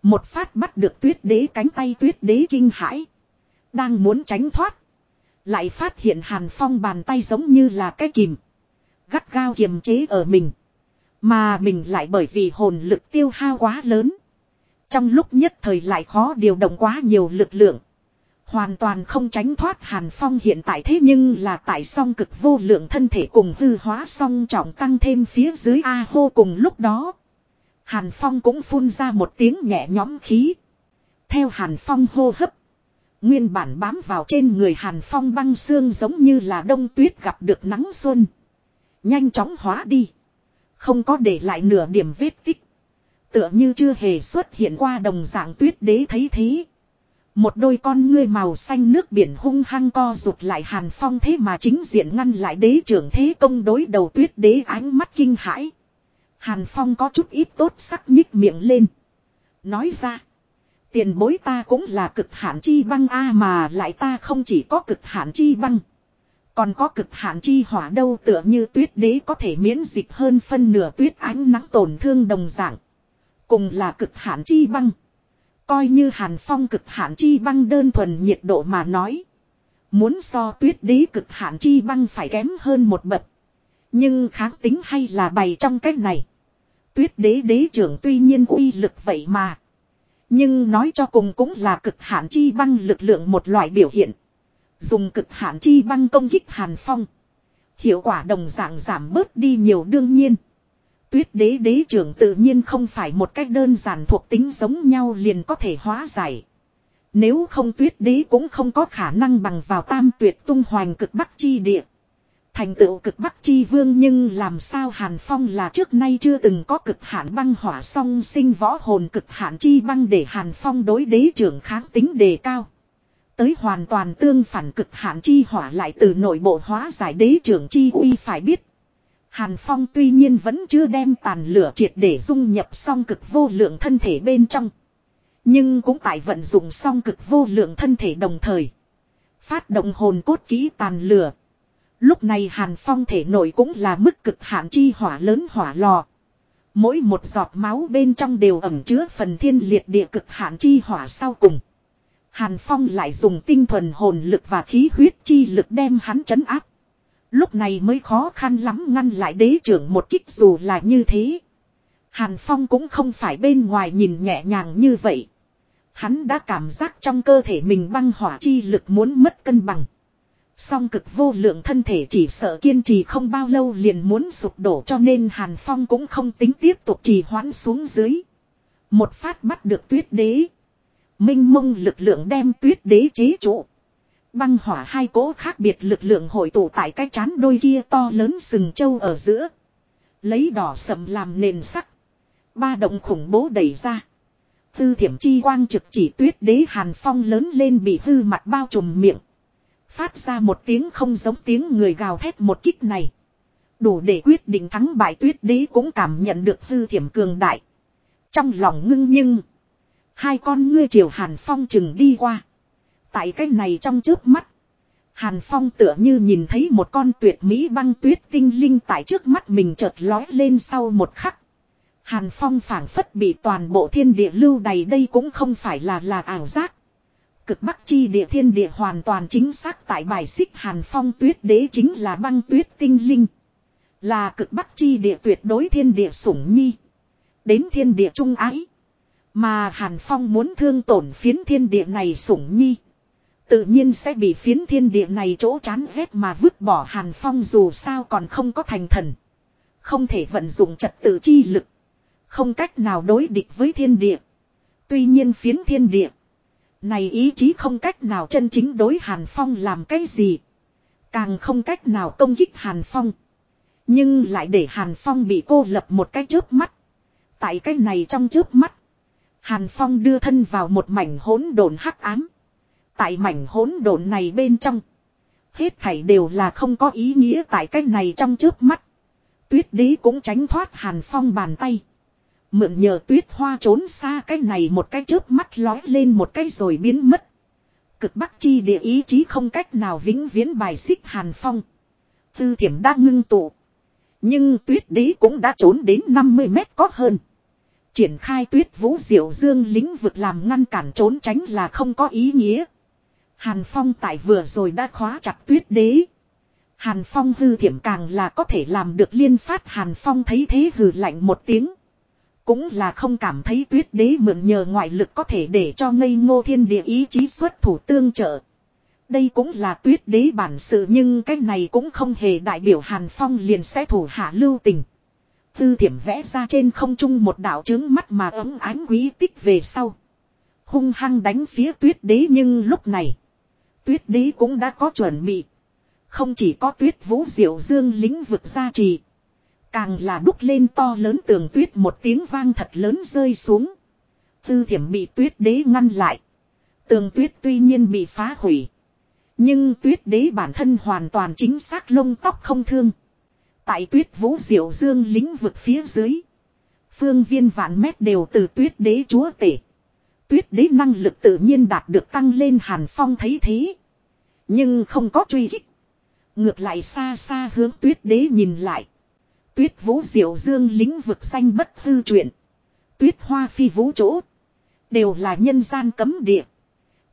Một phát bắt được tuyết đế cánh tay tuyết đế kinh hãi. Đang muốn tránh thoát. Lại phát hiện Hàn Phong bàn tay giống như là cái kìm. Gắt gao kiềm chế ở mình. Mà mình lại bởi vì hồn lực tiêu hao quá lớn. Trong lúc nhất thời lại khó điều động quá nhiều lực lượng. Hoàn toàn không tránh thoát Hàn Phong hiện tại thế nhưng là tại song cực vô lượng thân thể cùng hư hóa song trọng tăng thêm phía dưới A hô cùng lúc đó. Hàn Phong cũng phun ra một tiếng nhẹ nhõm khí. Theo Hàn Phong hô hấp. Nguyên bản bám vào trên người Hàn Phong băng xương giống như là đông tuyết gặp được nắng xuân. Nhanh chóng hóa đi. Không có để lại nửa điểm vết tích. Tựa như chưa hề xuất hiện qua đồng dạng tuyết đế thấy thế. Một đôi con ngươi màu xanh nước biển hung hăng co rụt lại hàn phong thế mà chính diện ngăn lại đế trưởng thế công đối đầu tuyết đế ánh mắt kinh hãi. Hàn phong có chút ít tốt sắc nhích miệng lên. Nói ra. Tiền bối ta cũng là cực hạn chi băng a mà lại ta không chỉ có cực hạn chi băng. Còn có cực hạn chi hỏa đâu tựa như tuyết đế có thể miễn dịch hơn phân nửa tuyết ánh nắng tổn thương đồng dạng. Cùng là cực hạn chi băng. Coi như hàn phong cực hạn chi băng đơn thuần nhiệt độ mà nói. Muốn so tuyết đế cực hạn chi băng phải kém hơn một bậc. Nhưng kháng tính hay là bày trong cách này. Tuyết đế đế trưởng tuy nhiên uy lực vậy mà. Nhưng nói cho cùng cũng là cực hạn chi băng lực lượng một loại biểu hiện. Dùng cực hạn chi băng công kích hàn phong. Hiệu quả đồng dạng giảm bớt đi nhiều đương nhiên. Tuyết đế đế trưởng tự nhiên không phải một cách đơn giản thuộc tính giống nhau liền có thể hóa giải. Nếu không tuyết đế cũng không có khả năng bằng vào tam tuyệt tung hoành cực bắc chi địa. Thành tựu cực bắc chi vương nhưng làm sao Hàn Phong là trước nay chưa từng có cực hạn băng hỏa song sinh võ hồn cực hạn chi băng để Hàn Phong đối đế trưởng kháng tính đề cao. Tới hoàn toàn tương phản cực hạn chi hỏa lại từ nội bộ hóa giải đế trưởng chi uy phải biết. Hàn Phong tuy nhiên vẫn chưa đem tàn lửa triệt để dung nhập song cực vô lượng thân thể bên trong. Nhưng cũng tại vận dụng song cực vô lượng thân thể đồng thời. Phát động hồn cốt kỹ tàn lửa. Lúc này Hàn Phong thể nội cũng là mức cực hạn chi hỏa lớn hỏa lò. Mỗi một giọt máu bên trong đều ẩm chứa phần thiên liệt địa cực hạn chi hỏa sau cùng. Hàn Phong lại dùng tinh thuần hồn lực và khí huyết chi lực đem hắn chấn áp. Lúc này mới khó khăn lắm ngăn lại đế trưởng một kích dù là như thế. Hàn Phong cũng không phải bên ngoài nhìn nhẹ nhàng như vậy. Hắn đã cảm giác trong cơ thể mình băng hỏa chi lực muốn mất cân bằng. Song cực vô lượng thân thể chỉ sợ kiên trì không bao lâu liền muốn sụp đổ cho nên Hàn Phong cũng không tính tiếp tục trì hoãn xuống dưới. Một phát bắt được tuyết đế. Minh mông lực lượng đem tuyết đế chế trụ. Băng hỏa hai cỗ khác biệt lực lượng hội tụ tại cái chán đôi kia to lớn sừng châu ở giữa. Lấy đỏ sầm làm nền sắc. Ba động khủng bố đẩy ra. Tư thiểm chi quang trực chỉ tuyết đế hàn phong lớn lên bị hư mặt bao trùm miệng. Phát ra một tiếng không giống tiếng người gào thét một kích này. Đủ để quyết định thắng bại tuyết đế cũng cảm nhận được hư thiểm cường đại. Trong lòng ngưng nhưng. Hai con ngươi triều hàn phong chừng đi qua. Tại cái này trong trước mắt. Hàn Phong tựa như nhìn thấy một con tuyệt mỹ băng tuyết tinh linh tại trước mắt mình chợt lói lên sau một khắc. Hàn Phong phảng phất bị toàn bộ thiên địa lưu đầy đây cũng không phải là là ảo giác. Cực bắc chi địa thiên địa hoàn toàn chính xác tại bài xích Hàn Phong tuyết đế chính là băng tuyết tinh linh. Là cực bắc chi địa tuyệt đối thiên địa sủng nhi. Đến thiên địa trung ái. Mà Hàn Phong muốn thương tổn phiến thiên địa này sủng nhi. Tự nhiên sẽ bị phiến thiên địa này chỗ chán ghét mà vứt bỏ Hàn Phong dù sao còn không có thành thần. Không thể vận dụng trật tự chi lực. Không cách nào đối địch với thiên địa. Tuy nhiên phiến thiên địa. Này ý chí không cách nào chân chính đối Hàn Phong làm cái gì. Càng không cách nào công kích Hàn Phong. Nhưng lại để Hàn Phong bị cô lập một cái chớp mắt. Tại cái này trong chớp mắt. Hàn Phong đưa thân vào một mảnh hỗn độn hắc ám. Tại mảnh hỗn độn này bên trong. Hết thảy đều là không có ý nghĩa tại cái này trong trước mắt. Tuyết đế cũng tránh thoát hàn phong bàn tay. Mượn nhờ tuyết hoa trốn xa cái này một cái chớp mắt lói lên một cái rồi biến mất. Cực bắc chi địa ý chí không cách nào vĩnh viễn bài xích Hàn Phong. Tư thiểm đang ngưng tụ. Nhưng tuyết đế cũng đã trốn đến 50 mét có hơn. Triển khai tuyết vũ diệu dương lĩnh vực làm ngăn cản trốn tránh là không có ý nghĩa. Hàn Phong tại vừa rồi đã khóa chặt tuyết đế. Hàn Phong hư thiểm càng là có thể làm được liên phát Hàn Phong thấy thế hừ lạnh một tiếng. Cũng là không cảm thấy tuyết đế mượn nhờ ngoại lực có thể để cho ngây ngô thiên địa ý chí xuất thủ tương trợ. Đây cũng là tuyết đế bản sự nhưng cái này cũng không hề đại biểu Hàn Phong liền sẽ thủ hạ lưu tình. Tư thiểm vẽ ra trên không trung một đạo trướng mắt mà ấm ánh quý tích về sau. Hung hăng đánh phía tuyết đế nhưng lúc này. Tuyết đế cũng đã có chuẩn bị. Không chỉ có tuyết vũ diệu dương lĩnh vực gia trì. Càng là đúc lên to lớn tường tuyết một tiếng vang thật lớn rơi xuống. Tư thiểm bị tuyết đế ngăn lại. Tường tuyết tuy nhiên bị phá hủy. Nhưng tuyết đế bản thân hoàn toàn chính xác lông tóc không thương. Tại tuyết vũ diệu dương lĩnh vực phía dưới. Phương viên vạn mét đều từ tuyết đế chúa tể. Tuyết đế năng lực tự nhiên đạt được tăng lên hàn phong thấy thế. Nhưng không có truy kích. Ngược lại xa xa hướng tuyết đế nhìn lại. Tuyết vũ diệu dương lĩnh vực xanh bất hư truyện. Tuyết hoa phi vũ chỗ. Đều là nhân gian cấm địa.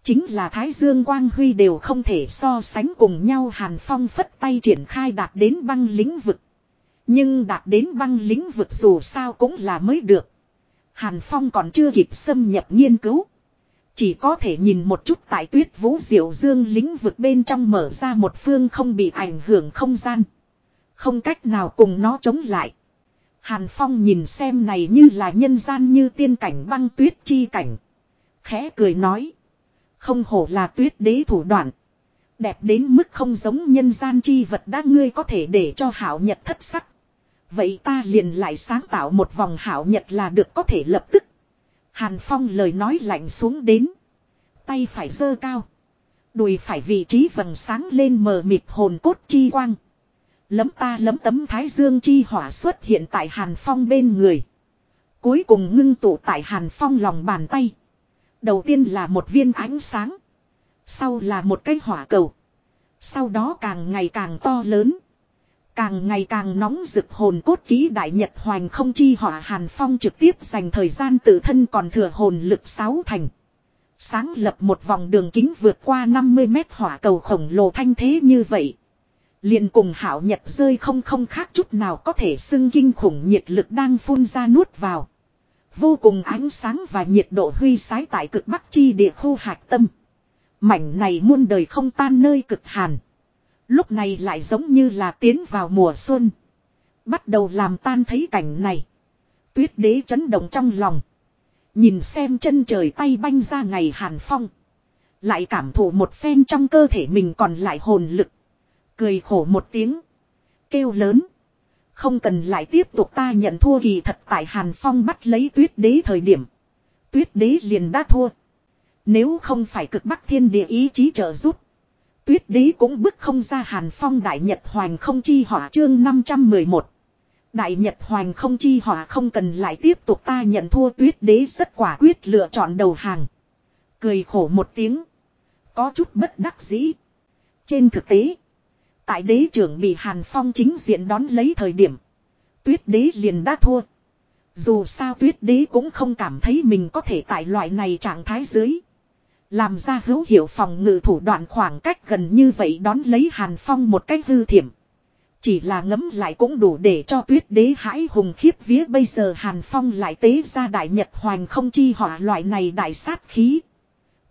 Chính là Thái Dương Quang Huy đều không thể so sánh cùng nhau Hàn Phong phất tay triển khai đạt đến băng lĩnh vực. Nhưng đạt đến băng lĩnh vực dù sao cũng là mới được. Hàn Phong còn chưa kịp xâm nhập nghiên cứu. Chỉ có thể nhìn một chút tại tuyết vũ diệu dương lĩnh vực bên trong mở ra một phương không bị ảnh hưởng không gian. Không cách nào cùng nó chống lại. Hàn Phong nhìn xem này như là nhân gian như tiên cảnh băng tuyết chi cảnh. Khẽ cười nói. Không hổ là tuyết đế thủ đoạn. Đẹp đến mức không giống nhân gian chi vật đã ngươi có thể để cho hảo nhật thất sắc. Vậy ta liền lại sáng tạo một vòng hảo nhật là được có thể lập tức. Hàn Phong lời nói lạnh xuống đến. Tay phải dơ cao. Đùi phải vị trí vầng sáng lên mờ mịt hồn cốt chi quang. Lấm ta lấm tấm thái dương chi hỏa xuất hiện tại Hàn Phong bên người. Cuối cùng ngưng tụ tại Hàn Phong lòng bàn tay. Đầu tiên là một viên ánh sáng. Sau là một cái hỏa cầu. Sau đó càng ngày càng to lớn. Càng ngày càng nóng rực hồn cốt ký đại nhật hoành không chi hỏa Hàn Phong trực tiếp dành thời gian tự thân còn thừa hồn lực sáu thành. Sáng lập một vòng đường kính vượt qua 50 mét hỏa cầu khổng lồ thanh thế như vậy liền cùng hảo nhật rơi không không khác chút nào có thể xưng kinh khủng nhiệt lực đang phun ra nuốt vào. Vô cùng ánh sáng và nhiệt độ huy sái tại cực bắc chi địa khu hạc tâm. Mảnh này muôn đời không tan nơi cực hàn. Lúc này lại giống như là tiến vào mùa xuân. Bắt đầu làm tan thấy cảnh này. Tuyết đế chấn động trong lòng. Nhìn xem chân trời tay banh ra ngày hàn phong. Lại cảm thụ một phen trong cơ thể mình còn lại hồn lực. Cười khổ một tiếng. Kêu lớn. Không cần lại tiếp tục ta nhận thua kỳ thật tại Hàn Phong bắt lấy tuyết đế thời điểm. Tuyết đế liền đã thua. Nếu không phải cực bắc thiên địa ý chí trợ giúp. Tuyết đế cũng bức không ra Hàn Phong Đại Nhật hoàng không chi hỏa chương 511. Đại Nhật hoàng không chi hỏa không cần lại tiếp tục ta nhận thua tuyết đế rất quả quyết lựa chọn đầu hàng. Cười khổ một tiếng. Có chút bất đắc dĩ. Trên thực tế. Tại đế trưởng bị Hàn Phong chính diện đón lấy thời điểm. Tuyết đế liền đã thua. Dù sao tuyết đế cũng không cảm thấy mình có thể tại loại này trạng thái dưới. Làm ra hữu hiệu phòng ngự thủ đoạn khoảng cách gần như vậy đón lấy Hàn Phong một cách hư thiểm. Chỉ là ngấm lại cũng đủ để cho tuyết đế hãi hùng khiếp vía bây giờ Hàn Phong lại tế ra đại nhật hoành không chi hỏa loại này đại sát khí.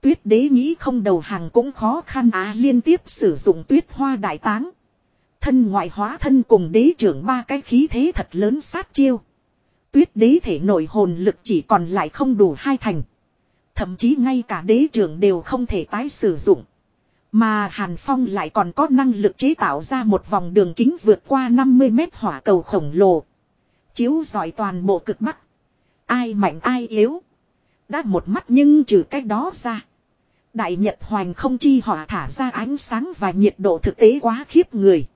Tuyết đế nghĩ không đầu hàng cũng khó khăn á liên tiếp sử dụng tuyết hoa đại táng. Thân ngoại hóa thân cùng đế trưởng ba cái khí thế thật lớn sát chiêu. Tuyết đế thể nội hồn lực chỉ còn lại không đủ hai thành. Thậm chí ngay cả đế trưởng đều không thể tái sử dụng. Mà Hàn Phong lại còn có năng lực chế tạo ra một vòng đường kính vượt qua 50 mét hỏa cầu khổng lồ. Chiếu dọi toàn bộ cực bắc. Ai mạnh ai yếu. Đã một mắt nhưng trừ cách đó ra. Đại Nhật Hoành không chi họ thả ra ánh sáng và nhiệt độ thực tế quá khiếp người.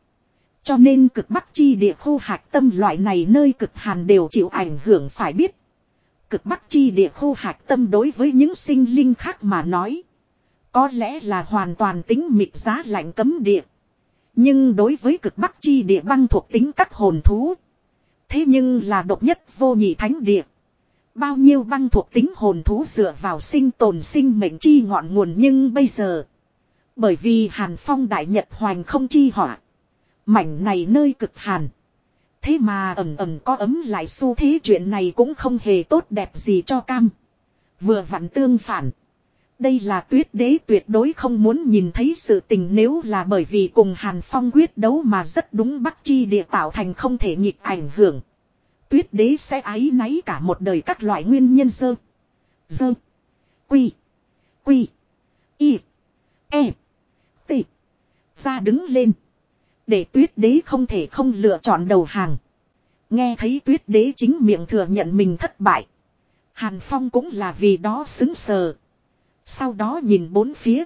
Cho nên cực bắc chi địa khu hạt tâm loại này nơi cực hàn đều chịu ảnh hưởng phải biết. Cực bắc chi địa khu hạt tâm đối với những sinh linh khác mà nói. Có lẽ là hoàn toàn tính mịt giá lạnh cấm địa. Nhưng đối với cực bắc chi địa băng thuộc tính các hồn thú. Thế nhưng là độc nhất vô nhị thánh địa. Bao nhiêu băng thuộc tính hồn thú dựa vào sinh tồn sinh mệnh chi ngọn nguồn nhưng bây giờ. Bởi vì hàn phong đại nhật hoành không chi hỏa. Mảnh này nơi cực hàn. Thế mà ẩm ẩm có ấm lại xu thế chuyện này cũng không hề tốt đẹp gì cho cam. Vừa vặn tương phản. Đây là tuyết đế tuyệt đối không muốn nhìn thấy sự tình nếu là bởi vì cùng Hàn Phong quyết đấu mà rất đúng Bắc Chi địa tạo thành không thể nghịch ảnh hưởng. Tuyết đế sẽ ái náy cả một đời các loại nguyên nhân sơ. Dơ. Quy. Quy. Y. E. T. Ra đứng lên. Để tuyết đế không thể không lựa chọn đầu hàng. Nghe thấy tuyết đế chính miệng thừa nhận mình thất bại. Hàn Phong cũng là vì đó xứng sờ. Sau đó nhìn bốn phía.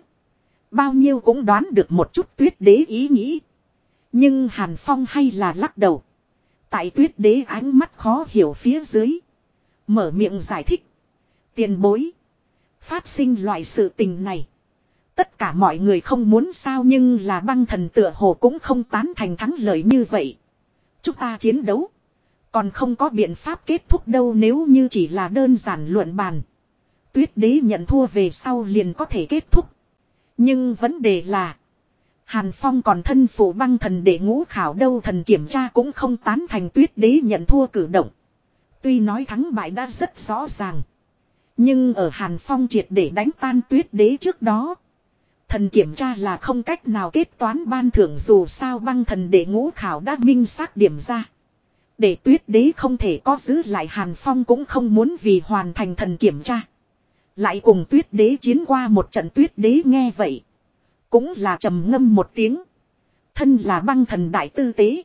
Bao nhiêu cũng đoán được một chút tuyết đế ý nghĩ. Nhưng Hàn Phong hay là lắc đầu. Tại tuyết đế ánh mắt khó hiểu phía dưới. Mở miệng giải thích. Tiền bối. Phát sinh loại sự tình này. Tất cả mọi người không muốn sao nhưng là băng thần tựa hồ cũng không tán thành thắng lợi như vậy. Chúng ta chiến đấu. Còn không có biện pháp kết thúc đâu nếu như chỉ là đơn giản luận bàn. Tuyết đế nhận thua về sau liền có thể kết thúc. Nhưng vấn đề là. Hàn Phong còn thân phụ băng thần để ngũ khảo đâu thần kiểm tra cũng không tán thành tuyết đế nhận thua cử động. Tuy nói thắng bại đã rất rõ ràng. Nhưng ở Hàn Phong triệt để đánh tan tuyết đế trước đó. Thần kiểm tra là không cách nào kết toán ban thưởng dù sao băng thần để ngũ khảo đã minh xác điểm ra. Để tuyết đế không thể có giữ lại Hàn Phong cũng không muốn vì hoàn thành thần kiểm tra. Lại cùng tuyết đế chiến qua một trận tuyết đế nghe vậy. Cũng là trầm ngâm một tiếng. Thân là băng thần đại tư tế.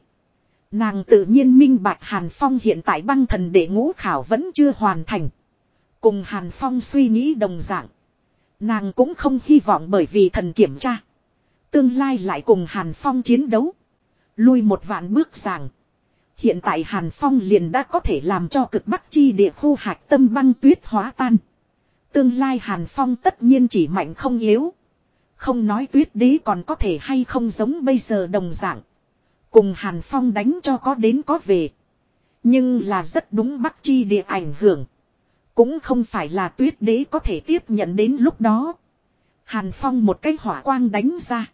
Nàng tự nhiên minh bạch Hàn Phong hiện tại băng thần để ngũ khảo vẫn chưa hoàn thành. Cùng Hàn Phong suy nghĩ đồng dạng. Nàng cũng không hy vọng bởi vì thần kiểm tra. Tương lai lại cùng Hàn Phong chiến đấu. Lui một vạn bước rằng. Hiện tại Hàn Phong liền đã có thể làm cho cực bắc chi địa khu hạch tâm băng tuyết hóa tan. Tương lai Hàn Phong tất nhiên chỉ mạnh không yếu. Không nói tuyết đế còn có thể hay không giống bây giờ đồng dạng. Cùng Hàn Phong đánh cho có đến có về. Nhưng là rất đúng bắc chi địa ảnh hưởng. Cũng không phải là tuyết đế có thể tiếp nhận đến lúc đó. Hàn Phong một cái hỏa quang đánh ra.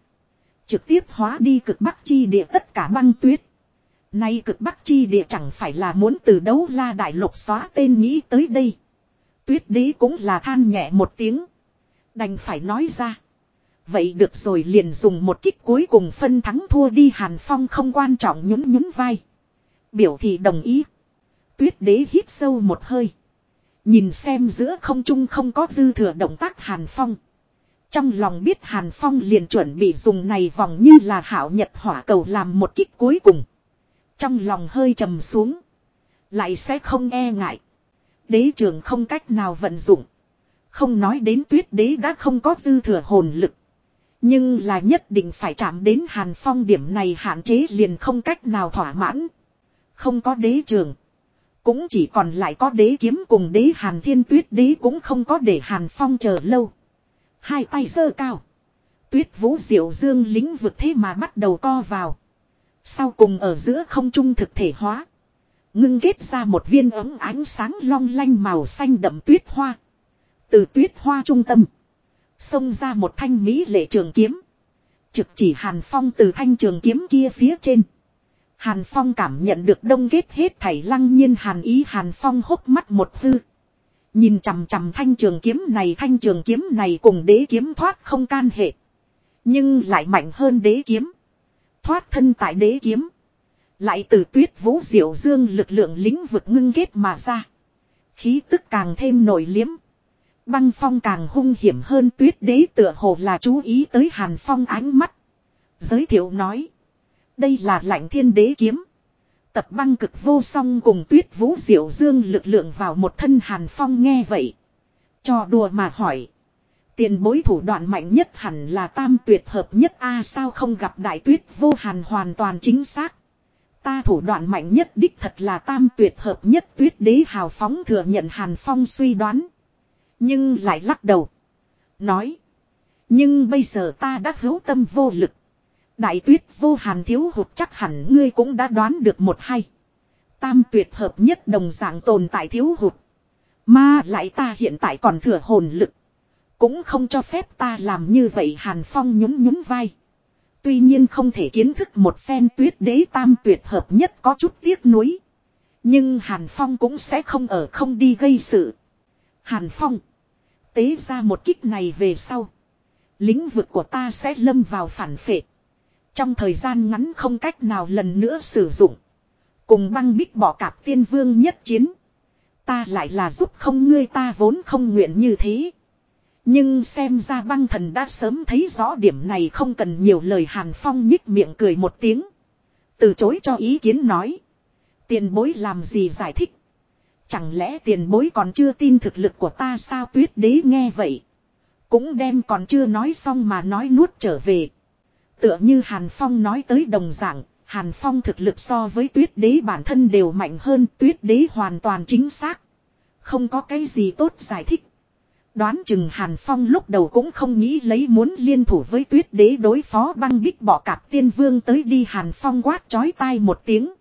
Trực tiếp hóa đi cực bắc chi địa tất cả băng tuyết. Nay cực bắc chi địa chẳng phải là muốn từ đấu la đại lục xóa tên nghĩ tới đây. Tuyết đế cũng là than nhẹ một tiếng. Đành phải nói ra. Vậy được rồi liền dùng một kích cuối cùng phân thắng thua đi Hàn Phong không quan trọng nhún nhún vai. Biểu thị đồng ý. Tuyết đế hít sâu một hơi. Nhìn xem giữa không trung không có dư thừa động tác Hàn Phong. Trong lòng biết Hàn Phong liền chuẩn bị dùng này vòng như là hảo nhật hỏa cầu làm một kích cuối cùng. Trong lòng hơi trầm xuống. Lại sẽ không e ngại. Đế trường không cách nào vận dụng. Không nói đến tuyết đế đã không có dư thừa hồn lực. Nhưng là nhất định phải chạm đến hàn phong điểm này hạn chế liền không cách nào thỏa mãn. Không có đế trường. Cũng chỉ còn lại có đế kiếm cùng đế hàn thiên tuyết đế cũng không có để hàn phong chờ lâu. Hai tay giơ cao. Tuyết vũ diệu dương lĩnh vực thế mà bắt đầu co vào. Sau cùng ở giữa không trung thực thể hóa. Ngưng kết ra một viên ấm ánh sáng long lanh màu xanh đậm tuyết hoa. Từ tuyết hoa trung tâm. Xông ra một thanh mỹ lệ trường kiếm. Trực chỉ Hàn Phong từ thanh trường kiếm kia phía trên. Hàn Phong cảm nhận được đông kết hết thảy lăng nhiên Hàn ý, Hàn Phong hốc mắt một hư. Nhìn chằm chằm thanh trường kiếm này, thanh trường kiếm này cùng đế kiếm thoát không can hệ. Nhưng lại mạnh hơn đế kiếm. Thoát thân tại đế kiếm. Lại từ tuyết vũ diệu dương lực lượng lĩnh vực ngưng kết mà ra. Khí tức càng thêm nổi liếm. Băng phong càng hung hiểm hơn tuyết đế tựa hồ là chú ý tới hàn phong ánh mắt. Giới thiệu nói. Đây là lạnh thiên đế kiếm. Tập băng cực vô song cùng tuyết vũ diệu dương lực lượng vào một thân hàn phong nghe vậy. Cho đùa mà hỏi. Tiền bối thủ đoạn mạnh nhất hẳn là tam tuyệt hợp nhất, a sao không gặp đại tuyết vô hàn hoàn toàn chính xác. Ta thủ đoạn mạnh nhất đích thật là tam tuyệt hợp nhất, tuyết đế hào phóng thừa nhận hàn phong suy đoán. Nhưng lại lắc đầu. Nói. Nhưng bây giờ ta đã hữu tâm vô lực. Đại tuyết vô hàn thiếu hụt chắc hẳn ngươi cũng đã đoán được một hay. Tam tuyệt hợp nhất đồng dạng tồn tại thiếu hụt. Mà lại ta hiện tại còn thừa hồn lực. Cũng không cho phép ta làm như vậy Hàn Phong nhún nhún vai. Tuy nhiên không thể kiến thức một phen tuyết đế tam tuyệt hợp nhất có chút tiếc nuối. Nhưng Hàn Phong cũng sẽ không ở không đi gây sự. Hàn Phong. Tế ra một kích này về sau. Lĩnh vực của ta sẽ lâm vào phản phệ. Trong thời gian ngắn không cách nào lần nữa sử dụng. Cùng băng bích bỏ cạp tiên vương nhất chiến. Ta lại là giúp không ngươi ta vốn không nguyện như thế. Nhưng xem ra băng thần đã sớm thấy rõ điểm này không cần nhiều lời Hàn Phong nhích miệng cười một tiếng. Từ chối cho ý kiến nói. Tiền bối làm gì giải thích. Chẳng lẽ tiền bối còn chưa tin thực lực của ta sao tuyết đế nghe vậy. Cũng đem còn chưa nói xong mà nói nuốt trở về. Tựa như Hàn Phong nói tới đồng dạng, Hàn Phong thực lực so với tuyết đế bản thân đều mạnh hơn tuyết đế hoàn toàn chính xác. Không có cái gì tốt giải thích. Đoán chừng Hàn Phong lúc đầu cũng không nghĩ lấy muốn liên thủ với tuyết đế đối phó băng bích bỏ cạp tiên vương tới đi Hàn Phong quát chói tai một tiếng.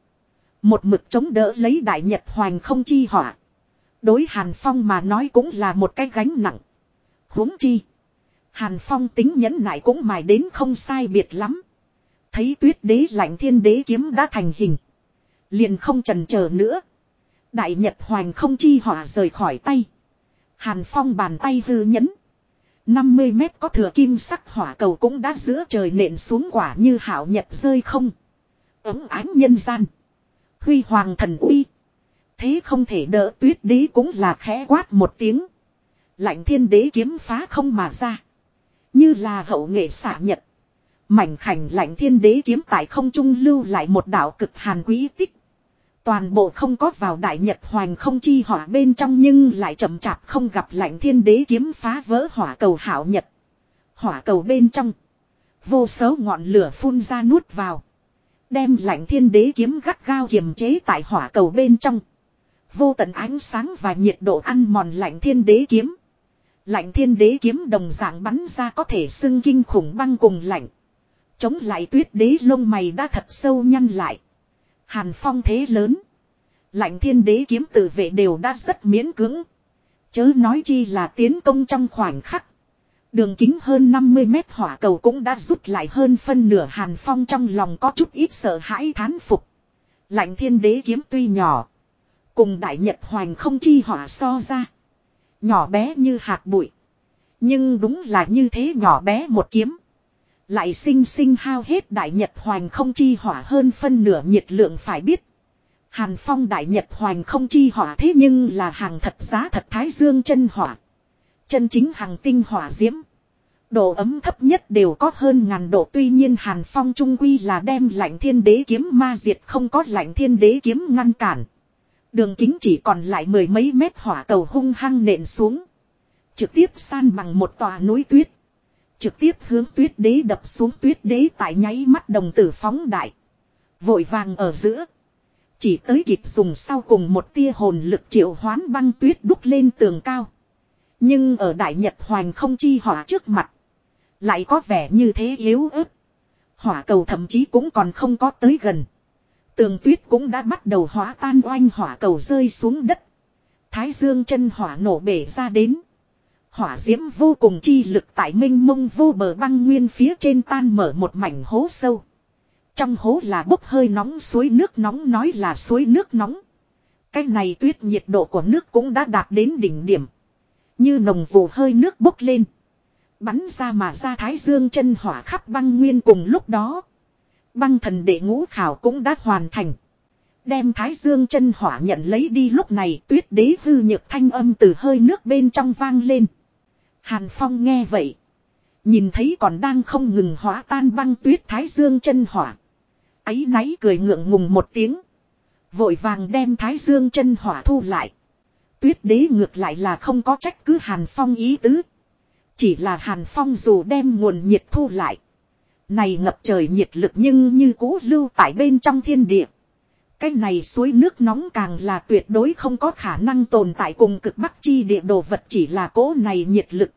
Một mực chống đỡ lấy đại nhật hoàng không chi hỏa Đối Hàn Phong mà nói cũng là một cái gánh nặng. huống chi. Hàn Phong tính nhẫn nại cũng mài đến không sai biệt lắm. Thấy tuyết đế lạnh thiên đế kiếm đã thành hình. Liền không trần chờ nữa. Đại Nhật hoàng không chi hỏa rời khỏi tay. Hàn Phong bàn tay hư nhấn. 50 mét có thừa kim sắc hỏa cầu cũng đã giữa trời nện xuống quả như hảo nhật rơi không. Ấm ánh nhân gian. Huy hoàng thần uy. Thế không thể đỡ tuyết đế cũng là khẽ quát một tiếng. Lạnh thiên đế kiếm phá không mà ra. Như là hậu nghệ xả nhật. Mảnh khảnh lạnh thiên đế kiếm tại không trung lưu lại một đạo cực hàn quý tích. Toàn bộ không có vào đại nhật hoành không chi hỏa bên trong nhưng lại chậm chạp không gặp lạnh thiên đế kiếm phá vỡ hỏa cầu hảo nhật. Hỏa cầu bên trong. Vô số ngọn lửa phun ra nuốt vào. Đem lạnh thiên đế kiếm gắt gao kiềm chế tại hỏa cầu bên trong. Vô tận ánh sáng và nhiệt độ ăn mòn lạnh thiên đế kiếm. Lạnh thiên đế kiếm đồng dạng bắn ra có thể xưng kinh khủng băng cùng lạnh. Chống lại tuyết đế lông mày đã thật sâu nhăn lại. Hàn phong thế lớn. Lạnh thiên đế kiếm tự vệ đều đã rất miễn cưỡng. Chớ nói chi là tiến công trong khoảnh khắc. Đường kính hơn 50 mét hỏa cầu cũng đã rút lại hơn phân nửa hàn phong trong lòng có chút ít sợ hãi thán phục. Lạnh thiên đế kiếm tuy nhỏ. Cùng đại nhật hoành không chi hỏa so ra. Nhỏ bé như hạt bụi. Nhưng đúng là như thế nhỏ bé một kiếm. Lại sinh sinh hao hết đại nhật hoành không chi hỏa hơn phân nửa nhiệt lượng phải biết. Hàn phong đại nhật hoành không chi hỏa thế nhưng là hàng thật giá thật thái dương chân hỏa. Chân chính hàng tinh hỏa diễm. Độ ấm thấp nhất đều có hơn ngàn độ tuy nhiên hàn phong trung quy là đem lạnh thiên đế kiếm ma diệt không có lạnh thiên đế kiếm ngăn cản. Đường kính chỉ còn lại mười mấy mét hỏa cầu hung hăng nện xuống. Trực tiếp san bằng một tòa núi tuyết. Trực tiếp hướng tuyết đế đập xuống tuyết đế tại nháy mắt đồng tử phóng đại. Vội vàng ở giữa. Chỉ tới kịp dùng sau cùng một tia hồn lực triệu hoán băng tuyết đúc lên tường cao. Nhưng ở đại nhật hoàng không chi hỏa trước mặt. Lại có vẻ như thế yếu ớt. Hỏa cầu thậm chí cũng còn không có tới gần. Tường tuyết cũng đã bắt đầu hóa tan oanh hỏa cầu rơi xuống đất. Thái dương chân hỏa nổ bể ra đến. Hỏa diễm vô cùng chi lực tại minh mông vô bờ băng nguyên phía trên tan mở một mảnh hố sâu. Trong hố là bốc hơi nóng suối nước nóng nói là suối nước nóng. Cái này tuyết nhiệt độ của nước cũng đã đạt đến đỉnh điểm. Như nồng vụ hơi nước bốc lên. Bắn ra mà ra thái dương chân hỏa khắp băng nguyên cùng lúc đó. Băng thần đệ ngũ khảo cũng đã hoàn thành. Đem thái dương chân hỏa nhận lấy đi lúc này tuyết đế hư nhược thanh âm từ hơi nước bên trong vang lên. Hàn Phong nghe vậy. Nhìn thấy còn đang không ngừng hóa tan băng tuyết thái dương chân hỏa. Ấy náy cười ngượng ngùng một tiếng. Vội vàng đem thái dương chân hỏa thu lại. Tuyết đế ngược lại là không có trách cứ Hàn Phong ý tứ. Chỉ là Hàn Phong dù đem nguồn nhiệt thu lại. Này ngập trời nhiệt lực nhưng như cũ lưu tại bên trong thiên địa. Cái này suối nước nóng càng là tuyệt đối không có khả năng tồn tại cùng cực bắc chi địa đồ vật chỉ là cố này nhiệt lực.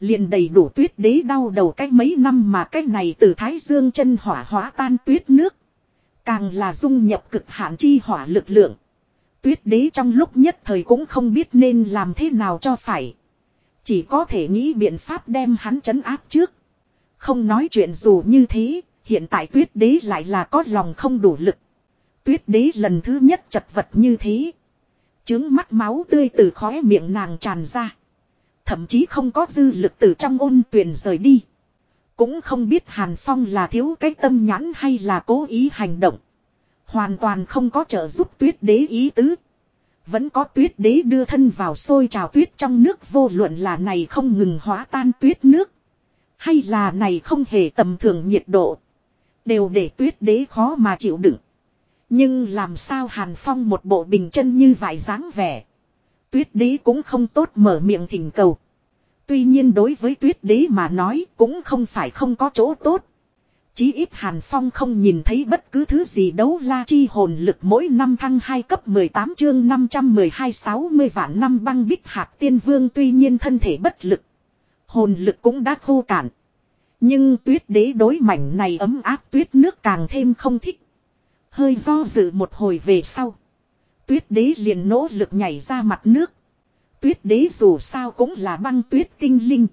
liền đầy đủ tuyết đế đau đầu cách mấy năm mà cái này từ thái dương chân hỏa hóa tan tuyết nước. Càng là dung nhập cực hạn chi hỏa lực lượng. Tuyết đế trong lúc nhất thời cũng không biết nên làm thế nào cho phải. Chỉ có thể nghĩ biện pháp đem hắn trấn áp trước. Không nói chuyện dù như thế, hiện tại tuyết đế lại là có lòng không đủ lực. Tuyết đế lần thứ nhất chật vật như thế. Trướng mắt máu tươi từ khóe miệng nàng tràn ra. Thậm chí không có dư lực từ trong ôn tuyển rời đi. Cũng không biết Hàn Phong là thiếu cái tâm nhãn hay là cố ý hành động. Hoàn toàn không có trợ giúp tuyết đế ý tứ. Vẫn có tuyết đế đưa thân vào sôi trào tuyết trong nước vô luận là này không ngừng hóa tan tuyết nước. Hay là này không hề tầm thường nhiệt độ. Đều để tuyết đế khó mà chịu đựng. Nhưng làm sao Hàn Phong một bộ bình chân như vải dáng vẻ. Tuyết đế cũng không tốt mở miệng thỉnh cầu. Tuy nhiên đối với tuyết đế mà nói cũng không phải không có chỗ tốt. Chí ít Hàn Phong không nhìn thấy bất cứ thứ gì đấu la chi hồn lực mỗi năm thăng 2 cấp 18 chương 512-60 vạn năm băng bích hạt tiên vương tuy nhiên thân thể bất lực. Hồn lực cũng đã khô cạn. Nhưng tuyết đế đối mảnh này ấm áp tuyết nước càng thêm không thích. Hơi do dự một hồi về sau. Tuyết đế liền nỗ lực nhảy ra mặt nước. Tuyết đế dù sao cũng là băng tuyết tinh linh.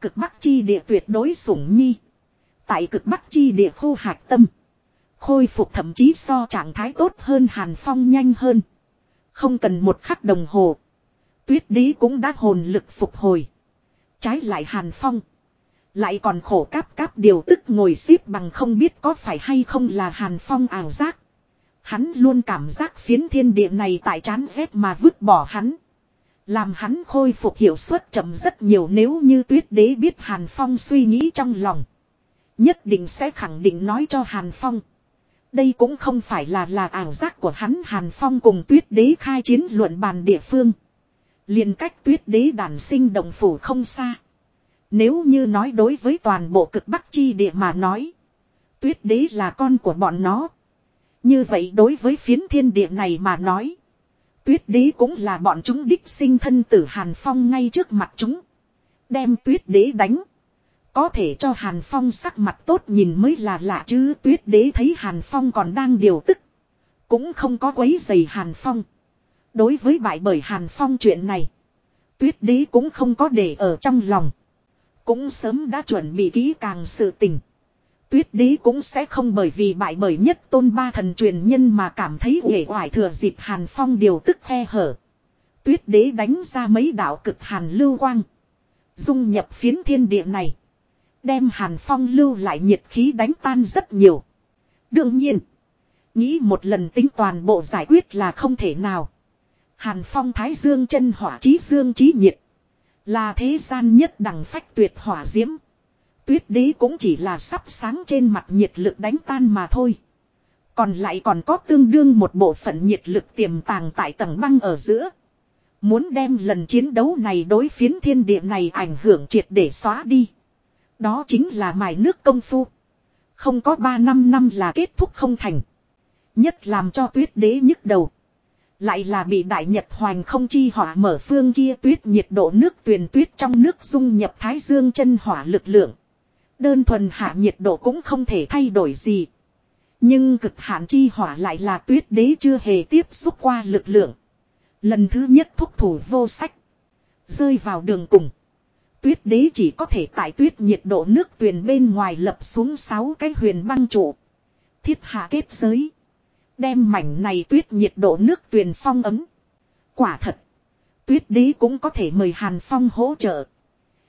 Cực bắc chi địa tuyệt đối sủng nhi. Tại cực bắc chi địa khu hạch tâm. Khôi phục thậm chí so trạng thái tốt hơn Hàn Phong nhanh hơn. Không cần một khắc đồng hồ. Tuyết đế cũng đã hồn lực phục hồi. Trái lại Hàn Phong. Lại còn khổ cáp cáp điều tức ngồi xếp bằng không biết có phải hay không là Hàn Phong ảo giác. Hắn luôn cảm giác phiến thiên địa này tại chán ghét mà vứt bỏ hắn. Làm hắn khôi phục hiệu suất chậm rất nhiều nếu như tuyết đế biết Hàn Phong suy nghĩ trong lòng. Nhất định sẽ khẳng định nói cho Hàn Phong. Đây cũng không phải là là ảo giác của hắn, Hàn Phong cùng tuyết đế khai chiến luận bàn địa phương. liền cách tuyết đế đàn sinh đồng phủ không xa. Nếu như nói đối với toàn bộ cực bắc chi địa mà nói. Tuyết đế là con của bọn nó. Như vậy đối với phiến thiên địa này mà nói. Tuyết đế cũng là bọn chúng đích sinh thân tử Hàn Phong ngay trước mặt chúng. Đem tuyết đế đánh. Có thể cho Hàn Phong sắc mặt tốt nhìn mới là lạ chứ, tuyết đế thấy Hàn Phong còn đang điều tức. Cũng không có quấy giày Hàn Phong. Đối với bại bởi Hàn Phong chuyện này. Tuyết đế cũng không có để ở trong lòng. Cũng sớm đã chuẩn bị kỹ càng sự tình. Tuyết đế cũng sẽ không bởi vì bại bởi nhất tôn ba thần truyền nhân mà cảm thấy uể oải thừa dịp Hàn Phong điều tức khe hở. Tuyết đế đánh ra mấy đạo cực hàn lưu quang. Dung nhập phiến thiên địa này. Đem Hàn Phong lưu lại nhiệt khí đánh tan rất nhiều. Đương nhiên. Nghĩ một lần tính toàn bộ giải quyết là không thể nào. Hàn Phong thái dương chân hỏa trí dương trí nhiệt. Là thế gian nhất đẳng phách tuyệt hỏa diễm. Tuyết đế cũng chỉ là sắp sáng trên mặt nhiệt lực đánh tan mà thôi. Còn lại còn có tương đương một bộ phận nhiệt lực tiềm tàng tại tầng băng ở giữa. Muốn đem lần chiến đấu này đối phiến thiên địa này ảnh hưởng triệt để xóa đi. Đó chính là mài nước công phu. Không có 3 năm năm là kết thúc không thành. Nhất làm cho tuyết đế nhức đầu. Lại là bị đại nhật hoành không chi hỏa mở phương kia tuyết nhiệt độ nước tuyền tuyết trong nước dung nhập thái dương chân hỏa lực lượng. Đơn thuần hạ nhiệt độ cũng không thể thay đổi gì. Nhưng cực hạn chi hỏa lại là tuyết đế chưa hề tiếp xúc qua lực lượng. Lần thứ nhất thúc thủ vô sách. Rơi vào đường cùng. Tuyết đế chỉ có thể tại tuyết nhiệt độ nước tuyền bên ngoài lập xuống 6 cái huyền băng trụ. Thiết hạ kết giới. Đem mảnh này tuyết nhiệt độ nước tuyền phong ấm. Quả thật. Tuyết đế cũng có thể mời Hàn Phong hỗ trợ.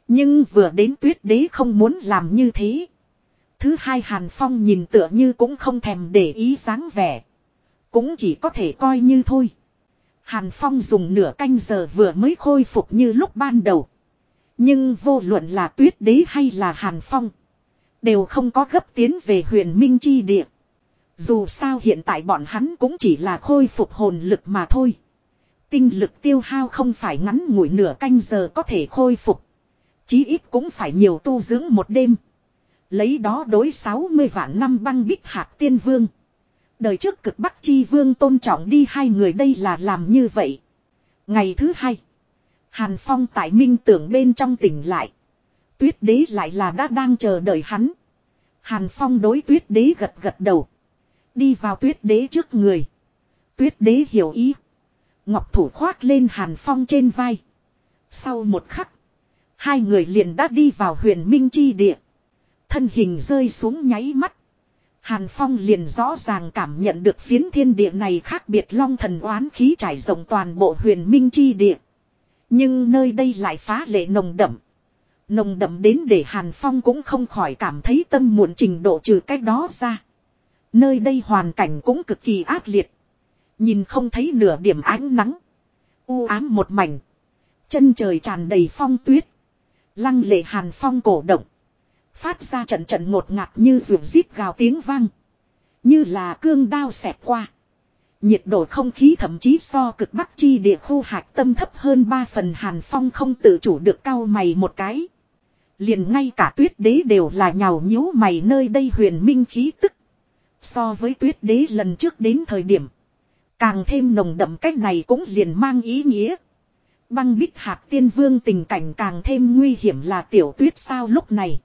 Nhưng vừa đến tuyết đế không muốn làm như thế. Thứ hai Hàn Phong nhìn tựa như cũng không thèm để ý dáng vẻ. Cũng chỉ có thể coi như thôi. Hàn Phong dùng nửa canh giờ vừa mới khôi phục như lúc ban đầu. Nhưng vô luận là tuyết đế hay là Hàn Phong. Đều không có gấp tiến về huyền minh chi địa. Dù sao hiện tại bọn hắn cũng chỉ là khôi phục hồn lực mà thôi. Tinh lực tiêu hao không phải ngắn ngủi nửa canh giờ có thể khôi phục. Chí ít cũng phải nhiều tu dưỡng một đêm. Lấy đó đối 60 vạn năm băng bích hạt tiên vương. Đời trước cực bắc chi vương tôn trọng đi hai người đây là làm như vậy. Ngày thứ hai. Hàn Phong tại minh tưởng bên trong tỉnh lại. Tuyết đế lại là đã đang chờ đợi hắn. Hàn Phong đối tuyết đế gật gật đầu. Đi vào tuyết đế trước người. Tuyết đế hiểu ý. Ngọc thủ khoác lên Hàn Phong trên vai. Sau một khắc. Hai người liền đã đi vào huyền minh chi địa. Thân hình rơi xuống nháy mắt. Hàn Phong liền rõ ràng cảm nhận được phiến thiên địa này khác biệt long thần oán khí trải rộng toàn bộ huyền minh chi địa. Nhưng nơi đây lại phá lệ nồng đậm. Nồng đậm đến để Hàn Phong cũng không khỏi cảm thấy tâm muộn trình độ trừ cách đó ra. Nơi đây hoàn cảnh cũng cực kỳ ác liệt. Nhìn không thấy nửa điểm ánh nắng. U ám một mảnh. Chân trời tràn đầy phong tuyết. Lăng lệ Hàn Phong cổ động. Phát ra trận trận ngột ngạt như rượu rít gào tiếng vang. Như là cương đao xẹp qua. Nhiệt độ không khí thậm chí so cực bắc chi địa khu hạch tâm thấp hơn 3 phần hàn phong không tự chủ được cao mày một cái. Liền ngay cả tuyết đế đều là nhào nhíu mày nơi đây huyền minh khí tức. So với tuyết đế lần trước đến thời điểm. Càng thêm nồng đậm cách này cũng liền mang ý nghĩa. Băng bích hạt tiên vương tình cảnh càng thêm nguy hiểm là tiểu tuyết sao lúc này.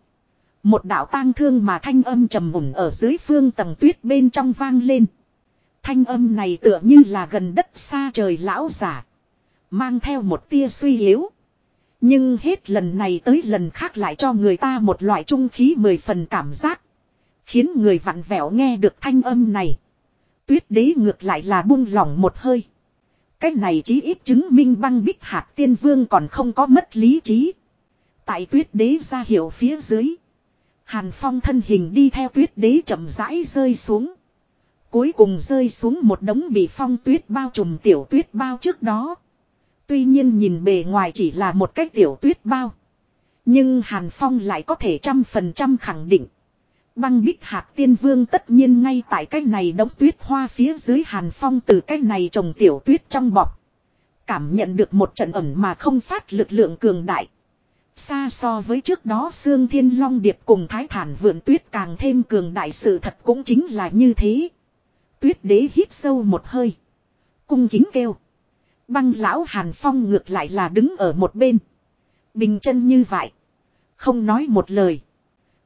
Một đạo tang thương mà thanh âm trầm mùn ở dưới phương tầng tuyết bên trong vang lên. Thanh âm này tựa như là gần đất xa trời lão giả. Mang theo một tia suy yếu. Nhưng hết lần này tới lần khác lại cho người ta một loại trung khí mười phần cảm giác. Khiến người vặn vẹo nghe được thanh âm này. Tuyết đế ngược lại là buông lỏng một hơi. Cái này chí ít chứng minh băng bích hạt tiên vương còn không có mất lý trí. Tại tuyết đế ra hiệu phía dưới. Hàn phong thân hình đi theo tuyết đế chậm rãi rơi xuống. Cuối cùng rơi xuống một đống bị phong tuyết bao trùm tiểu tuyết bao trước đó. Tuy nhiên nhìn bề ngoài chỉ là một cái tiểu tuyết bao. Nhưng Hàn Phong lại có thể trăm phần trăm khẳng định. Băng bích hạt tiên vương tất nhiên ngay tại cái này đống tuyết hoa phía dưới Hàn Phong từ cái này trồng tiểu tuyết trong bọc. Cảm nhận được một trận ẩn mà không phát lực lượng cường đại. Xa so với trước đó Sương Thiên Long Điệp cùng Thái Thản vượn tuyết càng thêm cường đại sự thật cũng chính là như thế. Tuyết đế hít sâu một hơi. Cung kính kêu. Băng lão Hàn Phong ngược lại là đứng ở một bên. Bình chân như vậy. Không nói một lời.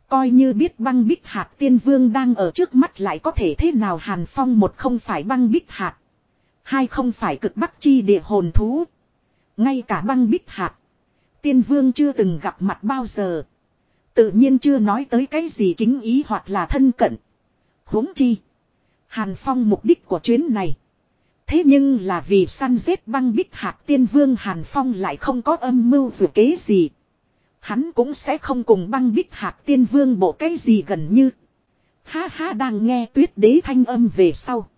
Coi như biết băng bích hạt tiên vương đang ở trước mắt lại có thể thế nào Hàn Phong một không phải băng bích hạt. Hai không phải cực bắc chi địa hồn thú. Ngay cả băng bích hạt. Tiên vương chưa từng gặp mặt bao giờ. Tự nhiên chưa nói tới cái gì kính ý hoặc là thân cận. huống chi. Hàn Phong mục đích của chuyến này. Thế nhưng là vì săn giết băng bích hạt tiên vương Hàn Phong lại không có âm mưu dù kế gì. Hắn cũng sẽ không cùng băng bích hạt tiên vương bộ cái gì gần như. Ha ha đang nghe tuyết đế thanh âm về sau.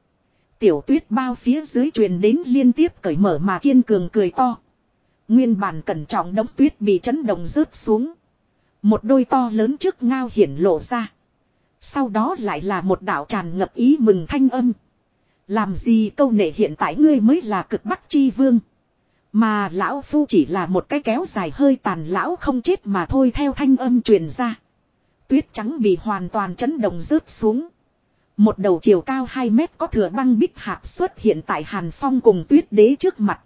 Tiểu tuyết bao phía dưới truyền đến liên tiếp cởi mở mà kiên cường cười to. Nguyên bản cẩn trọng đống tuyết bị chấn động rớt xuống. Một đôi to lớn trước ngao hiển lộ ra. Sau đó lại là một đạo tràn ngập ý mừng thanh âm. Làm gì câu nệ hiện tại ngươi mới là cực bắc chi vương. Mà lão phu chỉ là một cái kéo dài hơi tàn lão không chết mà thôi theo thanh âm truyền ra. Tuyết trắng bị hoàn toàn chấn động rớt xuống. Một đầu chiều cao 2 mét có thừa băng bích hạt xuất hiện tại Hàn Phong cùng tuyết đế trước mặt.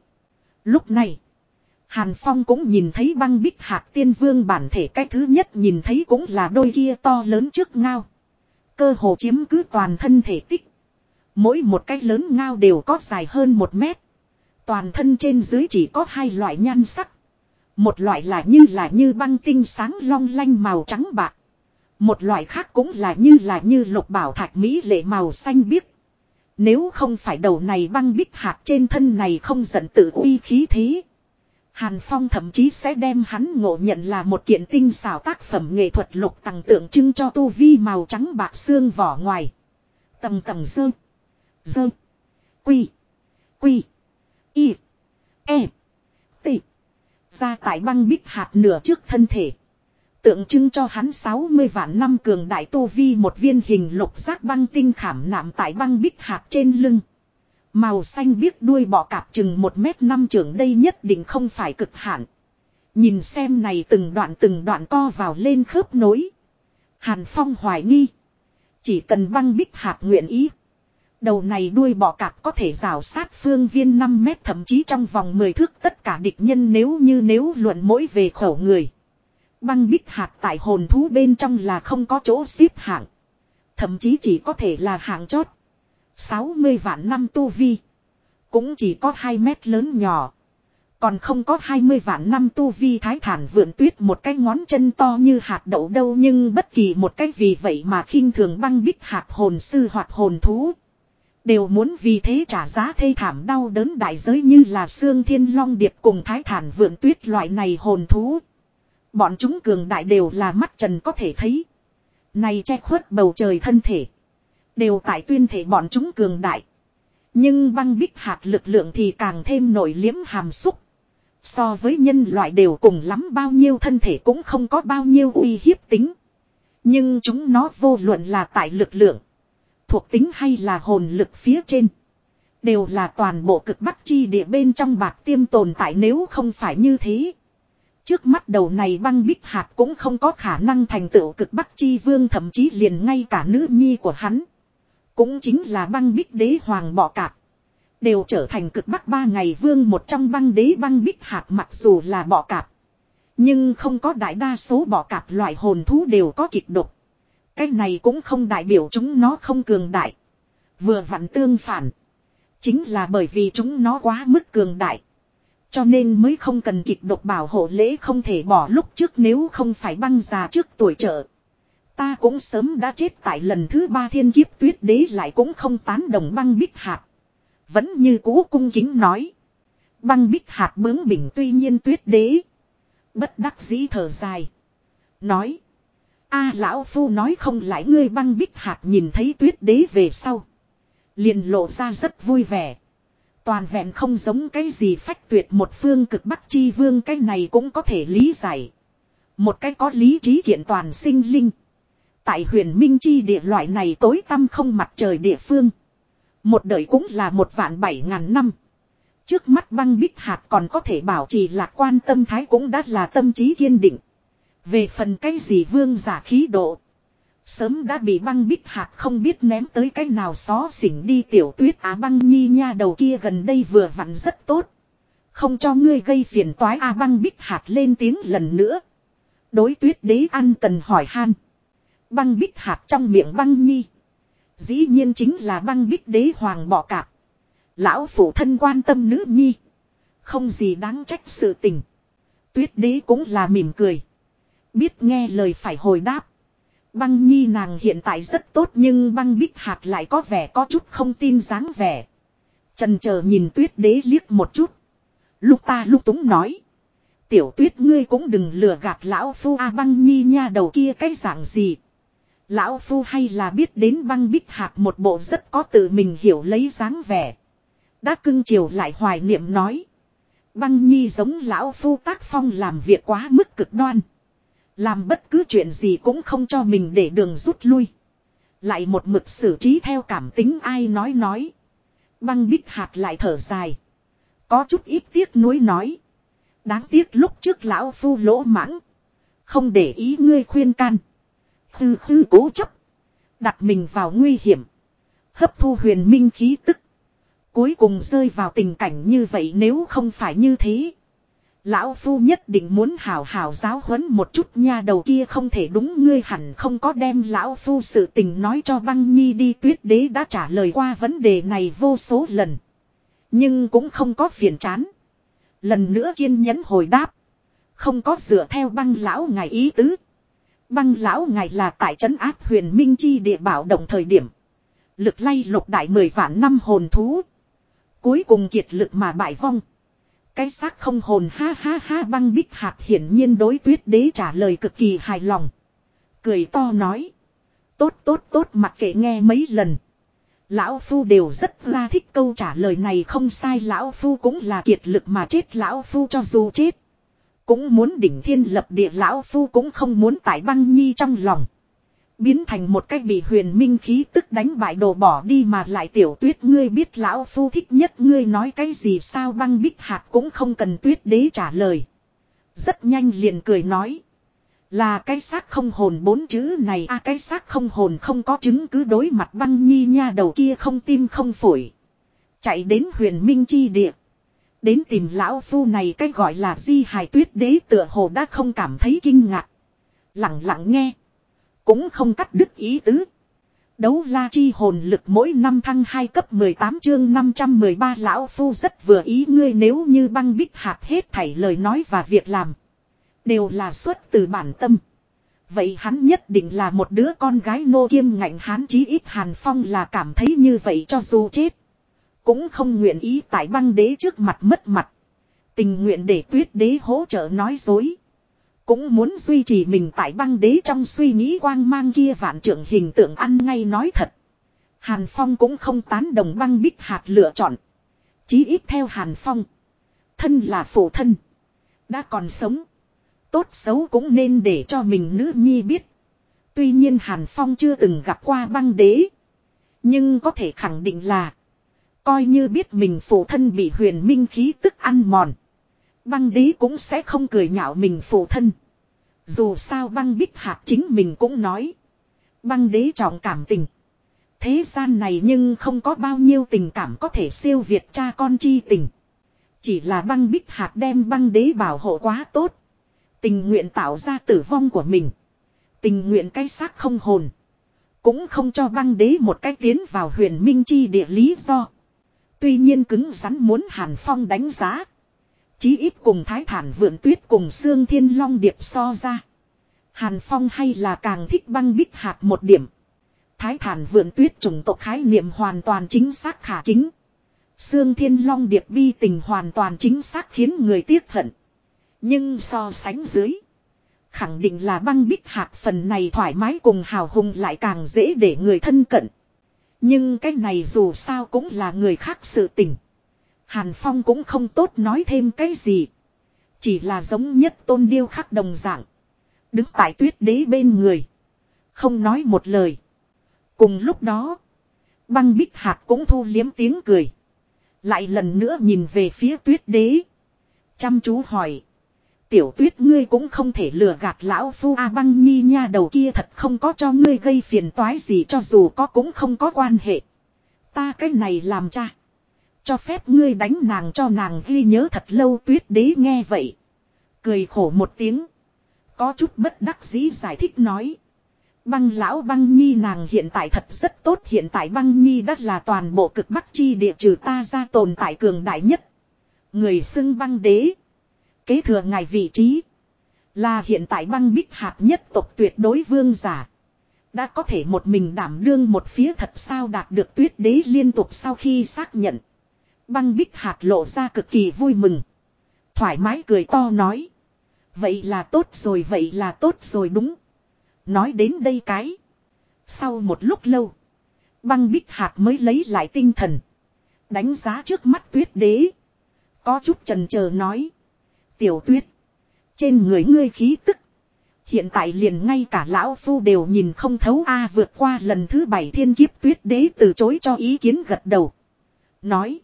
Lúc này, Hàn Phong cũng nhìn thấy băng bích hạt tiên vương bản thể cái thứ nhất nhìn thấy cũng là đôi kia to lớn trước ngao. Cơ hồ chiếm cứ toàn thân thể tích. Mỗi một cái lớn ngao đều có dài hơn một mét. Toàn thân trên dưới chỉ có hai loại nhan sắc. Một loại là như là như băng tinh sáng long lanh màu trắng bạc. Một loại khác cũng là như là như lục bảo thạch mỹ lệ màu xanh biếc. Nếu không phải đầu này băng bích hạt trên thân này không giận tự uy khí thế. Hàn Phong thậm chí sẽ đem hắn ngộ nhận là một kiện tinh xảo tác phẩm nghệ thuật lục tầng tượng trưng cho tu vi màu trắng bạc xương vỏ ngoài. Tầng tầng dơ. Dơ. Quy. Quy. Y. E. T. Ra tại băng bích hạt nửa trước thân thể. Tượng trưng cho hắn 60 vạn năm cường đại tu vi một viên hình lục giác băng tinh khảm nạm tại băng bích hạt trên lưng. Màu xanh biếc đuôi bọ cạp chừng một mét năm trưởng đây nhất định không phải cực hạn. Nhìn xem này từng đoạn từng đoạn co vào lên khớp nối. Hàn Phong hoài nghi. Chỉ cần băng bích hạt nguyện ý. Đầu này đuôi bọ cạp có thể rào sát phương viên 5 mét thậm chí trong vòng 10 thước tất cả địch nhân nếu như nếu luận mỗi về khẩu người. Băng bích hạt tại hồn thú bên trong là không có chỗ xếp hạng. Thậm chí chỉ có thể là hạng chót. 60 vạn năm tu vi. Cũng chỉ có 2 mét lớn nhỏ. Còn không có 20 vạn năm tu vi thái thản vượn tuyết một cái ngón chân to như hạt đậu đâu nhưng bất kỳ một cái vì vậy mà khinh thường băng bích hạt hồn sư hoặc hồn thú. Đều muốn vì thế trả giá thê thảm đau đớn đại giới như là xương thiên long điệp cùng thái thản vượn tuyết loại này hồn thú. Bọn chúng cường đại đều là mắt trần có thể thấy. Này che khuất bầu trời thân thể. Đều tại tuyên thể bọn chúng cường đại. Nhưng băng bích hạt lực lượng thì càng thêm nổi liếm hàm xúc. So với nhân loại đều cùng lắm bao nhiêu thân thể cũng không có bao nhiêu uy hiếp tính. Nhưng chúng nó vô luận là tại lực lượng. Thuộc tính hay là hồn lực phía trên. Đều là toàn bộ cực bắc chi địa bên trong bạc tiêm tồn tại nếu không phải như thế. Trước mắt đầu này băng bích hạt cũng không có khả năng thành tựu cực bắc chi vương, thậm chí liền ngay cả nữ nhi của hắn. Cũng chính là băng bích đế hoàng bọ cạp. Đều trở thành cực bắc ba ngày vương một trong băng đế băng bích hạt mặc dù là bọ cạp. Nhưng không có đại đa số bọ cạp loại hồn thú đều có kịch độc. Cái này cũng không đại biểu chúng nó không cường đại. Vừa vặn tương phản. Chính là bởi vì chúng nó quá mức cường đại. Cho nên mới không cần kịch độc bảo hộ lễ không thể bỏ lúc trước nếu không phải băng già trước tuổi trợ. Ta cũng sớm đã chết tại lần thứ ba thiên kiếp tuyết đế lại cũng không tán đồng băng bích hạt. Vẫn như cũ cung kính nói. Băng bích hạt bướng bỉnh tuy nhiên tuyết đế. Bất đắc dĩ thở dài. Nói. a lão phu nói không lại ngươi băng bích hạt nhìn thấy tuyết đế về sau. Liền lộ ra rất vui vẻ. Toàn vẹn không giống cái gì phách tuyệt một phương cực bắc chi vương cái này cũng có thể lý giải. Một cái có lý trí kiện toàn sinh linh. Tại huyền minh chi địa loại này tối tăm không mặt trời địa phương. Một đời cũng là một vạn bảy ngàn năm. Trước mắt băng bích hạt còn có thể bảo trì lạc quan tâm thái cũng đã là tâm trí kiên định. Về phần cái gì vương giả khí độ. Sớm đã bị băng bích hạt không biết ném tới cái nào xó xỉnh đi tiểu tuyết á băng nhi nha đầu kia gần đây vừa vặn rất tốt. Không cho ngươi gây phiền toái a băng bích hạt lên tiếng lần nữa. Đối tuyết đế ăn cần hỏi han. Băng bích hạt trong miệng băng nhi. Dĩ nhiên chính là băng bích đế hoàng bỏ cạp. Lão phụ thân quan tâm nữ nhi. Không gì đáng trách sự tình. Tuyết đế cũng là mỉm cười. Biết nghe lời phải hồi đáp. Băng nhi nàng hiện tại rất tốt nhưng băng bích hạt lại có vẻ có chút không tin dáng vẻ. Trần chờ nhìn tuyết đế liếc một chút. Lúc ta lúc túng nói. Tiểu tuyết ngươi cũng đừng lừa gạt lão phu a băng nhi nha đầu kia cái dạng gì. Lão Phu hay là biết đến băng bích hạt một bộ rất có tự mình hiểu lấy dáng vẻ. Đã cưng chiều lại hoài niệm nói. Băng nhi giống lão Phu tác phong làm việc quá mức cực đoan. Làm bất cứ chuyện gì cũng không cho mình để đường rút lui. Lại một mực xử trí theo cảm tính ai nói nói. Băng bích hạt lại thở dài. Có chút ít tiếc nuối nói. Đáng tiếc lúc trước lão phu lỗ mãng. Không để ý ngươi khuyên can. Tư khư cố chấp. Đặt mình vào nguy hiểm. Hấp thu huyền minh khí tức. Cuối cùng rơi vào tình cảnh như vậy nếu không phải như thế. Lão Phu nhất định muốn hào hào giáo huấn một chút nha đầu kia không thể đúng ngươi hẳn không có đem Lão Phu sự tình nói cho băng nhi đi tuyết đế đã trả lời qua vấn đề này vô số lần. Nhưng cũng không có phiền chán. Lần nữa kiên nhẫn hồi đáp. Không có dựa theo băng lão ngài ý tứ. Băng lão ngài là tại trấn áp huyền minh chi địa bảo động thời điểm. Lực lay lục đại mười vạn năm hồn thú. Cuối cùng kiệt lực mà bại vong. Cái xác không hồn ha ha ha băng bích hạt hiển nhiên đối tuyết đế trả lời cực kỳ hài lòng. Cười to nói. Tốt tốt tốt mặc kệ nghe mấy lần. Lão Phu đều rất la thích câu trả lời này không sai Lão Phu cũng là kiệt lực mà chết Lão Phu cho dù chết. Cũng muốn đỉnh thiên lập địa lão phu cũng không muốn tại băng nhi trong lòng. Biến thành một cách bị huyền minh khí tức đánh bại đồ bỏ đi mà lại tiểu tuyết ngươi biết lão phu thích nhất ngươi nói cái gì sao băng bích hạt cũng không cần tuyết đế trả lời. Rất nhanh liền cười nói. Là cái xác không hồn bốn chữ này a cái xác không hồn không có chứng cứ đối mặt băng nhi nha đầu kia không tim không phổi. Chạy đến huyền minh chi địa. Đến tìm lão phu này cái gọi là di hài tuyết đế tựa hồ đã không cảm thấy kinh ngạc. Lặng lặng nghe. Cũng không cắt đứt ý tứ. Đấu la chi hồn lực mỗi năm thăng 2 cấp 18 chương 513 lão phu rất vừa ý ngươi nếu như băng bích hạt hết thảy lời nói và việc làm. Đều là xuất từ bản tâm. Vậy hắn nhất định là một đứa con gái nô kiêm ngạnh hán chí ít Hàn Phong là cảm thấy như vậy cho dù chết. Cũng không nguyện ý tại băng đế trước mặt mất mặt. Tình nguyện để tuyết đế hỗ trợ nói dối. Cũng muốn duy trì mình tại băng đế trong suy nghĩ quang mang kia vạn trưởng hình tượng ăn ngay nói thật. Hàn Phong cũng không tán đồng băng bích hạt lựa chọn. Chí ít theo Hàn Phong. Thân là phụ thân. Đã còn sống. Tốt xấu cũng nên để cho mình nữ nhi biết. Tuy nhiên Hàn Phong chưa từng gặp qua băng đế. Nhưng có thể khẳng định là. Coi như biết mình phụ thân bị huyền minh khí tức ăn mòn. Băng đế cũng sẽ không cười nhạo mình phụ thân. Dù sao băng bích hạt chính mình cũng nói. Băng đế trọng cảm tình. Thế gian này nhưng không có bao nhiêu tình cảm có thể siêu việt cha con chi tình. Chỉ là băng bích hạt đem băng đế bảo hộ quá tốt. Tình nguyện tạo ra tử vong của mình. Tình nguyện cái xác không hồn. Cũng không cho băng đế một cách tiến vào huyền minh chi địa lý do. Tuy nhiên cứng rắn muốn Hàn Phong đánh giá. Chí ít cùng Thái Thản Vượn Tuyết cùng Sương Thiên Long Điệp so ra. Hàn Phong hay là càng thích băng bích hạt một điểm. Thái Thản Vượn Tuyết trùng tộc khái niệm hoàn toàn chính xác khả kính. Sương Thiên Long Điệp bi tình hoàn toàn chính xác khiến người tiếc hận. Nhưng so sánh dưới. Khẳng định là băng bích hạt phần này thoải mái cùng hào hùng lại càng dễ để người thân cận. Nhưng cái này dù sao cũng là người khác sự tình. Hàn Phong cũng không tốt nói thêm cái gì. Chỉ là giống nhất tôn điêu khắc đồng dạng. Đứng tại tuyết đế bên người. Không nói một lời. Cùng lúc đó. Băng bích hạt cũng thu liếm tiếng cười. Lại lần nữa nhìn về phía tuyết đế. Chăm chú hỏi. Tiểu tuyết ngươi cũng không thể lừa gạt lão phu A băng nhi nha đầu kia thật không có cho ngươi gây phiền toái gì cho dù có cũng không có quan hệ. Ta cái này làm cha. Cho phép ngươi đánh nàng cho nàng ghi nhớ thật lâu tuyết đế nghe vậy. Cười khổ một tiếng. Có chút bất đắc dĩ giải thích nói. Băng lão băng nhi nàng hiện tại thật rất tốt, hiện tại băng nhi đất là toàn bộ cực bắc chi địa trừ ta ra tồn tại cường đại nhất. Người xưng băng đế. Kế thừa ngài vị trí. Là hiện tại băng bích hạt nhất tộc tuyệt đối vương giả. Đã có thể một mình đảm đương một phía thật sao đạt được tuyết đế liên tục sau khi xác nhận. Băng bích hạt lộ ra cực kỳ vui mừng. Thoải mái cười to nói. Vậy là tốt rồi, vậy là tốt rồi đúng. Nói đến đây cái. Sau một lúc lâu. Băng bích hạt mới lấy lại tinh thần. Đánh giá trước mắt tuyết đế. Có chút trần chờ nói. Tiểu tuyết. Trên người ngươi khí tức. Hiện tại liền ngay cả lão phu đều nhìn không thấu a vượt qua lần thứ bảy thiên kiếp tuyết đế từ chối cho ý kiến gật đầu. Nói.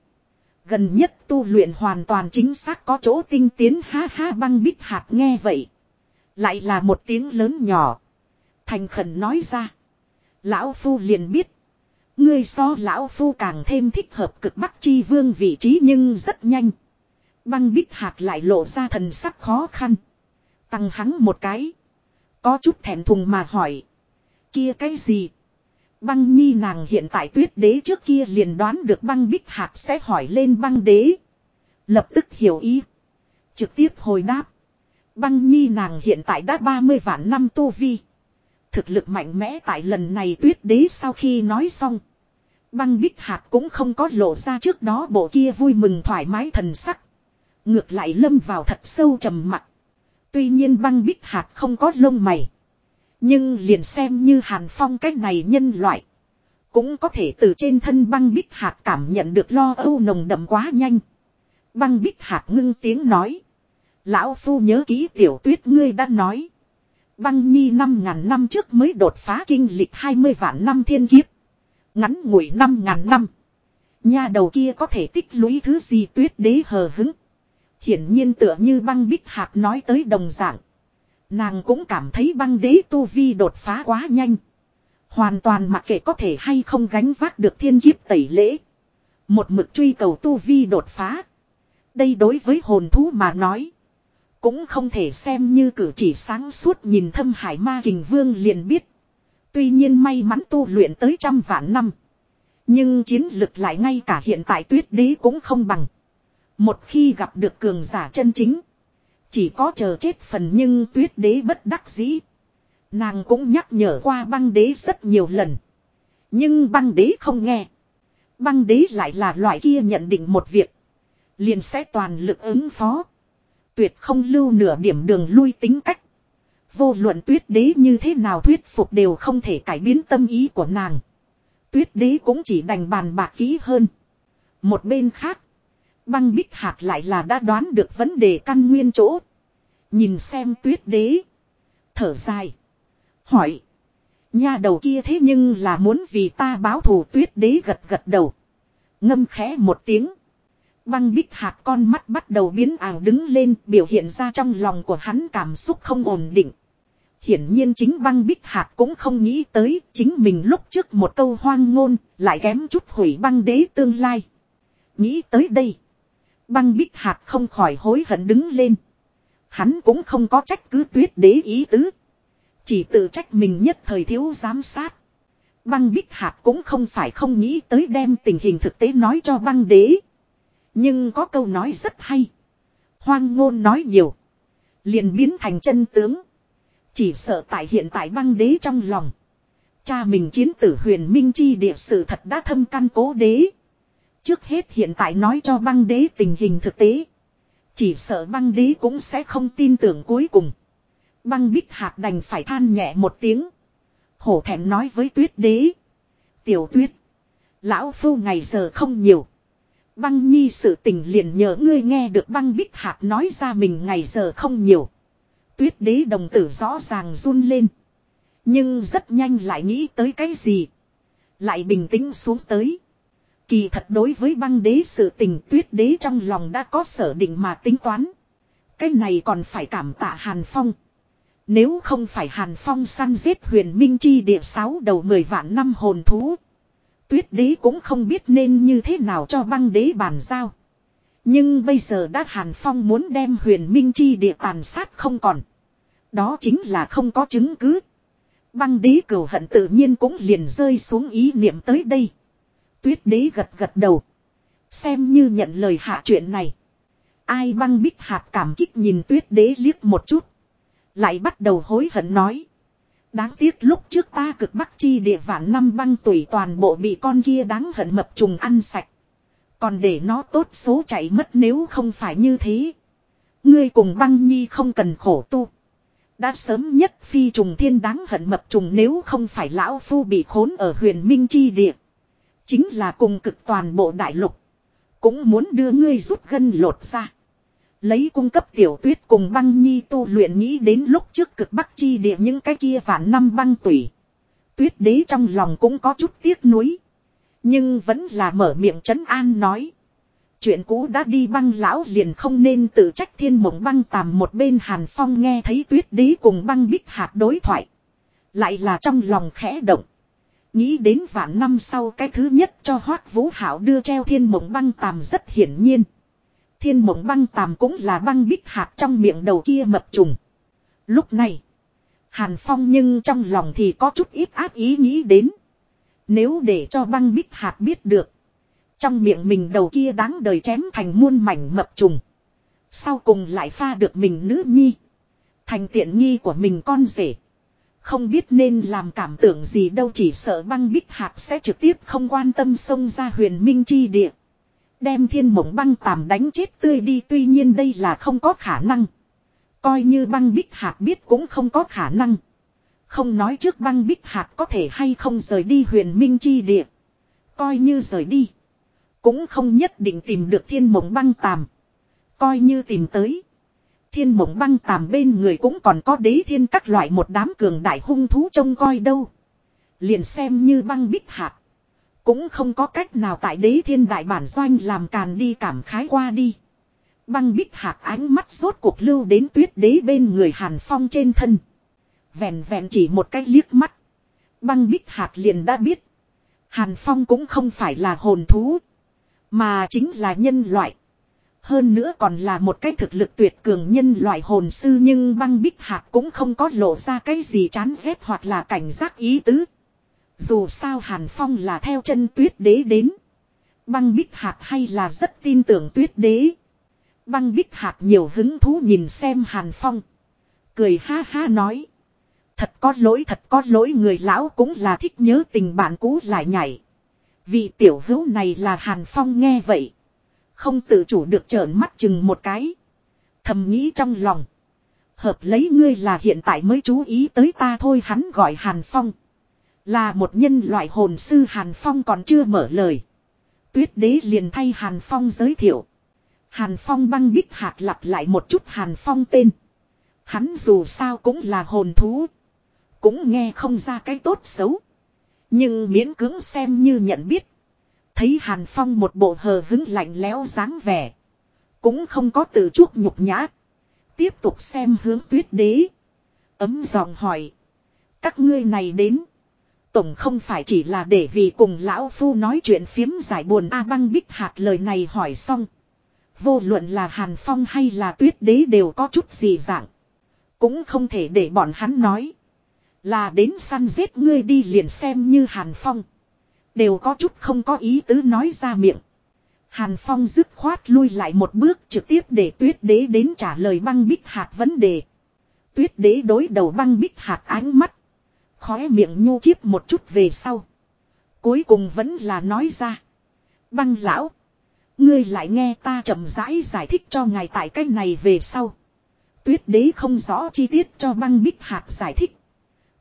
Gần nhất tu luyện hoàn toàn chính xác có chỗ tinh tiến ha ha băng bích hạt nghe vậy. Lại là một tiếng lớn nhỏ. Thành khẩn nói ra. Lão Phu liền biết. Ngươi so Lão Phu càng thêm thích hợp cực bắc chi vương vị trí nhưng rất nhanh. Băng bích hạt lại lộ ra thần sắc khó khăn. Tăng hắn một cái. Có chút thẹn thùng mà hỏi. Kia cái gì? Băng nhi nàng hiện tại tuyết đế trước kia liền đoán được băng bích hạt sẽ hỏi lên băng đế. Lập tức hiểu ý. Trực tiếp hồi đáp. Băng nhi nàng hiện tại đã 30 vạn năm tu vi. Thực lực mạnh mẽ tại lần này tuyết đế sau khi nói xong. Băng bích hạt cũng không có lộ ra trước đó bộ kia vui mừng thoải mái thần sắc. Ngược lại lâm vào thật sâu trầm mặc. Tuy nhiên băng bích hạt không có lông mày. Nhưng liền xem như hàn phong cách này nhân loại. Cũng có thể từ trên thân băng bích hạt cảm nhận được lo âu nồng đậm quá nhanh. Băng bích hạt ngưng tiếng nói. Lão Phu nhớ ký tiểu tuyết ngươi đã nói. Băng nhi năm ngàn năm trước mới đột phá kinh lịch 20 vạn năm thiên kiếp. Ngắn ngủi năm ngàn năm. Nhà đầu kia có thể tích lũy thứ gì tuyết đế hờ hứng. Hiển nhiên tựa như băng bích hạt nói tới đồng dạng. Nàng cũng cảm thấy băng đế tu vi đột phá quá nhanh. Hoàn toàn mặc kệ có thể hay không gánh vác được thiên kiếp tẩy lễ. Một mực truy cầu tu vi đột phá. Đây đối với hồn thú mà nói. Cũng không thể xem như cử chỉ sáng suốt nhìn thâm hải ma kình vương liền biết. Tuy nhiên may mắn tu luyện tới trăm vạn năm. Nhưng chiến lực lại ngay cả hiện tại tuyết đế cũng không bằng. Một khi gặp được cường giả chân chính. Chỉ có chờ chết phần nhưng tuyết đế bất đắc dĩ. Nàng cũng nhắc nhở qua băng đế rất nhiều lần. Nhưng băng đế không nghe. Băng đế lại là loại kia nhận định một việc. Liền sẽ toàn lực ứng phó. Tuyệt không lưu nửa điểm đường lui tính cách. Vô luận tuyết đế như thế nào thuyết phục đều không thể cải biến tâm ý của nàng. Tuyết đế cũng chỉ đành bàn bạc kỹ hơn. Một bên khác. Băng bích hạt lại là đã đoán được vấn đề căn nguyên chỗ. Nhìn xem tuyết đế. Thở dài. Hỏi. Nhà đầu kia thế nhưng là muốn vì ta báo thù tuyết đế gật gật đầu. Ngâm khẽ một tiếng. Băng bích hạt con mắt bắt đầu biến ảo đứng lên, biểu hiện ra trong lòng của hắn cảm xúc không ổn định. Hiển nhiên chính băng bích hạt cũng không nghĩ tới, chính mình lúc trước một câu hoang ngôn, lại kém chút hủy băng đế tương lai. Nghĩ tới đây. Băng bích hạt không khỏi hối hận đứng lên. Hắn cũng không có trách cứ tuyết đế ý tứ. Chỉ tự trách mình nhất thời thiếu giám sát. Băng bích hạt cũng không phải không nghĩ tới đem tình hình thực tế nói cho băng đế. Nhưng có câu nói rất hay. Hoang ngôn nói nhiều. Liền biến thành chân tướng. Chỉ sợ tại hiện tại băng đế trong lòng. Cha mình chiến tử huyền minh chi địa sự thật đã thâm căn cố đế. Trước hết hiện tại nói cho băng đế tình hình thực tế. Chỉ sợ băng đế cũng sẽ không tin tưởng cuối cùng. Băng bích hạt đành phải than nhẹ một tiếng. Hổ thẹn nói với tuyết đế. Tiểu tuyết. Lão phu ngày giờ không nhiều. Băng nhi sự tình liền nhờ ngươi nghe được băng bích hạt nói ra mình ngày giờ không nhiều. Tuyết đế đồng tử rõ ràng run lên. Nhưng rất nhanh lại nghĩ tới cái gì. Lại bình tĩnh xuống tới. Kỳ thật đối với băng đế sự tình tuyết đế trong lòng đã có sở định mà tính toán. Cái này còn phải cảm tạ Hàn Phong. Nếu không phải Hàn Phong săn giết huyền minh chi địa sáu đầu mười vạn năm hồn thú. Tuyết đế cũng không biết nên như thế nào cho băng đế bàn giao. Nhưng bây giờ đã Hàn Phong muốn đem huyền minh chi địa tàn sát không còn. Đó chính là không có chứng cứ. Băng đế cửu hận tự nhiên cũng liền rơi xuống ý niệm tới đây. Tuyết đế gật gật đầu. Xem như nhận lời hạ chuyện này. Ai băng bích hạt cảm kích nhìn tuyết đế liếc một chút. Lại bắt đầu hối hận nói. Đáng tiếc lúc trước ta cực bắc chi địa vạn năm băng tủy toàn bộ bị con kia đáng hận mập trùng ăn sạch. Còn để nó tốt số chạy mất nếu không phải như thế. Ngươi cùng băng nhi không cần khổ tu. Đã sớm nhất phi trùng thiên đáng hận mập trùng nếu không phải lão phu bị khốn ở huyền minh chi địa. Chính là cùng cực toàn bộ đại lục. Cũng muốn đưa ngươi rút gân lột ra. Lấy cung cấp tiểu tuyết cùng băng nhi tu luyện nghĩ đến lúc trước cực bắc chi địa những cái kia vạn năm băng tủy. Tuyết đế trong lòng cũng có chút tiếc nuối. Nhưng vẫn là mở miệng trấn an nói. Chuyện cũ đã đi băng lão liền không nên tự trách thiên mộng băng tàm một bên hàn phong nghe thấy tuyết đế cùng băng bích hạt đối thoại. Lại là trong lòng khẽ động. Nghĩ đến vạn năm sau cái thứ nhất cho hoác vũ hảo đưa treo thiên mộng băng tàm rất hiển nhiên. Thiên mộng băng tàm cũng là băng bích hạt trong miệng đầu kia mập trùng. Lúc này, Hàn Phong nhưng trong lòng thì có chút ít ác ý nghĩ đến. Nếu để cho băng bích hạt biết được. Trong miệng mình đầu kia đáng đời chém thành muôn mảnh mập trùng. Sau cùng lại pha được mình nữ nhi. Thành tiện nghi của mình con rể. Không biết nên làm cảm tưởng gì đâu, chỉ sợ băng bích hạt sẽ trực tiếp không quan tâm xông ra huyền minh chi địa. Đem thiên mộng băng tàm đánh chết tươi đi, tuy nhiên đây là không có khả năng. Coi như băng bích hạt biết cũng không có khả năng. Không nói trước băng bích hạt có thể hay không rời đi huyền minh chi địa. Coi như rời đi. Cũng không nhất định tìm được thiên mộng băng tàm. Coi như tìm tới. Thiên mộng băng tàm bên người cũng còn có đế thiên các loại một đám cường đại hung thú trông coi đâu. Liền xem như băng bích hạt. Cũng không có cách nào tại đế thiên đại bản doanh làm càn đi cảm khái qua đi. Băng bích hạt ánh mắt rốt cuộc lưu đến tuyết đế bên người hàn phong trên thân. Vẹn vẹn chỉ một cái liếc mắt. Băng bích hạt liền đã biết. Hàn phong cũng không phải là hồn thú. Mà chính là nhân loại. Hơn nữa còn là một cái thực lực tuyệt cường nhân loại hồn sư nhưng băng bích hạc cũng không có lộ ra cái gì chán ghét hoặc là cảnh giác ý tứ. Dù sao Hàn Phong là theo chân tuyết đế đến. Băng bích hạc hay là rất tin tưởng tuyết đế. Băng bích hạc nhiều hứng thú nhìn xem Hàn Phong. Cười ha ha nói. Thật có lỗi, thật có lỗi, người lão cũng là thích nhớ tình bạn cũ lại nhảy. Vị tiểu hữu này là Hàn Phong nghe vậy. Không tự chủ được trợn mắt chừng một cái. Thầm nghĩ trong lòng. Hợp lấy ngươi là hiện tại mới chú ý tới ta thôi, hắn gọi Hàn Phong. Là một nhân loại hồn sư Hàn Phong còn chưa mở lời. Tuyết đế liền thay Hàn Phong giới thiệu. Hàn Phong băng bích hạt lặp lại một chút Hàn Phong tên. Hắn dù sao cũng là hồn thú. Cũng nghe không ra cái tốt xấu. Nhưng miễn cưỡng xem như nhận biết. Thấy Hàn Phong một bộ hờ hứng lạnh lẽo dáng vẻ. Cũng không có từ chuốc nhục nhã. Tiếp tục xem hướng tuyết đế. Ấm giọng hỏi. Các ngươi này đến. Tổng không phải chỉ là để vì cùng lão phu nói chuyện phiếm giải buồn A băng bích hạt lời này hỏi xong. Vô luận là Hàn Phong hay là tuyết đế đều có chút gì dạng. Cũng không thể để bọn hắn nói. Là đến săn giết ngươi đi liền xem như Hàn Phong. Đều có chút không có ý tứ nói ra miệng. Hàn Phong dứt khoát lui lại một bước trực tiếp để tuyết đế đến trả lời băng bích hạt vấn đề. Tuyết đế đối đầu băng bích hạt ánh mắt. Khóe miệng nhu chiếp một chút về sau. Cuối cùng vẫn là nói ra. Băng lão. Ngươi lại nghe ta chậm rãi giải thích cho ngài tại cách này về sau. Tuyết đế không rõ chi tiết cho băng bích hạt giải thích.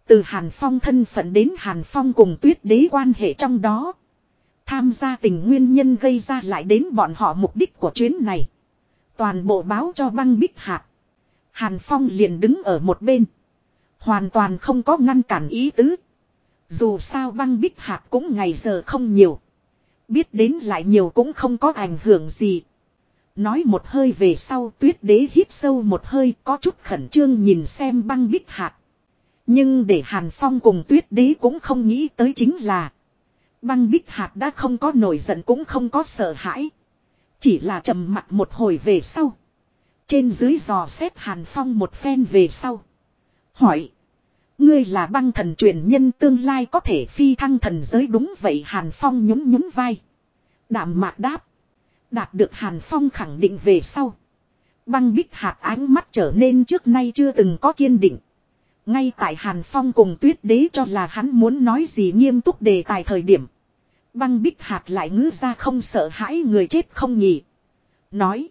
Từ Hàn Phong thân phận đến Hàn Phong cùng tuyết đế quan hệ trong đó. Tham gia tình nguyên nhân gây ra lại đến bọn họ mục đích của chuyến này. Toàn bộ báo cho băng bích hạt. Hàn Phong liền đứng ở một bên. Hoàn toàn không có ngăn cản ý tứ. Dù sao băng bích hạt cũng ngày giờ không nhiều. Biết đến lại nhiều cũng không có ảnh hưởng gì. Nói một hơi về sau tuyết đế hít sâu một hơi có chút khẩn trương nhìn xem băng bích hạt. Nhưng để Hàn Phong cùng tuyết đế cũng không nghĩ tới chính là. Băng bích hạt đã không có nổi giận cũng không có sợ hãi. Chỉ là trầm mặt một hồi về sau. Trên dưới dò xếp Hàn Phong một phen về sau. Hỏi. Ngươi là băng thần truyền nhân tương lai có thể phi thăng thần giới đúng vậy Hàn Phong nhún nhún vai. Đạm mạc đáp. Đạt được Hàn Phong khẳng định về sau. Băng bích hạt ánh mắt trở nên trước nay chưa từng có kiên định. Ngay tại Hàn Phong cùng tuyết đế cho là hắn muốn nói gì nghiêm túc đề tài thời điểm. Băng bích hạt lại ngữ ra không sợ hãi người chết không nhỉ. Nói.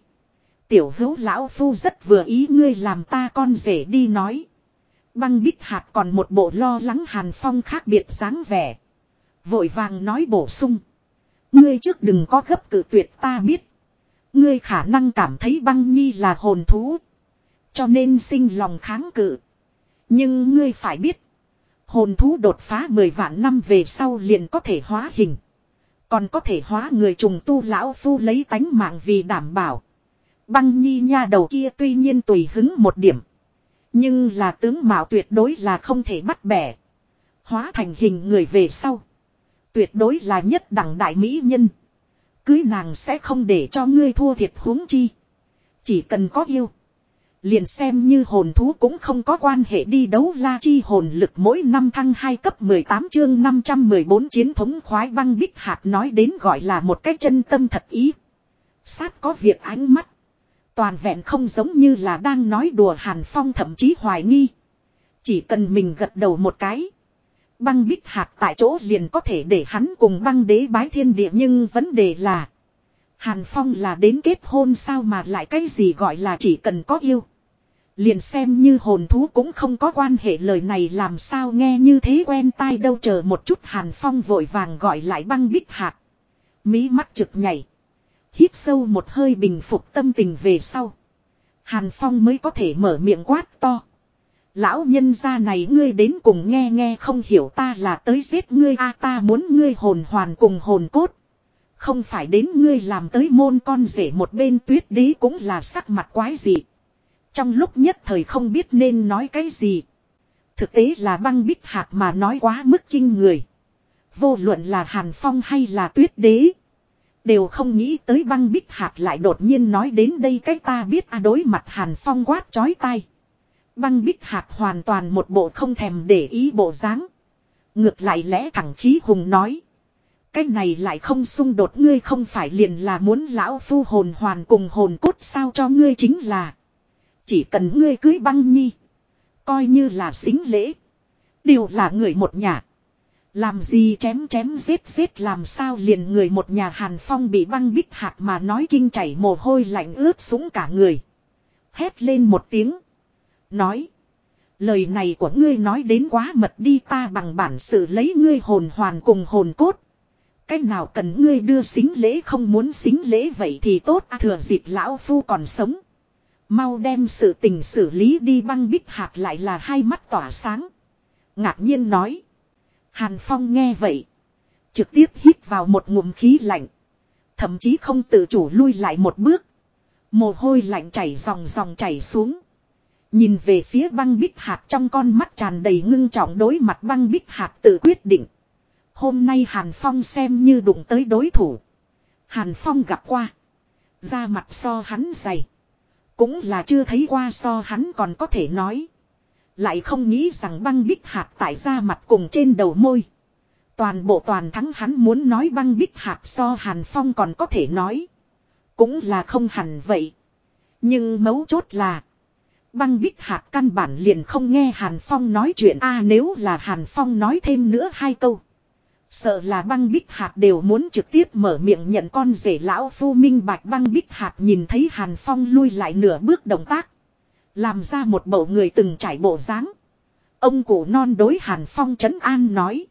Tiểu hữu lão phu rất vừa ý ngươi làm ta con rể đi nói. Băng bích hạt còn một bộ lo lắng Hàn Phong khác biệt dáng vẻ. Vội vàng nói bổ sung. Ngươi trước đừng có gấp cử tuyệt ta biết. Ngươi khả năng cảm thấy băng nhi là hồn thú. Cho nên sinh lòng kháng cự. Nhưng ngươi phải biết. Hồn thú đột phá 10 vạn năm về sau liền có thể hóa hình. Còn có thể hóa người trùng tu lão phu lấy tánh mạng vì đảm bảo. Băng nhi nha đầu kia tuy nhiên tùy hứng một điểm. Nhưng là tướng mạo tuyệt đối là không thể bắt bẻ. Hóa thành hình người về sau. Tuyệt đối là nhất đẳng đại mỹ nhân. Cưới nàng sẽ không để cho ngươi thua thiệt huống chi. Chỉ cần có yêu. Liền xem như hồn thú cũng không có quan hệ đi đấu la chi hồn lực mỗi năm thăng 2 cấp 18 chương 514 chiến thống khoái băng bích hạt nói đến gọi là một cái chân tâm thật ý. Sát có việc ánh mắt. Toàn vẹn không giống như là đang nói đùa Hàn Phong thậm chí hoài nghi. Chỉ cần mình gật đầu một cái. Băng bích hạt tại chỗ liền có thể để hắn cùng băng đế bái thiên địa nhưng vấn đề là. Hàn Phong là đến kết hôn sao mà lại cái gì gọi là chỉ cần có yêu. Liền xem như hồn thú cũng không có quan hệ lời này làm sao nghe như thế quen tai đâu chờ một chút Hàn Phong vội vàng gọi lại băng bích hạt. Mí mắt trực nhảy. Hít sâu một hơi bình phục tâm tình về sau. Hàn Phong mới có thể mở miệng quát to. Lão nhân gia này ngươi đến cùng nghe nghe không hiểu ta là tới giết ngươi, a ta muốn ngươi hồn hoàn cùng hồn cốt. Không phải đến ngươi làm tới môn con rể một bên tuyết đế cũng là sắc mặt quái dị trong lúc nhất thời không biết nên nói cái gì. Thực tế là băng bích hạt mà nói quá mức kinh người. Vô luận là Hàn Phong hay là tuyết đế. Đều không nghĩ tới băng bích hạt lại đột nhiên nói đến đây cái ta biết a đối mặt Hàn Phong quát chói tai. Băng bích hạt hoàn toàn một bộ không thèm để ý bộ dáng. Ngược lại lẽ thẳng khí hùng nói. Cái này lại không xung đột, ngươi không phải liền là muốn lão phu hồn hoàn cùng hồn cốt sao cho ngươi chính là. Chỉ cần ngươi cưới băng nhi. Coi như là xính lễ. Đều là người một nhà. Làm gì chém chém giết giết làm sao liền người một nhà Hàn Phong bị băng bích hạt mà nói kinh chảy mồ hôi lạnh ướt sũng cả người. Hét lên một tiếng. Nói. Lời này của ngươi nói đến quá mật đi ta bằng bản sự lấy ngươi hồn hoàn cùng hồn cốt. Cách nào cần ngươi đưa xính lễ không muốn xính lễ vậy thì tốt à, thừa dịp lão phu còn sống. Mau đem sự tình xử lý đi, băng bích hạt lại là hai mắt tỏa sáng. Ngạc nhiên nói. Hàn Phong nghe vậy. Trực tiếp hít vào một ngụm khí lạnh. Thậm chí không tự chủ lui lại một bước. Mồ hôi lạnh chảy dòng dòng chảy xuống. Nhìn về phía băng bích hạt trong con mắt tràn đầy ngưng trọng đối mặt băng bích hạt tự quyết định. Hôm nay Hàn Phong xem như đụng tới đối thủ. Hàn Phong gặp qua. Da mặt so hắn dày. Cũng là chưa thấy qua so hắn còn có thể nói. Lại không nghĩ rằng băng bích hạt tại da mặt cùng trên đầu môi. Toàn bộ toàn thắng hắn muốn nói băng bích hạt so Hàn Phong còn có thể nói. Cũng là không hẳn vậy. Nhưng mấu chốt là. Băng bích hạt căn bản liền không nghe Hàn Phong nói chuyện a nếu là Hàn Phong nói thêm nữa hai câu. Sợ là băng bích hạt đều muốn trực tiếp mở miệng nhận con rể lão phu minh bạch băng bích hạt nhìn thấy Hàn Phong lui lại nửa bước động tác. Làm ra một bầu người từng trải bộ dáng. Ông cụ non đối Hàn Phong trấn an nói.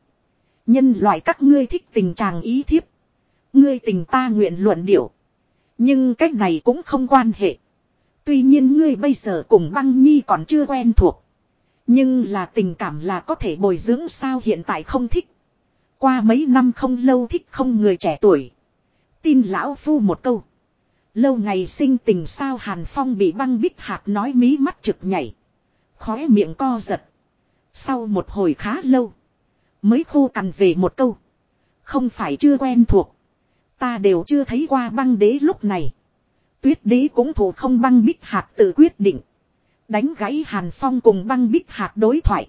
Nhân loại các ngươi thích tình chàng ý thiếp. Ngươi tình ta nguyện luận điệu. Nhưng cách này cũng không quan hệ. Tuy nhiên ngươi bây giờ cùng băng nhi còn chưa quen thuộc. Nhưng là tình cảm là có thể bồi dưỡng sao hiện tại không thích. Qua mấy năm không lâu thích không người trẻ tuổi. Tin lão phu một câu. Lâu ngày sinh tình sao Hàn Phong bị băng bích hạt nói mí mắt trực nhảy. Khóe miệng co giật. Sau một hồi khá lâu. Mới khô cằn về một câu. Không phải chưa quen thuộc. Ta đều chưa thấy qua băng đế lúc này. Tuyết đế cũng thủ không băng bích hạt tự quyết định. Đánh gãy Hàn Phong cùng băng bích hạt đối thoại.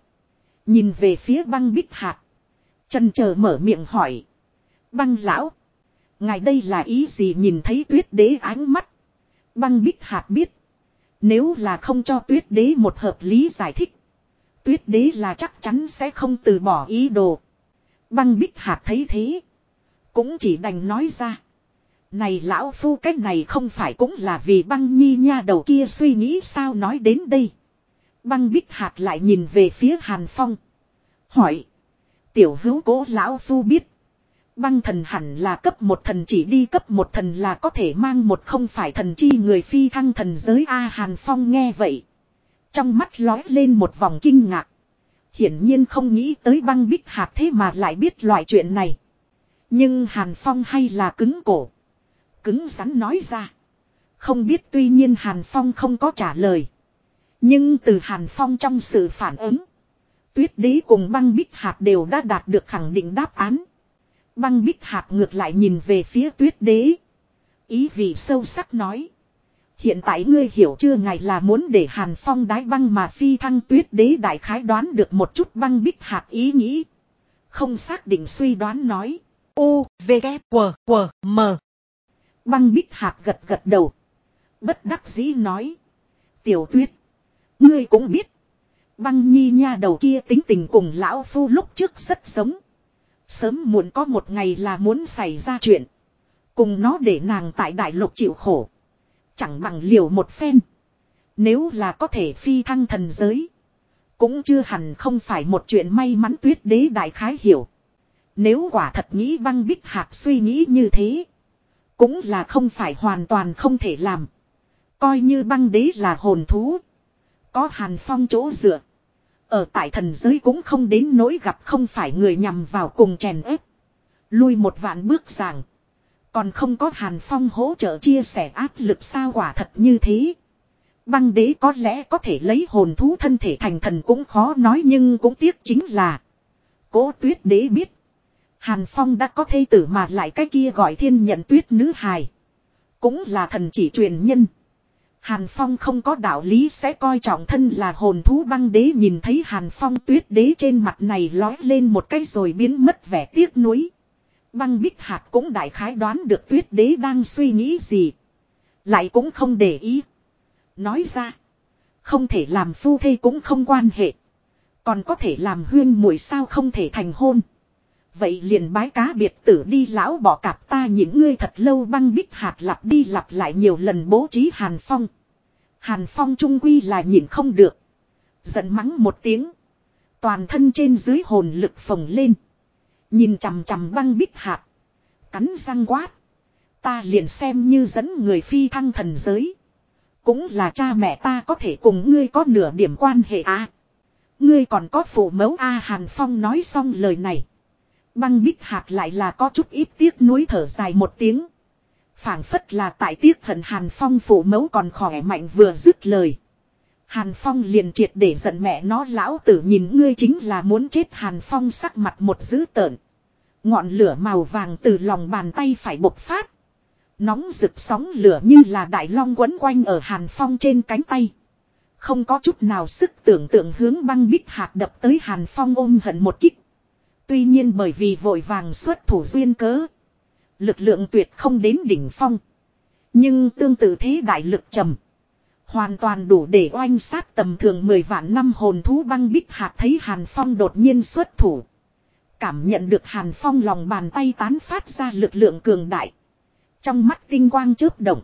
Nhìn về phía băng bích hạt. Trần chờ mở miệng hỏi. Băng lão. Ngài đây là ý gì nhìn thấy tuyết đế ánh mắt. Băng bích hạt biết. Nếu là không cho tuyết đế một hợp lý giải thích. Tuyết đế là chắc chắn sẽ không từ bỏ ý đồ. Băng bích hạt thấy thế. Cũng chỉ đành nói ra. Này lão phu cách này không phải cũng là vì băng nhi nha đầu kia suy nghĩ sao nói đến đây. Băng bích hạt lại nhìn về phía Hàn Phong. Hỏi. Tiểu hữu cố lão phu biết. Băng thần hẳn là cấp một thần chỉ đi cấp một thần là có thể mang một không phải thần chi người phi thăng thần giới A Hàn Phong nghe vậy. Trong mắt lói lên một vòng kinh ngạc. Hiển nhiên không nghĩ tới băng bích hạt thế mà lại biết loại chuyện này. Nhưng Hàn Phong hay là cứng cổ. Cứng rắn nói ra. Không biết tuy nhiên Hàn Phong không có trả lời. Nhưng từ Hàn Phong trong sự phản ứng. Tuyết đế cùng băng bích hạt đều đã đạt được khẳng định đáp án. Băng bích hạt ngược lại nhìn về phía tuyết đế. Ý vị sâu sắc nói. Hiện tại ngươi hiểu chưa ngài là muốn để Hàn Phong đái băng mà phi thăng tuyết đế đại khái đoán được một chút băng bích hạt ý nghĩ. Không xác định suy đoán nói. U, V, K, W, W, M. Băng bích hạt gật gật đầu. Bất đắc dĩ nói. Tiểu tuyết. Ngươi cũng biết. Băng nhi nha đầu kia tính tình cùng lão phu lúc trước rất sống. Sớm muộn có một ngày là muốn xảy ra chuyện. Cùng nó để nàng tại đại lục chịu khổ. Chẳng bằng liều một phen. Nếu là có thể phi thăng thần giới. Cũng chưa hẳn không phải một chuyện may mắn tuyết đế đại khái hiểu. Nếu quả thật nghĩ băng bích hạt suy nghĩ như thế. Cũng là không phải hoàn toàn không thể làm. Coi như băng đế là hồn thú. Có hàn phong chỗ dựa. Ở tại thần giới cũng không đến nỗi gặp không phải người nhằm vào cùng chèn ép. Lui một vạn bước rằng. Còn không có hàn phong hỗ trợ chia sẻ áp lực sao quả thật như thế. Băng đế có lẽ có thể lấy hồn thú thân thể thành thần cũng khó nói nhưng cũng tiếc chính là. Cố tuyết đế biết. Hàn Phong đã có thê tử mà lại cái kia gọi thiên nhận tuyết nữ hài. Cũng là thần chỉ truyền nhân. Hàn Phong không có đạo lý sẽ coi trọng thân là hồn thú băng đế nhìn thấy Hàn Phong tuyết đế trên mặt này lói lên một cái rồi biến mất vẻ tiếc nuối. Băng bích hạt cũng đại khái đoán được tuyết đế đang suy nghĩ gì. Lại cũng không để ý. Nói ra. Không thể làm phu thê cũng không quan hệ. Còn có thể làm huyên muội sao không thể thành hôn. Vậy liền bái cá biệt tử đi lão bỏ cạp ta những ngươi thật lâu băng bích hạt lặp đi lặp lại nhiều lần bố trí Hàn Phong. Hàn Phong trung quy là nhìn không được. Giận mắng một tiếng. Toàn thân trên dưới hồn lực phồng lên. Nhìn chằm chằm băng bích hạt. Cắn răng quát. Ta liền xem như dẫn người phi thăng thần giới. Cũng là cha mẹ ta có thể cùng ngươi có nửa điểm quan hệ à. Ngươi còn có phụ mẫu A Hàn Phong nói xong lời này. Băng bích hạt lại là có chút ít tiếc nuối thở dài một tiếng. phảng phất là tại tiếc hận Hàn Phong phủ mẫu còn khỏe mạnh vừa dứt lời. Hàn Phong liền triệt để giận mẹ nó, lão tử nhìn ngươi chính là muốn chết Hàn Phong sắc mặt một dữ tợn. Ngọn lửa màu vàng từ lòng bàn tay phải bộc phát. Nóng rực sóng lửa như là đại long quấn quanh ở Hàn Phong trên cánh tay. Không có chút nào sức tưởng tượng hướng băng bích hạt đập tới Hàn Phong ôm hận một kích. Tuy nhiên bởi vì vội vàng xuất thủ duyên cớ. Lực lượng tuyệt không đến đỉnh phong. Nhưng tương tự thế đại lực trầm. Hoàn toàn đủ để oanh sát tầm thường 10 vạn năm hồn thú băng bích hạt thấy Hàn Phong đột nhiên xuất thủ. Cảm nhận được Hàn Phong lòng bàn tay tán phát ra lực lượng cường đại. Trong mắt tinh quang chớp động.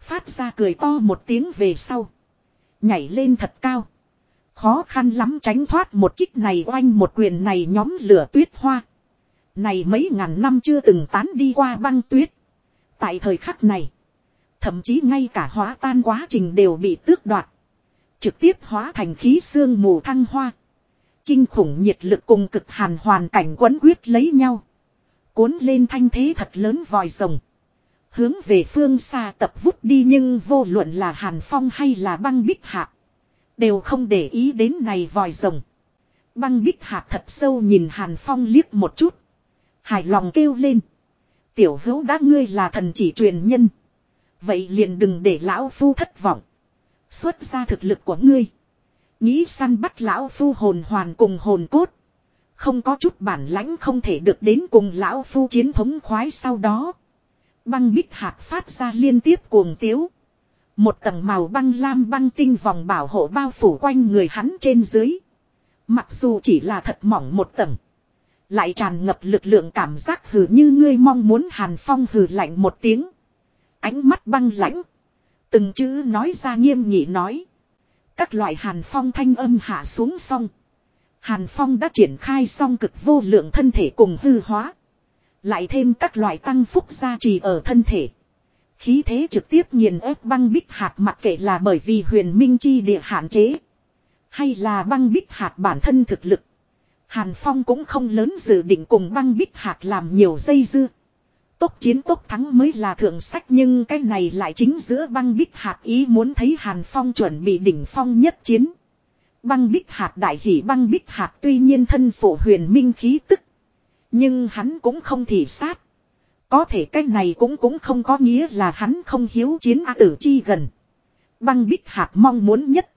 Phát ra cười to một tiếng về sau. Nhảy lên thật cao. Khó khăn lắm tránh thoát một kích này oanh một quyền này nhóm lửa tuyết hoa. Này mấy ngàn năm chưa từng tán đi qua băng tuyết. Tại thời khắc này. Thậm chí ngay cả hóa tan quá trình đều bị tước đoạt. Trực tiếp hóa thành khí xương mù thăng hoa. Kinh khủng nhiệt lực cùng cực hàn hoàn cảnh quấn quyết lấy nhau. Cuốn lên thanh thế thật lớn vòi rồng. Hướng về phương xa tập vút đi nhưng vô luận là hàn phong hay là băng bích hạ Đều không để ý đến này vòi rồng. Băng bích hạt thật sâu nhìn hàn phong liếc một chút. Hài lòng kêu lên. Tiểu hữu đã ngươi là thần chỉ truyền nhân. Vậy liền đừng để lão phu thất vọng. Xuất ra thực lực của ngươi. Nghĩ săn bắt lão phu hồn hoàn cùng hồn cốt. Không có chút bản lãnh không thể được đến cùng lão phu chiến thống khoái sau đó. Băng bích hạt phát ra liên tiếp cuồng tiếu. Một tầng màu băng lam băng tinh vòng bảo hộ bao phủ quanh người hắn trên dưới. Mặc dù chỉ là thật mỏng một tầng. Lại tràn ngập lực lượng cảm giác hừ như ngươi mong muốn hàn phong hừ lạnh một tiếng. Ánh mắt băng lãnh. Từng chữ nói ra nghiêm nghị nói. Các loại hàn phong thanh âm hạ xuống xong. Hàn phong đã triển khai xong cực vô lượng thân thể cùng hư hóa. Lại thêm các loại tăng phúc gia trì ở thân thể. Khí thế trực tiếp nghiền ép băng bích hạt mặc kệ là bởi vì huyền minh chi địa hạn chế. Hay là băng bích hạt bản thân thực lực. Hàn Phong cũng không lớn dự định cùng băng bích hạt làm nhiều dây dưa. Tốc chiến tốc thắng mới là thượng sách nhưng cái này lại chính giữa băng bích hạt ý muốn thấy Hàn Phong chuẩn bị đỉnh phong nhất chiến. Băng bích hạt đại hỷ băng bích hạt tuy nhiên thân phụ huyền minh khí tức. Nhưng hắn cũng không thị sát. Có thể cách này cũng cũng không có nghĩa là hắn không hiếu chiến A tử chi gần. Băng bích hạt mong muốn nhất.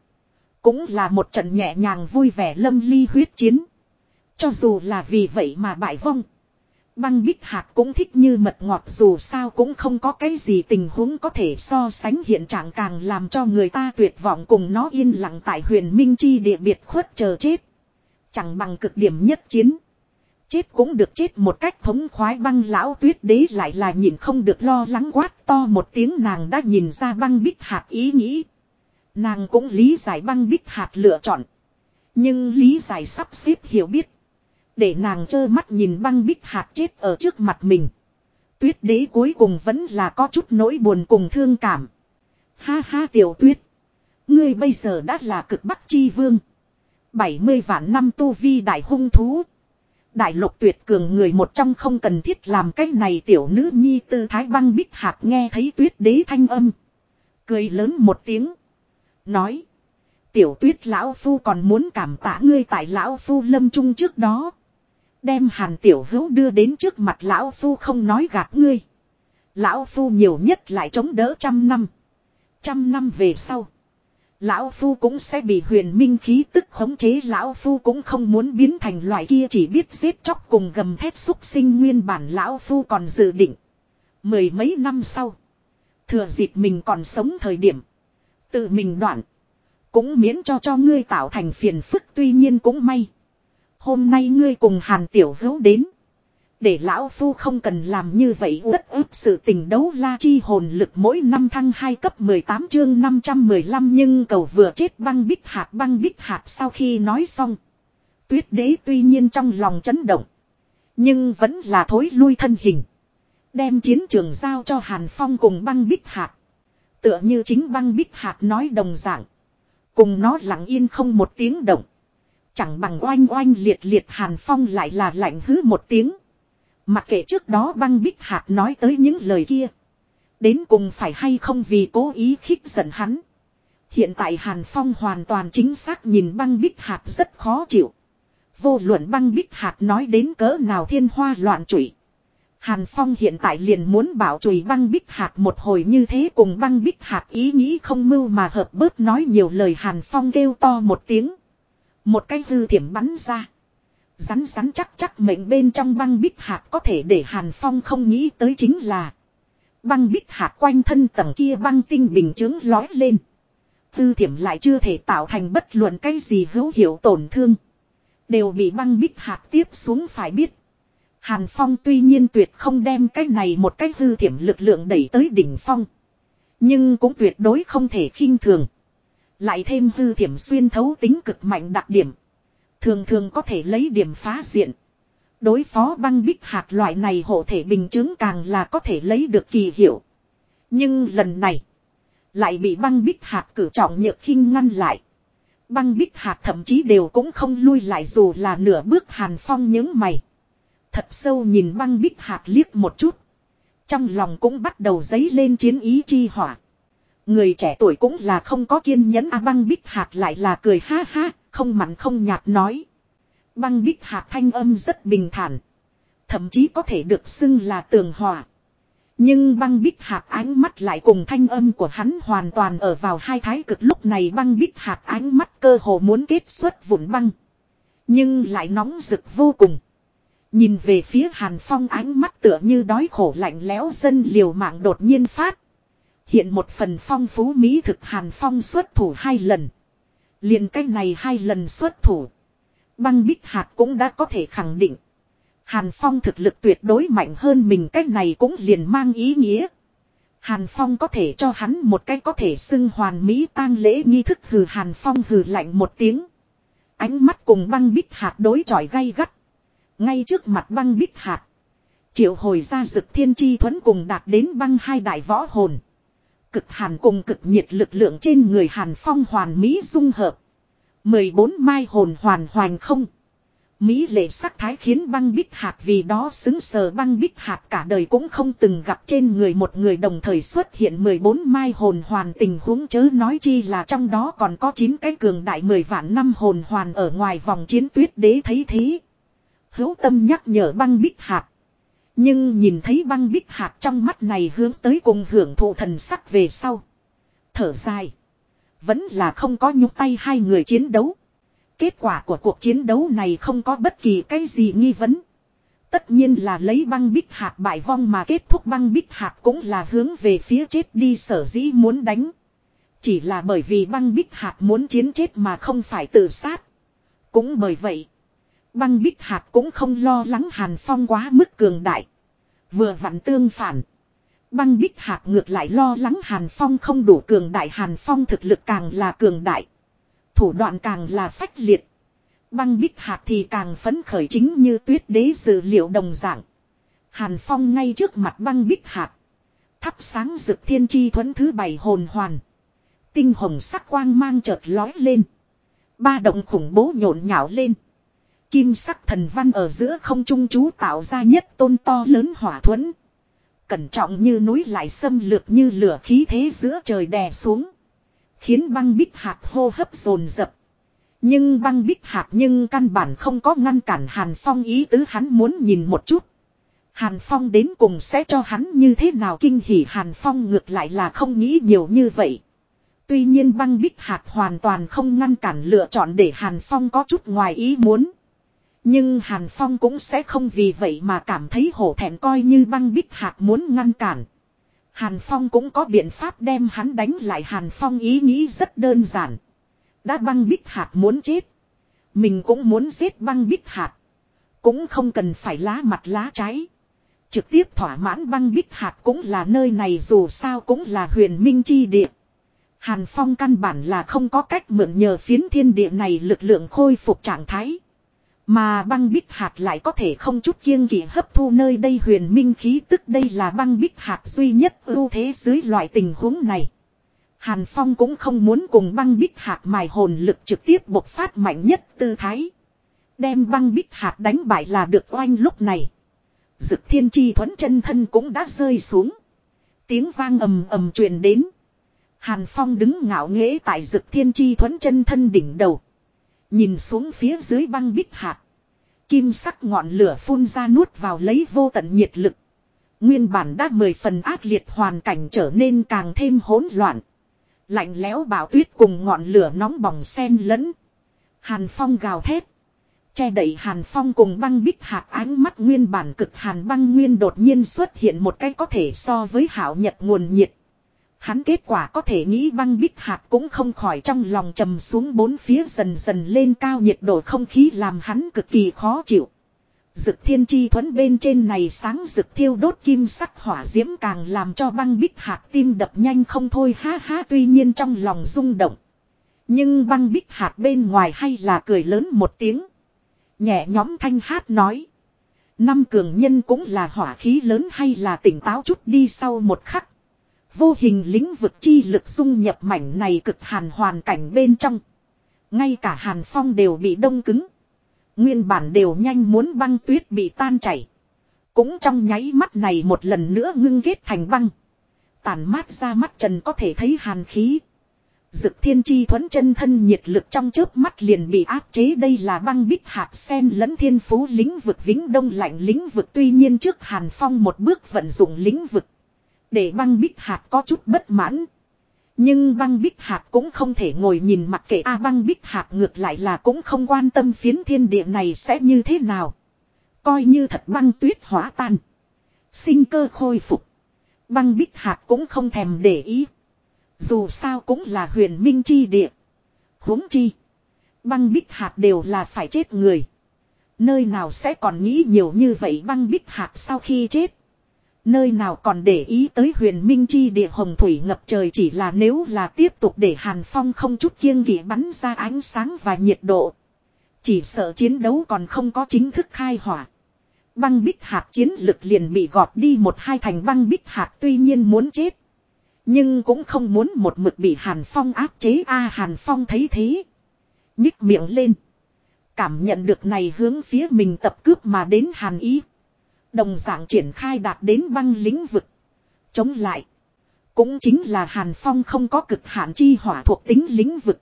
Cũng là một trận nhẹ nhàng vui vẻ lâm ly huyết chiến. Cho dù là vì vậy mà bại vong. Băng bích hạt cũng thích như mật ngọt dù sao cũng không có cái gì tình huống có thể so sánh hiện trạng càng làm cho người ta tuyệt vọng cùng nó yên lặng tại huyền minh chi địa biệt khuất chờ chết. Chẳng bằng cực điểm nhất chiến. Chết cũng được chết một cách thống khoái băng lão tuyết đế lại là nhìn không được lo lắng quát to một tiếng nàng đã nhìn ra băng bích hạt ý nghĩ. Nàng cũng lý giải băng bích hạt lựa chọn. Nhưng lý giải sắp xếp hiểu biết. Để nàng trơ mắt nhìn băng bích hạt chết ở trước mặt mình. Tuyết đế cuối cùng vẫn là có chút nỗi buồn cùng thương cảm. Ha ha tiểu tuyết. Ngươi bây giờ đã là cực bắc chi vương. 70 vạn năm tu vi đại hung thú. Đại lục tuyệt cường người một trong không cần thiết làm cái này tiểu nữ nhi tư thái băng bích hạt nghe thấy tuyết đế thanh âm. Cười lớn một tiếng. Nói. Tiểu tuyết lão phu còn muốn cảm tạ ngươi tại lão phu lâm trung trước đó. Đem hàn tiểu hữu đưa đến trước mặt lão phu không nói gạt ngươi. Lão phu nhiều nhất lại chống đỡ trăm năm. Trăm năm về sau. Lão Phu cũng sẽ bị huyền minh khí tức khống chế Lão Phu cũng không muốn biến thành loại kia chỉ biết giết chóc cùng gầm thét xúc sinh nguyên bản Lão Phu còn dự định. Mười mấy năm sau. Thừa dịp mình còn sống thời điểm. Tự mình đoạn. Cũng miễn cho cho ngươi tạo thành phiền phức tuy nhiên cũng may. Hôm nay ngươi cùng Hàn Tiểu Hữu đến. Để lão phu không cần làm như vậy rất ức sự tình đấu la chi hồn lực mỗi năm thăng hai cấp 18 chương 515 nhưng cầu vừa chết băng bích hạt băng bích hạt sau khi nói xong. Tuyết đế tuy nhiên trong lòng chấn động. Nhưng vẫn là thối lui thân hình. Đem chiến trường giao cho Hàn Phong cùng băng bích hạt. Tựa như chính băng bích hạt nói đồng dạng. Cùng nó lặng yên không một tiếng động. Chẳng bằng oanh oanh liệt liệt Hàn Phong lại là lạnh hứ một tiếng. Mặc kệ trước đó băng bích hạt nói tới những lời kia. Đến cùng phải hay không vì cố ý khích giận hắn. Hiện tại Hàn Phong hoàn toàn chính xác nhìn băng bích hạt rất khó chịu. Vô luận băng bích hạt nói đến cỡ nào thiên hoa loạn trụy. Hàn Phong hiện tại liền muốn bảo chùi băng bích hạt một hồi như thế cùng băng bích hạt ý nghĩ không mưu mà hợp bớt nói nhiều lời Hàn Phong kêu to một tiếng. Một cái hư thiểm bắn ra. Rắn rắn chắc chắc mệnh bên trong băng bích hạt có thể để Hàn Phong không nghĩ tới chính là. Băng bích hạt quanh thân tầng kia băng tinh bình chứng lói lên. Tư thiểm lại chưa thể tạo thành bất luận cái gì hữu hiệu tổn thương. Đều bị băng bích hạt tiếp xuống phải biết. Hàn Phong tuy nhiên tuyệt không đem cái này một cái hư thiểm lực lượng đẩy tới đỉnh phong. Nhưng cũng tuyệt đối không thể khinh thường. Lại thêm hư thiểm xuyên thấu tính cực mạnh đặc điểm. Thường thường có thể lấy điểm phá diện. Đối phó băng bích hạt loại này hộ thể bình chứng càng là có thể lấy được kỳ hiệu. Nhưng lần này. Lại bị băng bích hạt cử trọng nhược khinh ngăn lại. Băng bích hạt thậm chí đều cũng không lui lại dù là nửa bước hàn phong những mày. Thật sâu nhìn băng bích hạt liếc một chút. Trong lòng cũng bắt đầu dấy lên chiến ý chi hỏa. Người trẻ tuổi cũng là không có kiên nhẫn a băng bích hạt lại là cười ha ha, không mặn không nhạt nói. Băng bích hạt thanh âm rất bình thản. Thậm chí có thể được xưng là tường hòa. Nhưng băng bích hạt ánh mắt lại cùng thanh âm của hắn hoàn toàn ở vào hai thái cực lúc này băng bích hạt ánh mắt cơ hồ muốn kết xuất vụn băng. Nhưng lại nóng rực vô cùng. Nhìn về phía hàn phong ánh mắt tựa như đói khổ lạnh lẽo dân liều mạng đột nhiên phát. Hiện một phần phong phú mỹ thực hàn phong xuất thủ hai lần liền cách này hai lần xuất thủ. Băng bích hạt cũng đã có thể khẳng định. Hàn Phong thực lực tuyệt đối mạnh hơn mình, cách này cũng liền mang ý nghĩa. Hàn Phong có thể cho hắn một cách có thể xưng hoàn mỹ tang lễ nghi thức, hừ, Hàn Phong hừ lạnh một tiếng. Ánh mắt cùng băng bích hạt đối chọi gay gắt. Ngay trước mặt băng bích hạt. Triệu hồi ra dực thiên chi thuẫn cùng đạt đến băng hai đại võ hồn. Cực hàn cùng cực nhiệt lực lượng trên người Hàn Phong hoàn mỹ dung hợp. 14 mai hồn hoàn hoành không. Mỹ lệ sắc thái khiến băng bích hạt vì đó xứng sờ băng bích hạt cả đời cũng không từng gặp trên người một người đồng thời xuất hiện 14 mai hồn hoàn tình huống chớ nói chi là trong đó còn có 9 cái cường đại 10 vạn năm hồn hoàn ở ngoài vòng chiến tuyết đế thấy thế. Hữu tâm nhắc nhở băng bích hạt. Nhưng nhìn thấy băng bích hạt trong mắt này hướng tới cùng hưởng thụ thần sắc về sau. Thở dài. Vẫn là không có nhúc tay hai người chiến đấu. Kết quả của cuộc chiến đấu này không có bất kỳ cái gì nghi vấn. Tất nhiên là lấy băng bích hạt bại vong mà kết thúc băng bích hạt cũng là hướng về phía chết đi sở dĩ muốn đánh. Chỉ là bởi vì băng bích hạt muốn chiến chết mà không phải tự sát. Cũng bởi vậy, băng bích hạt cũng không lo lắng Hàn Phong quá mức cường đại. Vừa vặn tương phản. Băng bích hạt ngược lại lo lắng Hàn Phong không đủ cường đại Hàn Phong thực lực càng là cường đại. Thủ đoạn càng là phách liệt. Băng bích hạt thì càng phấn khởi chính như tuyết đế dự liệu đồng dạng. Hàn Phong ngay trước mặt băng bích hạt. Thắp sáng rực thiên chi thuẫn thứ bảy hồn hoàn. Tinh hồng sắc quang mang chợt lói lên. Ba động khủng bố nhộn nhạo lên. Kim sắc thần văn ở giữa không trung chú tạo ra nhất tôn to lớn hỏa thuẫn. Cẩn trọng như núi lại xâm lược như lửa khí thế giữa trời đè xuống. Khiến băng bích hạt hô hấp dồn dập Nhưng băng bích hạt nhưng căn bản không có ngăn cản Hàn Phong ý tứ hắn muốn nhìn một chút. Hàn Phong đến cùng sẽ cho hắn như thế nào kinh hỉ Hàn Phong ngược lại là không nghĩ nhiều như vậy. Tuy nhiên băng bích hạt hoàn toàn không ngăn cản lựa chọn để Hàn Phong có chút ngoài ý muốn. Nhưng Hàn Phong cũng sẽ không vì vậy mà cảm thấy hổ thẹn coi như băng bích hạt muốn ngăn cản. Hàn Phong cũng có biện pháp đem hắn đánh lại Hàn Phong ý nghĩ rất đơn giản. Đã băng bích hạt muốn chết. Mình cũng muốn giết băng bích hạt. Cũng không cần phải lá mặt lá trái. Trực tiếp thỏa mãn băng bích hạt cũng là nơi này, dù sao cũng là huyền minh chi địa. Hàn Phong căn bản là không có cách mượn nhờ phiến thiên địa này lực lượng khôi phục trạng thái. Mà băng bích hạt lại có thể không chút kiêng kỵ hấp thu nơi đây huyền minh khí tức đây là băng bích hạt duy nhất ưu thế dưới loại tình huống này. Hàn Phong cũng không muốn cùng băng bích hạt mài hồn lực trực tiếp bộc phát mạnh nhất tư thái. Đem băng bích hạt đánh bại là được oanh lúc này. Dực thiên chi thuẫn chân thân cũng đã rơi xuống. Tiếng vang ầm ầm truyền đến. Hàn Phong đứng ngạo nghễ tại dực thiên chi thuẫn chân thân đỉnh đầu. Nhìn xuống phía dưới băng bích hạt. Kim sắc ngọn lửa phun ra nuốt vào lấy vô tận nhiệt lực. Nguyên bản đã mười phần ác liệt hoàn cảnh trở nên càng thêm hỗn loạn. Lạnh lẽo bảo tuyết cùng ngọn lửa nóng bỏng xen lẫn. Hàn Phong gào thét. Che đẩy Hàn Phong cùng băng bích hạt ánh mắt nguyên bản cực Hàn băng nguyên đột nhiên xuất hiện một cái có thể so với hảo nhật nguồn nhiệt. Hắn kết quả có thể nghĩ băng bích hạt cũng không khỏi trong lòng trầm xuống bốn phía dần dần lên cao nhiệt độ không khí làm hắn cực kỳ khó chịu. Dực thiên chi thuẫn bên trên này sáng dực thiêu đốt kim sắc hỏa diễm càng làm cho băng bích hạt tim đập nhanh không thôi, ha ha, tuy nhiên trong lòng rung động. Nhưng băng bích hạt bên ngoài hay là cười lớn một tiếng. Nhẹ nhóm thanh hát nói. Năm cường nhân cũng là hỏa khí lớn hay là tỉnh táo chút đi sau một khắc. Vô hình lĩnh vực chi lực dung nhập mảnh này cực hàn hoàn cảnh bên trong. Ngay cả hàn phong đều bị đông cứng. Nguyên bản đều nhanh muốn băng tuyết bị tan chảy. Cũng trong nháy mắt này một lần nữa ngưng kết thành băng. Tàn mát ra mắt trần có thể thấy hàn khí. Dực thiên chi thuẫn chân thân nhiệt lực trong chớp mắt liền bị áp chế đây là băng bích hạt sen lẫn thiên phú lĩnh vực vĩnh đông lạnh lĩnh vực tuy nhiên trước hàn phong một bước vận dụng lĩnh vực. Để băng bích hạt có chút bất mãn. Nhưng băng bích hạt cũng không thể ngồi nhìn mặc kệ a, băng bích hạt ngược lại là cũng không quan tâm phiến thiên địa này sẽ như thế nào. Coi như thật băng tuyết hóa tan. Sinh cơ khôi phục. Băng bích hạt cũng không thèm để ý. Dù sao cũng là huyền minh chi địa. huống chi. Băng bích hạt đều là phải chết người. Nơi nào sẽ còn nghĩ nhiều như vậy băng bích hạt sau khi chết. Nơi nào còn để ý tới huyền minh chi địa hồng thủy ngập trời chỉ là nếu là tiếp tục để Hàn Phong không chút kiêng kỵ bắn ra ánh sáng và nhiệt độ. Chỉ sợ chiến đấu còn không có chính thức khai hỏa. Băng bích hạt chiến lực liền bị gọt đi một hai thành băng bích hạt tuy nhiên muốn chết. Nhưng cũng không muốn một mực bị Hàn Phong áp chế a Hàn Phong thấy thế. nhích miệng lên. Cảm nhận được này hướng phía mình tập cướp mà đến Hàn ý. Đồng dạng triển khai đạt đến băng lĩnh vực. Chống lại. Cũng chính là Hàn Phong không có cực hạn chi hỏa thuộc tính lĩnh vực.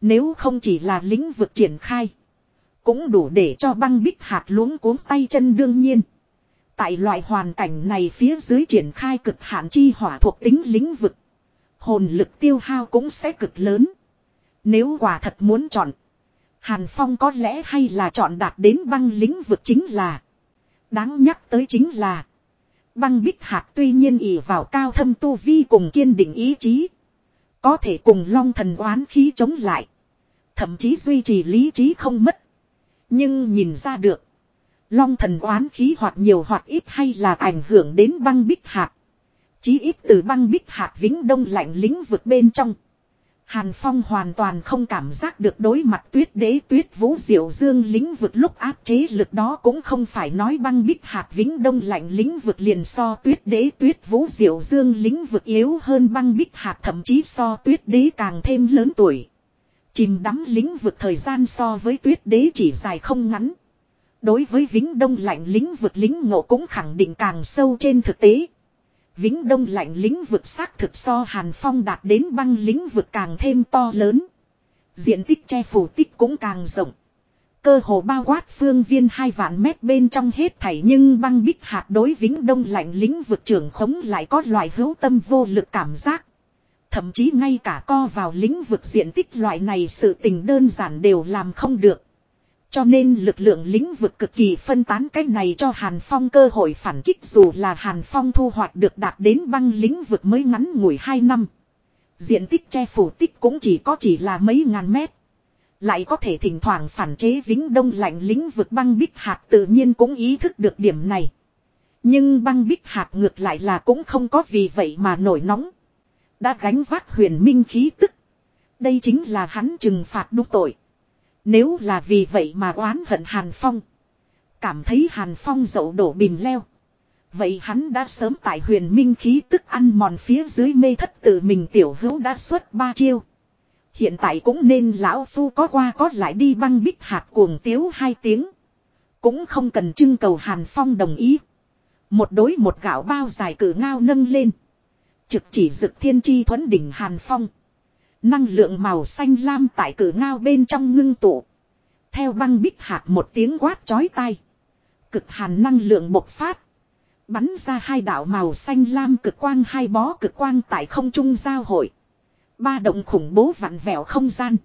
Nếu không chỉ là lĩnh vực triển khai. Cũng đủ để cho băng bích hạt luống cuốn tay chân đương nhiên. Tại loại hoàn cảnh này phía dưới triển khai cực hạn chi hỏa thuộc tính lĩnh vực. Hồn lực tiêu hao cũng sẽ cực lớn. Nếu quả thật muốn chọn. Hàn Phong có lẽ hay là chọn đạt đến băng lĩnh vực chính là. Đáng nhắc tới chính là. Băng bích hạt tuy nhiên ỉ vào cao thâm tu vi cùng kiên định ý chí. Có thể cùng long thần oán khí chống lại. Thậm chí duy trì lý trí không mất. Nhưng nhìn ra được. Long thần oán khí hoặc nhiều hoặc ít hay là ảnh hưởng đến băng bích hạt. Chí ít từ băng bích hạt vĩnh đông lạnh lĩnh vực bên trong. Hàn Phong hoàn toàn không cảm giác được đối mặt tuyết đế, tuyết vũ diệu dương lĩnh vực lúc áp chế lực đó cũng không phải nói băng bích hạt vĩnh đông lạnh lĩnh vực liền so tuyết đế, tuyết vũ diệu dương lĩnh vực yếu hơn băng bích hạt, thậm chí so tuyết đế càng thêm lớn tuổi. Chìm đắm lĩnh vực thời gian so với tuyết đế chỉ dài không ngắn. Đối với vĩnh đông lạnh lĩnh vực lính ngộ cũng khẳng định càng sâu trên thực tế. Vĩnh đông lạnh lĩnh vực xác thực so Hàn Phong đạt đến băng lĩnh vực càng thêm to lớn. Diện tích che phủ tích cũng càng rộng. Cơ hồ bao quát phương viên hai vạn mét bên trong hết thảy nhưng băng bích hạt đối vĩnh đông lạnh lĩnh vực trưởng khống lại có loại hữu tâm vô lực cảm giác. Thậm chí ngay cả co vào lĩnh vực diện tích loại này sự tình đơn giản đều làm không được. Cho nên lực lượng lĩnh vực cực kỳ phân tán cách này cho Hàn Phong cơ hội phản kích dù là Hàn Phong thu hoạch được đạt đến băng lĩnh vực mới ngắn ngủi 2 năm. Diện tích che phủ tích cũng chỉ có chỉ là mấy ngàn mét. Lại có thể thỉnh thoảng phản chế vĩnh đông lạnh lĩnh vực băng bích hạt tự nhiên cũng ý thức được điểm này. Nhưng băng bích hạt ngược lại là cũng không có vì vậy mà nổi nóng. Đã gánh vác huyền minh khí tức. Đây chính là hắn trừng phạt đúc tội. Nếu là vì vậy mà oán hận Hàn Phong. Cảm thấy Hàn Phong dậu đổ bìm leo. Vậy hắn đã sớm tại huyền minh khí tức ăn mòn phía dưới mê thất tự mình tiểu hữu đã xuất ba chiêu. Hiện tại cũng nên lão phu có qua có lại đi băng bích hạt cuồng tiếu hai tiếng. Cũng không cần trưng cầu Hàn Phong đồng ý. Một đối một gạo bao dài cử ngao nâng lên. Trực chỉ dực thiên chi thuẫn đỉnh Hàn Phong. Năng lượng màu xanh lam tại cử ngao bên trong ngưng tụ. Theo băng bích hạt một tiếng quát chói tai. Cực hàn năng lượng bộc phát. Bắn ra hai đạo màu xanh lam cực quang hai bó cực quang tại không trung giao hội. Ba động khủng bố vặn vẹo không gian.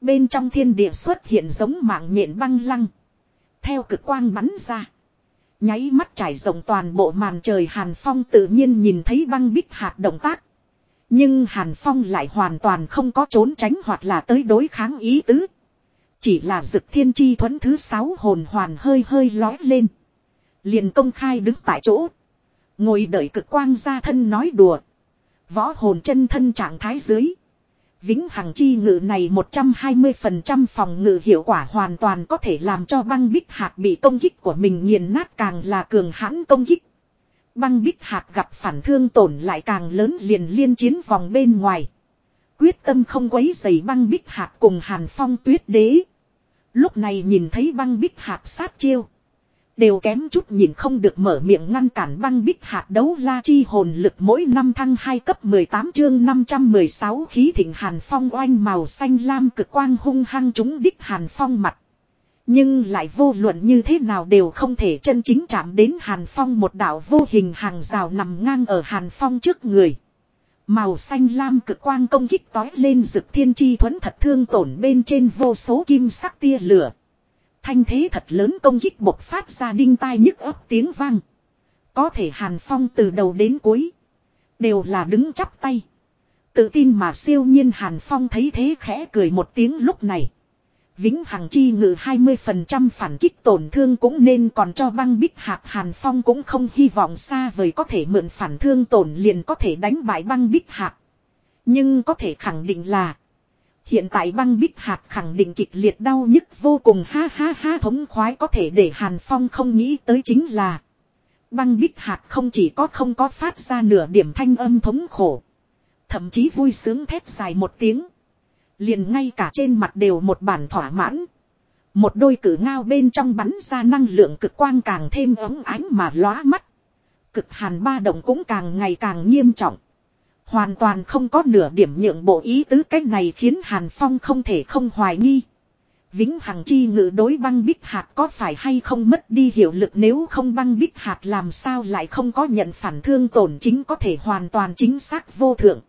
Bên trong thiên địa xuất hiện giống mạng nhện băng lăng. Theo cực quang bắn ra. Nháy mắt trải rộng toàn bộ màn trời Hàn Phong tự nhiên nhìn thấy băng bích hạt động tác. Nhưng Hàn Phong lại hoàn toàn không có trốn tránh hoặc là tới đối kháng ý tứ. Chỉ là dực thiên chi thuẫn thứ sáu hồn hoàn hơi hơi lói lên. Liền công khai đứng tại chỗ. Ngồi đợi cực quang ra thân nói đùa. Võ hồn chân thân trạng thái dưới. Vĩnh hằng chi ngự này 120% phòng ngự hiệu quả hoàn toàn có thể làm cho băng bích hạt bị công kích của mình nghiền nát càng là cường hãn công kích. Băng bích hạt gặp phản thương tổn lại càng lớn liền liên chiến vòng bên ngoài. Quyết tâm không quấy dày băng bích hạt cùng hàn phong tuyết đế. Lúc này nhìn thấy băng bích hạt sát chiêu. Đều kém chút nhìn không được mở miệng ngăn cản băng bích hạt đấu la chi hồn lực mỗi năm thăng 2 cấp 18 chương 516 khí thịnh hàn phong oanh màu xanh lam cực quang hung hăng chúng đích hàn phong mặt. Nhưng lại vô luận như thế nào đều không thể chân chính chạm đến hàn phong một đạo vô hình hàng rào nằm ngang ở hàn phong trước người. Màu xanh lam cực quang công kích tói lên rực thiên chi thuẫn thật thương tổn bên trên vô số kim sắc tia lửa. Thanh thế thật lớn công kích bộc phát ra đinh tai nhức ấp tiếng vang. Có thể Hàn Phong từ đầu đến cuối. Đều là đứng chắp tay. Tự tin mà siêu nhiên Hàn Phong thấy thế khẽ cười một tiếng lúc này. Vĩnh Hằng chi ngự 20% phản kích tổn thương cũng nên còn cho băng bích hạt Hàn Phong cũng không hy vọng xa vời có thể mượn phản thương tổn liền có thể đánh bại băng bích hạt. Nhưng có thể khẳng định là, Hiện tại băng bích hạt khẳng định kịch liệt đau nhức vô cùng ha ha ha thống khoái có thể để Hàn Phong không nghĩ tới chính là. Băng bích hạt không chỉ có không có phát ra nửa điểm thanh âm thống khổ. Thậm chí vui sướng thét dài một tiếng. Liền ngay cả trên mặt đều một bản thỏa mãn. Một đôi cử ngao bên trong bắn ra năng lượng cực quang càng thêm ấm ánh mà lóa mắt. Cực hàn ba động cũng càng ngày càng nghiêm trọng. Hoàn toàn không có nửa điểm nhượng bộ ý tứ cách này khiến Hàn Phong không thể không hoài nghi. Vĩnh Hằng chi ngự đối băng bích hạt có phải hay không mất đi hiệu lực nếu không băng bích hạt làm sao lại không có nhận phản thương tổn chính có thể hoàn toàn chính xác vô thượng.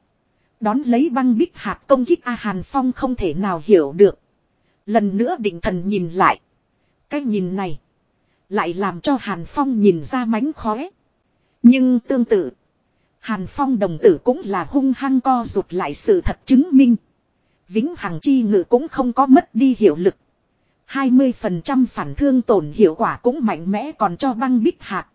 Đón lấy băng bích hạt công kích A Hàn Phong không thể nào hiểu được. Lần nữa định thần nhìn lại. Cái nhìn này. Lại làm cho Hàn Phong nhìn ra mánh khóe. Nhưng tương tự. Hàn Phong đồng tử cũng là hung hăng co rụt lại sự thật chứng minh. Vĩnh Hằng chi ngự cũng không có mất đi hiệu lực. 20% phản thương tổn hiệu quả cũng mạnh mẽ còn cho băng bích hạt.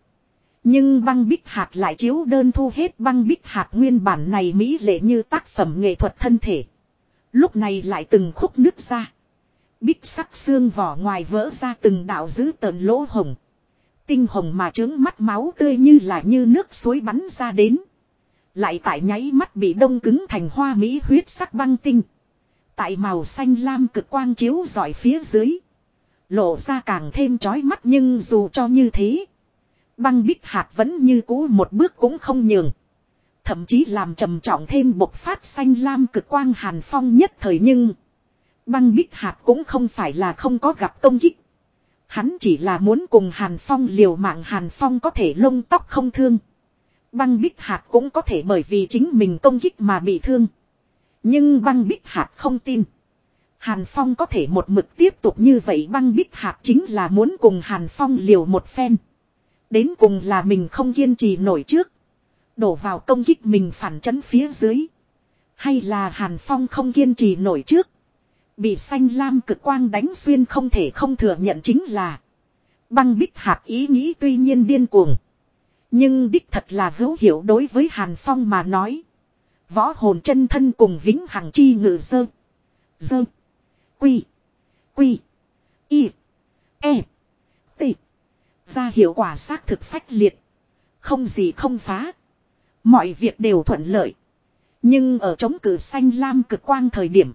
Nhưng băng bích hạt lại chiếu đơn thu hết băng bích hạt nguyên bản này mỹ lệ như tác phẩm nghệ thuật thân thể. Lúc này lại từng khúc nứt ra. Bích sắc xương vỏ ngoài vỡ ra từng đạo giữ tờn lỗ hồng. Tinh hồng mà trướng mắt máu tươi như là như nước suối bắn ra đến. Lại tại nháy mắt bị đông cứng thành hoa mỹ huyết sắc băng tinh. Tại màu xanh lam cực quang chiếu dọi phía dưới. Lộ ra càng thêm chói mắt nhưng dù cho như thế. Băng bích hạt vẫn như cũ một bước cũng không nhường. Thậm chí làm trầm trọng thêm bộc phát xanh lam cực quang hàn phong nhất thời nhưng. Băng bích hạt cũng không phải là không có gặp công kích. Hắn chỉ là muốn cùng Hàn Phong liều mạng Hàn Phong có thể lông tóc không thương. Băng bích hạt cũng có thể bởi vì chính mình công kích mà bị thương. Nhưng băng bích hạt không tin. Hàn Phong có thể một mực tiếp tục như vậy băng bích hạt chính là muốn cùng Hàn Phong liều một phen. Đến cùng là mình không kiên trì nổi trước. Đổ vào công kích mình phản chấn phía dưới. Hay là Hàn Phong không kiên trì nổi trước. Bị xanh lam cực quang đánh xuyên không thể không thừa nhận chính là. Băng bích hạt ý nghĩ tuy nhiên điên cuồng. Nhưng đích thật là hữu hiểu đối với Hàn Phong mà nói. Võ hồn chân thân cùng vĩnh hằng chi ngự dơ. Dơ. Quy. Quy. Y. E. Ra hiệu quả xác thực phách liệt. Không gì không phá. Mọi việc đều thuận lợi. Nhưng ở chống cử xanh lam cực quang thời điểm.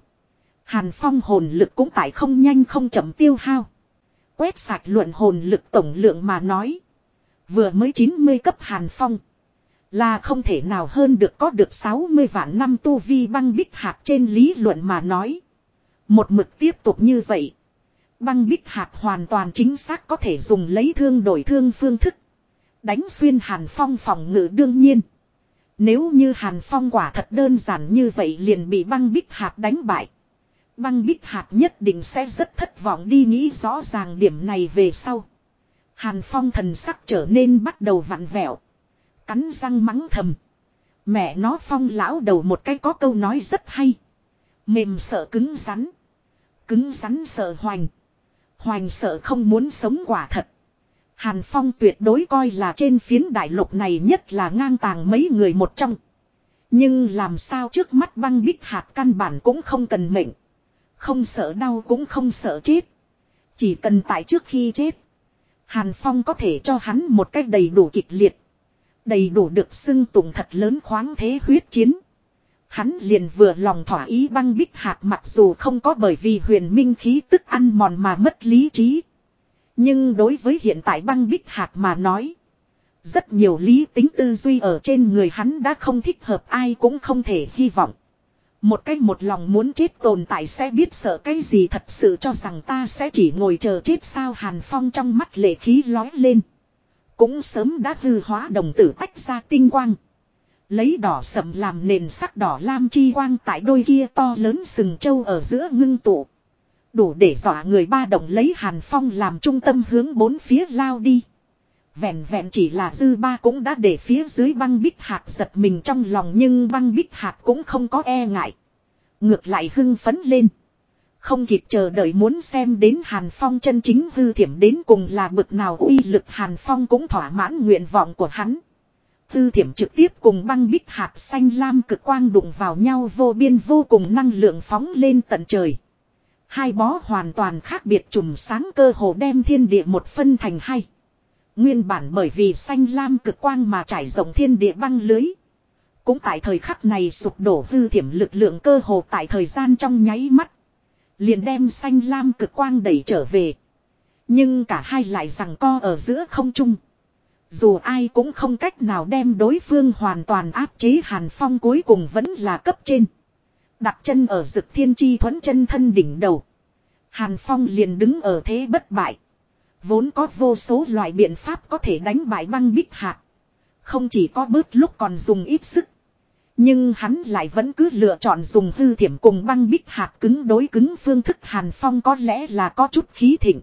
Hàn Phong hồn lực cũng tại không nhanh không chậm tiêu hao. Quét sạch luận hồn lực tổng lượng mà nói. Vừa mới 90 cấp Hàn Phong. Là không thể nào hơn được có được 60 vạn năm tu vi băng bích hạt trên lý luận mà nói. Một mực tiếp tục như vậy. Băng bích hạt hoàn toàn chính xác có thể dùng lấy thương đổi thương phương thức. Đánh xuyên Hàn Phong phòng ngự đương nhiên. Nếu như Hàn Phong quả thật đơn giản như vậy liền bị băng bích hạt đánh bại. Băng bích hạt nhất định sẽ rất thất vọng đi nghĩ rõ ràng điểm này về sau. Hàn Phong thần sắc trở nên bắt đầu vặn vẹo. Cắn răng mắng thầm. Mẹ nó Phong lão đầu một cái có câu nói rất hay. Mềm sợ cứng rắn. Cứng rắn sợ hoành. Hoành sợ không muốn sống quả thật. Hàn Phong tuyệt đối coi là trên phiến đại lục này nhất là ngang tàng mấy người một trong. Nhưng làm sao trước mắt băng bích hạt căn bản cũng không cần mệnh. Không sợ đau cũng không sợ chết. Chỉ cần tại trước khi chết. Hàn Phong có thể cho hắn một cách đầy đủ kịch liệt. Đầy đủ được xưng tụng thật lớn khoáng thế huyết chiến. Hắn liền vừa lòng thỏa ý băng bích hạt mặc dù không có bởi vì huyền minh khí tức ăn mòn mà mất lý trí. Nhưng đối với hiện tại băng bích hạt mà nói. Rất nhiều lý tính tư duy ở trên người hắn đã không thích hợp, ai cũng không thể hy vọng. Một cách một lòng muốn chết tồn tại sẽ biết sợ cái gì, thật sự cho rằng ta sẽ chỉ ngồi chờ chết sao Hàn Phong trong mắt lệ khí lói lên. Cũng sớm đã hư hóa đồng tử tách ra tinh quang. Lấy đỏ sậm làm nền sắc đỏ lam chi quang tại đôi kia to lớn sừng châu ở giữa ngưng tụ. Đủ để dọa người ba động lấy Hàn Phong làm trung tâm hướng bốn phía lao đi. Vẹn vẹn chỉ là dư ba cũng đã để phía dưới băng bích hạt giật mình trong lòng nhưng băng bích hạt cũng không có e ngại. Ngược lại hưng phấn lên. Không kịp chờ đợi muốn xem đến Hàn Phong chân chính hư thiểm đến cùng là bực nào uy lực Hàn Phong cũng thỏa mãn nguyện vọng của hắn. Tư thiểm trực tiếp cùng băng bích hạt xanh lam cực quang đụng vào nhau vô biên vô cùng năng lượng phóng lên tận trời. Hai bó hoàn toàn khác biệt trùm sáng cơ hồ đem thiên địa một phân thành hai. Nguyên bản bởi vì xanh lam cực quang mà trải rộng thiên địa băng lưới. Cũng tại thời khắc này sụp đổ hư thiểm lực lượng cơ hồ tại thời gian trong nháy mắt. Liền đem xanh lam cực quang đẩy trở về. Nhưng cả hai lại rằng co ở giữa không trung. Dù ai cũng không cách nào đem đối phương hoàn toàn áp chế Hàn Phong cuối cùng vẫn là cấp trên. Đặt chân ở rực thiên chi thuẫn chân thân đỉnh đầu. Hàn Phong liền đứng ở thế bất bại. Vốn có vô số loại biện pháp có thể đánh bại băng bích hạt. Không chỉ có bớt lúc còn dùng ít sức. Nhưng hắn lại vẫn cứ lựa chọn dùng hư thiểm cùng băng bích hạt cứng đối cứng phương thức Hàn Phong có lẽ là có chút khí thịnh.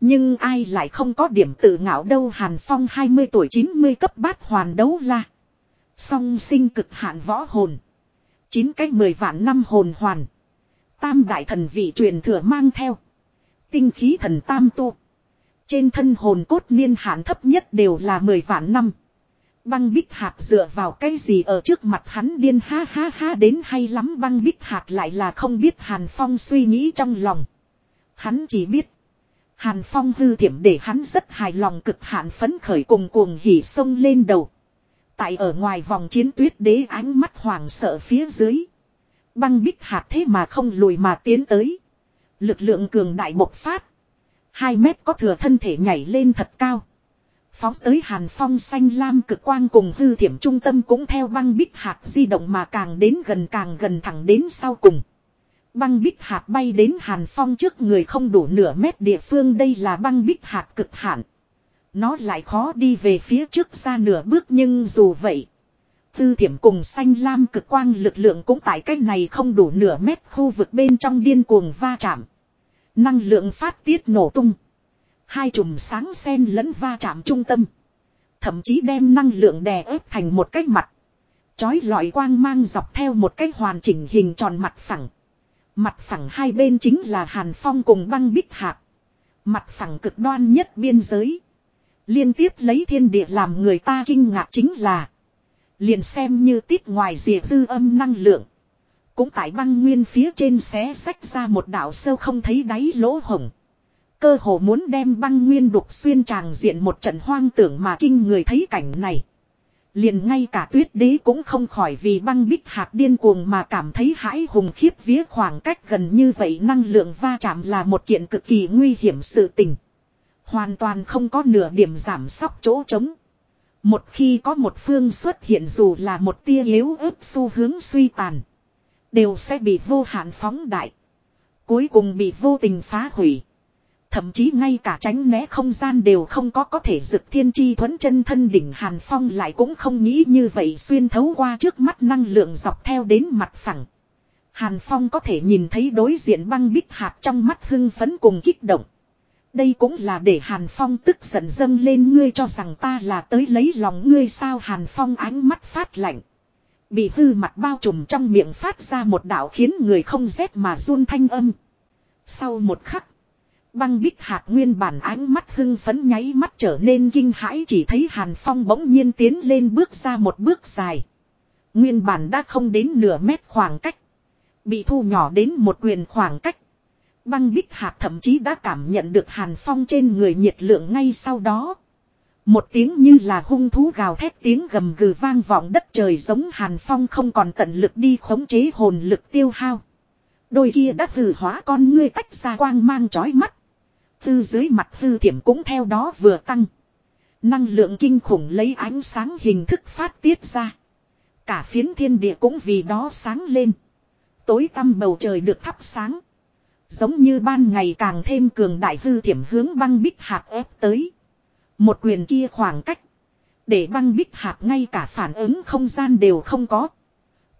Nhưng ai lại không có điểm tự ngạo đâu Hàn Phong 20 tuổi 90 cấp bát hoàn đấu la. Song sinh cực hạn võ hồn. chín cái mười vạn năm hồn hoàn. Tam đại thần vị truyền thừa mang theo. Tinh khí thần tam tu. Trên thân hồn cốt niên hạn thấp nhất đều là 10 vạn năm. Băng bích hạt dựa vào cái gì ở trước mặt hắn điên ha ha ha đến hay lắm băng bích hạt lại là không biết Hàn Phong suy nghĩ trong lòng. Hắn chỉ biết. Hàn Phong hư thiểm để hắn rất hài lòng cực hạn phấn khởi cùng cuồng hỉ sông lên đầu. Tại ở ngoài vòng chiến tuyết đế ánh mắt hoàng sợ phía dưới. Băng bích hạt thế mà không lùi mà tiến tới. Lực lượng cường đại bộc phát. Hai mét có thừa thân thể nhảy lên thật cao. Phóng tới hàn phong xanh lam cực quang cùng hư thiểm trung tâm cũng theo băng bích hạt di động mà càng đến gần càng gần thẳng đến sau cùng. Băng bích hạt bay đến Hàn Phong trước người không đủ nửa mét địa phương, đây là băng bích hạt cực hạn. Nó lại khó đi về phía trước ra nửa bước, nhưng dù vậy. Tư thiểm cùng xanh lam cực quang lực lượng cũng tại cách này không đủ nửa mét khu vực bên trong điên cuồng va chạm. Năng lượng phát tiết nổ tung. Hai chùm sáng sen lẫn va chạm trung tâm. Thậm chí đem năng lượng đè ép thành một cái mặt. Chói lọi quang mang dọc theo một cái hoàn chỉnh hình tròn mặt phẳng. Mặt phẳng hai bên chính là Hàn Phong cùng băng bích hạc. Mặt phẳng cực đoan nhất biên giới. Liên tiếp lấy thiên địa làm người ta kinh ngạc chính là. Liền xem như tiết ngoài diệt dư âm năng lượng. Cũng tại băng nguyên phía trên xé sách ra một đảo sâu không thấy đáy lỗ hổng. Cơ hồ muốn đem băng nguyên đục xuyên tràng diện một trận hoang tưởng mà kinh người thấy cảnh này. Liền ngay cả tuyết đế cũng không khỏi vì băng bích hạt điên cuồng mà cảm thấy hãi hùng khiếp vía khoảng cách gần như vậy năng lượng va chạm là một kiện cực kỳ nguy hiểm sự tình. Hoàn toàn không có nửa điểm giảm sóc chỗ trống. Một khi có một phương xuất hiện dù là một tia yếu ớt xu hướng suy tàn. Đều sẽ bị vô hạn phóng đại. Cuối cùng bị vô tình phá hủy. Thậm chí ngay cả tránh né không gian đều không có có thể dực thiên chi thuấn chân thân đỉnh Hàn Phong lại cũng không nghĩ như vậy xuyên thấu qua trước mắt năng lượng dọc theo đến mặt phẳng. Hàn Phong có thể nhìn thấy đối diện băng bích hạt trong mắt hưng phấn cùng kích động. Đây cũng là để Hàn Phong tức giận dâng lên, ngươi cho rằng ta là tới lấy lòng ngươi sao Hàn Phong ánh mắt phát lạnh. Bị hư mặt bao trùm trong miệng phát ra một đạo khiến người không rét mà run thanh âm. Sau một khắc. Băng bích hạt nguyên bản ánh mắt hưng phấn nháy mắt trở nên kinh hãi, chỉ thấy Hàn Phong bỗng nhiên tiến lên bước ra một bước dài. Nguyên bản đã không đến nửa mét khoảng cách. Bị thu nhỏ đến một quyền khoảng cách. Băng bích hạt thậm chí đã cảm nhận được Hàn Phong trên người nhiệt lượng ngay sau đó. Một tiếng như là hung thú gào thét, tiếng gầm gừ vang vọng đất trời giống Hàn Phong không còn tận lực đi khống chế hồn lực tiêu hao. Đôi kia đã hư hóa con ngươi tách ra quang mang chói mắt. Tư dưới mặt hư thiểm cũng theo đó vừa tăng. Năng lượng kinh khủng lấy ánh sáng hình thức phát tiết ra. Cả phiến thiên địa cũng vì đó sáng lên. Tối tăm bầu trời được thắp sáng. Giống như ban ngày càng thêm cường đại hư thiểm hướng băng bích hạt ép tới. Một quyền kia khoảng cách. Để băng bích hạt ngay cả phản ứng không gian đều không có.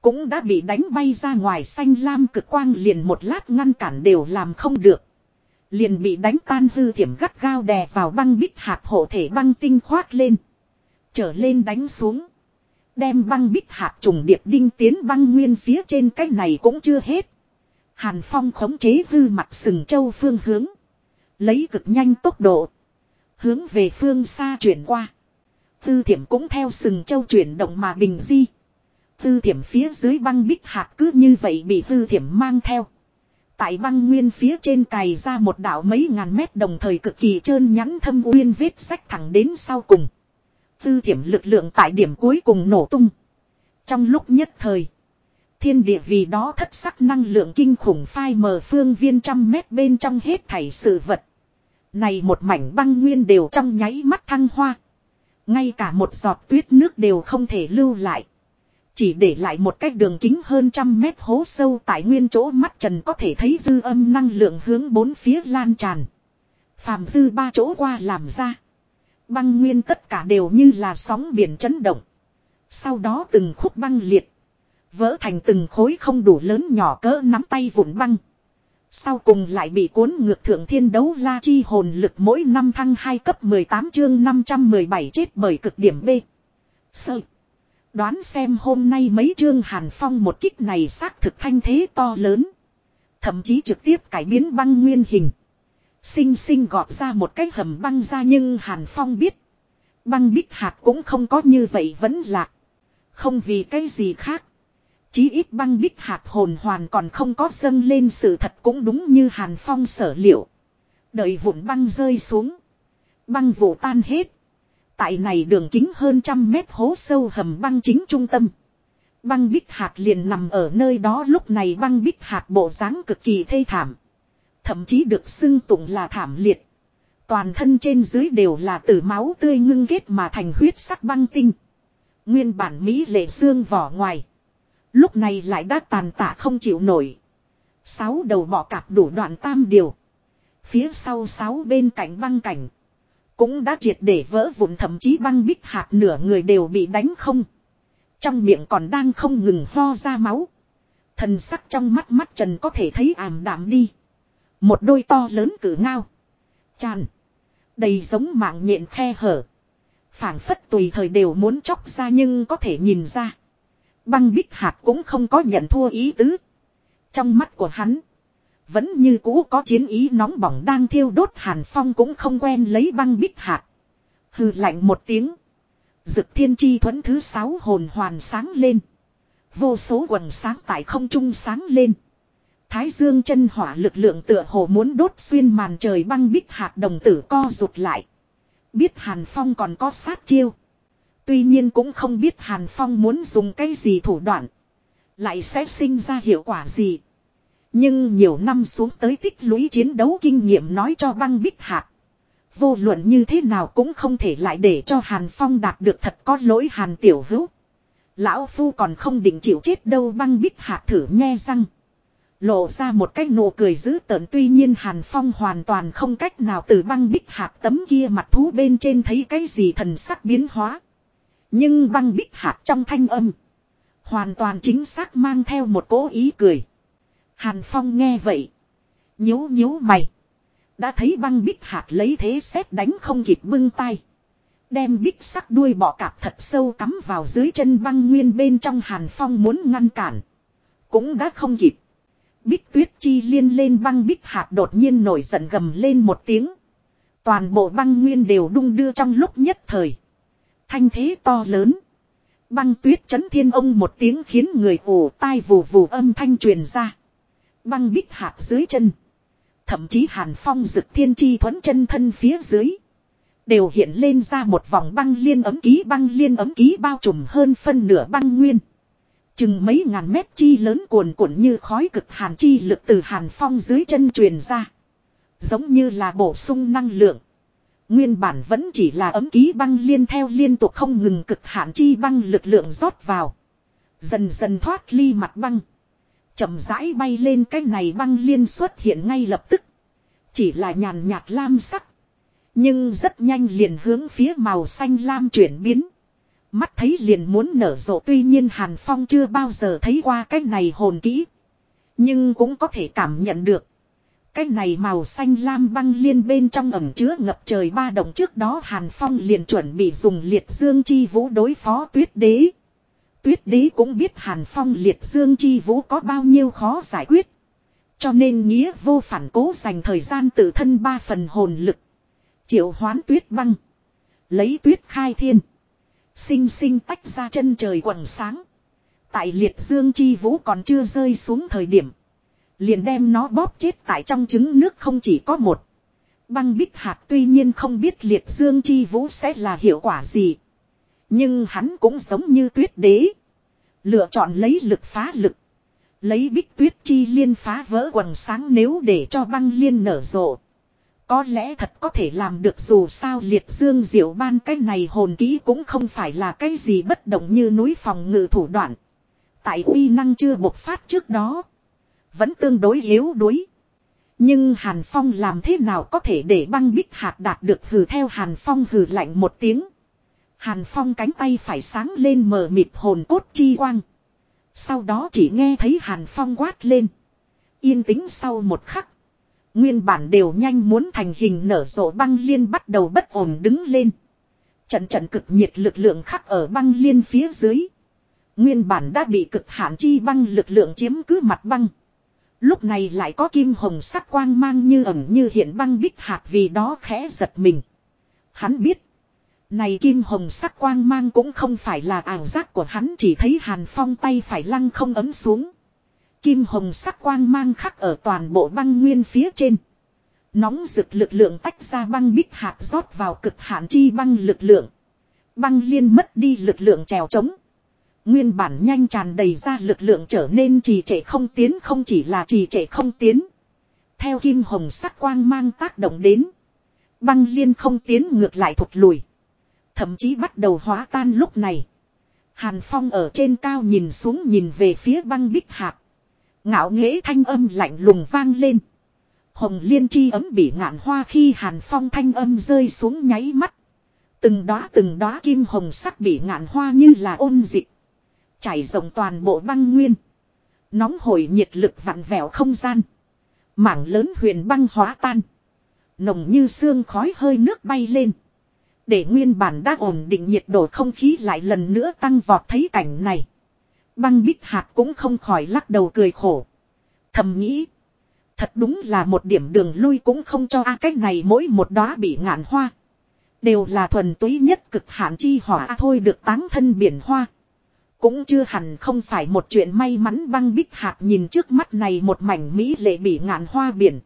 Cũng đã bị đánh bay ra ngoài xanh lam cực quang liền một lát ngăn cản đều làm không được. Liền bị đánh tan hư thiểm gắt gao đè vào băng bích hạt hộ thể băng tinh khoát lên. Trở lên đánh xuống. Đem băng bích hạt trùng điệp đinh tiến băng nguyên phía trên cái này cũng chưa hết. Hàn Phong khống chế hư mặt sừng châu phương hướng. Lấy cực nhanh tốc độ. Hướng về phương xa chuyển qua. Tư thiểm cũng theo sừng châu chuyển động mà bình di. Tư thiểm phía dưới băng bích hạt cứ như vậy bị tư thiểm mang theo. Tại băng nguyên phía trên cày ra một đảo mấy ngàn mét đồng thời cực kỳ trơn nhẵn thâm uyên vết sách thẳng đến sau cùng. Tư thiểm lực lượng tại điểm cuối cùng nổ tung. Trong lúc nhất thời. Thiên địa vì đó thất sắc năng lượng kinh khủng phai mờ phương viên trăm mét bên trong hết thảy sự vật. Này một mảnh băng nguyên đều trong nháy mắt thăng hoa. Ngay cả một giọt tuyết nước đều không thể lưu lại. Chỉ để lại một cách đường kính hơn trăm mét hố sâu tại nguyên chỗ mắt trần có thể thấy dư âm năng lượng hướng bốn phía lan tràn. Phàm dư ba chỗ qua làm ra. Băng nguyên tất cả đều như là sóng biển chấn động. Sau đó từng khúc băng liệt. Vỡ thành từng khối không đủ lớn nhỏ cỡ nắm tay vụn băng. Sau cùng lại bị cuốn ngược thượng thiên đấu la chi hồn lực mỗi năm thăng 2 cấp 18 chương 517 chết bởi cực điểm B. Sợi. Đoán xem hôm nay mấy chương hàn phong một kích này xác thực thanh thế to lớn. Thậm chí trực tiếp cải biến băng nguyên hình. Sinh sinh gọt ra một cái hầm băng ra nhưng hàn phong biết. Băng bích hạt cũng không có như vậy vẫn lạc. Không vì cái gì khác. Chí ít băng bích hạt hồn hoàn còn không có dâng lên sự thật cũng đúng như Hàn Phong sở liệu. Đợi vụn băng rơi xuống. Băng vụ tan hết. Tại này đường kính hơn trăm mét hố sâu hầm băng chính trung tâm. Băng bích hạt liền nằm ở nơi đó, lúc này băng bích hạt bộ dáng cực kỳ thê thảm. Thậm chí được xưng tụng là thảm liệt. Toàn thân trên dưới đều là từ máu tươi ngưng kết mà thành huyết sắc băng tinh. Nguyên bản Mỹ lệ xương vỏ ngoài. Lúc này lại đã tàn tạ không chịu nổi. Sáu đầu bọ cạp đủ đoạn tam điều. Phía sau sáu bên cạnh băng cảnh. Cũng đã triệt để vỡ vụn thậm chí băng bích hạt nửa người đều bị đánh không. Trong miệng còn đang không ngừng ho ra máu. Thần sắc trong mắt mắt trần có thể thấy ảm đạm đi. Một đôi to lớn cử ngao. Tràn. Đầy giống mạng nhện khe hở. phảng phất tùy thời đều muốn chóc ra nhưng có thể nhìn ra. Băng bích hạt cũng không có nhận thua ý tứ. Trong mắt của hắn. Vẫn như cũ có chiến ý nóng bỏng đang thiêu đốt hàn phong cũng không quen lấy băng bích hạt. Hừ lạnh một tiếng. Dực thiên chi thuẫn thứ sáu hồn hoàn sáng lên. Vô số quần sáng tại không trung sáng lên. Thái dương chân hỏa lực lượng tựa hồ muốn đốt xuyên màn trời băng bích hạt đồng tử co rụt lại. Biết Hàn Phong còn có sát chiêu. Tuy nhiên cũng không biết Hàn Phong muốn dùng cái gì thủ đoạn. Lại sẽ sinh ra hiệu quả gì. Nhưng nhiều năm xuống tới tích lũy chiến đấu kinh nghiệm nói cho băng bích hạt. Vô luận như thế nào cũng không thể lại để cho Hàn Phong đạt được thật có lỗi Hàn Tiểu Hữu. Lão Phu còn không định chịu chết đâu băng bích hạt thử nghe răng. Lộ ra một cái nụ cười dữ tợn tuy nhiên Hàn Phong hoàn toàn không cách nào từ băng bích hạt tấm kia mặt thú bên trên thấy cái gì thần sắc biến hóa. Nhưng băng bích hạt trong thanh âm. Hoàn toàn chính xác mang theo một cố ý cười. Hàn Phong nghe vậy. nhíu nhíu mày. Đã thấy băng bích hạt lấy thế xét đánh không kịp bưng tay. Đem bích sắc đuôi bọ cạp thật sâu cắm vào dưới chân băng nguyên bên trong Hàn Phong muốn ngăn cản. Cũng đã không kịp. Bích tuyết chi liên lên băng bích hạt đột nhiên nổi giận gầm lên một tiếng. Toàn bộ băng nguyên đều đung đưa trong lúc nhất thời. Thanh thế to lớn. Băng tuyết chấn thiên ông một tiếng khiến người ủ tai vù vù âm thanh truyền ra. Băng bích hạt dưới chân. Thậm chí hàn phong rực thiên chi thuẫn chân thân phía dưới. Đều hiện lên ra một vòng băng liên ấm ký băng liên ấm ký bao trùm hơn phân nửa băng nguyên. Chừng mấy ngàn mét chi lớn cuồn cuộn như khói cực hàn chi lực từ hàn phong dưới chân truyền ra. Giống như là bổ sung năng lượng. Nguyên bản vẫn chỉ là ấm ký băng liên theo liên tục không ngừng cực hạn chi băng lực lượng rót vào. Dần dần thoát ly mặt băng chậm rãi bay lên cái này băng liên xuất hiện ngay lập tức. Chỉ là nhàn nhạt lam sắc. Nhưng rất nhanh liền hướng phía màu xanh lam chuyển biến. Mắt thấy liền muốn nở rộ tuy nhiên Hàn Phong chưa bao giờ thấy qua cái này hồn kỹ. Nhưng cũng có thể cảm nhận được. Cái này màu xanh lam băng liên bên trong ẩm chứa ngập trời ba động trước đó Hàn Phong liền chuẩn bị dùng liệt dương chi vũ đối phó tuyết đế. Tuyết đế cũng biết Hàn Phong liệt dương chi vũ có bao nhiêu khó giải quyết. Cho nên nghĩa vô phản cố dành thời gian tự thân ba phần hồn lực. Triệu hoán tuyết băng. Lấy tuyết khai thiên. Sinh sinh tách ra chân trời quần sáng. Tại liệt dương chi vũ còn chưa rơi xuống thời điểm. Liền đem nó bóp chết tại trong trứng nước không chỉ có một. Băng bích hạt tuy nhiên không biết liệt dương chi vũ sẽ là hiệu quả gì. Nhưng hắn cũng giống như tuyết đế. Lựa chọn lấy lực phá lực. Lấy bích tuyết chi liên phá vỡ quần sáng nếu để cho băng liên nở rộ. Có lẽ thật có thể làm được dù sao liệt dương diệu ban cái này hồn kỹ cũng không phải là cái gì bất động như núi phòng ngự thủ đoạn. Tại uy năng chưa bộc phát trước đó. Vẫn tương đối yếu đuối. Nhưng Hàn Phong làm thế nào có thể để băng bích hạt đạt được hừ theo Hàn Phong hừ lạnh một tiếng. Hàn Phong cánh tay phải sáng lên mờ mịt hồn cốt chi quang. Sau đó chỉ nghe thấy Hàn Phong quát lên. Yên tĩnh sau một khắc. Nguyên bản đều nhanh muốn thành hình nở rộ băng liên bắt đầu bất ổn đứng lên. Trận trận cực nhiệt lực lượng khắc ở băng liên phía dưới. Nguyên bản đã bị cực hạn chi băng lực lượng chiếm cứ mặt băng. Lúc này lại có kim hồng sắc quang mang như ẩn như hiện băng bích hạt vì đó khẽ giật mình. Hắn biết. Này kim hồng sắc quang mang cũng không phải là ảo giác của hắn, chỉ thấy hàn phong tay phải lăng không ấm xuống. Kim hồng sắc quang mang khắc ở toàn bộ băng nguyên phía trên. Nóng rực lực lượng tách ra băng bích hạt rót vào cực hạn chi băng lực lượng. Băng liên mất đi lực lượng trèo trống. Nguyên bản nhanh tràn đầy ra lực lượng trở nên trì trệ không tiến, không chỉ là trì trệ không tiến. Theo kim hồng sắc quang mang tác động đến. Băng liên không tiến ngược lại thụt lùi. Thậm chí bắt đầu hóa tan lúc này. Hàn Phong ở trên cao nhìn xuống nhìn về phía băng bích hạt. Ngạo nghễ thanh âm lạnh lùng vang lên. Hồng liên chi ấm bị ngạn hoa khi hàn phong thanh âm rơi xuống nháy mắt. Từng đóa từng đóa kim hồng sắc bị ngạn hoa như là ôn dịch. Chảy rộng toàn bộ băng nguyên. Nóng hổi nhiệt lực vặn vẹo không gian. Mảng lớn huyền băng hóa tan. Nồng như xương khói hơi nước bay lên. Để nguyên bản đã ổn định nhiệt độ không khí lại lần nữa tăng vọt thấy cảnh này. Băng bích hạt cũng không khỏi lắc đầu cười khổ. Thầm nghĩ. Thật đúng là một điểm đường lui cũng không cho a cách này mỗi một đóa bị ngạn hoa. Đều là thuần túy nhất cực hạn chi hỏa thôi được táng thân biển hoa. Cũng chưa hẳn không phải một chuyện may mắn băng bích hạt nhìn trước mắt này một mảnh mỹ lệ bị ngạn hoa biển.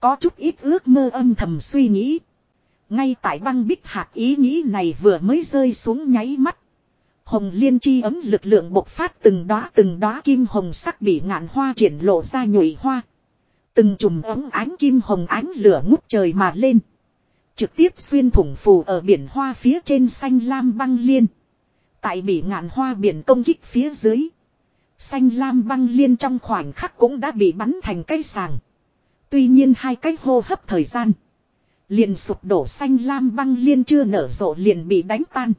Có chút ít ước mơ âm thầm suy nghĩ. Ngay tại băng bích hạt ý nghĩ này vừa mới rơi xuống nháy mắt. Hồng liên chi ấm lực lượng bộc phát từng đóa từng đóa kim hồng sắc bị ngạn hoa triển lộ ra nhụy hoa. Từng chùm ấm ánh kim hồng ánh lửa ngút trời mà lên. Trực tiếp xuyên thủng phù ở biển hoa phía trên xanh lam băng liên. Tại bị ngạn hoa biển công kích phía dưới. Xanh lam băng liên trong khoảnh khắc cũng đã bị bắn thành cây sàng. Tuy nhiên hai cái hô hấp thời gian. Liền sụp đổ xanh lam băng liên chưa nở rộ liền bị đánh tan.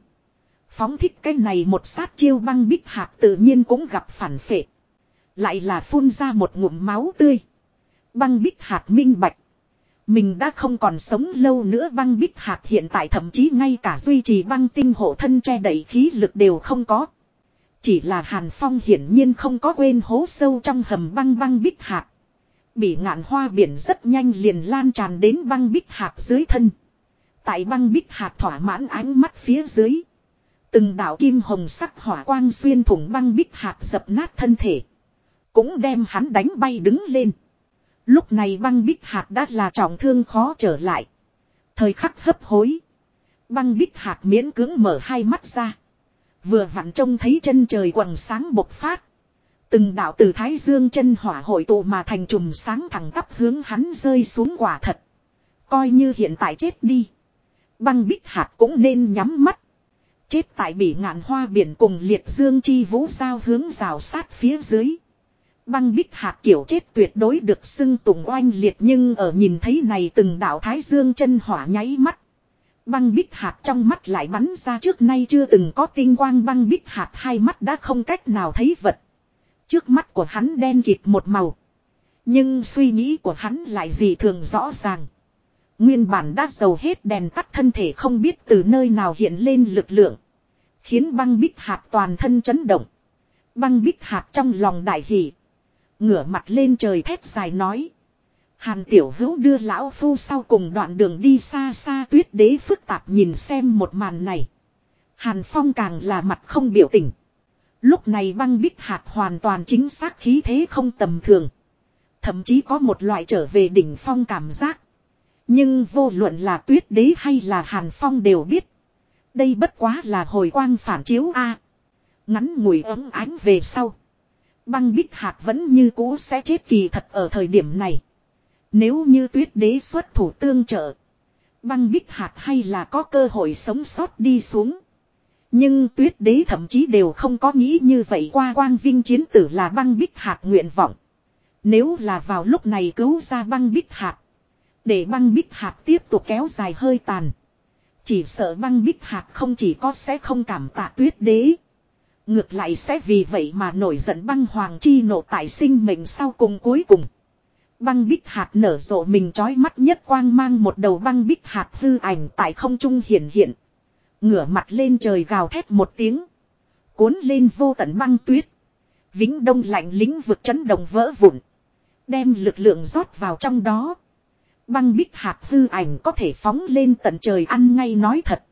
Phóng thích cái này một sát chiêu băng bích hạt tự nhiên cũng gặp phản phệ. Lại là phun ra một ngụm máu tươi. Băng bích hạt minh bạch. Mình đã không còn sống lâu nữa băng bích hạt hiện tại thậm chí ngay cả duy trì băng tinh hộ thân che đẩy khí lực đều không có. Chỉ là Hàn Phong hiển nhiên không có quên hố sâu trong hầm băng băng bích hạt. Bị ngạn hoa biển rất nhanh liền lan tràn đến băng bích hạt dưới thân. Tại băng bích hạt thỏa mãn ánh mắt phía dưới. Từng đạo kim hồng sắc hỏa quang xuyên thủng băng bích hạt dập nát thân thể. Cũng đem hắn đánh bay đứng lên. Lúc này băng bích hạt đã là trọng thương khó trở lại. Thời khắc hấp hối. Băng bích hạt miễn cưỡng mở hai mắt ra. Vừa vặn trông thấy chân trời quần sáng bộc phát. Từng đạo từ thái dương chân hỏa hội tụ mà thành trùm sáng thẳng tắp hướng hắn rơi xuống quả thật. Coi như hiện tại chết đi. Băng bích hạt cũng nên nhắm mắt. Chết tại bị ngạn hoa biển cùng liệt dương chi vũ giao hướng rào sát phía dưới. Băng bích hạt kiểu chết tuyệt đối được xưng tùng oanh liệt nhưng ở nhìn thấy này từng đạo thái dương chân hỏa nháy mắt. Băng bích hạt trong mắt lại bắn ra trước nay chưa từng có tinh quang băng bích hạt hai mắt đã không cách nào thấy vật. Trước mắt của hắn đen kịt một màu. Nhưng suy nghĩ của hắn lại gì thường rõ ràng. Nguyên bản đã dầu hết đèn tắt thân thể không biết từ nơi nào hiện lên lực lượng. Khiến băng bích hạt toàn thân chấn động. Băng bích hạt trong lòng đại hỷ. Ngửa mặt lên trời thét dài nói. Hàn tiểu hữu đưa lão phu sau cùng đoạn đường đi xa xa tuyết đế phức tạp nhìn xem một màn này. Hàn phong càng là mặt không biểu tình. Lúc này băng bích hạt hoàn toàn chính xác khí thế không tầm thường. Thậm chí có một loại trở về đỉnh phong cảm giác. Nhưng vô luận là tuyết đế hay là hàn phong đều biết. Đây bất quá là hồi quang phản chiếu A. Ngắn ngủi ấm ánh về sau. Băng bích hạt vẫn như cũ sẽ chết kỳ thật ở thời điểm này. Nếu như tuyết đế xuất thủ tương trợ. Băng bích hạt hay là có cơ hội sống sót đi xuống. Nhưng tuyết đế thậm chí đều không có nghĩ như vậy qua quang vinh chiến tử là băng bích hạt nguyện vọng. Nếu là vào lúc này cứu ra băng bích hạt. Để băng bích hạt tiếp tục kéo dài hơi tàn. Chỉ sợ băng bích hạt không chỉ có sẽ không cảm tạ tuyết đế. Ngược lại sẽ vì vậy mà nổi giận băng hoàng chi nộ tại sinh mệnh sau cùng cuối cùng. Băng bích hạt nở rộ mình trói mắt nhất quang mang một đầu băng bích hạt hư ảnh tại không trung hiện hiện. Ngửa mặt lên trời gào thét một tiếng. Cuốn lên vô tận băng tuyết. Vĩnh đông lạnh lính vực chấn động vỡ vụn. Đem lực lượng rót vào trong đó. Băng bích hạt hư ảnh có thể phóng lên tận trời ăn ngay nói thật.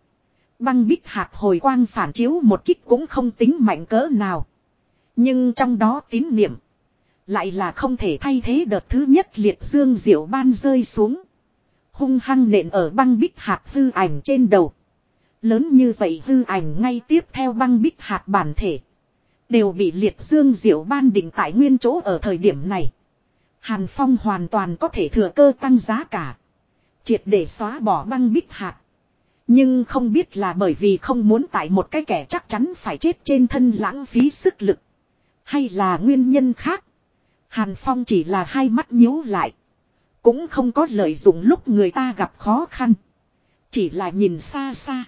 Băng bích hạt hồi quang phản chiếu một kích cũng không tính mạnh cỡ nào. Nhưng trong đó tín niệm. Lại là không thể thay thế đợt thứ nhất liệt dương diệu ban rơi xuống. Hung hăng nện ở băng bích hạt hư ảnh trên đầu. Lớn như vậy hư ảnh ngay tiếp theo băng bích hạt bản thể. Đều bị liệt dương diệu ban định tại nguyên chỗ ở thời điểm này. Hàn Phong hoàn toàn có thể thừa cơ tăng giá cả. Triệt để xóa bỏ băng bích hạt. Nhưng không biết là bởi vì không muốn tại một cái kẻ chắc chắn phải chết trên thân lãng phí sức lực. Hay là nguyên nhân khác. Hàn Phong chỉ là hai mắt nhíu lại. Cũng không có lợi dụng lúc người ta gặp khó khăn. Chỉ là nhìn xa xa.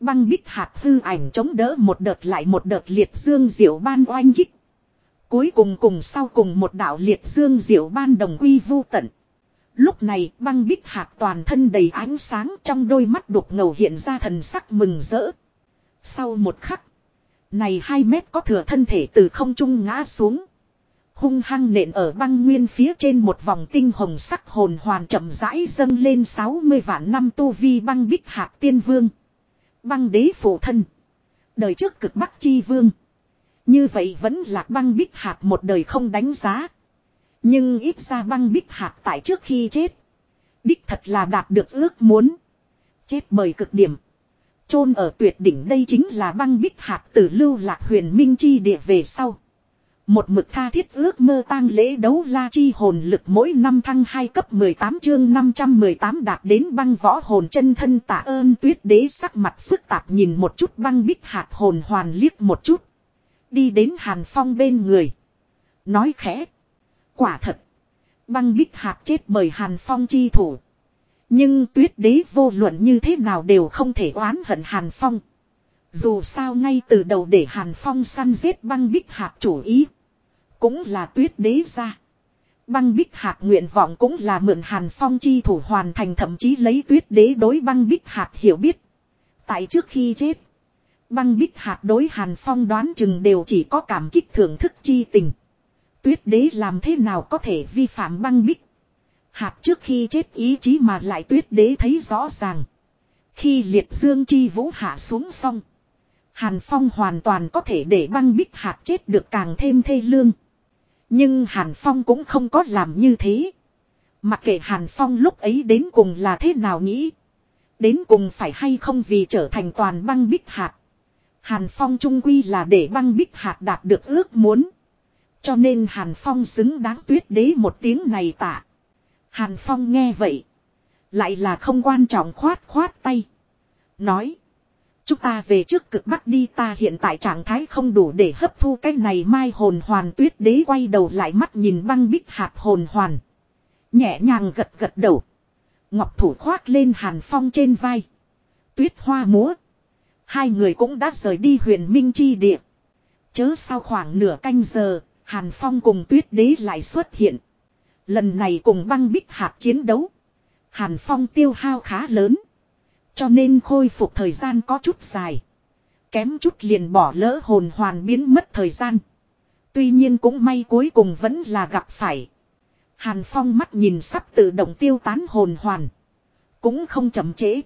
Băng bích hạt hư ảnh chống đỡ một đợt lại một đợt liệt dương diệu ban oanh kích. Cuối cùng cùng sau cùng một đạo liệt dương diệu ban đồng quy vu tận. Lúc này, băng bích hạt toàn thân đầy ánh sáng trong đôi mắt đục ngầu hiện ra thần sắc mừng rỡ. Sau một khắc. Này hai mét có thừa thân thể từ không trung ngã xuống. Hung hăng nện ở băng nguyên phía trên một vòng tinh hồng sắc hồn hoàn chậm rãi dâng lên 60 vạn năm tu vi băng bích hạt tiên vương. Băng đế phụ thân. Đời trước cực bắc chi vương. Như vậy vẫn là băng bích hạt một đời không đánh giá. Nhưng ít ra băng bích hạt tại trước khi chết. Đích thật là đạt được ước muốn. Chết bởi cực điểm. chôn ở tuyệt đỉnh đây chính là băng bích hạt từ lưu lạc huyền minh chi địa về sau. Một mực tha thiết ước mơ tang lễ đấu la chi hồn lực mỗi năm thăng 2 cấp 18 chương 518 đạt đến băng võ hồn chân thân tạ ơn tuyết đế sắc mặt phức tạp nhìn một chút băng bích hạt hồn hoàn liếc một chút. Đi đến hàn phong bên người. Nói khẽ. Quả thật. Băng bích hạt chết bởi hàn phong chi thủ. Nhưng tuyết đế vô luận như thế nào đều không thể oán hận hàn phong. Dù sao ngay từ đầu để hàn phong săn giết băng bích hạt chủ ý. Cũng là tuyết đế ra. Băng bích hạt nguyện vọng cũng là mượn hàn phong chi thủ hoàn thành thậm chí lấy tuyết đế đối băng bích hạt hiểu biết. Tại trước khi chết. Băng bích hạt đối hàn phong đoán chừng đều chỉ có cảm kích thưởng thức chi tình. Tuyết đế làm thế nào có thể vi phạm băng bích. Hạt trước khi chết ý chí mà lại tuyết đế thấy rõ ràng. Khi liệt dương chi vũ hạ xuống xong. Hàn phong hoàn toàn có thể để băng bích hạt chết được càng thêm thê lương. Nhưng Hàn Phong cũng không có làm như thế. Mặc kệ Hàn Phong lúc ấy đến cùng là thế nào nghĩ. Đến cùng phải hay không vì trở thành toàn băng bích hạt. Hàn Phong trung quy là để băng bích hạt đạt được ước muốn. Cho nên Hàn Phong xứng đáng tuyết đế một tiếng này tạ. Hàn Phong nghe vậy. Lại là không quan trọng khoát khoát tay. Nói. Chúng ta về trước cực bắc đi ta hiện tại trạng thái không đủ để hấp thu cái này mai hồn hoàn tuyết đế quay đầu lại mắt nhìn băng bích hạt hồn hoàn. Nhẹ nhàng gật gật đầu. Ngọc thủ khoác lên hàn phong trên vai. Tuyết hoa múa. Hai người cũng đã rời đi huyền minh chi địa. Chớ sau khoảng nửa canh giờ, hàn phong cùng tuyết đế lại xuất hiện. Lần này cùng băng bích hạt chiến đấu. Hàn phong tiêu hao khá lớn. Cho nên khôi phục thời gian có chút dài. Kém chút liền bỏ lỡ hồn hoàn biến mất thời gian. Tuy nhiên cũng may cuối cùng vẫn là gặp phải. Hàn Phong mắt nhìn sắp tự động tiêu tán hồn hoàn. Cũng không chậm trễ.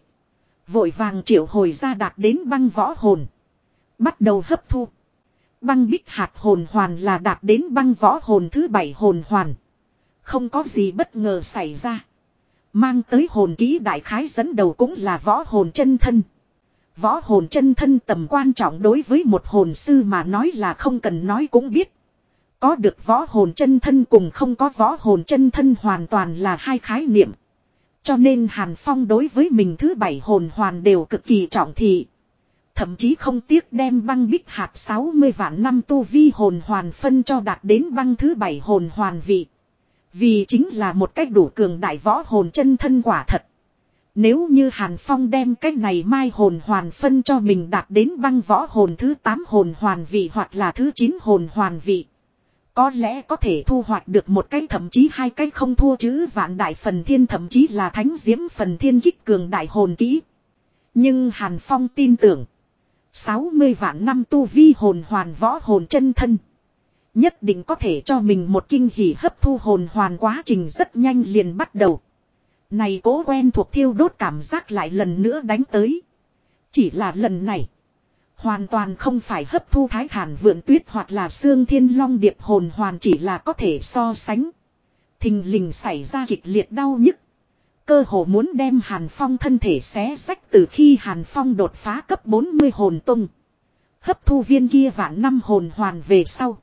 Vội vàng triệu hồi ra đạt đến băng võ hồn. Bắt đầu hấp thu. Băng bích hạt hồn hoàn là đạt đến băng võ hồn thứ bảy hồn hoàn. Không có gì bất ngờ xảy ra. Mang tới hồn ký đại khái dẫn đầu cũng là võ hồn chân thân. Võ hồn chân thân tầm quan trọng đối với một hồn sư mà nói là không cần nói cũng biết. Có được võ hồn chân thân cùng không có võ hồn chân thân hoàn toàn là hai khái niệm. Cho nên Hàn Phong đối với mình thứ bảy hồn hoàn đều cực kỳ trọng thị. Thậm chí không tiếc đem băng bích hạt 60 vạn năm tu vi hồn hoàn phân cho đạt đến băng thứ bảy hồn hoàn vị. Vì chính là một cách đủ cường đại võ hồn chân thân quả thật. Nếu như Hàn Phong đem cách này mai hồn hoàn phân cho mình đạt đến băng võ hồn thứ 8 hồn hoàn vị hoặc là thứ 9 hồn hoàn vị. Có lẽ có thể thu hoạch được một cái thậm chí hai cái không thua chứ vạn đại phần thiên thậm chí là thánh diễm phần thiên kích cường đại hồn kỹ. Nhưng Hàn Phong tin tưởng. 60 vạn năm tu vi hồn hoàn võ hồn chân thân. Nhất định có thể cho mình một kinh hỉ hấp thu hồn hoàn quá trình rất nhanh liền bắt đầu. Này cố quen thuộc thiêu đốt cảm giác lại lần nữa đánh tới. Chỉ là lần này. Hoàn toàn không phải hấp thu thái thản vượn tuyết hoặc là xương thiên long điệp hồn hoàn chỉ là có thể so sánh. Thình lình xảy ra kịch liệt đau nhức. Cơ hồ muốn đem Hàn Phong thân thể xé sách từ khi Hàn Phong đột phá cấp 40 hồn tung. Hấp thu viên kia vạn năm hồn hoàn về sau.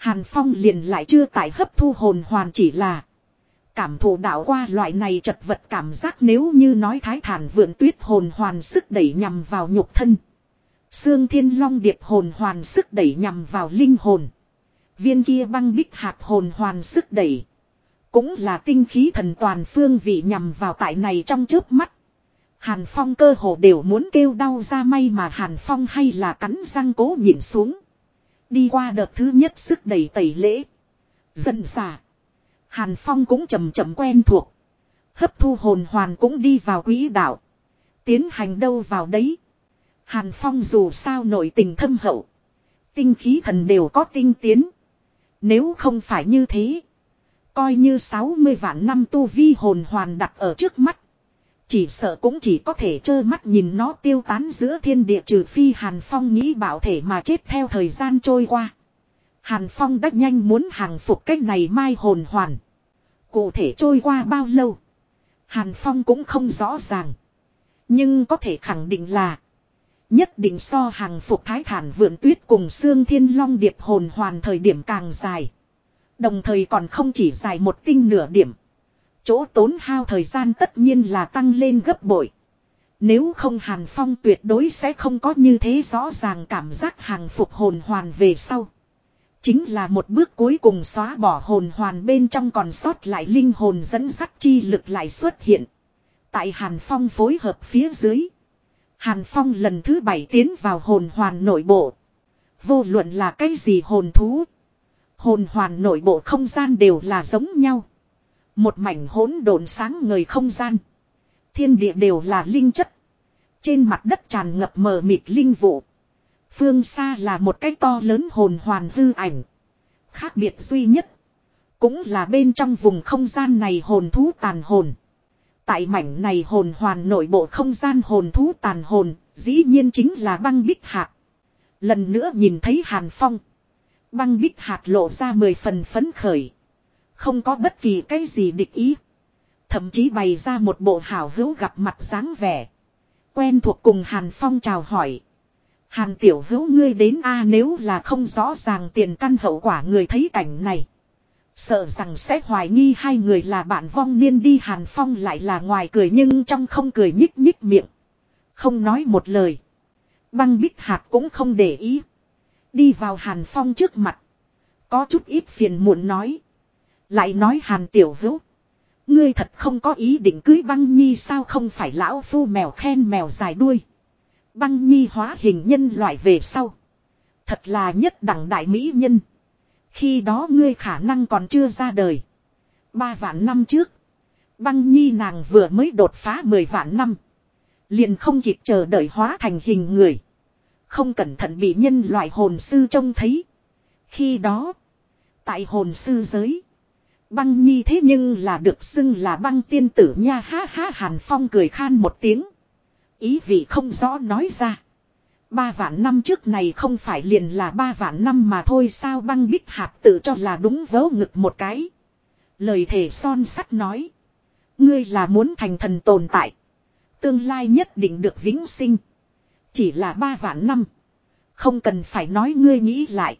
Hàn Phong liền lại chưa tại hấp thu hồn hoàn chỉ là cảm thụ đạo qua loại này chật vật cảm giác nếu như nói thái thản vượn tuyết hồn hoàn sức đẩy nhằm vào nhục thân. Sương thiên long điệp hồn hoàn sức đẩy nhằm vào linh hồn. Viên kia băng bích hạt hồn hoàn sức đẩy. Cũng là tinh khí thần toàn phương vị nhằm vào tại này trong chớp mắt. Hàn Phong cơ hồ đều muốn kêu đau ra may mà Hàn Phong hay là cắn răng cố nhịn xuống. Đi qua đợt thứ nhất sức đẩy tẩy lễ. Dần xả. Hàn Phong cũng chậm chậm quen thuộc. Hấp thu hồn hoàn cũng đi vào quỹ đạo. Tiến hành đâu vào đấy. Hàn Phong dù sao nội tình thâm hậu. Tinh khí thần đều có tinh tiến. Nếu không phải như thế. Coi như 60 vạn năm tu vi hồn hoàn đặt ở trước mắt. Chỉ sợ cũng chỉ có thể trơ mắt nhìn nó tiêu tán giữa thiên địa trừ phi Hàn Phong nghĩ bảo thể mà chết theo thời gian trôi qua. Hàn Phong đã nhanh muốn hàng phục cách này mai hồn hoàn. Cụ thể trôi qua bao lâu? Hàn Phong cũng không rõ ràng. Nhưng có thể khẳng định là Nhất định so hàng phục thái thản vượn tuyết cùng xương thiên long điệp hồn hoàn thời điểm càng dài. Đồng thời còn không chỉ dài một tinh nửa điểm. Chỗ tốn hao thời gian tất nhiên là tăng lên gấp bội. Nếu không Hàn Phong tuyệt đối sẽ không có như thế rõ ràng cảm giác hàng phục hồn hoàn về sau. Chính là một bước cuối cùng xóa bỏ hồn hoàn bên trong còn sót lại linh hồn dẫn dắt chi lực lại xuất hiện. Tại Hàn Phong phối hợp phía dưới. Hàn Phong lần thứ bảy tiến vào hồn hoàn nội bộ. Vô luận là cái gì hồn thú. Hồn hoàn nội bộ không gian đều là giống nhau. Một mảnh hỗn độn sáng ngời không gian. Thiên địa đều là linh chất. Trên mặt đất tràn ngập mờ mịt linh vụ. Phương xa là một cái to lớn hồn hoàn hư ảnh. Khác biệt duy nhất. Cũng là bên trong vùng không gian này hồn thú tàn hồn. Tại mảnh này hồn hoàn nội bộ không gian hồn thú tàn hồn, dĩ nhiên chính là băng bích hạt. Lần nữa nhìn thấy Hàn Phong. Băng bích hạt lộ ra mười phần phấn khởi. Không có bất kỳ cái gì địch ý. Thậm chí bày ra một bộ hảo hữu gặp mặt dáng vẻ. Quen thuộc cùng Hàn Phong chào hỏi. Hàn tiểu hữu ngươi đến a, nếu là không rõ ràng tiền căn hậu quả người thấy cảnh này. Sợ rằng sẽ hoài nghi hai người là bạn vong niên đi, Hàn Phong lại là ngoài cười nhưng trong không cười nhích nhích miệng. Không nói một lời. Băng bích hạt cũng không để ý. Đi vào Hàn Phong trước mặt. Có chút ít phiền muộn nói. Lại nói Hàn Tiểu Hữu. Ngươi thật không có ý định cưới băng nhi sao không phải lão phu mèo khen mèo dài đuôi. Băng nhi hóa hình nhân loại về sau. Thật là nhất đẳng đại mỹ nhân. Khi đó ngươi khả năng còn chưa ra đời. Ba vạn năm trước. Băng nhi nàng vừa mới đột phá mười vạn năm. Liền không kịp chờ đợi hóa thành hình người. Không cẩn thận bị nhân loại hồn sư trông thấy. Khi đó. Tại hồn sư giới. Băng nhi thế nhưng là được xưng là băng tiên tử nha ha ha, hàn phong cười khan một tiếng. Ý vị không rõ nói ra. Ba vạn năm trước này không phải liền là ba vạn năm mà thôi, sao băng bích hạt tự cho là đúng vớ ngực một cái. Lời thể son sắt nói. Ngươi là muốn thành thần tồn tại. Tương lai nhất định được vĩnh sinh. Chỉ là ba vạn năm. Không cần phải nói ngươi nghĩ lại.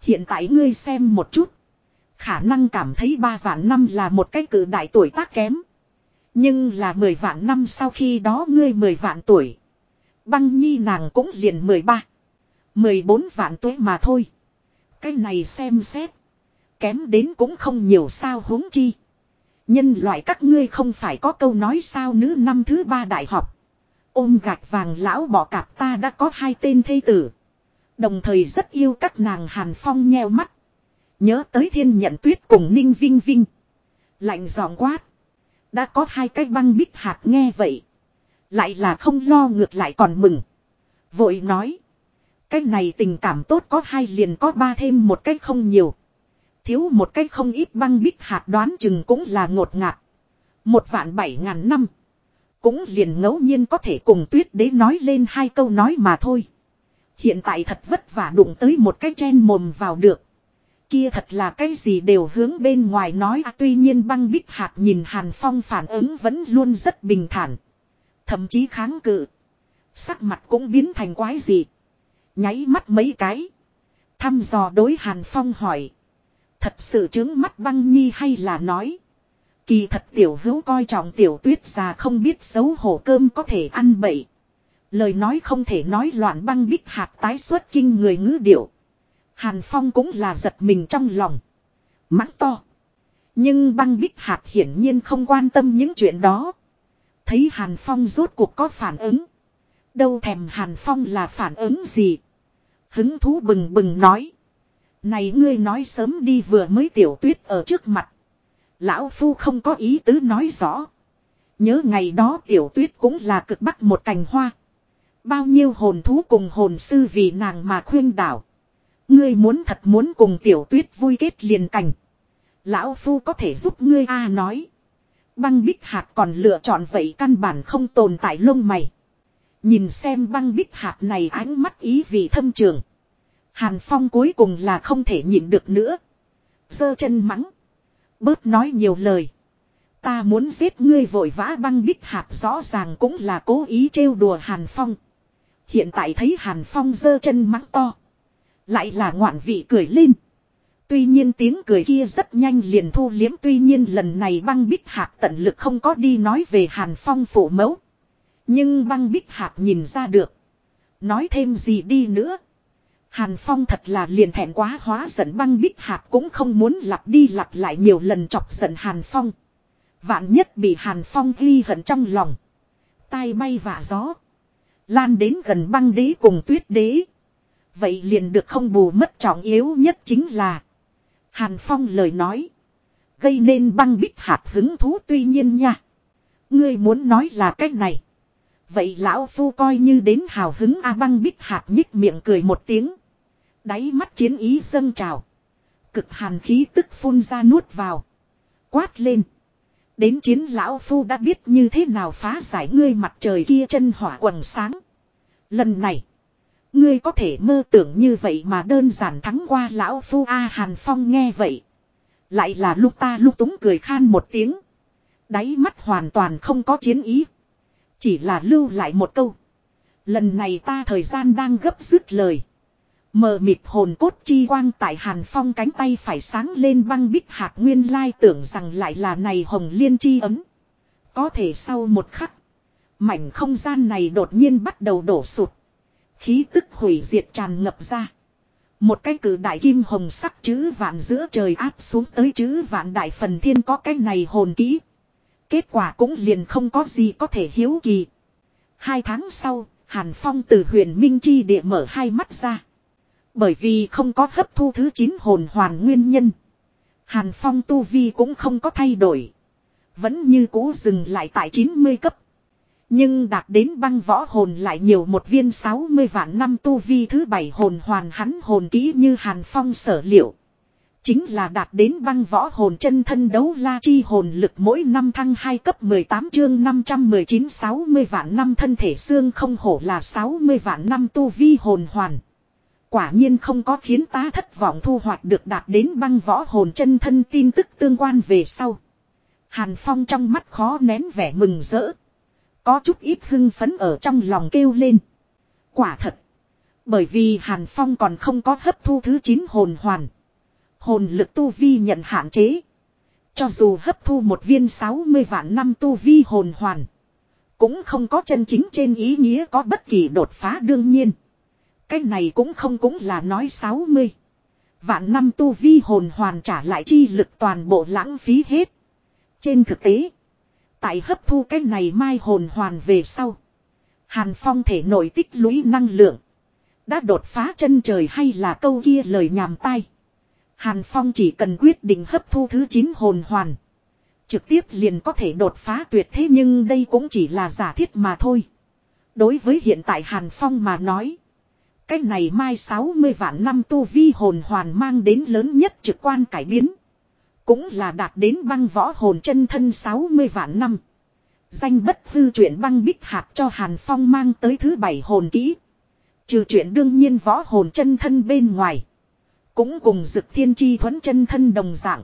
Hiện tại ngươi xem một chút. Khả năng cảm thấy ba vạn năm là một cái cử đại tuổi tác kém. Nhưng là mười vạn năm sau khi đó ngươi mười vạn tuổi. Băng nhi nàng cũng liền 13. 14 vạn tuổi mà thôi. Cái này xem xét. Kém đến cũng không nhiều sao huống chi. Nhân loại các ngươi không phải có câu nói sao nữ năm thứ ba đại học. Ôm gạch vàng lão bỏ cạp ta đã có hai tên thây tử. Đồng thời rất yêu các nàng hàn phong nheo mắt. Nhớ tới thiên nhận tuyết cùng ninh vinh vinh. Lạnh giọng quát. Đã có hai cái băng bích hạt nghe vậy. Lại là không lo ngược lại còn mừng. Vội nói. Cái này tình cảm tốt có hai liền có ba thêm một cái không nhiều. Thiếu một cái không ít băng bích hạt đoán chừng cũng là ngột ngạt. Một vạn bảy ngàn năm. Cũng liền ngẫu nhiên có thể cùng tuyết đế nói lên hai câu nói mà thôi. Hiện tại thật vất vả đụng tới một cái chen mồm vào được. Kia thật là cái gì đều hướng bên ngoài nói à, tuy nhiên băng bích hạt nhìn Hàn Phong phản ứng vẫn luôn rất bình thản. Thậm chí kháng cự. Sắc mặt cũng biến thành quái gì. Nháy mắt mấy cái. Thăm dò đối Hàn Phong hỏi. Thật sự chứng mắt băng nhi hay là nói. Kỳ thật tiểu hữu coi trọng tiểu tuyết già không biết xấu hổ cơm có thể ăn bậy. Lời nói không thể nói loạn băng bích hạt tái xuất kinh người ngữ điệu. Hàn Phong cũng là giật mình trong lòng. Mắng to. Nhưng băng bích hạt hiển nhiên không quan tâm những chuyện đó. Thấy Hàn Phong rốt cuộc có phản ứng. Đâu thèm Hàn Phong là phản ứng gì. Hứng thú bừng bừng nói. Này ngươi nói sớm đi vừa mới tiểu tuyết ở trước mặt. Lão Phu không có ý tứ nói rõ. Nhớ ngày đó tiểu tuyết cũng là cực bắc một cành hoa. Bao nhiêu hồn thú cùng hồn sư vì nàng mà khuyên đảo. Ngươi muốn thật muốn cùng tiểu tuyết vui kết liền cảnh. Lão Phu có thể giúp ngươi A nói. Băng bích hạt còn lựa chọn vậy căn bản không tồn tại lông mày. Nhìn xem băng bích hạt này ánh mắt ý vị thâm trường. Hàn Phong cuối cùng là không thể nhịn được nữa. dơ chân mắng. Bớt nói nhiều lời. Ta muốn giết ngươi vội vã băng bích hạt rõ ràng cũng là cố ý trêu đùa Hàn Phong. Hiện tại thấy Hàn Phong dơ chân mắng to. Lại là ngoạn vị cười lên. Tuy nhiên tiếng cười kia rất nhanh liền thu liếm, tuy nhiên lần này băng bích hạt tận lực không có đi nói về Hàn Phong phủ mẫu. Nhưng băng bích hạt nhìn ra được. Nói thêm gì đi nữa. Hàn Phong thật là liền thẹn quá hóa giận, băng bích hạt cũng không muốn lặp đi lặp lại nhiều lần chọc giận Hàn Phong. Vạn nhất bị Hàn Phong ghi hận trong lòng. Tai bay vả gió. Lan đến gần băng đế cùng tuyết đế. Vậy liền được không bù mất trọng yếu nhất chính là. Hàn Phong lời nói. Gây nên băng bích hạt hứng thú tuy nhiên nha. Ngươi muốn nói là cách này. Vậy lão phu coi như đến hào hứng A băng bích hạt nhích miệng cười một tiếng. Đáy mắt chiến ý dâng trào. Cực hàn khí tức phun ra nuốt vào. Quát lên. Đến chiến lão phu đã biết như thế nào phá giải ngươi mặt trời kia chân hỏa quần sáng. Lần này. Ngươi có thể mơ tưởng như vậy mà đơn giản thắng qua lão phu A Hàn Phong nghe vậy. Lại là lúc ta lúc túng cười khan một tiếng. Đáy mắt hoàn toàn không có chiến ý. Chỉ là lưu lại một câu. Lần này ta thời gian đang gấp dứt lời. Mờ mịt hồn cốt chi quang tại Hàn Phong cánh tay phải sáng lên băng bích hạt nguyên lai tưởng rằng lại là này hồng liên chi ấm. Có thể sau một khắc. Mảnh không gian này đột nhiên bắt đầu đổ sụt. Khí tức hủy diệt tràn ngập ra. Một cái cử đại kim hồng sắc chữ vạn giữa trời áp xuống tới chữ vạn đại phần thiên có cái này hồn kỹ. Kết quả cũng liền không có gì có thể hiếu kỳ. Hai tháng sau, Hàn Phong từ huyền Minh Chi địa mở hai mắt ra. Bởi vì không có hấp thu thứ chín hồn hoàn nguyên nhân. Hàn Phong tu vi cũng không có thay đổi. Vẫn như cũ dừng lại tại 90 cấp. Nhưng đạt đến băng võ hồn lại nhiều một viên 60 vạn năm tu vi thứ bảy hồn hoàn hắn hồn kỹ như Hàn Phong sở liệu. Chính là đạt đến băng võ hồn chân thân đấu la chi hồn lực mỗi năm thăng 2 cấp 18 chương 519 60 vạn năm thân thể xương không hổ là 60 vạn năm tu vi hồn hoàn. Quả nhiên không có khiến ta thất vọng thu hoạch được đạt đến băng võ hồn chân thân tin tức tương quan về sau. Hàn Phong trong mắt khó nén vẻ mừng rỡ. Có chút ít hưng phấn ở trong lòng kêu lên. Quả thật. Bởi vì Hàn Phong còn không có hấp thu thứ 9 hồn hoàn. Hồn lực tu vi nhận hạn chế. Cho dù hấp thu một viên 60 vạn năm tu vi hồn hoàn. Cũng không có chân chính trên ý nghĩa có bất kỳ đột phá đương nhiên. Cái này cũng không cũng là nói 60. Vạn năm tu vi hồn hoàn trả lại chi lực toàn bộ lãng phí hết. Trên thực tế. Tại hấp thu cái này mai hồn hoàn về sau. Hàn Phong thể nội tích lũy năng lượng. Đã đột phá chân trời hay là câu kia lời nhàm tai. Hàn Phong chỉ cần quyết định hấp thu thứ 9 hồn hoàn. Trực tiếp liền có thể đột phá tuyệt thế nhưng đây cũng chỉ là giả thiết mà thôi. Đối với hiện tại Hàn Phong mà nói. Cái này mai 60 vạn năm tu vi hồn hoàn mang đến lớn nhất trực quan cải biến. Cũng là đạt đến băng võ hồn chân thân 60 vạn năm. Danh bất hư chuyện băng bích hạt cho Hàn Phong mang tới thứ bảy hồn kỹ. Trừ chuyện đương nhiên võ hồn chân thân bên ngoài. Cũng cùng dực thiên chi thuẫn chân thân đồng dạng.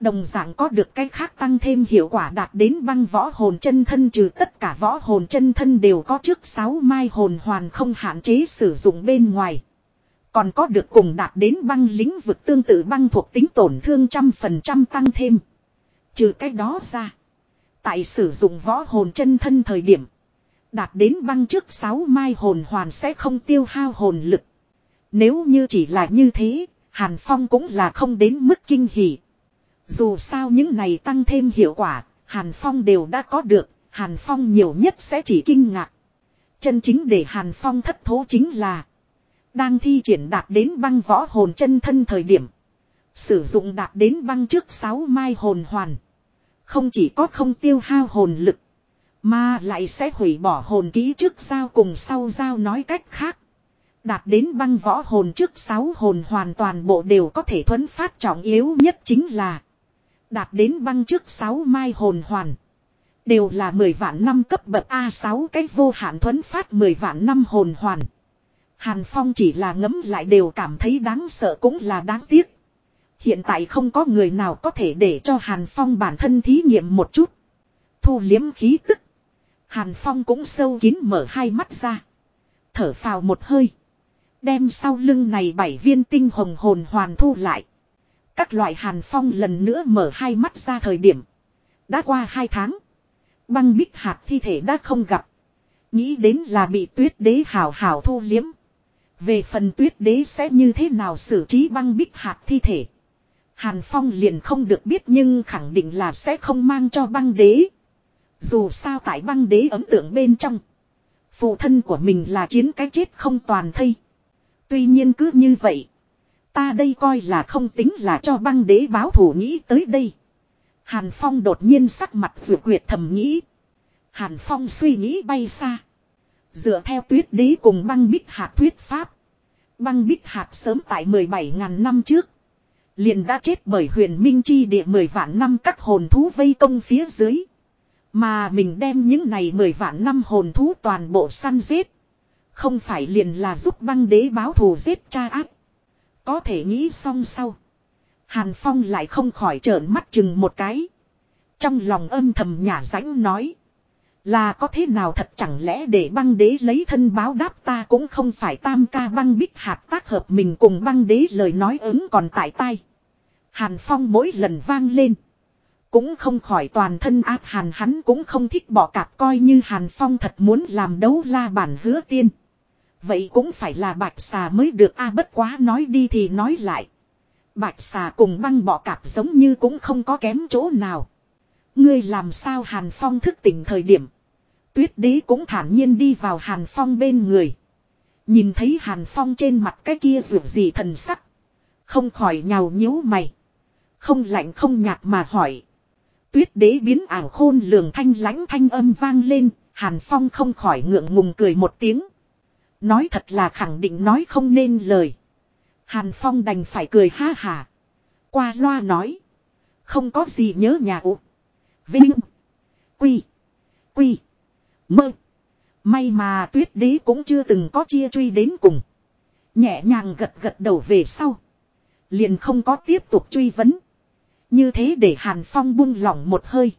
Đồng dạng có được cách khác tăng thêm hiệu quả đạt đến băng võ hồn chân thân trừ tất cả võ hồn chân thân đều có trước 6 mai hồn hoàn không hạn chế sử dụng bên ngoài. Còn có được cùng đạt đến băng lĩnh vực tương tự băng thuộc tính tổn thương trăm phần trăm tăng thêm. Trừ cái đó ra. Tại sử dụng võ hồn chân thân thời điểm. Đạt đến băng trước 6 mai hồn hoàn sẽ không tiêu hao hồn lực. Nếu như chỉ là như thế, Hàn Phong cũng là không đến mức kinh hỉ. Dù sao những này tăng thêm hiệu quả, Hàn Phong đều đã có được, Hàn Phong nhiều nhất sẽ chỉ kinh ngạc. Chân chính để Hàn Phong thất thố chính là đang thi triển đạt đến băng võ hồn chân thân thời điểm. Sử dụng đạt đến băng trước 6 mai hồn hoàn. Không chỉ có không tiêu hao hồn lực. Mà lại sẽ hủy bỏ hồn ký trước giao cùng sau giao nói cách khác. Đạt đến băng võ hồn trước 6 hồn hoàn toàn bộ đều có thể thuấn phát trọng yếu nhất chính là. Đạt đến băng trước 6 mai hồn hoàn. Đều là 10 vạn năm cấp bậc A6 cách vô hạn thuấn phát 10 vạn năm hồn hoàn. Hàn Phong chỉ là ngấm lại đều cảm thấy đáng sợ cũng là đáng tiếc. Hiện tại không có người nào có thể để cho Hàn Phong bản thân thí nghiệm một chút. Thu liếm khí tức. Hàn Phong cũng sâu kín mở hai mắt ra. Thở phào một hơi. Đem sau lưng này bảy viên tinh hồng hồn hoàn thu lại. Các loại Hàn Phong lần nữa mở hai mắt ra thời điểm. Đã qua hai tháng. Băng bích hạt thi thể đã không gặp. Nghĩ đến là bị tuyết đế hào hào thu liếm. Về phần tuyết đế sẽ như thế nào xử trí băng bích hạt thi thể. Hàn Phong liền không được biết nhưng khẳng định là sẽ không mang cho băng đế. Dù sao tại băng đế ấn tượng bên trong. Phụ thân của mình là chiến cái chết không toàn thây. Tuy nhiên cứ như vậy. Ta đây coi là không tính là cho băng đế báo thủ nghĩ tới đây. Hàn Phong đột nhiên sắc mặt vừa quyệt thầm nghĩ. Hàn Phong suy nghĩ bay xa. Dựa theo tuyết đế cùng băng bích hạt thuyết pháp. Băng bích hạt sớm tại 17.000 năm trước. Liền đã chết bởi huyền minh chi địa 10 vạn năm các hồn thú vây công phía dưới. Mà mình đem những này 10 vạn năm hồn thú toàn bộ săn giết. Không phải liền là giúp băng đế báo thù giết cha ác. Có thể nghĩ xong sau. Hàn Phong lại không khỏi trợn mắt chừng một cái. Trong lòng âm thầm nhả rãnh nói. Là có thế nào thật chẳng lẽ để băng đế lấy thân báo đáp ta cũng không phải tam ca băng bích hạt tác hợp mình cùng băng đế lời nói ứng còn tại tai. Hàn Phong mỗi lần vang lên. Cũng không khỏi toàn thân áp hàn hắn cũng không thích bỏ cạp coi như Hàn Phong thật muốn làm đấu la bản hứa tiên. Vậy cũng phải là bạch xà mới được a, bất quá nói đi thì nói lại. Bạch xà cùng băng bỏ cạp giống như cũng không có kém chỗ nào. Ngươi làm sao Hàn Phong thức tỉnh thời điểm. Tuyết đế cũng thản nhiên đi vào Hàn Phong bên người. Nhìn thấy Hàn Phong trên mặt cái kia vượt gì thần sắc. Không khỏi nhào nhíu mày. Không lạnh không nhạt mà hỏi. Tuyết đế biến ảo khôn lường thanh lãnh thanh âm vang lên. Hàn Phong không khỏi ngượng ngùng cười một tiếng. Nói thật là khẳng định nói không nên lời. Hàn Phong đành phải cười ha hà. Qua loa nói. Không có gì nhớ nhà ụ. Vinh. Quy. Quy. Mơ. May mà tuyết đế cũng chưa từng có chia truy đến cùng. Nhẹ nhàng gật gật đầu về sau. Liền không có tiếp tục truy vấn. Như thế để Hàn Phong buông lỏng một hơi.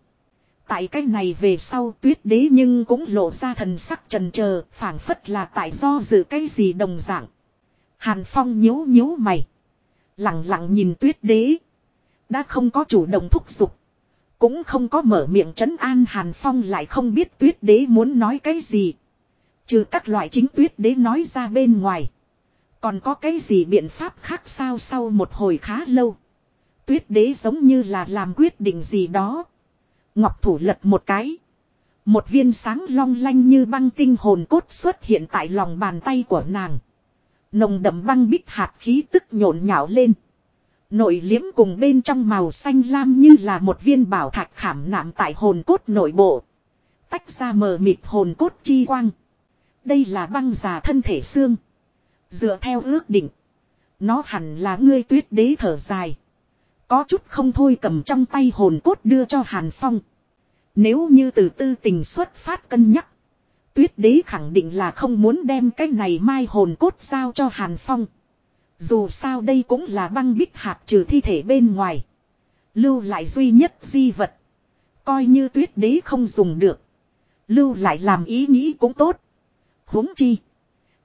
Tại cái này về sau tuyết đế nhưng cũng lộ ra thần sắc trần chờ phảng phất là tại do dự cái gì đồng dạng. Hàn Phong nhíu nhíu mày. Lặng lặng nhìn tuyết đế. Đã không có chủ động thúc giục. Cũng không có mở miệng trấn an Hàn Phong lại không biết tuyết đế muốn nói cái gì. Trừ các loại chính tuyết đế nói ra bên ngoài. Còn có cái gì biện pháp khác sao sau một hồi khá lâu. Tuyết đế giống như là làm quyết định gì đó. Ngọc thủ lật một cái. Một viên sáng long lanh như băng tinh hồn cốt xuất hiện tại lòng bàn tay của nàng. Nồng đậm băng bích hạt khí tức nhộn nhạo lên. Nội liếm cùng bên trong màu xanh lam như là một viên bảo thạch khảm nạm tại hồn cốt nội bộ. Tách ra mờ mịt hồn cốt chi quang. Đây là băng già thân thể xương. Dựa theo ước định. Nó hẳn là ngươi tuyết đế thở dài. Có chút không thôi cầm trong tay hồn cốt đưa cho Hàn Phong. Nếu như từ tư tình xuất phát cân nhắc. Tuyết đế khẳng định là không muốn đem cái này mai hồn cốt giao cho Hàn Phong. Dù sao đây cũng là băng bích hạt trừ thi thể bên ngoài. Lưu lại duy nhất di vật. Coi như tuyết đế không dùng được. Lưu lại làm ý nghĩ cũng tốt. huống chi.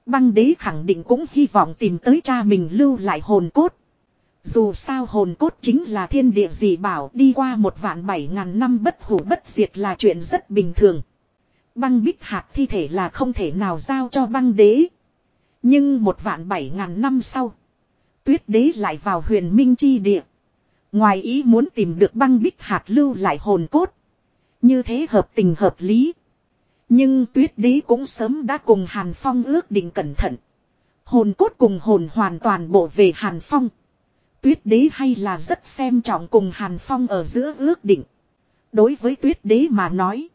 Băng đế khẳng định cũng hy vọng tìm tới cha mình lưu lại hồn cốt. Dù sao hồn cốt chính là thiên địa gì bảo, đi qua một vạn bảy ngàn năm bất hủ bất diệt là chuyện rất bình thường. Băng bích hạt thi thể là không thể nào giao cho băng đế. Nhưng một vạn bảy ngàn năm sau. Tuyết đế lại vào huyền minh chi địa. Ngoài ý muốn tìm được băng bích hạt lưu lại hồn cốt. Như thế hợp tình hợp lý. Nhưng tuyết đế cũng sớm đã cùng Hàn Phong ước định cẩn thận. Hồn cốt cùng hồn hoàn toàn bộ về Hàn Phong. Tuyết đế hay là rất xem trọng cùng Hàn Phong ở giữa ước định. Đối với tuyết đế mà nói.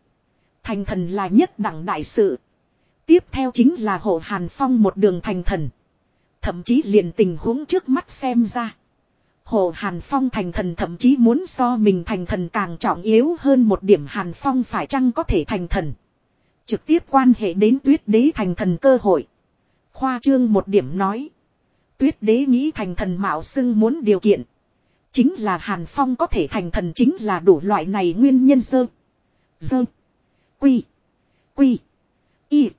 Thành thần là nhất đẳng đại sự. Tiếp theo chính là hộ Hàn Phong một đường thành thần. Thậm chí liền tình huống trước mắt xem ra. Hồ Hàn Phong thành thần thậm chí muốn so mình thành thần càng trọng yếu hơn một điểm Hàn Phong phải chăng có thể thành thần. Trực tiếp quan hệ đến tuyết đế thành thần cơ hội. Khoa trương một điểm nói. Tuyết đế nghĩ thành thần mạo xưng muốn điều kiện. Chính là Hàn Phong có thể thành thần chính là đủ loại này nguyên nhân sơ. Dơ. Quy. Quy. Y.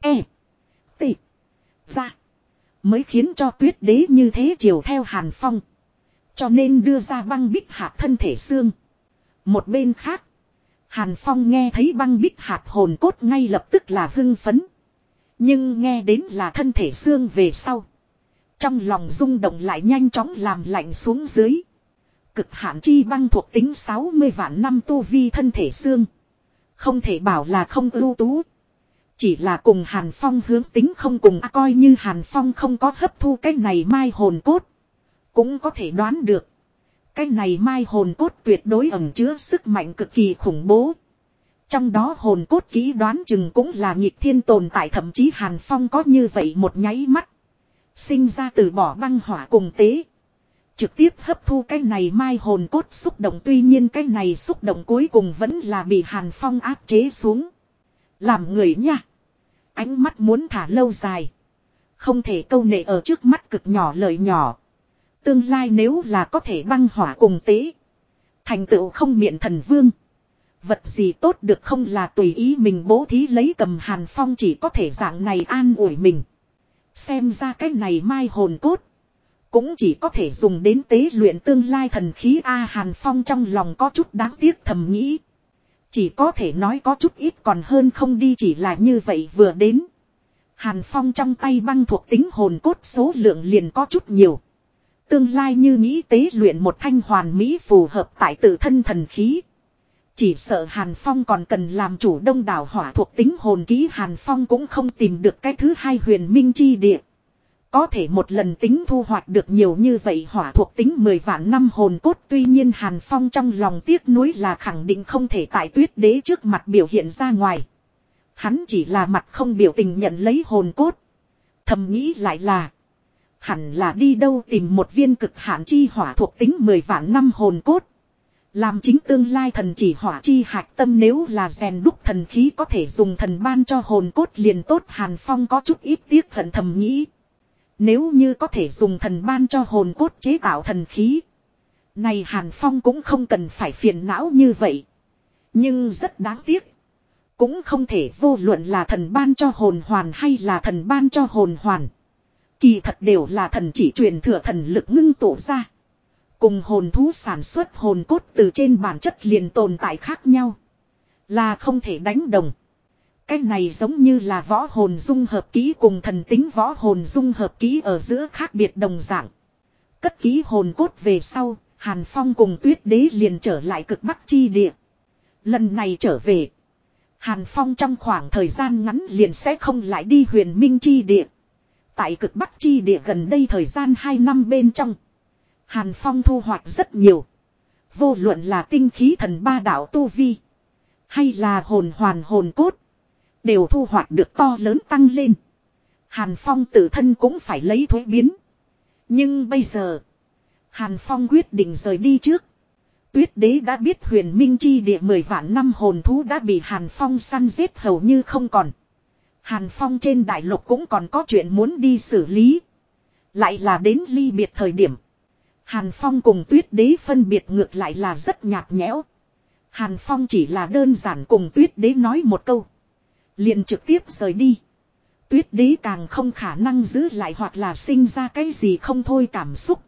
E. T. Ra. Mới khiến cho tuyết đế như thế chiều theo Hàn Phong. Cho nên đưa ra băng bích hạt thân thể xương. Một bên khác. Hàn Phong nghe thấy băng bích hạt hồn cốt ngay lập tức là hưng phấn. Nhưng nghe đến là thân thể xương về sau. Trong lòng rung động lại nhanh chóng làm lạnh xuống dưới. Cực hạn chi băng thuộc tính 60 vạn năm tu vi thân thể xương. Không thể bảo là không ưu tú. Chỉ là cùng Hàn Phong hướng tính không cùng à, coi như Hàn Phong không có hấp thu cái này mai hồn cốt. Cũng có thể đoán được. Cái này mai hồn cốt tuyệt đối ẩn chứa sức mạnh cực kỳ khủng bố. Trong đó hồn cốt kỹ đoán chừng cũng là nghịch thiên tồn tại thậm chí Hàn Phong có như vậy một nháy mắt. Sinh ra từ bỏ băng hỏa cùng tế. Trực tiếp hấp thu cái này mai hồn cốt xúc động tuy nhiên cái này xúc động cuối cùng vẫn là bị Hàn Phong áp chế xuống. Làm người nha. Ánh mắt muốn thả lâu dài. Không thể câu nệ ở trước mắt cực nhỏ lời nhỏ. Tương lai nếu là có thể băng hỏa cùng tế. Thành tựu không miệng thần vương. Vật gì tốt được không là tùy ý mình bố thí lấy cầm hàn phong chỉ có thể dạng này an ủi mình. Xem ra cái này mai hồn cốt. Cũng chỉ có thể dùng đến tế luyện tương lai thần khí A Hàn Phong trong lòng có chút đáng tiếc thầm nghĩ. Chỉ có thể nói có chút ít còn hơn không đi chỉ là như vậy vừa đến. Hàn Phong trong tay băng thuộc tính hồn cốt số lượng liền có chút nhiều. Tương lai như nghĩ tế luyện một thanh hoàn mỹ phù hợp tại tự thân thần khí. Chỉ sợ Hàn Phong còn cần làm chủ đông đảo hỏa thuộc tính hồn ký Hàn Phong cũng không tìm được cái thứ hai huyền minh chi địa. Có thể một lần tính thu hoạch được nhiều như vậy hỏa thuộc tính 10 vạn năm hồn cốt, tuy nhiên Hàn Phong trong lòng tiếc nuối là khẳng định không thể tại tuyết đế trước mặt biểu hiện ra ngoài. Hắn chỉ là mặt không biểu tình nhận lấy hồn cốt. Thầm nghĩ lại là, Hẳn là đi đâu tìm một viên cực hạn chi hỏa thuộc tính 10 vạn năm hồn cốt. Làm chính tương lai thần chỉ hỏa chi hạch tâm nếu là rèn đúc thần khí có thể dùng thần ban cho hồn cốt liền tốt Hàn Phong có chút ít tiếc hận thầm nghĩ. Nếu như có thể dùng thần ban cho hồn cốt chế tạo thần khí. Này Hàn Phong cũng không cần phải phiền não như vậy. Nhưng rất đáng tiếc. Cũng không thể vô luận là thần ban cho hồn hoàn hay là thần ban cho hồn hoàn. Kỳ thật đều là thần chỉ truyền thừa thần lực ngưng tụ ra. Cùng hồn thú sản xuất hồn cốt từ trên bản chất liền tồn tại khác nhau. Là không thể đánh đồng. Cái này giống như là võ hồn dung hợp ký cùng thần tính võ hồn dung hợp ký ở giữa khác biệt đồng dạng. Cất ký hồn cốt về sau, Hàn Phong cùng tuyết đế liền trở lại cực bắc chi địa. Lần này trở về. Hàn Phong trong khoảng thời gian ngắn liền sẽ không lại đi huyền minh chi địa. Tại cực bắc chi địa gần đây thời gian 2 năm bên trong. Hàn Phong thu hoạch rất nhiều. Vô luận là tinh khí thần ba đạo tu vi. Hay là hồn hoàn hồn cốt. Đều thu hoạch được to lớn tăng lên. Hàn Phong tự thân cũng phải lấy thuế biến. Nhưng bây giờ. Hàn Phong quyết định rời đi trước. Tuyết đế đã biết huyền minh chi địa 10 vạn năm hồn thú đã bị Hàn Phong săn giết hầu như không còn. Hàn Phong trên đại lục cũng còn có chuyện muốn đi xử lý. Lại là đến ly biệt thời điểm. Hàn Phong cùng tuyết đế phân biệt ngược lại là rất nhạt nhẽo. Hàn Phong chỉ là đơn giản cùng tuyết đế nói một câu liền trực tiếp rời đi. Tuyết đế càng không khả năng giữ lại hoặc là sinh ra cái gì không thôi cảm xúc.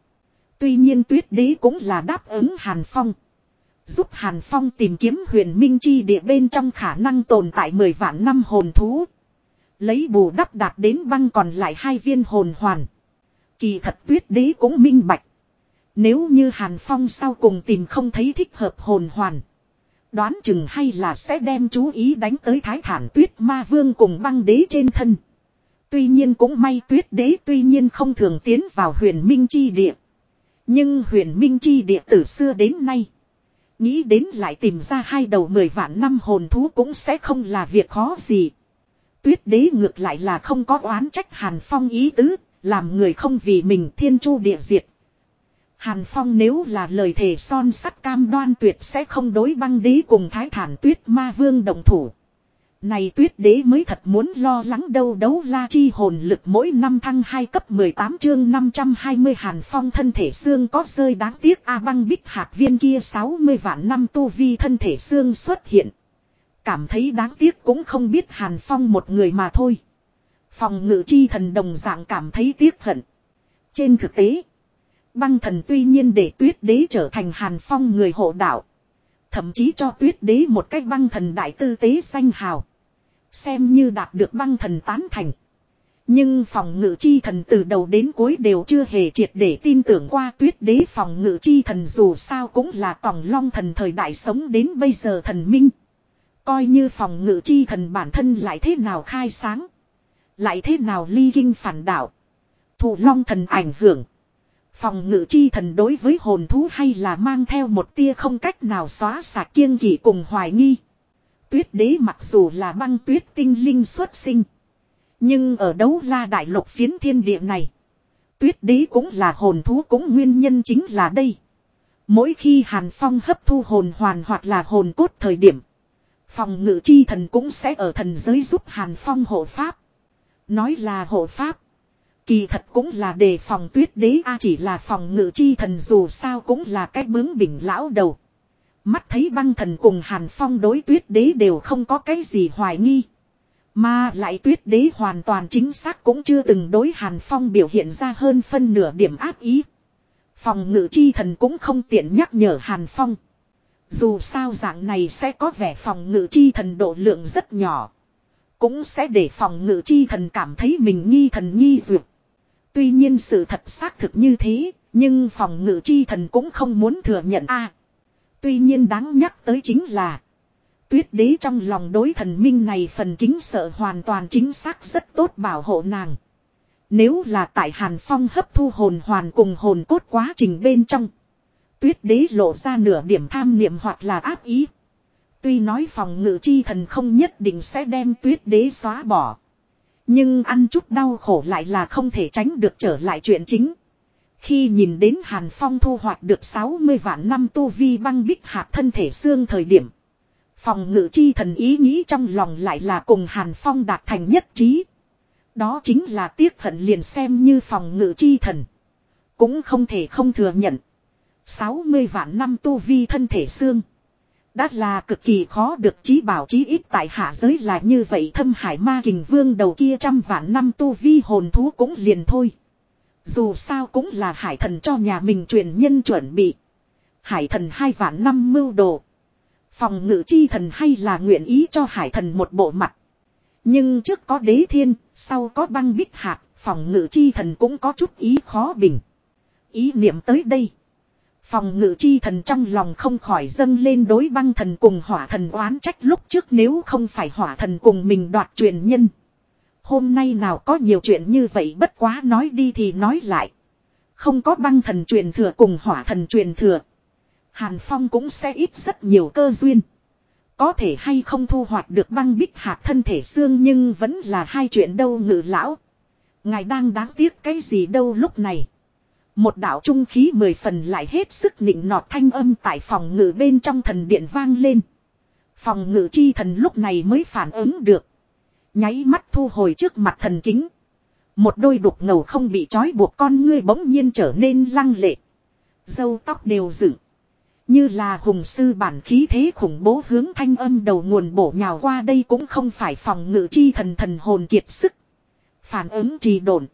Tuy nhiên tuyết đế cũng là đáp ứng Hàn Phong. Giúp Hàn Phong tìm kiếm huyền minh chi địa bên trong khả năng tồn tại 10 vạn năm hồn thú. Lấy bù đắp đạt đến băng còn lại hai viên hồn hoàn. Kỳ thật tuyết đế cũng minh bạch. Nếu như Hàn Phong sau cùng tìm không thấy thích hợp hồn hoàn. Đoán chừng hay là sẽ đem chú ý đánh tới thái thản tuyết ma vương cùng băng đế trên thân. Tuy nhiên cũng may tuyết đế tuy nhiên không thường tiến vào huyền minh chi địa. Nhưng huyền minh chi địa từ xưa đến nay. Nghĩ đến lại tìm ra hai đầu mười vạn năm hồn thú cũng sẽ không là việc khó gì. Tuyết đế ngược lại là không có oán trách Hàn Phong ý tứ, làm người không vì mình thiên chu địa diệt. Hàn Phong nếu là lời thề son sắt cam đoan tuyệt sẽ không đối băng đế cùng thái thản tuyết ma vương đồng thủ. Này tuyết đế mới thật muốn lo lắng đâu đấu la chi hồn lực mỗi năm thăng 2 cấp 18 chương 520 hàn phong thân thể xương có rơi đáng tiếc A băng bích hạt viên kia 60 vạn năm tu vi thân thể xương xuất hiện. Cảm thấy đáng tiếc cũng không biết hàn phong một người mà thôi. Phòng ngự chi thần đồng dạng cảm thấy tiếc hận. Trên thực tế, băng thần tuy nhiên để tuyết đế trở thành hàn phong người hộ đạo. Thậm chí cho tuyết đế một cách băng thần đại tư tế danh hào. Xem như đạt được băng thần tán thành. Nhưng phòng ngự chi thần từ đầu đến cuối đều chưa hề triệt để tin tưởng qua tuyết đế phòng ngự chi thần dù sao cũng là tòng long thần thời đại sống đến bây giờ thần minh. Coi như phòng ngự chi thần bản thân lại thế nào khai sáng. Lại thế nào ly kinh phản đạo. Thủ long thần ảnh hưởng. Phòng ngự chi thần đối với hồn thú hay là mang theo một tia không cách nào xóa sạc kiêng kỵ cùng hoài nghi. Tuyết đế mặc dù là băng tuyết tinh linh xuất sinh. Nhưng ở đấu la đại lục phiến thiên địa này. Tuyết đế cũng là hồn thú cũng nguyên nhân chính là đây. Mỗi khi Hàn Phong hấp thu hồn hoàn hoặc là hồn cốt thời điểm. Phòng ngự chi thần cũng sẽ ở thần giới giúp Hàn Phong hộ pháp. Nói là hộ pháp. Kỳ thật cũng là đề phòng tuyết đế, a chỉ là phòng ngự chi thần dù sao cũng là cái bướng bỉnh lão đầu. Mắt thấy băng thần cùng Hàn Phong đối tuyết đế đều không có cái gì hoài nghi. Mà lại tuyết đế hoàn toàn chính xác cũng chưa từng đối Hàn Phong biểu hiện ra hơn phân nửa điểm áp ý. Phòng ngự chi thần cũng không tiện nhắc nhở Hàn Phong. Dù sao dạng này sẽ có vẻ phòng ngự chi thần độ lượng rất nhỏ. Cũng sẽ để phòng ngự chi thần cảm thấy mình nghi thần nghi duyệt. Tuy nhiên sự thật xác thực như thế, nhưng phòng ngự chi thần cũng không muốn thừa nhận a. tuy nhiên đáng nhắc tới chính là Tuyết đế trong lòng đối thần minh này phần kính sợ hoàn toàn chính xác rất tốt bảo hộ nàng. Nếu là tại Hàn Phong hấp thu hồn hoàn cùng hồn cốt quá trình bên trong. Tuyết đế lộ ra nửa điểm tham niệm hoặc là ác ý. Tuy nói phòng ngự chi thần không nhất định sẽ đem tuyết đế xóa bỏ. Nhưng ăn chút đau khổ lại là không thể tránh được trở lại chuyện chính. Khi nhìn đến Hàn Phong thu hoạch được 60 vạn năm tu vi băng bích hạt thân thể xương thời điểm. Phòng ngự chi thần ý nghĩ trong lòng lại là cùng Hàn Phong đạt thành nhất trí. Đó chính là tiếc hận liền xem như phòng ngự chi thần. Cũng không thể không thừa nhận. 60 vạn năm tu vi thân thể xương. Đã là cực kỳ khó được chí bảo chí ít tại hạ giới là như vậy thâm hải ma kình vương đầu kia trăm vạn năm tu vi hồn thú cũng liền thôi. Dù sao cũng là hải thần cho nhà mình truyền nhân chuẩn bị. Hải thần hai vạn năm mưu đồ. Phòng ngự chi thần hay là nguyện ý cho hải thần một bộ mặt. Nhưng trước có đế thiên, sau có băng bích hạt, phòng ngự chi thần cũng có chút ý khó bình. Ý niệm tới đây. Phòng ngự chi thần trong lòng không khỏi dâng lên đối băng thần cùng hỏa thần oán trách lúc trước nếu không phải hỏa thần cùng mình đoạt truyền nhân. Hôm nay nào có nhiều chuyện như vậy bất quá nói đi thì nói lại. Không có băng thần truyền thừa cùng hỏa thần truyền thừa. Hàn Phong cũng sẽ ít rất nhiều cơ duyên. Có thể hay không thu hoạch được băng bích hạt thân thể xương nhưng vẫn là hai chuyện đâu ngự lão. Ngài đang đáng tiếc cái gì đâu lúc này. Một đạo trung khí mười phần lại hết sức nịnh nọt thanh âm tại phòng ngự bên trong thần điện vang lên. Phòng ngự chi thần lúc này mới phản ứng được. Nháy mắt thu hồi trước mặt thần kính. Một đôi đục ngầu không bị trói buộc con ngươi bỗng nhiên trở nên lăng lệ. Dâu tóc đều dựng. Như là hùng sư bản khí thế khủng bố hướng thanh âm đầu nguồn bổ nhào qua đây cũng không phải phòng ngự chi thần thần hồn kiệt sức. Phản ứng trì độn.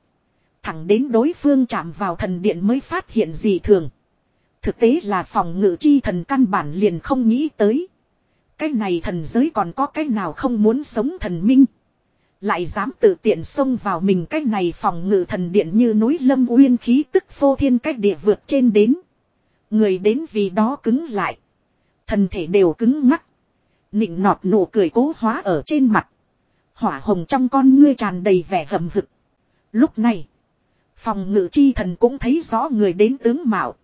Thẳng đến đối phương chạm vào thần điện mới phát hiện gì thường. Thực tế là phòng ngự chi thần căn bản liền không nghĩ tới. Cái này thần giới còn có cái nào không muốn sống thần minh. Lại dám tự tiện xông vào mình cái này phòng ngự thần điện như núi lâm uyên khí tức phô thiên cách địa vượt trên đến. Người đến vì đó cứng lại. Thần thể đều cứng ngắc. Nịnh nọt nụ cười cố hóa ở trên mặt. Hỏa hồng trong con ngươi tràn đầy vẻ hầm hực. Lúc này. Phòng ngự chi thần cũng thấy rõ người đến tướng mạo.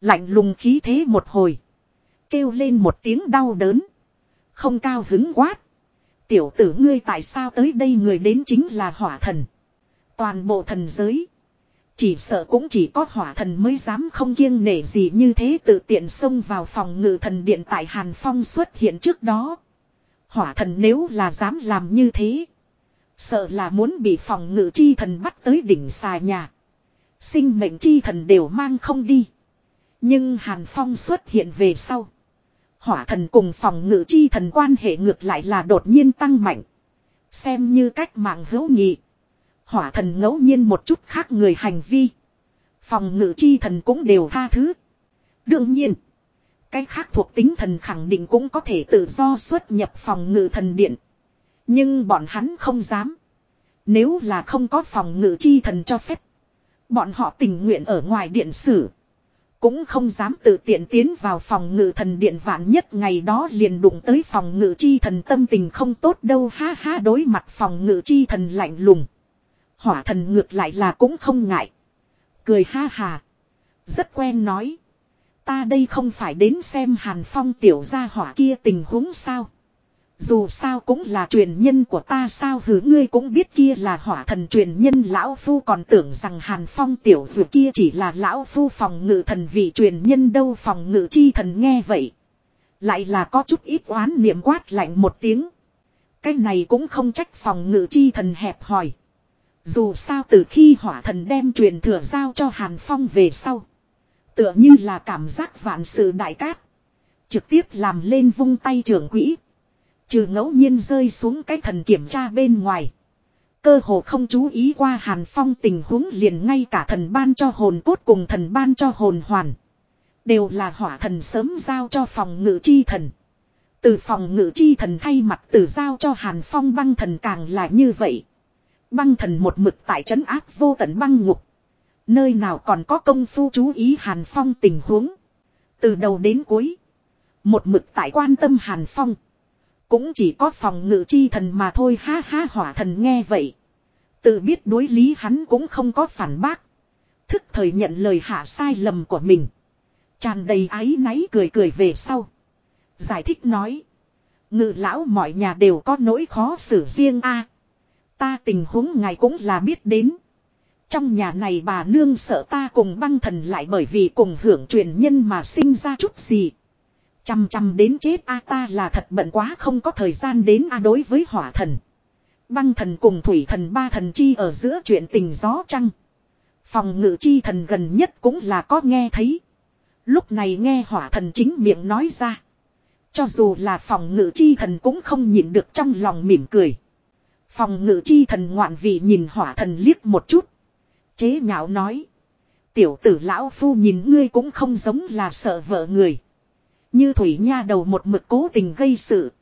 Lạnh lùng khí thế một hồi. Kêu lên một tiếng đau đớn. Không cao hứng quát. Tiểu tử ngươi tại sao tới đây người đến chính là hỏa thần. Toàn bộ thần giới. Chỉ sợ cũng chỉ có hỏa thần mới dám không kiêng nể gì như thế tự tiện xông vào phòng ngự thần điện tại Hàn Phong xuất hiện trước đó. Hỏa thần nếu là dám làm như thế. Sợ là muốn bị phòng ngự chi thần bắt tới đỉnh xà nhà. Sinh mệnh chi thần đều mang không đi. Nhưng Hàn Phong xuất hiện về sau. Hỏa thần cùng phòng ngự chi thần quan hệ ngược lại là đột nhiên tăng mạnh. Xem như cách mạng hữu nghị. Hỏa thần ngẫu nhiên một chút khác người hành vi. Phòng ngự chi thần cũng đều tha thứ. Đương nhiên. Cái khác thuộc tính thần khẳng định cũng có thể tự do xuất nhập phòng ngự thần điện. Nhưng bọn hắn không dám. Nếu là không có phòng ngự chi thần cho phép. Bọn họ tình nguyện ở ngoài điện sử. Cũng không dám tự tiện tiến vào phòng ngự thần điện vạn nhất ngày đó liền đụng tới phòng ngự chi thần tâm tình không tốt đâu ha ha, đối mặt phòng ngự chi thần lạnh lùng. Hỏa thần ngược lại là cũng không ngại. Cười ha hà. Rất quen nói. Ta đây không phải đến xem hàn phong tiểu gia hỏa kia tình huống sao. Dù sao cũng là truyền nhân của ta sao hứ ngươi cũng biết kia là hỏa thần truyền nhân lão phu còn tưởng rằng hàn phong tiểu dù kia chỉ là lão phu phòng ngự thần vị truyền nhân đâu phòng ngự chi thần nghe vậy. Lại là có chút ít oán niệm quát lạnh một tiếng. Cái này cũng không trách phòng ngự chi thần hẹp hòi Dù sao từ khi hỏa thần đem truyền thừa giao cho hàn phong về sau. Tựa như là cảm giác vạn sự đại cát. Trực tiếp làm lên vung tay trưởng quỹ. Trừ ngẫu nhiên rơi xuống cái thần kiểm tra bên ngoài. Cơ hồ không chú ý qua Hàn Phong tình huống liền ngay cả thần ban cho hồn cốt cùng thần ban cho hồn hoàn. Đều là hỏa thần sớm giao cho phòng ngự chi thần. Từ phòng ngự chi thần thay mặt từ giao cho Hàn Phong băng thần càng là như vậy. Băng thần một mực tại trấn áp vô tận băng ngục. Nơi nào còn có công phu chú ý Hàn Phong tình huống. Từ đầu đến cuối. Một mực tại quan tâm Hàn Phong. Cũng chỉ có phòng ngự chi thần mà thôi, ha ha, hỏa thần nghe vậy. Tự biết đối lý hắn cũng không có phản bác. Thức thời nhận lời hạ sai lầm của mình. Tràn đầy áy náy cười cười về sau. Giải thích nói. Ngự lão mọi nhà đều có nỗi khó xử riêng a. ta tình huống ngài cũng là biết đến. Trong nhà này bà nương sợ ta cùng băng thần lại bởi vì cùng hưởng truyền nhân mà sinh ra chút gì. Chăm chăm đến chết a ta là thật bận quá không có thời gian đến a đối với hỏa thần. Băng thần cùng thủy thần ba thần chi ở giữa chuyện tình gió trăng. Phòng ngự chi thần gần nhất cũng là có nghe thấy. Lúc này nghe hỏa thần chính miệng nói ra. Cho dù là phòng ngự chi thần cũng không nhìn được trong lòng mỉm cười. Phòng ngự chi thần ngoạn vị nhìn hỏa thần liếc một chút. Chế nhạo nói. Tiểu tử lão phu nhìn ngươi cũng không giống là sợ vợ người. Như thủy nha đầu một mực cố tình gây sự.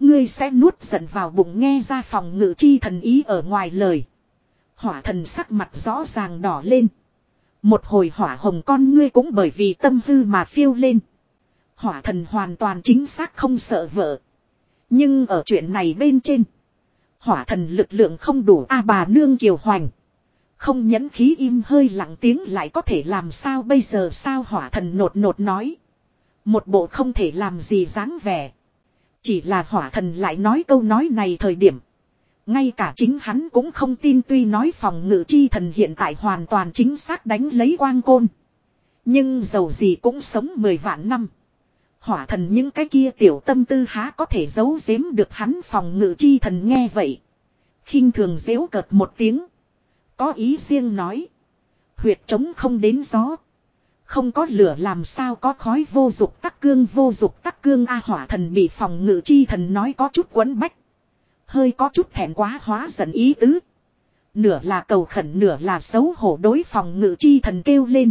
Ngươi sẽ nuốt giận vào bụng nghe ra phòng ngự chi thần ý ở ngoài lời. Hỏa thần sắc mặt rõ ràng đỏ lên. Một hồi hỏa hồng con ngươi cũng bởi vì tâm hư mà phiêu lên. Hỏa thần hoàn toàn chính xác không sợ vợ. Nhưng ở chuyện này bên trên. Hỏa thần lực lượng không đủ a bà nương kiều hoành. Không nhẫn khí im hơi lặng tiếng lại có thể làm sao bây giờ sao hỏa thần nột nột nói. Một bộ không thể làm gì dáng vẻ. Chỉ là hỏa thần lại nói câu nói này thời điểm. Ngay cả chính hắn cũng không tin tuy nói phòng ngự chi thần hiện tại hoàn toàn chính xác đánh lấy quang côn. Nhưng dầu gì cũng sống mười vạn năm. Hỏa thần những cái kia tiểu tâm tư há có thể giấu giếm được hắn phòng ngự chi thần nghe vậy. khinh thường dễu cợt một tiếng. Có ý riêng nói. Huyệt trống không đến gió. Không có lửa làm sao có khói vô dục tắc cương vô dục tắc cương A hỏa thần bị phòng ngự chi thần nói có chút quấn bách. Hơi có chút thẹn quá hóa giận ý tứ. Nửa là cầu khẩn nửa là xấu hổ đối phòng ngự chi thần kêu lên.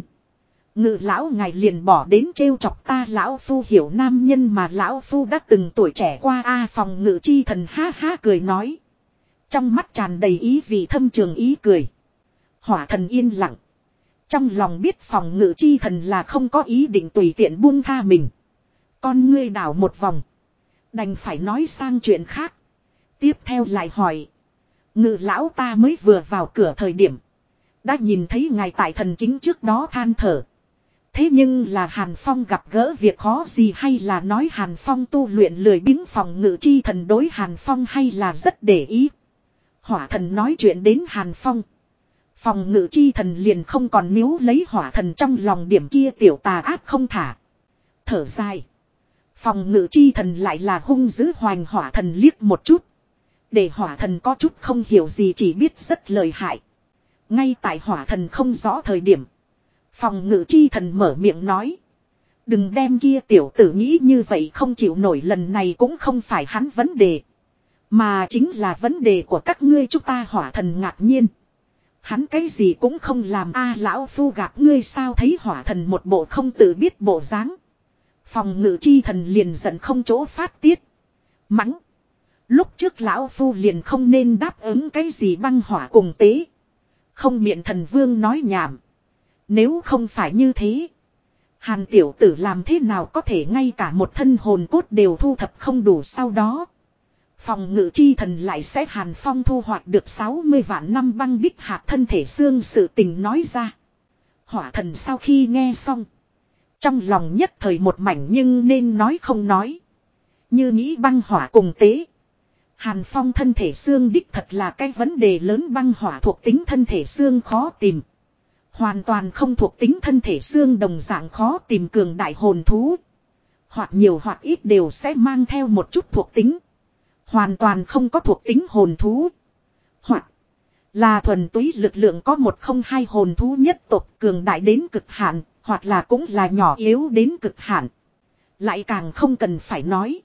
Ngự lão ngài liền bỏ đến trêu chọc ta lão phu hiểu nam nhân mà lão phu đã từng tuổi trẻ qua a phòng ngự chi thần ha ha cười nói. Trong mắt tràn đầy ý vị thâm trường ý cười. Hỏa thần yên lặng. Trong lòng biết phòng ngự chi thần là không có ý định tùy tiện buông tha mình. Con ngươi đảo một vòng. Đành phải nói sang chuyện khác. Tiếp theo lại hỏi. Ngự lão ta mới vừa vào cửa thời điểm. Đã nhìn thấy ngài tại thần kính trước đó than thở. Thế nhưng là Hàn Phong gặp gỡ việc khó gì hay là nói Hàn Phong tu luyện lười biếng phòng ngự chi thần đối Hàn Phong hay là rất để ý. Hỏa thần nói chuyện đến Hàn Phong. Phòng ngự chi thần liền không còn miếu lấy hỏa thần trong lòng điểm kia tiểu tà ác không thả. Thở dài. Phòng ngự chi thần lại là hung dữ hoành hỏa thần liếc một chút. Để hỏa thần có chút không hiểu gì chỉ biết rất lời hại. Ngay tại hỏa thần không rõ thời điểm. Phòng ngự chi thần mở miệng nói. Đừng đem kia tiểu tử nghĩ như vậy không chịu nổi lần này cũng không phải hắn vấn đề. Mà chính là vấn đề của các ngươi chúng ta hỏa thần ngạc nhiên. Hắn cái gì cũng không làm a, lão phu gặp ngươi sao thấy hỏa thần một bộ không tự biết bộ dáng. Phòng ngự chi thần liền giận không chỗ phát tiết. Mắng. Lúc trước lão phu liền không nên đáp ứng cái gì băng hỏa cùng tế. Không miệng thần vương nói nhảm. Nếu không phải như thế. Hàn tiểu tử làm thế nào có thể ngay cả một thân hồn cốt đều thu thập không đủ sau đó. Phòng ngự chi thần lại sẽ hàn phong thu hoạch được 60 vạn năm băng bích hạt thân thể xương sự tình nói ra. Hỏa thần sau khi nghe xong. Trong lòng nhất thời một mảnh nhưng nên nói không nói. Như nghĩ băng hỏa cùng tế. Hàn phong thân thể xương đích thật là cái vấn đề lớn băng hỏa thuộc tính thân thể xương khó tìm. Hoàn toàn không thuộc tính thân thể xương đồng dạng khó tìm cường đại hồn thú. Hoặc nhiều hoặc ít đều sẽ mang theo một chút thuộc tính. Hoàn toàn không có thuộc tính hồn thú. Hoặc là thuần túy lực lượng có một không hai hồn thú nhất tộc cường đại đến cực hạn, hoặc là cũng là nhỏ yếu đến cực hạn. Lại càng không cần phải nói.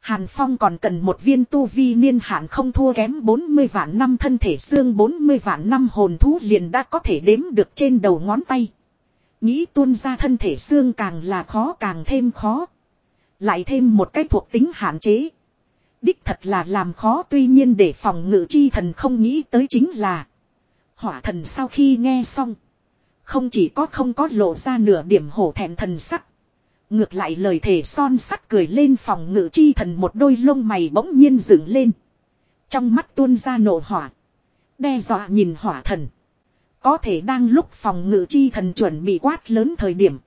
Hàn Phong còn cần một viên tu vi niên hạn không thua kém 40 vạn năm thân thể xương 40 vạn năm hồn thú liền đã có thể đếm được trên đầu ngón tay. Nghĩ tuôn ra thân thể xương càng là khó càng thêm khó. Lại thêm một cái thuộc tính hạn chế. Đích thật là làm khó tuy nhiên để phòng ngự chi thần không nghĩ tới chính là. Hỏa thần sau khi nghe xong. Không chỉ có không có lộ ra nửa điểm hổ thẹn thần sắc. Ngược lại lời thể son sắt cười lên phòng ngự chi thần một đôi lông mày bỗng nhiên dựng lên. Trong mắt tuôn ra nổ hỏa. Đe dọa nhìn hỏa thần. Có thể đang lúc phòng ngự chi thần chuẩn bị quát lớn thời điểm.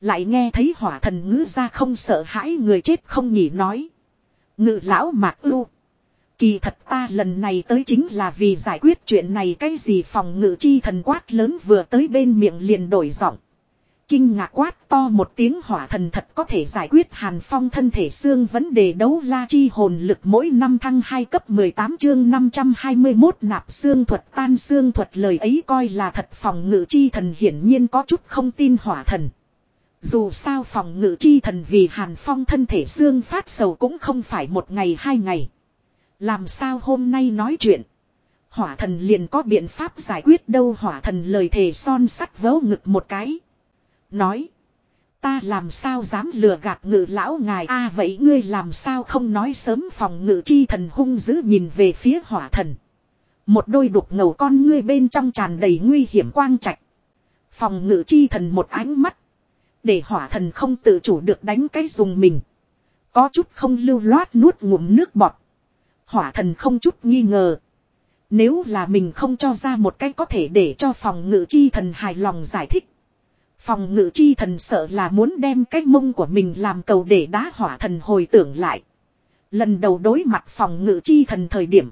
Lại nghe thấy hỏa thần ngữ ra không sợ hãi người chết không nhỉ nói. Ngự lão mạc ưu. Kỳ thật ta lần này tới chính là vì giải quyết chuyện này cái gì phòng ngự chi thần quát lớn vừa tới bên miệng liền đổi giọng. Kinh ngạc quát to một tiếng hỏa thần thật có thể giải quyết hàn phong thân thể xương vấn đề đấu la chi hồn lực mỗi năm thăng 2 cấp 18 chương 521 nạp xương thuật tan xương thuật lời ấy coi là thật phòng ngự chi thần hiển nhiên có chút không tin hỏa thần. Dù sao phòng ngự chi thần vì hàn phong thân thể xương phát sầu cũng không phải một ngày hai ngày. Làm sao hôm nay nói chuyện. Hỏa thần liền có biện pháp giải quyết đâu hỏa thần lời thề son sắt vớ ngực một cái. Nói. Ta làm sao dám lừa gạt ngự lão ngài a, vậy ngươi làm sao không nói sớm phòng ngự chi thần hung dữ nhìn về phía hỏa thần. Một đôi đục ngầu con ngươi bên trong tràn đầy nguy hiểm quang trạch. Phòng ngự chi thần một ánh mắt. Để hỏa thần không tự chủ được đánh cái dùng mình. Có chút không lưu loát nuốt ngụm nước bọt. Hỏa thần không chút nghi ngờ. Nếu là mình không cho ra một cách có thể để cho phòng ngự chi thần hài lòng giải thích. Phòng ngự chi thần sợ là muốn đem cái mông của mình làm cầu để đá hỏa thần hồi tưởng lại. Lần đầu đối mặt phòng ngự chi thần thời điểm.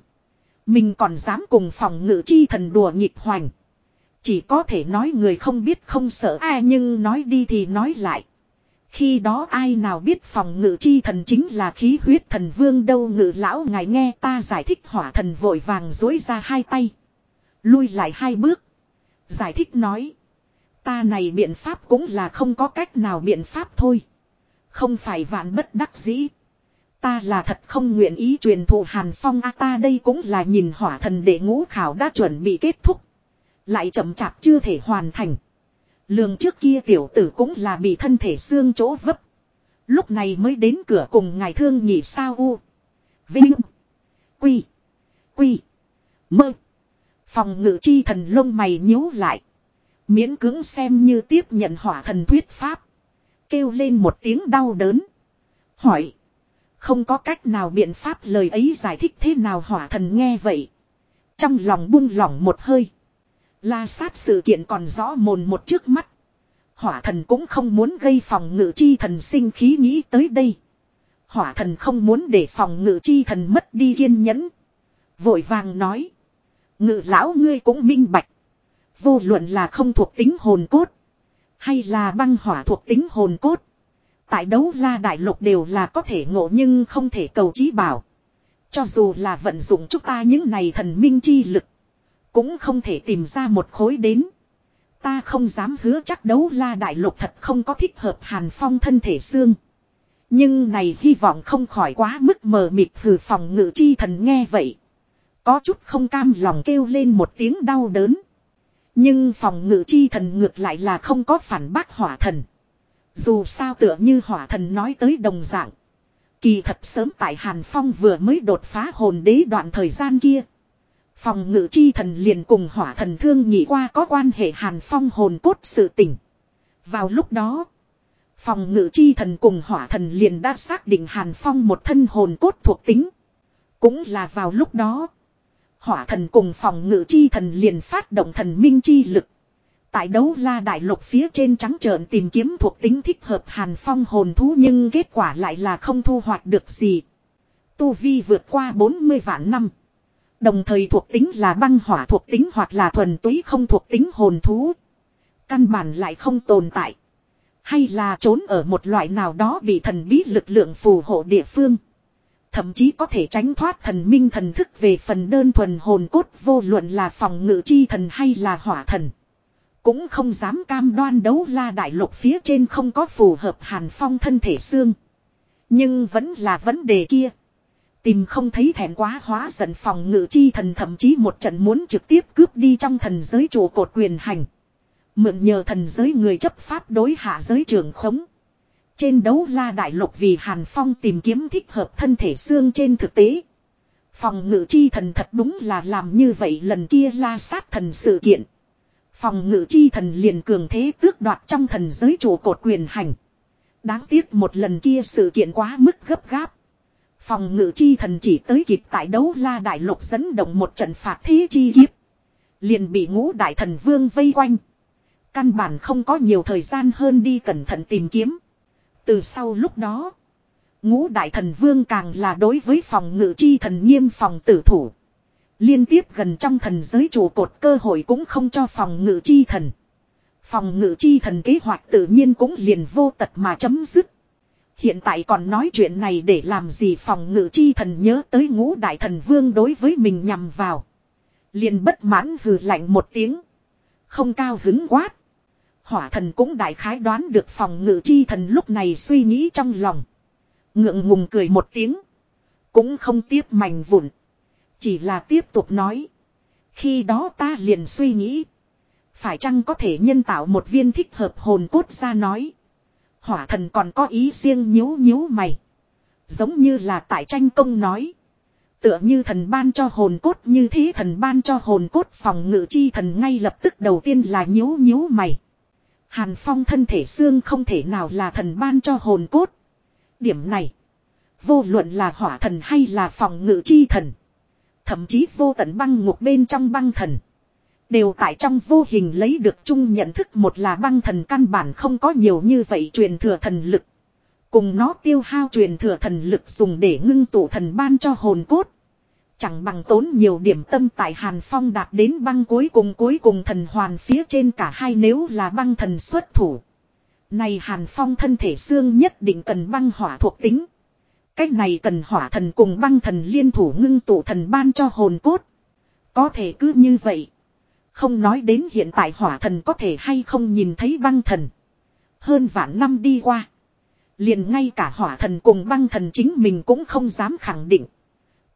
Mình còn dám cùng phòng ngự chi thần đùa nghịch hoành. Chỉ có thể nói người không biết không sợ ai nhưng nói đi thì nói lại. Khi đó ai nào biết phòng ngự chi thần chính là khí huyết thần vương đâu ngự lão ngài nghe ta giải thích hỏa thần vội vàng dối ra hai tay. Lui lại hai bước. Giải thích nói. Ta này biện pháp cũng là không có cách nào biện pháp thôi. Không phải vạn bất đắc dĩ. Ta là thật không nguyện ý truyền thụ Hàn Phong a, ta đây cũng là nhìn hỏa thần để ngũ khảo đã chuẩn bị kết thúc. Lại chậm chạp chưa thể hoàn thành. Lường trước kia tiểu tử cũng là bị thân thể xương chỗ vấp. Lúc này mới đến cửa cùng ngài thương nhị sao u. Vinh. Quy. Quy. Mơ. Phòng ngự chi thần lông mày nhíu lại. Miễn cứng xem như tiếp nhận hỏa thần thuyết pháp. Kêu lên một tiếng đau đớn. Hỏi. Không có cách nào biện pháp lời ấy giải thích thế nào hỏa thần nghe vậy. Trong lòng buông lỏng một hơi. La sát sự kiện còn rõ mồn một trước mắt. Hỏa thần cũng không muốn gây phòng ngự chi thần sinh khí nghĩ tới đây. Hỏa thần không muốn để phòng ngự chi thần mất đi kiên nhẫn. Vội vàng nói. Ngự lão ngươi cũng minh bạch. Vô luận là không thuộc tính hồn cốt. Hay là băng hỏa thuộc tính hồn cốt. Tại đấu la đại lục đều là có thể ngộ nhưng không thể cầu trí bảo. Cho dù là vận dụng chúng ta những này thần minh chi lực. Cũng không thể tìm ra một khối đến. Ta không dám hứa chắc đấu la đại lục thật không có thích hợp hàn phong thân thể xương. Nhưng này hy vọng không khỏi quá mức mờ mịt hừ phòng ngự chi thần nghe vậy. Có chút không cam lòng kêu lên một tiếng đau đớn. Nhưng phòng ngự chi thần ngược lại là không có phản bác hỏa thần. Dù sao tựa như hỏa thần nói tới đồng dạng. Kỳ thật sớm tại Hàn Phong vừa mới đột phá hồn đế đoạn thời gian kia. Phòng ngự chi thần liền cùng hỏa thần thương nhị qua có quan hệ Hàn Phong hồn cốt sự tỉnh. Vào lúc đó. Phòng ngự chi thần cùng hỏa thần liền đã xác định Hàn Phong một thân hồn cốt thuộc tính. Cũng là vào lúc đó. Hỏa thần cùng phòng ngự chi thần liền phát động thần minh chi lực. Tại đấu la đại lục phía trên trắng trợn tìm kiếm thuộc tính thích hợp hàn phong hồn thú nhưng kết quả lại là không thu hoạch được gì. Tu Vi vượt qua 40 vạn năm. Đồng thời thuộc tính là băng hỏa, thuộc tính hoặc là thuần túy không thuộc tính hồn thú. Căn bản lại không tồn tại. Hay là trốn ở một loại nào đó bị thần bí lực lượng phù hộ địa phương. Thậm chí có thể tránh thoát thần minh thần thức về phần đơn thuần hồn cốt, vô luận là phòng ngự chi thần hay là hỏa thần. Cũng không dám cam đoan đấu la đại lục phía trên không có phù hợp hàn phong thân thể xương. Nhưng vẫn là vấn đề kia. Tìm không thấy thẹn quá hóa giận phòng ngự chi thần, thậm chí một trận muốn trực tiếp cướp đi trong thần giới trụ cột quyền hành. Mượn nhờ thần giới người chấp pháp đối hạ giới trường khống. Trên đấu la đại lục vì Hàn Phong tìm kiếm thích hợp thân thể xương trên thực tế. Phòng ngự chi thần thật đúng là làm như vậy, lần kia la sát thần sự kiện. Phòng ngự chi thần liền cường thế tước đoạt trong thần giới chủ cột quyền hành. Đáng tiếc một lần kia sự kiện quá mức gấp gáp. Phòng ngự chi thần chỉ tới kịp tại đấu la đại lục dẫn động một trận phạt thế chi kiếp. Liền bị ngũ đại thần vương vây quanh. Căn bản không có nhiều thời gian hơn đi cẩn thận tìm kiếm. Từ sau lúc đó. Ngũ đại thần vương càng là đối với phòng ngự chi thần nghiêm phòng tử thủ. Liên tiếp gần trong thần giới trụ cột cơ hội cũng không cho phòng ngự chi thần. Phòng ngự chi thần kế hoạch tự nhiên cũng liền vô tật mà chấm dứt. Hiện tại còn nói chuyện này để làm gì phòng ngự chi thần nhớ tới ngũ đại thần vương đối với mình nhằm vào. Liền bất mãn hừ lạnh một tiếng. Không cao hứng quát. Hỏa thần cũng đại khái đoán được phòng ngự chi thần lúc này suy nghĩ trong lòng. Ngượng ngùng cười một tiếng. Cũng không tiếp mảnh vụn. Chỉ là tiếp tục nói. Khi đó ta liền suy nghĩ. Phải chăng có thể nhân tạo một viên thích hợp hồn cốt ra nói. Hỏa thần còn có ý riêng nhíu nhíu mày. Giống như là tại tranh công nói. Tựa như thần ban cho hồn cốt, như thế thần ban cho hồn cốt phòng ngự chi thần ngay lập tức đầu tiên là nhíu nhíu mày. Hàn phong thân thể xương không thể nào là thần ban cho hồn cốt. Điểm này. Vô luận là hỏa thần hay là phòng ngự chi thần. Thậm chí vô tận băng ngục bên trong băng thần. Đều tại trong vô hình lấy được chung nhận thức một là băng thần căn bản không có nhiều như vậy truyền thừa thần lực. Cùng nó tiêu hao truyền thừa thần lực dùng để ngưng tụ thần ban cho hồn cốt. Chẳng bằng tốn nhiều điểm tâm tại Hàn Phong đạt đến băng cuối cùng cuối cùng thần hoàn phía trên cả hai nếu là băng thần xuất thủ. Này Hàn Phong thân thể xương nhất định cần băng hỏa thuộc tính. Cách này cần hỏa thần cùng băng thần liên thủ ngưng tụ thần ban cho hồn cốt. Có thể cứ như vậy. Không nói đến hiện tại hỏa thần có thể hay không nhìn thấy băng thần. Hơn vạn năm đi qua. Liền ngay cả hỏa thần cùng băng thần chính mình cũng không dám khẳng định.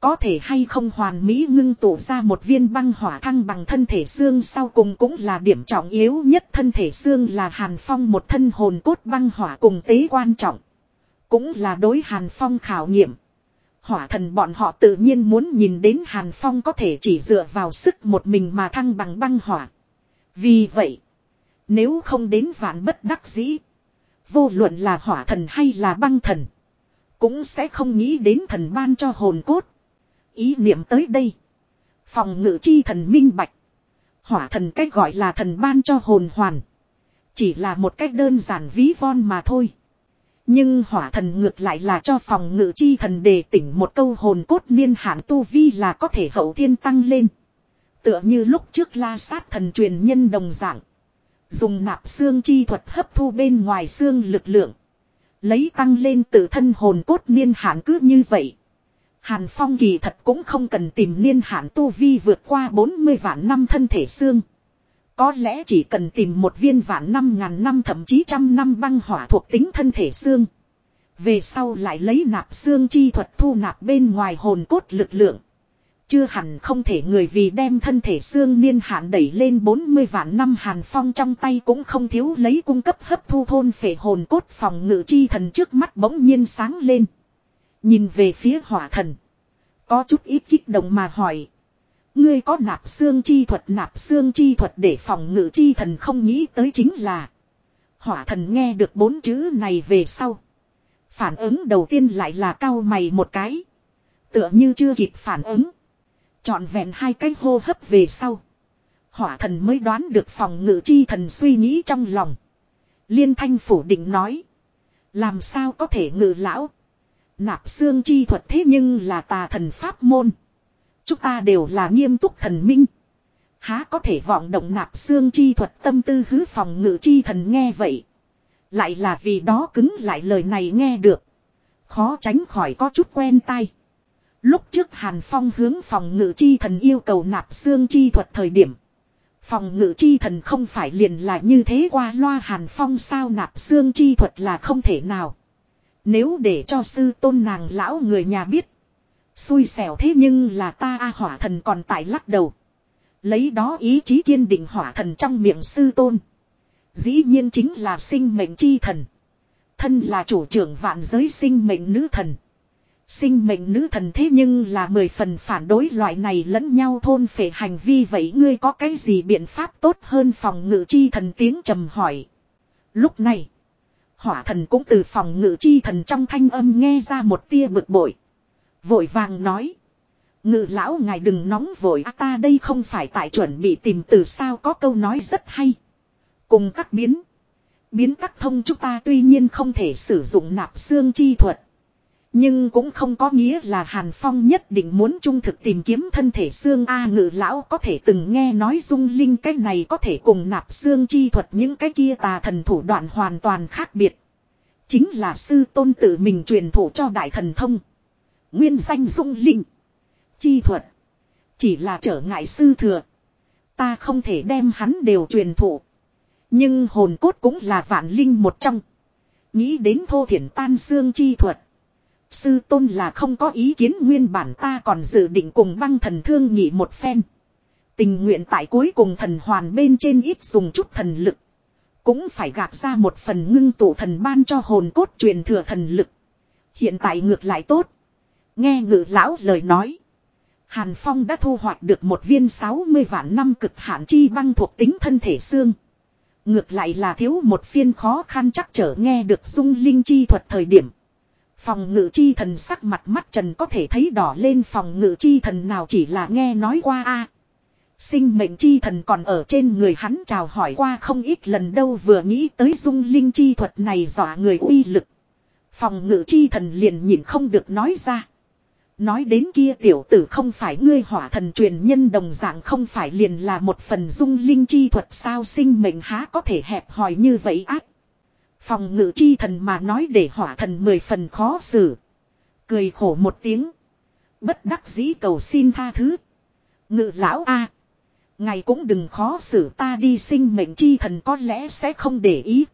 Có thể hay không hoàn mỹ ngưng tụ ra một viên băng hỏa thăng bằng thân thể xương sau cùng cũng là điểm trọng yếu nhất thân thể xương là hàn phong một thân hồn cốt băng hỏa cùng tế quan trọng. Cũng là đối hàn phong khảo nghiệm. Hỏa thần bọn họ tự nhiên muốn nhìn đến Hàn Phong có thể chỉ dựa vào sức một mình mà thăng bằng băng hỏa. Vì vậy, nếu không đến vạn bất đắc dĩ, vô luận là hỏa thần hay là băng thần, cũng sẽ không nghĩ đến thần ban cho hồn cốt. Ý niệm tới đây, phòng ngự chi thần minh bạch. Hỏa thần cách gọi là thần ban cho hồn hoàn. Chỉ là một cách đơn giản ví von mà thôi. Nhưng hỏa thần ngược lại là cho phòng ngự chi thần đề tỉnh một câu hồn cốt niên hạn tu vi là có thể hậu thiên tăng lên. Tựa như lúc trước la sát thần truyền nhân đồng dạng. Dùng nạp xương chi thuật hấp thu bên ngoài xương lực lượng. Lấy tăng lên tự thân hồn cốt niên hạn cứ như vậy. Hàn Phong kỳ thật cũng không cần tìm niên hạn tu vi vượt qua 40 vạn năm thân thể xương. Có lẽ chỉ cần tìm một viên vạn năm ngàn năm thậm chí trăm năm băng hỏa thuộc tính thân thể xương. Về sau lại lấy nạp xương chi thuật thu nạp bên ngoài hồn cốt lực lượng. Chưa hẳn không thể người vì đem thân thể xương niên hạn đẩy lên 40 vạn năm hàn phong trong tay cũng không thiếu lấy cung cấp hấp thu thôn phệ hồn cốt phòng ngự chi thần trước mắt bỗng nhiên sáng lên. Nhìn về phía hỏa thần. Có chút ít kích động mà hỏi. Ngươi có nạp xương chi thuật, nạp xương chi thuật để phòng ngự chi thần không nghĩ tới chính là. Hỏa thần nghe được bốn chữ này về sau. Phản ứng đầu tiên lại là cao mày một cái. Tựa như chưa kịp phản ứng. Chọn vẹn hai cái hô hấp về sau. Hỏa thần mới đoán được phòng ngự chi thần suy nghĩ trong lòng. Liên thanh phủ định nói. Làm sao có thể ngự lão. Nạp xương chi thuật thế nhưng là tà thần pháp môn. Chúng ta đều là nghiêm túc thần minh. Há có thể vọng động nạp xương chi thuật tâm tư hứ phòng ngự chi thần nghe vậy. Lại là vì đó cứng lại lời này nghe được. Khó tránh khỏi có chút quen tai. Lúc trước Hàn Phong hướng phòng ngự chi thần yêu cầu nạp xương chi thuật thời điểm. Phòng ngự chi thần không phải liền là như thế qua loa Hàn Phong sao nạp xương chi thuật là không thể nào. Nếu để cho sư tôn nàng lão người nhà biết. Xui xẻo thế nhưng là ta A hỏa thần còn tại lắc đầu. Lấy đó ý chí kiên định hỏa thần trong miệng sư tôn. Dĩ nhiên chính là sinh mệnh chi thần. Thân là chủ trưởng vạn giới sinh mệnh nữ thần. Sinh mệnh nữ thần thế nhưng là mười phần phản đối loại này lẫn nhau thôn phệ hành vi vậy ngươi có cái gì biện pháp tốt hơn phòng ngự chi thần tiếng trầm hỏi. Lúc này, hỏa thần cũng từ phòng ngự chi thần trong thanh âm nghe ra một tia bực bội. Vội vàng nói. Ngự lão ngài đừng nóng vội à, ta đây không phải tại chuẩn bị tìm từ sao có câu nói rất hay. Cùng các biến. Biến các thông chúng ta tuy nhiên không thể sử dụng nạp xương chi thuật. Nhưng cũng không có nghĩa là Hàn Phong nhất định muốn trung thực tìm kiếm thân thể xương A ngự lão có thể từng nghe nói dung linh cái này có thể cùng nạp xương chi thuật những cái kia tà thần thủ đoạn hoàn toàn khác biệt. Chính là sư tôn tự mình truyền thụ cho đại thần thông. Nguyên danh dung linh. Chi thuật. Chỉ là trở ngại sư thừa. Ta không thể đem hắn đều truyền thụ. Nhưng hồn cốt cũng là vạn linh một trong. Nghĩ đến thô thiển tan xương chi thuật. Sư tôn là không có ý kiến nguyên bản ta còn dự định cùng băng thần thương nghị một phen. Tình nguyện tại cuối cùng thần hoàn bên trên ít dùng chút thần lực. Cũng phải gạt ra một phần ngưng tụ thần ban cho hồn cốt truyền thừa thần lực. Hiện tại ngược lại tốt. Nghe ngự lão lời nói. Hàn Phong đã thu hoạch được một viên 60 vạn năm cực hạn chi băng thuộc tính thân thể xương. Ngược lại là thiếu một phiên khó khăn chắc trở nghe được dung linh chi thuật thời điểm. Phòng ngự chi thần sắc mặt mắt trần có thể thấy đỏ lên phòng ngự chi thần nào chỉ là nghe nói qua a Sinh mệnh chi thần còn ở trên người hắn chào hỏi qua không ít lần đâu vừa nghĩ tới dung linh chi thuật này dọa người uy lực. Phòng ngự chi thần liền nhìn không được nói ra. Nói đến kia tiểu tử không phải ngươi hỏa thần truyền nhân đồng dạng không phải liền là một phần dung linh chi thuật sao sinh mệnh há có thể hẹp hòi như vậy ác. Phòng ngự chi thần mà nói để hỏa thần mười phần khó xử. Cười khổ một tiếng. Bất đắc dĩ cầu xin tha thứ. Ngự lão A. ngày cũng đừng khó xử ta đi sinh mệnh chi thần có lẽ sẽ không để ý.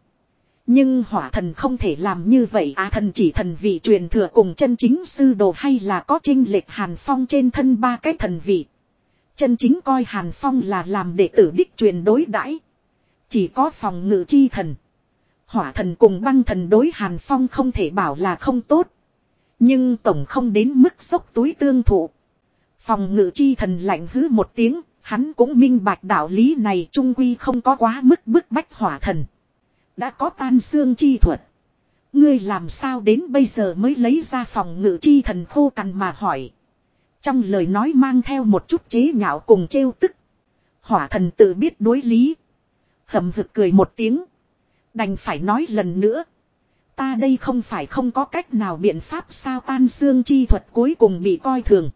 Nhưng hỏa thần không thể làm như vậy à thần chỉ thần vị truyền thừa cùng chân chính sư đồ hay là có trinh lệch hàn phong trên thân ba cái thần vị. Chân chính coi hàn phong là làm đệ tử đích truyền đối đãi Chỉ có phòng ngự chi thần. Hỏa thần cùng băng thần đối hàn phong không thể bảo là không tốt. Nhưng tổng không đến mức sốc túi tương thụ. Phòng ngự chi thần lạnh hứ một tiếng, hắn cũng minh bạch đạo lý này trung quy không có quá mức bức bách hỏa thần. Đã có tan xương chi thuật. Ngươi làm sao đến bây giờ mới lấy ra phòng ngự chi thần khô cằn mà hỏi. Trong lời nói mang theo một chút chế nhạo cùng trêu tức. Hỏa thần tự biết đối lý. Hầm hực cười một tiếng. Đành phải nói lần nữa. Ta đây không phải không có cách nào biện pháp sao tan xương chi thuật cuối cùng bị coi thường.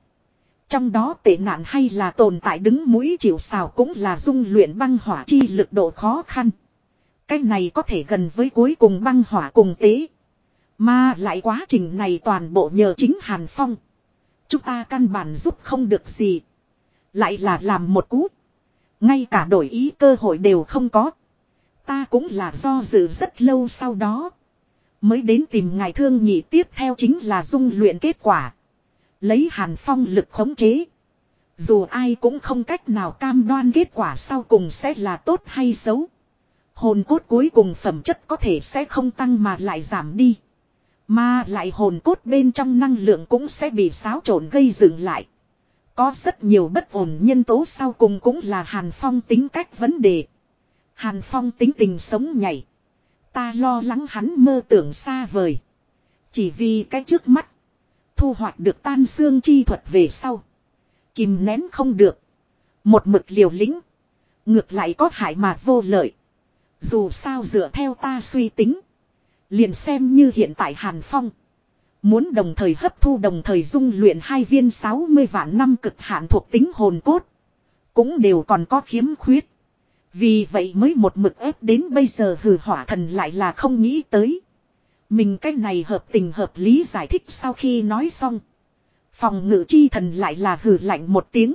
Trong đó tệ nạn hay là tồn tại đứng mũi chịu xào cũng là dung luyện băng hỏa chi lực độ khó khăn. Cái này có thể gần với cuối cùng băng hỏa cùng tế. Mà lại quá trình này toàn bộ nhờ chính Hàn Phong. Chúng ta căn bản giúp không được gì. Lại là làm một cú. Ngay cả đổi ý cơ hội đều không có. Ta cũng là do dự rất lâu sau đó. Mới đến tìm ngài thương nhị tiếp theo chính là dung luyện kết quả. Lấy hàn phong lực khống chế. Dù ai cũng không cách nào cam đoan kết quả sau cùng sẽ là tốt hay xấu. Hồn cốt cuối cùng phẩm chất có thể sẽ không tăng mà lại giảm đi. Mà lại hồn cốt bên trong năng lượng cũng sẽ bị xáo trộn gây dựng lại. Có rất nhiều bất ổn nhân tố sau cùng cũng là Hàn Phong tính cách vấn đề. Hàn Phong tính tình sống nhảy. Ta lo lắng hắn mơ tưởng xa vời. Chỉ vì cái trước mắt. Thu hoạch được tan xương chi thuật về sau. Kìm nén không được. Một mực liều lĩnh. Ngược lại có hại mà vô lợi. Dù sao dựa theo ta suy tính. Liền xem như hiện tại Hàn Phong. Muốn đồng thời hấp thu đồng thời dung luyện hai viên 60 vạn năm cực hạn thuộc tính hồn cốt. Cũng đều còn có khiếm khuyết. Vì vậy mới một mực ép đến bây giờ hừ hỏa thần lại là không nghĩ tới. Mình cách này hợp tình hợp lý giải thích sau khi nói xong. Phòng ngự chi thần lại là hừ lạnh một tiếng.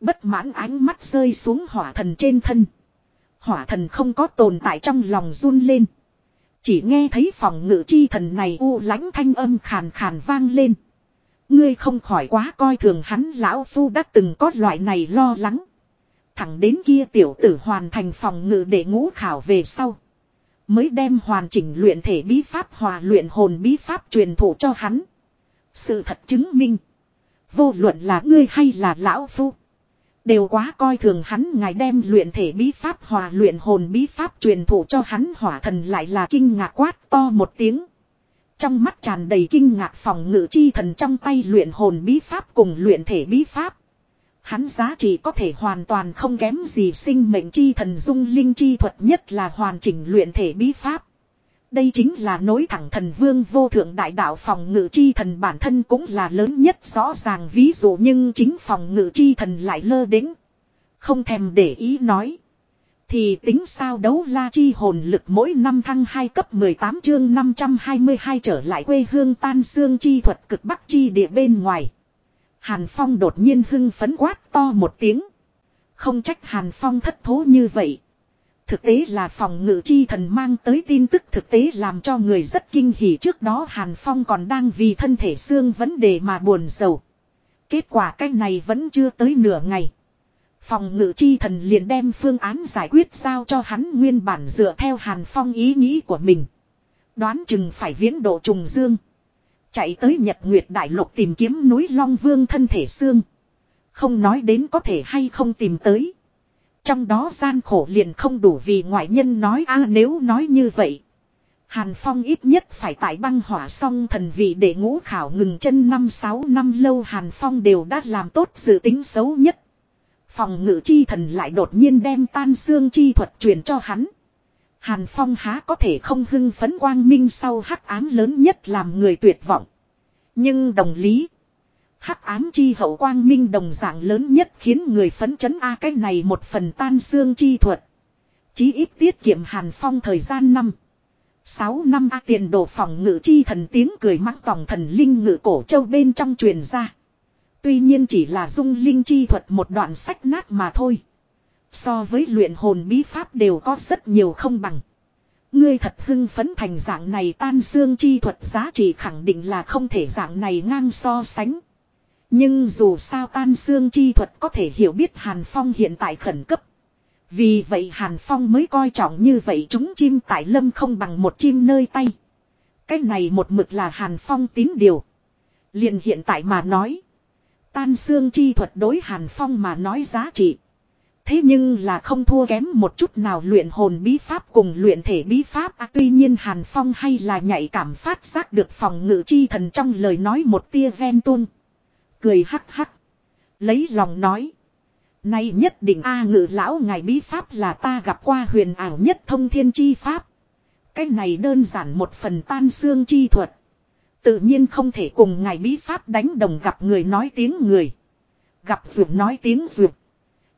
Bất mãn ánh mắt rơi xuống hỏa thần trên thân. Hỏa thần không có tồn tại trong lòng run lên. Chỉ nghe thấy phòng ngự chi thần này u lãnh thanh âm khàn khàn vang lên. Ngươi không khỏi quá coi thường hắn lão phu đã từng có loại này lo lắng. Thẳng đến kia tiểu tử hoàn thành phòng ngự để ngũ khảo về sau. Mới đem hoàn chỉnh luyện thể bí pháp hòa luyện hồn bí pháp truyền thụ cho hắn. Sự thật chứng minh. Vô luận là ngươi hay là lão phu. Đều quá coi thường hắn, ngài đem luyện thể bí pháp hòa luyện hồn bí pháp truyền thụ cho hắn hỏa thần lại là kinh ngạc quát to một tiếng. Trong mắt tràn đầy kinh ngạc phòng ngự chi thần trong tay luyện hồn bí pháp cùng luyện thể bí pháp. Hắn giá trị có thể hoàn toàn không kém gì sinh mệnh chi thần dung linh chi thuật nhất là hoàn chỉnh luyện thể bí pháp. Đây chính là nối thẳng thần vương vô thượng đại đạo phòng ngự chi thần bản thân cũng là lớn nhất rõ ràng ví dụ nhưng chính phòng ngự chi thần lại lơ đĩnh. Không thèm để ý nói. Thì tính sao đấu la chi hồn lực mỗi năm thăng 2 cấp 18 chương 522 trở lại quê hương tan xương chi thuật cực bắc chi địa bên ngoài. Hàn Phong đột nhiên hưng phấn quát to một tiếng. Không trách Hàn Phong thất thố như vậy. Thực tế là phòng ngự chi thần mang tới tin tức thực tế làm cho người rất kinh hỉ trước đó Hàn Phong còn đang vì thân thể xương vấn đề mà buồn rầu. Kết quả cái này vẫn chưa tới nửa ngày. Phòng ngự chi thần liền đem phương án giải quyết sao cho hắn nguyên bản dựa theo Hàn Phong ý nghĩ của mình. Đoán chừng phải viễn độ trùng dương. Chạy tới Nhật Nguyệt Đại Lục tìm kiếm núi Long Vương thân thể xương. Không nói đến có thể hay không tìm tới. Trong đó gian khổ liền không đủ vì ngoại nhân nói, a, nếu nói như vậy. Hàn Phong ít nhất phải tại băng hỏa song thần vị để ngũ khảo ngừng chân năm sáu năm lâu Hàn Phong đều đã làm tốt dự tính xấu nhất. Phòng ngự chi thần lại đột nhiên đem tan xương chi thuật truyền cho hắn. Hàn Phong há có thể không hưng phấn quang minh sau hắc ám lớn nhất làm người tuyệt vọng. Nhưng đồng lý. Hắc ám chi hậu quang minh đồng dạng lớn nhất khiến người phấn chấn A, cái này một phần tan xương chi thuật. Chí ít tiết kiệm Hàn Phong thời gian năm. Sáu năm A, tiền đồ phòng ngự chi thần tiếng cười mắng tòng thần linh ngự cổ châu bên trong truyền ra. Tuy nhiên chỉ là dung linh chi thuật một đoạn sách nát mà thôi. So với luyện hồn bí pháp đều có rất nhiều không bằng. Ngươi thật hưng phấn thành dạng này tan xương chi thuật giá trị khẳng định là không thể dạng này ngang so sánh. Nhưng dù sao tan xương chi thuật có thể hiểu biết Hàn Phong hiện tại khẩn cấp. Vì vậy Hàn Phong mới coi trọng như vậy chúng chim tại lâm không bằng một chim nơi tay. Cái này một mực là Hàn Phong tín điều. liền hiện tại mà nói. Tan xương chi thuật đối Hàn Phong mà nói giá trị. Thế nhưng là không thua kém một chút nào luyện hồn bí pháp cùng luyện thể bí pháp. À, tuy nhiên Hàn Phong hay là nhạy cảm phát giác được phòng ngự chi thần trong lời nói một tia ven tuôn. Cười hắc hắc. Lấy lòng nói. Nay nhất định A ngự lão ngài bí pháp là ta gặp qua huyền ảo nhất thông thiên chi pháp. Cái này đơn giản một phần tan xương chi thuật. Tự nhiên không thể cùng ngài bí pháp đánh đồng gặp người nói tiếng người. Gặp ruột nói tiếng ruột.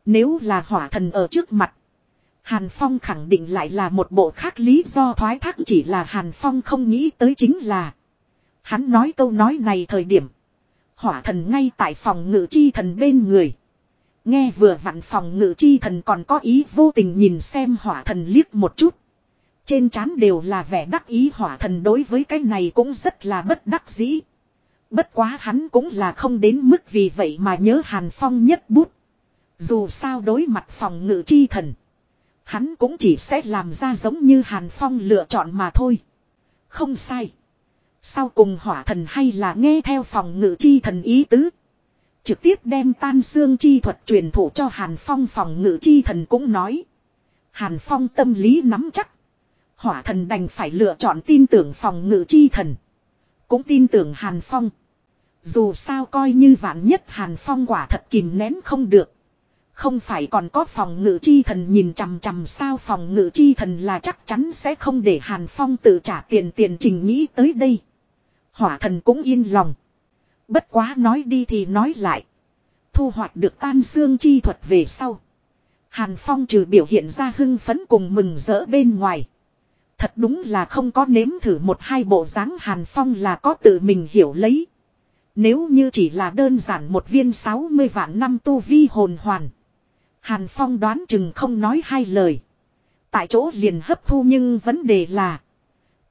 Nếu là hỏa thần ở trước mặt. Hàn Phong khẳng định lại là một bộ khác lý do thoái thác chỉ là Hàn Phong không nghĩ tới chính là. Hắn nói câu nói này thời điểm. Hỏa thần ngay tại phòng ngự chi thần bên người. Nghe vừa vặn phòng ngự chi thần còn có ý vô tình nhìn xem hỏa thần liếc một chút. Trên trán đều là vẻ đắc ý, hỏa thần đối với cái này cũng rất là bất đắc dĩ. Bất quá hắn cũng là không đến mức vì vậy mà nhớ Hàn Phong nhất bút. Dù sao đối mặt phòng ngự chi thần. Hắn cũng chỉ sẽ làm ra giống như Hàn Phong lựa chọn mà thôi. Không sai. Sau cùng hỏa thần hay là nghe theo phòng ngự chi thần ý tứ. Trực tiếp đem tan xương chi thuật truyền thụ cho Hàn Phong phòng ngự chi thần cũng nói. Hàn Phong tâm lý nắm chắc. Hỏa thần đành phải lựa chọn tin tưởng phòng ngự chi thần. Cũng tin tưởng Hàn Phong. Dù sao coi như vạn nhất Hàn Phong quả thật kìm nén không được. Không phải còn có phòng ngự chi thần nhìn chằm chằm sao phòng ngự chi thần là chắc chắn sẽ không để Hàn Phong tự trả tiền tiền trình nghĩ tới đây. Hỏa thần cũng yên lòng. Bất quá nói đi thì nói lại. Thu hoạch được tan xương chi thuật về sau. Hàn Phong trừ biểu hiện ra hưng phấn cùng mừng rỡ bên ngoài. Thật đúng là không có nếm thử một hai bộ dáng Hàn Phong là có tự mình hiểu lấy. Nếu như chỉ là đơn giản một viên 60 vạn năm tu vi hồn hoàn. Hàn Phong đoán chừng không nói hai lời. Tại chỗ liền hấp thu nhưng vấn đề là.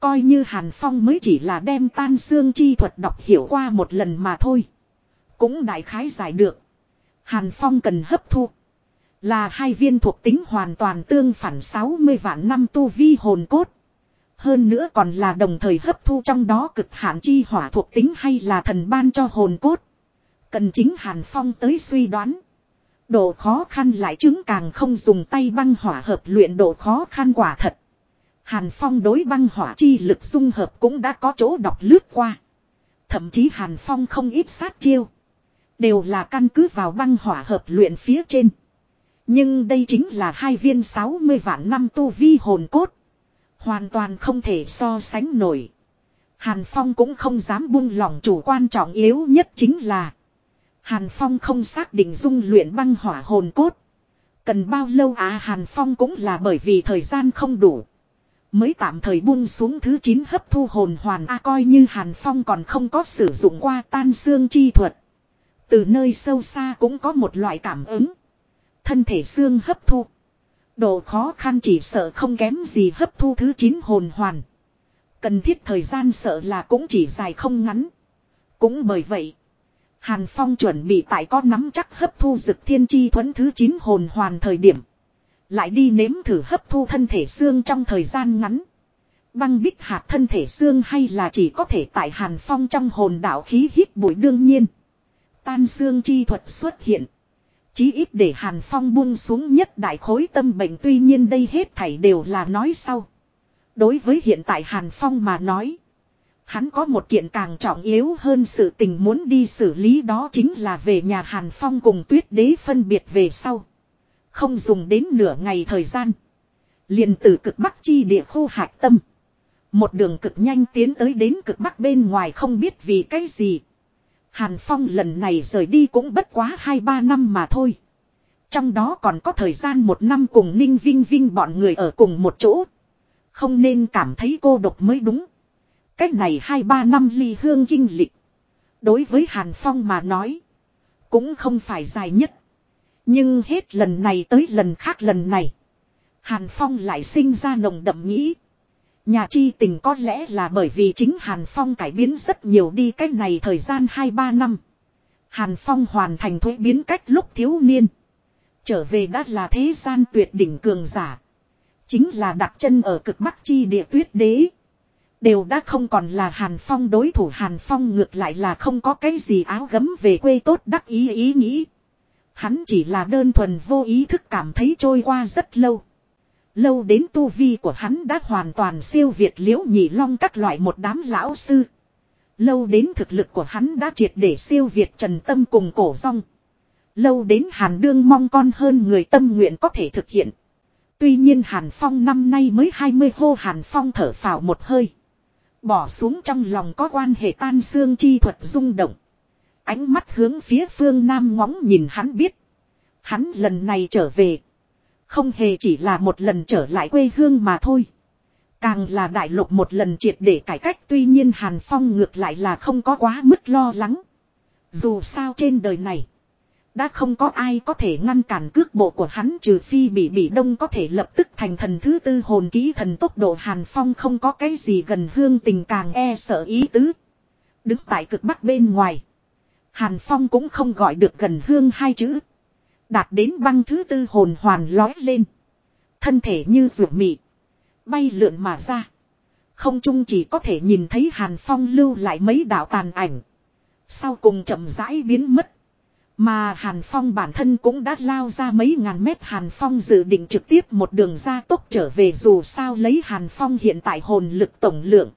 Coi như Hàn Phong mới chỉ là đem tan xương chi thuật đọc hiểu qua một lần mà thôi. Cũng đại khái giải được. Hàn Phong cần hấp thu. Là hai viên thuộc tính hoàn toàn tương phản 60 vạn năm tu vi hồn cốt. Hơn nữa còn là đồng thời hấp thu trong đó cực hạn chi hỏa thuộc tính hay là thần ban cho hồn cốt. Cần chính Hàn Phong tới suy đoán. Độ khó khăn lại chứng càng không dùng tay băng hỏa hợp luyện độ khó khăn quả thật. Hàn Phong đối băng hỏa chi lực dung hợp cũng đã có chỗ đọc lướt qua. Thậm chí Hàn Phong không ít sát chiêu. Đều là căn cứ vào băng hỏa hợp luyện phía trên. Nhưng đây chính là hai viên 60 vạn năm tu vi hồn cốt. Hoàn toàn không thể so sánh nổi. Hàn Phong cũng không dám buông lỏng chủ quan trọng yếu nhất chính là. Hàn Phong không xác định dung luyện băng hỏa hồn cốt. Cần bao lâu à Hàn Phong cũng là bởi vì thời gian không đủ. Mới tạm thời buông xuống thứ 9 hấp thu hồn hoàn A coi như Hàn Phong còn không có sử dụng qua tan xương chi thuật. Từ nơi sâu xa cũng có một loại cảm ứng. Thân thể xương hấp thu. Độ khó khăn chỉ sợ không kém gì hấp thu thứ 9 hồn hoàn. Cần thiết thời gian sợ là cũng chỉ dài không ngắn. Cũng bởi vậy. Hàn Phong chuẩn bị tại có nắm chắc hấp thu dực thiên chi thuẫn thứ 9 hồn hoàn thời điểm. Lại đi nếm thử hấp thu thân thể xương trong thời gian ngắn. Băng bích hạt thân thể xương hay là chỉ có thể tại Hàn Phong trong hồn đạo khí hít bụi đương nhiên. Tan xương chi thuật xuất hiện. Chí ít để Hàn Phong buông xuống nhất đại khối tâm bệnh tuy nhiên đây hết thảy đều là nói sau. Đối với hiện tại Hàn Phong mà nói. Hắn có một kiện càng trọng yếu hơn sự tình muốn đi xử lý đó chính là về nhà Hàn Phong cùng tuyết đế phân biệt về sau. Không dùng đến nửa ngày thời gian. liền từ cực bắc chi địa khu hạc tâm. Một đường cực nhanh tiến tới đến cực bắc bên ngoài không biết vì cái gì. Hàn Phong lần này rời đi cũng bất quá 2-3 năm mà thôi. Trong đó còn có thời gian một năm cùng Ninh Vinh Vinh bọn người ở cùng một chỗ. Không nên cảm thấy cô độc mới đúng. Cách này 2-3 năm ly hương kinh lịch. Đối với Hàn Phong mà nói. Cũng không phải dài nhất. Nhưng hết lần này tới lần khác lần này. Hàn Phong lại sinh ra nồng đậm nghĩ. Nhà chi tình có lẽ là bởi vì chính Hàn Phong cải biến rất nhiều đi cách này thời gian 2-3 năm. Hàn Phong hoàn thành thuế biến cách lúc thiếu niên. Trở về đã là thế gian tuyệt đỉnh cường giả. Chính là đặt chân ở cực bắc chi địa tuyết đế. Đều đã không còn là Hàn Phong đối thủ Hàn Phong ngược lại là không có cái gì áo gấm về quê tốt đắc ý ý nghĩ. Hắn chỉ là đơn thuần vô ý thức cảm thấy trôi qua rất lâu. Lâu đến tu vi của hắn đã hoàn toàn siêu việt liễu nhị long các loại một đám lão sư. Lâu đến thực lực của hắn đã triệt để siêu việt trần tâm cùng cổ rong. Lâu đến hàn đương mong con hơn người tâm nguyện có thể thực hiện. Tuy nhiên hàn phong năm nay mới 20 hô hàn phong thở phào một hơi. Bỏ xuống trong lòng có quan hệ tan xương chi thuật rung động. Ánh mắt hướng phía phương Nam ngóng nhìn hắn biết. Hắn lần này trở về. Không hề chỉ là một lần trở lại quê hương mà thôi. Càng là đại lục một lần triệt để cải cách, tuy nhiên Hàn Phong ngược lại là không có quá mức lo lắng. Dù sao trên đời này. Đã không có ai có thể ngăn cản cước bộ của hắn trừ phi bị bị đông có thể lập tức thành thần thứ tư hồn ký thần tốc độ Hàn Phong không có cái gì gần hương tình càng e sợ ý tứ. Đứng tại cực bắc bên ngoài. Hàn Phong cũng không gọi được gần hương hai chữ. Đạt đến băng thứ tư hồn hoàn lói lên. Thân thể như ruột mị. Bay lượn mà ra. Không chung chỉ có thể nhìn thấy Hàn Phong lưu lại mấy đạo tàn ảnh. Sau cùng chậm rãi biến mất. Mà Hàn Phong bản thân cũng đã lao ra mấy ngàn mét Hàn Phong dự định trực tiếp một đường ra tốc trở về dù sao lấy Hàn Phong hiện tại hồn lực tổng lượng.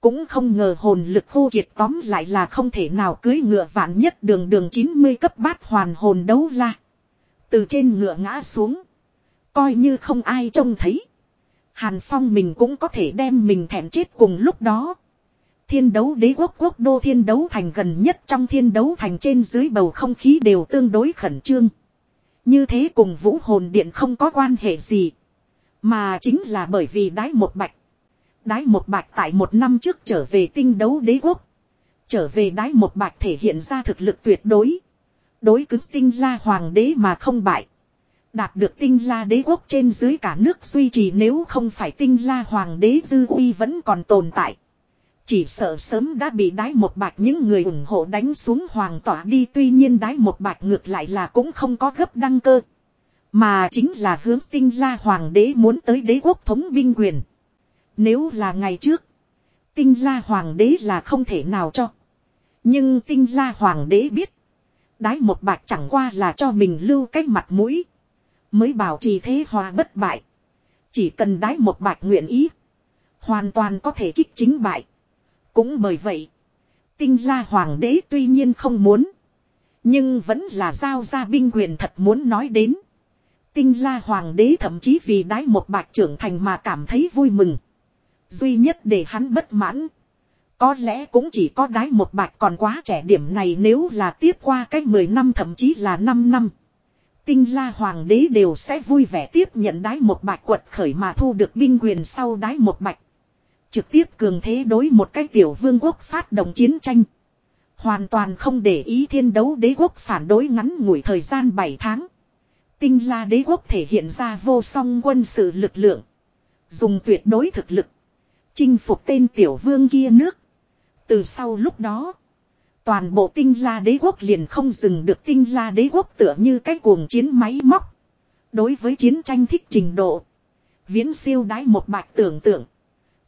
Cũng không ngờ hồn lực khô kiệt tóm lại là không thể nào cưới ngựa vạn nhất đường đường 90 cấp bát hoàn hồn đấu la. Từ trên ngựa ngã xuống. Coi như không ai trông thấy. Hàn Phong mình cũng có thể đem mình thẹn chết cùng lúc đó. Thiên đấu đế quốc quốc đô thiên đấu thành gần nhất trong thiên đấu thành trên dưới bầu không khí đều tương đối khẩn trương. Như thế cùng vũ hồn điện không có quan hệ gì. Mà chính là bởi vì đái một bạch. Đái một bạch tại một năm trước trở về tinh đấu đế quốc. Trở về đái một bạch thể hiện ra thực lực tuyệt đối. Đối cứng tinh la hoàng đế mà không bại. Đạt được tinh la đế quốc trên dưới cả nước duy trì nếu không phải tinh la hoàng đế dư uy vẫn còn tồn tại. Chỉ sợ sớm đã bị đái một bạch những người ủng hộ đánh xuống hoàng tỏa đi tuy nhiên đái một bạch ngược lại là cũng không có gấp đăng cơ. Mà chính là hướng tinh la hoàng đế muốn tới đế quốc thống binh quyền. Nếu là ngày trước, tinh la hoàng đế là không thể nào cho. Nhưng tinh la hoàng đế biết. Đái một bạc chẳng qua là cho mình lưu cái mặt mũi. Mới bảo trì thế hòa bất bại. Chỉ cần đái một bạc nguyện ý. Hoàn toàn có thể kích chính bại. Cũng bởi vậy. Tinh la hoàng đế tuy nhiên không muốn. Nhưng vẫn là giao ra binh quyền thật muốn nói đến. Tinh la hoàng đế thậm chí vì đái một bạc trưởng thành mà cảm thấy vui mừng. Duy nhất để hắn bất mãn. Có lẽ cũng chỉ có đái một bạch còn quá trẻ điểm này nếu là tiếp qua cách 10 năm thậm chí là 5 năm. Tinh la hoàng đế đều sẽ vui vẻ tiếp nhận đái một bạch quật khởi mà thu được binh quyền sau đái một bạch. Trực tiếp cường thế đối một cái tiểu vương quốc phát động chiến tranh. Hoàn toàn không để ý thiên đấu đế quốc phản đối ngắn ngủi thời gian 7 tháng. Tinh la đế quốc thể hiện ra vô song quân sự lực lượng. Dùng tuyệt đối thực lực. Chinh phục tên tiểu vương kia nước. Từ sau lúc đó. Toàn bộ tinh la đế quốc liền không dừng được tinh la đế quốc tựa như cái cuồng chiến máy móc. Đối với chiến tranh thích trình độ. Viễn siêu đái một bạch tưởng tượng.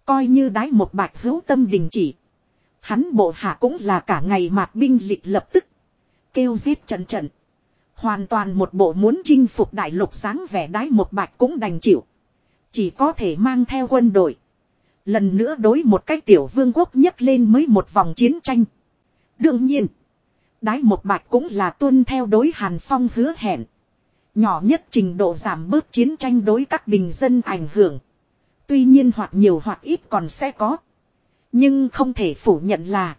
Coi như đái một bạch hữu tâm đình chỉ. Hắn bộ hạ cũng là cả ngày mạc binh lịch lập tức. Kêu giết trận trận. Hoàn toàn một bộ muốn chinh phục đại lục sáng vẻ đái một bạch cũng đành chịu. Chỉ có thể mang theo quân đội. Lần nữa đối một cái tiểu vương quốc nhấc lên mới một vòng chiến tranh. Đương nhiên. Đái một bạch cũng là tuân theo đối Hàn Phong hứa hẹn. Nhỏ nhất trình độ giảm bớt chiến tranh đối các bình dân ảnh hưởng. Tuy nhiên hoặc nhiều hoặc ít còn sẽ có. Nhưng không thể phủ nhận là.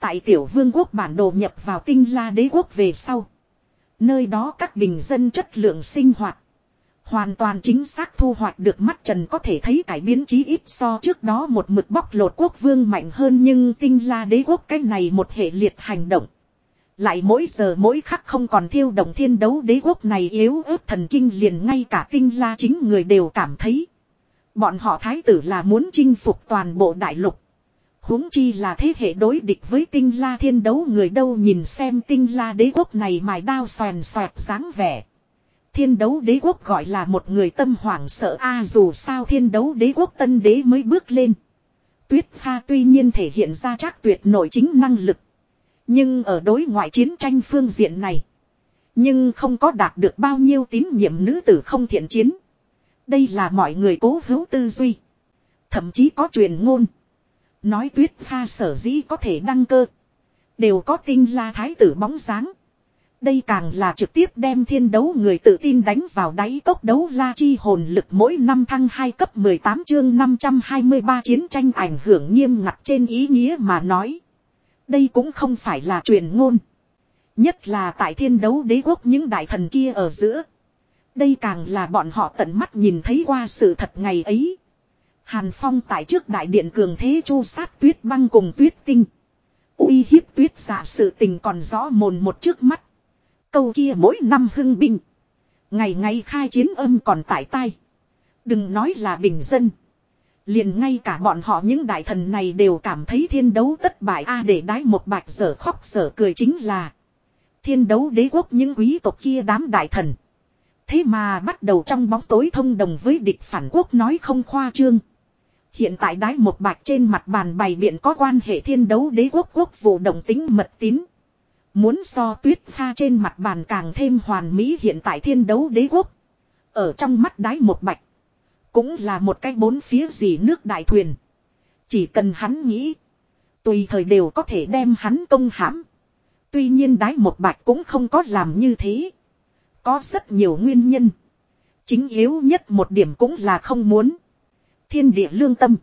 Tại tiểu vương quốc bản đồ nhập vào tinh la đế quốc về sau. Nơi đó các bình dân chất lượng sinh hoạt. Hoàn toàn chính xác thu hoạch được mắt trần có thể thấy cải biến chí ít so trước đó một mực bóc lột quốc vương mạnh hơn nhưng tinh la đế quốc cái này một hệ liệt hành động. Lại mỗi giờ mỗi khắc không còn thiêu động thiên đấu đế quốc này yếu ớt thần kinh liền ngay cả tinh la chính người đều cảm thấy. Bọn họ thái tử là muốn chinh phục toàn bộ đại lục. huống chi là thế hệ đối địch với tinh la thiên đấu người đâu nhìn xem tinh la đế quốc này mài đao xoèn xoẹt dáng vẻ. Thiên đấu đế quốc gọi là một người tâm hoảng sợ a dù sao thiên đấu đế quốc tân đế mới bước lên. Tuyết pha tuy nhiên thể hiện ra chắc tuyệt nội chính năng lực. Nhưng ở đối ngoại chiến tranh phương diện này. Nhưng không có đạt được bao nhiêu tín nhiệm nữ tử không thiện chiến. Đây là mọi người cố hữu tư duy. Thậm chí có truyền ngôn. Nói tuyết pha sở dĩ có thể đăng cơ. Đều có tinh la thái tử bóng dáng. Đây càng là trực tiếp đem thiên đấu người tự tin đánh vào đáy cốc đấu la chi hồn lực mỗi năm thăng 2 cấp 18 chương 523 chiến tranh ảnh hưởng nghiêm ngặt trên ý nghĩa mà nói. Đây cũng không phải là truyền ngôn. Nhất là tại thiên đấu đế quốc những đại thần kia ở giữa. Đây càng là bọn họ tận mắt nhìn thấy qua sự thật ngày ấy. Hàn Phong tại trước đại điện cường thế chu sát tuyết băng cùng tuyết tinh. uy hiếp tuyết giả sự tình còn rõ mồn một trước mắt. Câu kia mỗi năm hưng binh. Ngày ngày khai chiến âm còn tại tai. Đừng nói là bình dân. Liền ngay cả bọn họ những đại thần này đều cảm thấy thiên đấu tất bại a để đái một bạch sở khóc sở cười chính là. Thiên đấu đế quốc những quý tộc kia đám đại thần. Thế mà bắt đầu trong bóng tối thông đồng với địch phản quốc nói không khoa trương. Hiện tại đái một bạch trên mặt bàn bày biện có quan hệ thiên đấu đế quốc quốc vụ đồng tính mật tín. Muốn so tuyết pha trên mặt bàn càng thêm hoàn mỹ hiện tại thiên đấu đế quốc. Ở trong mắt đái một bạch. Cũng là một cái bốn phía gì nước đại thuyền. Chỉ cần hắn nghĩ. Tùy thời đều có thể đem hắn công hãm. Tuy nhiên đái một bạch cũng không có làm như thế. Có rất nhiều nguyên nhân. Chính yếu nhất một điểm cũng là không muốn. Thiên địa lương tâm.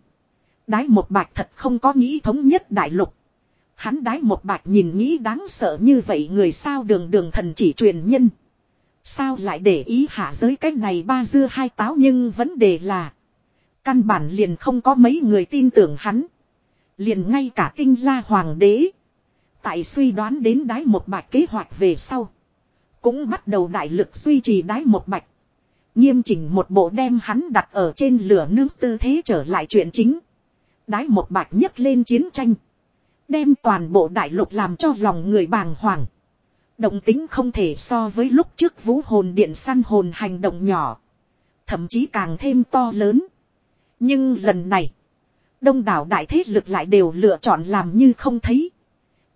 Đái một bạch thật không có nghĩ thống nhất đại lục. Hắn đái một bạch nhìn nghĩ đáng sợ như vậy người sao đường đường thần chỉ truyền nhân. Sao lại để ý hạ giới cách này ba dưa hai táo nhưng vấn đề là. Căn bản liền không có mấy người tin tưởng hắn. Liền ngay cả tinh la hoàng đế. Tại suy đoán đến đái một bạch kế hoạch về sau. Cũng bắt đầu đại lực duy trì đái một bạch. Nghiêm chỉnh một bộ đem hắn đặt ở trên lửa nướng tư thế trở lại chuyện chính. Đái một bạch nhấc lên chiến tranh. Đem toàn bộ đại lục làm cho lòng người bàng hoàng. Động tính không thể so với lúc trước vũ hồn điện săn hồn hành động nhỏ. Thậm chí càng thêm to lớn. Nhưng lần này. Đông đảo đại thế lực lại đều lựa chọn làm như không thấy.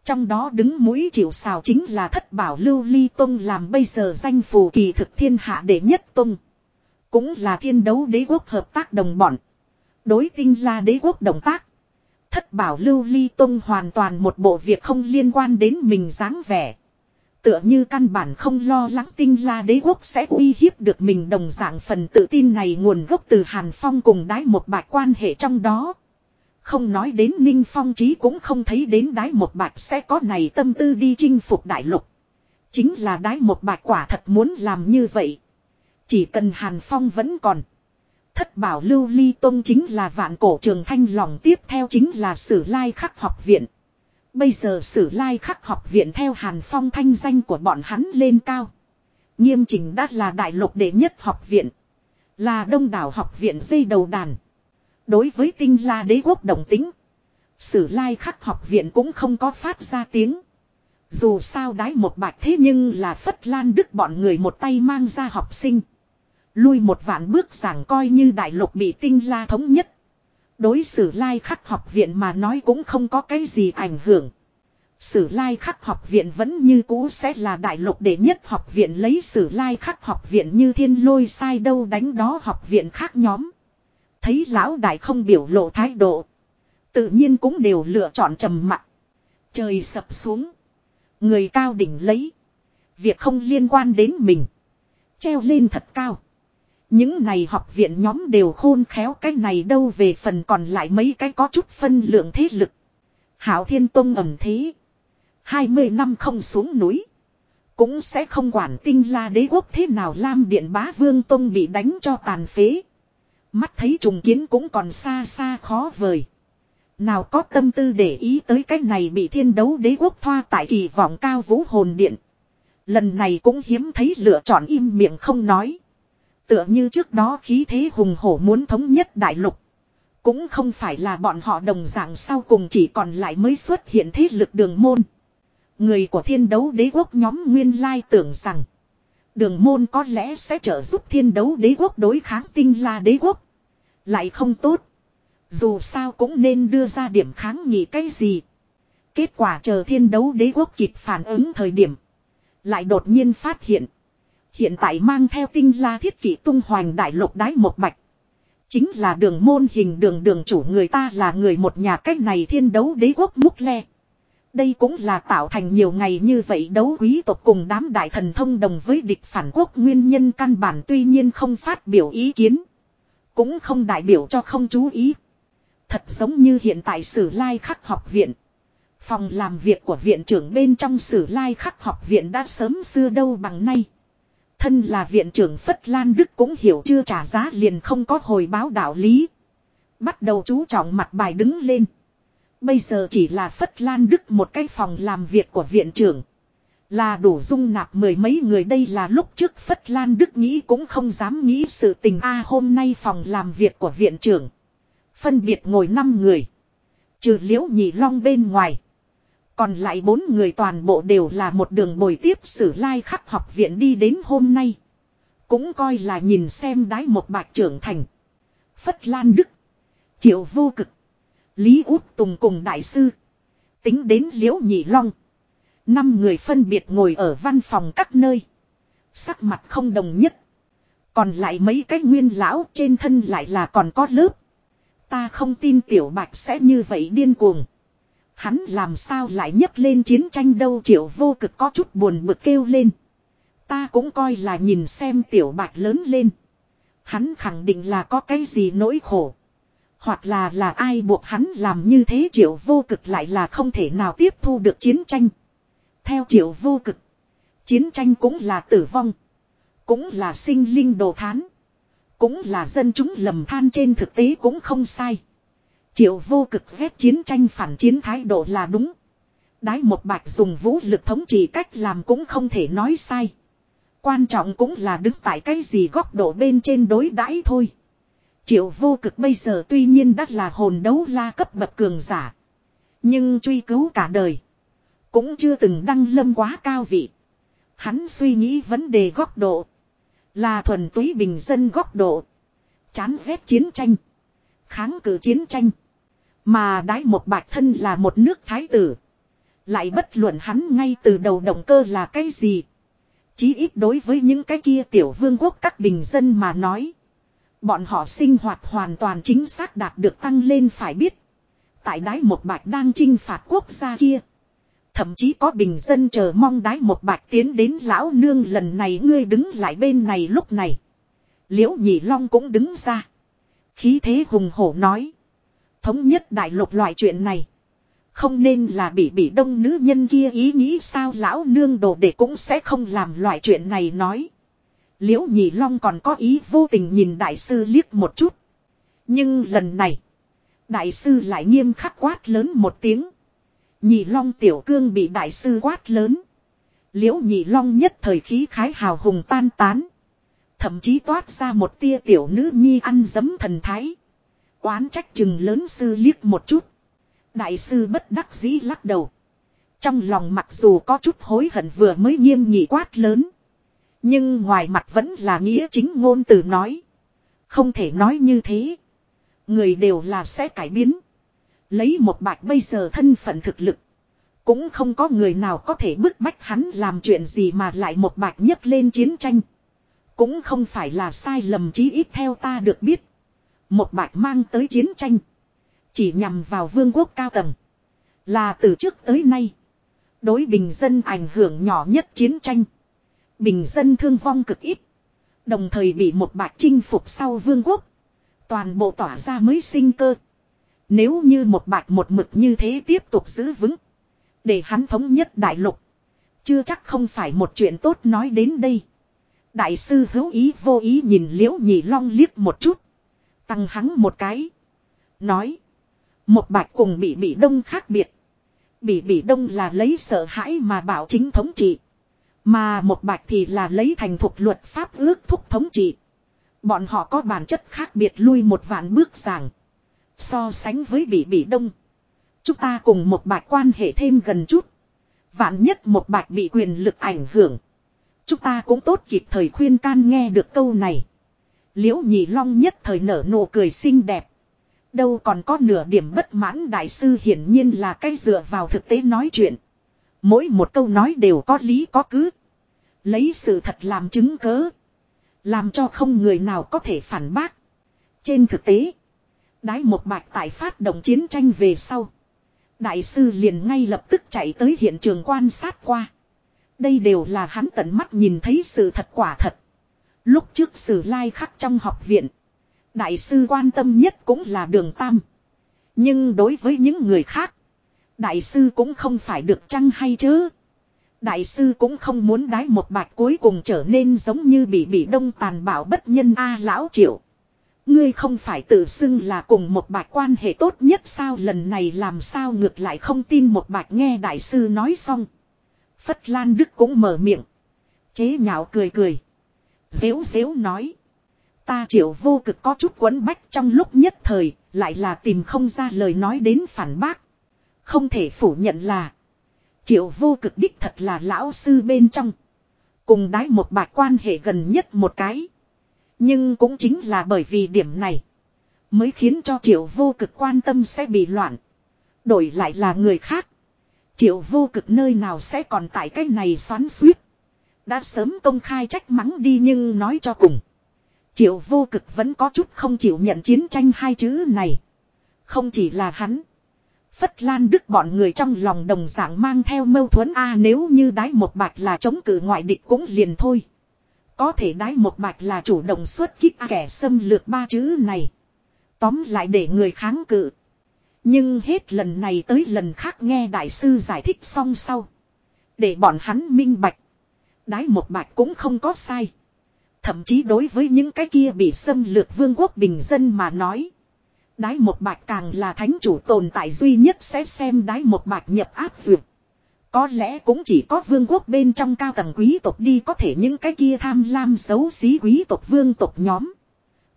Trong đó đứng mũi chịu xào chính là thất bảo lưu ly tông làm bây giờ danh phù kỳ thực thiên hạ đệ nhất tông. Cũng là thiên đấu đế quốc hợp tác đồng bọn. Đối tinh la đế quốc động tác. Thất bảo lưu ly tông hoàn toàn một bộ việc không liên quan đến mình dáng vẻ. Tựa như căn bản không lo lắng tinh la đế quốc sẽ uy hiếp được mình đồng dạng phần tự tin này nguồn gốc từ Hàn Phong cùng đái một bạch quan hệ trong đó. Không nói đến Ninh Phong Trí cũng không thấy đến đái một bạch sẽ có này tâm tư đi chinh phục đại lục. Chính là đái một bạch quả thật muốn làm như vậy. Chỉ cần Hàn Phong vẫn còn. Thất bảo lưu ly tông chính là vạn cổ trường thanh lòng tiếp theo chính là sử lai khắc học viện. Bây giờ sử lai khắc học viện theo Hàn Phong thanh danh của bọn hắn lên cao. Nghiêm chỉnh đã là đại lục đệ nhất học viện. Là đông đảo học viện dây đầu đàn. Đối với tinh la đế quốc đồng tính. Sử lai khắc học viện cũng không có phát ra tiếng. Dù sao đái một bạch thế nhưng là phất lan đức bọn người một tay mang ra học sinh. Lui một vạn bước giảng coi như đại lục bị tinh la thống nhất. Đối xử lai khắc học viện mà nói cũng không có cái gì ảnh hưởng. Sử lai khắc học viện vẫn như cũ sẽ là đại lục đệ nhất học viện lấy sử lai khắc học viện như thiên lôi sai đâu đánh đó học viện khác nhóm. Thấy lão đại không biểu lộ thái độ. Tự nhiên cũng đều lựa chọn trầm mặc. Trời sập xuống. Người cao đỉnh lấy. Việc không liên quan đến mình. Treo lên thật cao. Những này học viện nhóm đều khôn khéo cái này đâu về phần còn lại mấy cái có chút phân lượng thế lực. Hảo Thiên Tông ẩm thế. 20 năm không xuống núi. Cũng sẽ không quản tinh la đế quốc thế nào Lam Điện Bá Vương Tông bị đánh cho tàn phế. Mắt thấy trùng kiến cũng còn xa xa khó vời. Nào có tâm tư để ý tới cái này bị thiên đấu đế quốc thoa tại kỳ vọng cao vũ hồn điện. Lần này cũng hiếm thấy lựa chọn im miệng không nói. Tựa như trước đó khí thế hùng hổ muốn thống nhất đại lục. Cũng không phải là bọn họ đồng dạng sau cùng chỉ còn lại mới xuất hiện thế lực đường môn. Người của thiên đấu đế quốc nhóm nguyên lai tưởng rằng. Đường môn có lẽ sẽ trợ giúp thiên đấu đế quốc đối kháng tinh la đế quốc. Lại không tốt. Dù sao cũng nên đưa ra điểm kháng nghị cái gì. Kết quả chờ thiên đấu đế quốc kịp phản ứng thời điểm. Lại đột nhiên phát hiện. Hiện tại mang theo tinh la thiết kỷ tung hoành đại lục đái một bạch. Chính là đường môn hình đường đường chủ người ta là người một nhà cách này thiên đấu đế quốc múc le. Đây cũng là tạo thành nhiều ngày như vậy đấu quý tộc cùng đám đại thần thông đồng với địch phản quốc nguyên nhân căn bản tuy nhiên không phát biểu ý kiến. Cũng không đại biểu cho không chú ý. Thật giống như hiện tại sử lai khắc học viện. Phòng làm việc của viện trưởng bên trong sử lai khắc học viện đã sớm xưa đâu bằng nay. Thân là viện trưởng Phất Lan Đức cũng hiểu chưa trả giá liền không có hồi báo đạo lý. Bắt đầu chú trọng mặt bài đứng lên. Bây giờ chỉ là Phất Lan Đức một cái phòng làm việc của viện trưởng. Là đủ dung nạp mười mấy người đây là lúc trước Phất Lan Đức nghĩ cũng không dám nghĩ sự tình a, hôm nay phòng làm việc của viện trưởng. Phân biệt ngồi 5 người. Trừ liễu nhị long bên ngoài. Còn lại bốn người toàn bộ đều là một đường bồi tiếp sử lai khắc học viện đi đến hôm nay. Cũng coi là nhìn xem đái một bạch trưởng thành. Phất Lan Đức. Triệu vô cực. Lý Út Tùng cùng đại sư. Tính đến liễu nhị long. Năm người phân biệt ngồi ở văn phòng các nơi. Sắc mặt không đồng nhất. Còn lại mấy cái nguyên lão trên thân lại là còn có lớp. Ta không tin tiểu bạch sẽ như vậy điên cuồng. Hắn làm sao lại nhấc lên chiến tranh đâu triệu vô cực có chút buồn bực kêu lên. Ta cũng coi là nhìn xem tiểu bạch lớn lên. Hắn khẳng định là có cái gì nỗi khổ. Hoặc là là ai buộc hắn làm như thế triệu vô cực lại là không thể nào tiếp thu được chiến tranh. Theo triệu vô cực. Chiến tranh cũng là tử vong. Cũng là sinh linh đồ thán. Cũng là dân chúng lầm than trên thực tế cũng không sai. Triệu vô cực ghét chiến tranh phản chiến thái độ là đúng. Đái một bạch dùng vũ lực thống trị cách làm cũng không thể nói sai. Quan trọng cũng là đứng tại cái gì góc độ bên trên đối đãi thôi. Triệu vô cực bây giờ tuy nhiên đã là hồn đấu la cấp bậc cường giả. Nhưng truy cứu cả đời. Cũng chưa từng đăng lâm quá cao vị. Hắn suy nghĩ vấn đề góc độ. Là thuần túy bình dân góc độ. Chán ghét chiến tranh. Kháng cự chiến tranh. Mà đái một bạch thân là một nước thái tử. Lại bất luận hắn ngay từ đầu động cơ là cái gì. Chí ít đối với những cái kia tiểu vương quốc các bình dân mà nói. Bọn họ sinh hoạt hoàn toàn chính xác đạt được tăng lên phải biết. Tại đái một bạch đang chinh phạt quốc gia kia. Thậm chí có bình dân chờ mong đái một bạch tiến đến lão nương lần này ngươi đứng lại bên này lúc này. Liễu nhị long cũng đứng ra. Khí thế hùng hổ nói. Thống nhất đại lục loại chuyện này. Không nên là bị bị đông nữ nhân kia ý nghĩ sao lão nương đồ để cũng sẽ không làm loại chuyện này nói. Liễu nhị long còn có ý vô tình nhìn đại sư liếc một chút. Nhưng lần này. Đại sư lại nghiêm khắc quát lớn một tiếng. Nhị long tiểu cương bị đại sư quát lớn. Liễu nhị long nhất thời khí khái hào hùng tan tán. Thậm chí toát ra một tia tiểu nữ nhi ăn dấm thần thái. Oán trách chừng lớn sư liếc một chút. Đại sư bất đắc dĩ lắc đầu. Trong lòng mặc dù có chút hối hận vừa mới nghiêm nghị quát lớn. Nhưng ngoài mặt vẫn là nghĩa chính ngôn từ nói. Không thể nói như thế. Người đều là sẽ cải biến. Lấy một bạch bây giờ thân phận thực lực. Cũng không có người nào có thể bức bách hắn làm chuyện gì mà lại một bạch nhấc lên chiến tranh. Cũng không phải là sai lầm chí ít theo ta được biết. Một bạch mang tới chiến tranh. Chỉ nhằm vào vương quốc cao tầng. Là từ trước tới nay. Đối bình dân ảnh hưởng nhỏ nhất chiến tranh. Bình dân thương vong cực ít. Đồng thời bị một bạch chinh phục sau vương quốc. Toàn bộ tỏa ra mới sinh cơ. Nếu như một bạch một mực như thế tiếp tục giữ vững. Để hắn thống nhất đại lục. Chưa chắc không phải một chuyện tốt nói đến đây. Đại sư hữu ý vô ý nhìn liễu nhị long liếc một chút. Tăng hắn một cái. Nói. Một bạch cùng bị bị đông khác biệt. Bị bị đông là lấy sợ hãi mà bảo chính thống trị. Mà một bạch thì là lấy thành thuộc luật pháp ước thúc thống trị. Bọn họ có bản chất khác biệt lui một vạn bước giảng. So sánh với bị bị đông. Chúng ta cùng một bạch quan hệ thêm gần chút. Vạn nhất một bạch bị quyền lực ảnh hưởng. Chúng ta cũng tốt kịp thời khuyên can nghe được câu này. Liễu nhị long nhất thời nở nụ cười xinh đẹp. Đâu còn có nửa điểm bất mãn, đại sư hiển nhiên là cái dựa vào thực tế nói chuyện. Mỗi một câu nói đều có lý có cứ. Lấy sự thật làm chứng cớ. Làm cho không người nào có thể phản bác. Trên thực tế. Đái một bạch tại phát động chiến tranh về sau. Đại sư liền ngay lập tức chạy tới hiện trường quan sát qua. Đây đều là hắn tận mắt nhìn thấy sự thật quả thật. Lúc trước sử lai khắc trong học viện. Đại sư quan tâm nhất cũng là đường tam. Nhưng đối với những người khác. Đại sư cũng không phải được chăng hay chứ. Đại sư cũng không muốn đái một bạch cuối cùng trở nên giống như bị bị đông tàn bạo bất nhân a lão triệu. Ngươi không phải tự xưng là cùng một bạch quan hệ tốt nhất sao lần này làm sao ngược lại không tin một bạch nghe đại sư nói xong. Phất Lan Đức cũng mở miệng. Chế nhạo cười cười. Dễu dễu nói. Ta triệu vô cực có chút quấn bách trong lúc nhất thời, lại là tìm không ra lời nói đến phản bác. Không thể phủ nhận là. Triệu vô cực đích thật là lão sư bên trong. Cùng đái một bạch quan hệ gần nhất một cái. Nhưng cũng chính là bởi vì điểm này. Mới khiến cho triệu vô cực quan tâm sẽ bị loạn. Đổi lại là người khác. Triệu vô cực nơi nào sẽ còn tại cái này xoắn suýt. Đã sớm công khai trách mắng đi nhưng nói cho cùng. Triệu vô cực vẫn có chút không chịu nhận chiến tranh hai chữ này. Không chỉ là hắn. Phất Lan Đức bọn người trong lòng đồng dạng mang theo mâu thuẫn A, nếu như đái một bạch là chống cự ngoại địch cũng liền thôi. Có thể đái một bạch là chủ động xuất kích kẻ xâm lược ba chữ này. Tóm lại để người kháng cự. Nhưng hết lần này tới lần khác nghe đại sư giải thích xong sau. Để bọn hắn minh bạch. Đái một bạch cũng không có sai. Thậm chí đối với những cái kia bị xâm lược vương quốc bình dân mà nói. Đái một bạch càng là thánh chủ tồn tại duy nhất sẽ xem đái một bạch nhập áp duyệt. Có lẽ cũng chỉ có vương quốc bên trong cao tầng quý tộc đi có thể những cái kia tham lam xấu xí quý tộc vương tộc nhóm.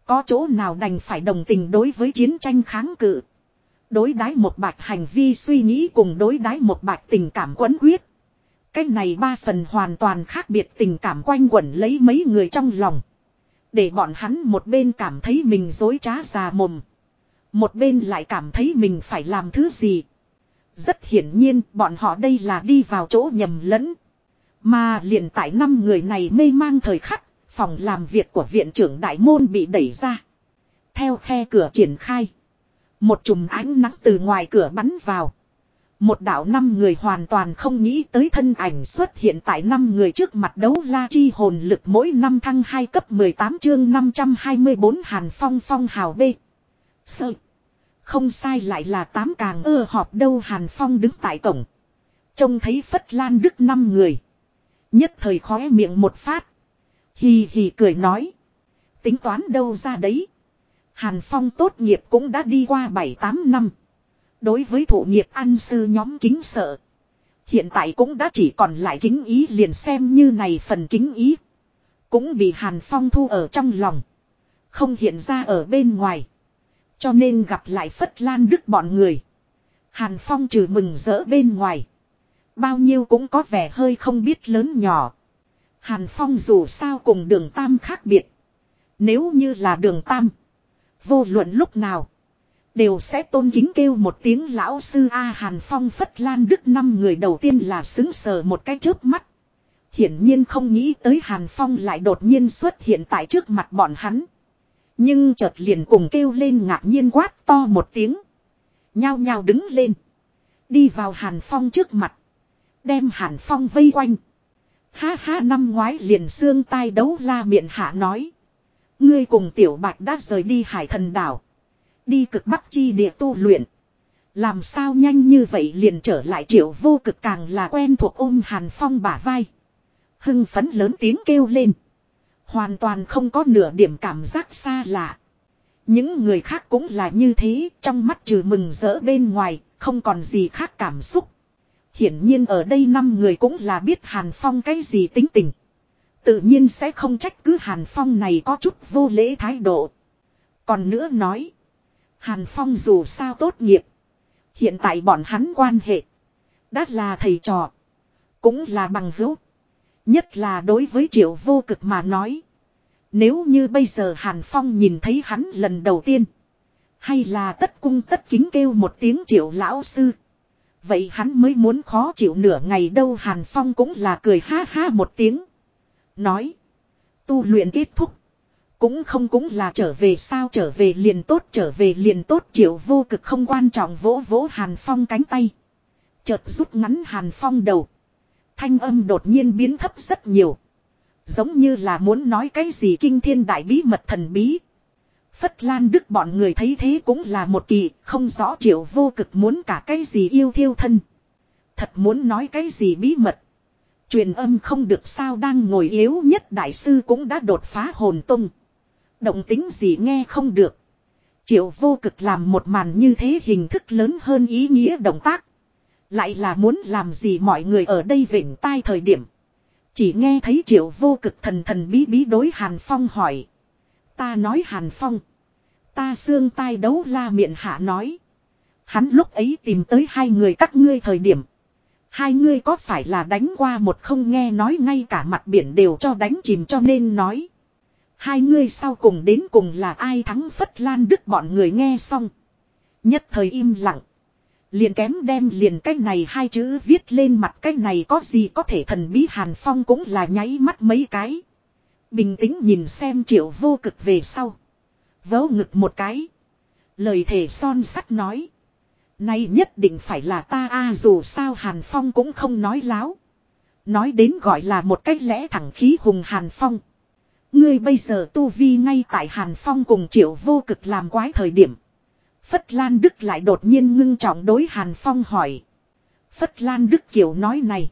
Có chỗ nào đành phải đồng tình đối với chiến tranh kháng cự. Đối đái một bạch hành vi suy nghĩ cùng đối đái một bạch tình cảm quấn quyết. Cái này ba phần hoàn toàn khác biệt tình cảm quanh quẩn lấy mấy người trong lòng. Để bọn hắn một bên cảm thấy mình dối trá già mồm. Một bên lại cảm thấy mình phải làm thứ gì. Rất hiển nhiên bọn họ đây là đi vào chỗ nhầm lẫn. Mà liền tại năm người này mê mang thời khắc, phòng làm việc của viện trưởng đại môn bị đẩy ra. Theo khe cửa triển khai. Một chùm ánh nắng từ ngoài cửa bắn vào. Một đạo năm người hoàn toàn không nghĩ tới thân ảnh xuất hiện tại năm người trước mặt đấu la chi hồn lực mỗi năm thăng 2 cấp 18 chương 524 Hàn Phong Phong hào B. Sợ. Không sai lại là tám càng ơ họp đâu Hàn Phong đứng tại cổng. Trông thấy Phất Lan Đức năm người. Nhất thời khóe miệng một phát. Hì hì cười nói. Tính toán đâu ra đấy. Hàn Phong tốt nghiệp cũng đã đi qua 7-8 năm. Đối với thủ nghiệp ăn sư nhóm kính sợ. Hiện tại cũng đã chỉ còn lại kính ý liền xem như này phần kính ý. Cũng bị Hàn Phong thu ở trong lòng. Không hiện ra ở bên ngoài. Cho nên gặp lại Phất Lan Đức bọn người. Hàn Phong trừ mừng rỡ bên ngoài. Bao nhiêu cũng có vẻ hơi không biết lớn nhỏ. Hàn Phong dù sao cùng đường Tam khác biệt. Nếu như là đường Tam. Vô luận lúc nào. Đều sẽ tôn kính kêu một tiếng lão sư A Hàn Phong Phất Lan Đức năm người đầu tiên là xứng sờ một cái chớp mắt. Hiển nhiên không nghĩ tới Hàn Phong lại đột nhiên xuất hiện tại trước mặt bọn hắn. Nhưng chợt liền cùng kêu lên ngạc nhiên quát to một tiếng. Nhao nhao đứng lên. Đi vào Hàn Phong trước mặt. Đem Hàn Phong vây quanh. Ha ha năm ngoái liền xương tai đấu la miệng hạ nói. Ngươi cùng tiểu bạch đã rời đi hải thần đảo. Đi cực bắc chi địa tu luyện. Làm sao nhanh như vậy liền trở lại triệu vô cực càng là quen thuộc ôm Hàn Phong bả vai. Hưng phấn lớn tiếng kêu lên. Hoàn toàn không có nửa điểm cảm giác xa lạ. Những người khác cũng là như thế, trong mắt trừ mừng rỡ bên ngoài, không còn gì khác cảm xúc. Hiển nhiên ở đây năm người cũng là biết Hàn Phong cái gì tính tình. Tự nhiên sẽ không trách cứ Hàn Phong này có chút vô lễ thái độ. Còn nữa nói. Hàn Phong dù sao tốt nghiệp. Hiện tại bọn hắn quan hệ. Đã là thầy trò. Cũng là bằng hữu. Nhất là đối với triệu vô cực mà nói. Nếu như bây giờ Hàn Phong nhìn thấy hắn lần đầu tiên. Hay là tất cung tất kính kêu một tiếng triệu lão sư. Vậy hắn mới muốn khó chịu nửa ngày đâu Hàn Phong cũng là cười ha ha một tiếng. Nói. Tu luyện kết thúc. Cũng không cũng là trở về sao trở về liền tốt trở về liền tốt triệu vô cực không quan trọng vỗ vỗ Hàn Phong cánh tay. Chợt rút ngắn Hàn Phong đầu. Thanh âm đột nhiên biến thấp rất nhiều. Giống như là muốn nói cái gì kinh thiên đại bí mật thần bí. Phất Lan Đức bọn người thấy thế cũng là một kỳ, không rõ triệu vô cực muốn cả cái gì yêu thiêu thân. Thật muốn nói cái gì bí mật. Truyền âm không được sao đang ngồi yếu nhất đại sư cũng đã đột phá hồn tung. Động tính gì nghe không được. Triệu vô cực làm một màn như thế hình thức lớn hơn ý nghĩa động tác. Lại là muốn làm gì mọi người ở đây vỉnh tai thời điểm. Chỉ nghe thấy triệu vô cực thần thần bí bí đối Hàn Phong hỏi. Ta nói Hàn Phong. Ta xương tai đấu la miệng hạ nói. Hắn lúc ấy tìm tới hai người các ngươi thời điểm. Hai ngươi có phải là đánh qua một không nghe nói ngay cả mặt biển đều cho đánh chìm cho nên nói. Hai ngươi sau cùng đến cùng là ai thắng Phất Lan Đức bọn người nghe xong. Nhất thời im lặng. Liền kém đem liền cái này hai chữ viết lên mặt cái này có gì có thể thần bí Hàn Phong cũng là nháy mắt mấy cái. Bình tĩnh nhìn xem triệu vô cực về sau. Vớ ngực một cái. Lời thể son sắt nói. Nay nhất định phải là ta a, dù sao Hàn Phong cũng không nói láo. Nói đến gọi là một cách lẽ thẳng khí hùng Hàn Phong. Ngươi bây giờ tu vi ngay tại Hàn Phong cùng triệu vô cực làm quái thời điểm. Phất Lan Đức lại đột nhiên ngưng trọng đối Hàn Phong hỏi. Phất Lan Đức kiểu nói này.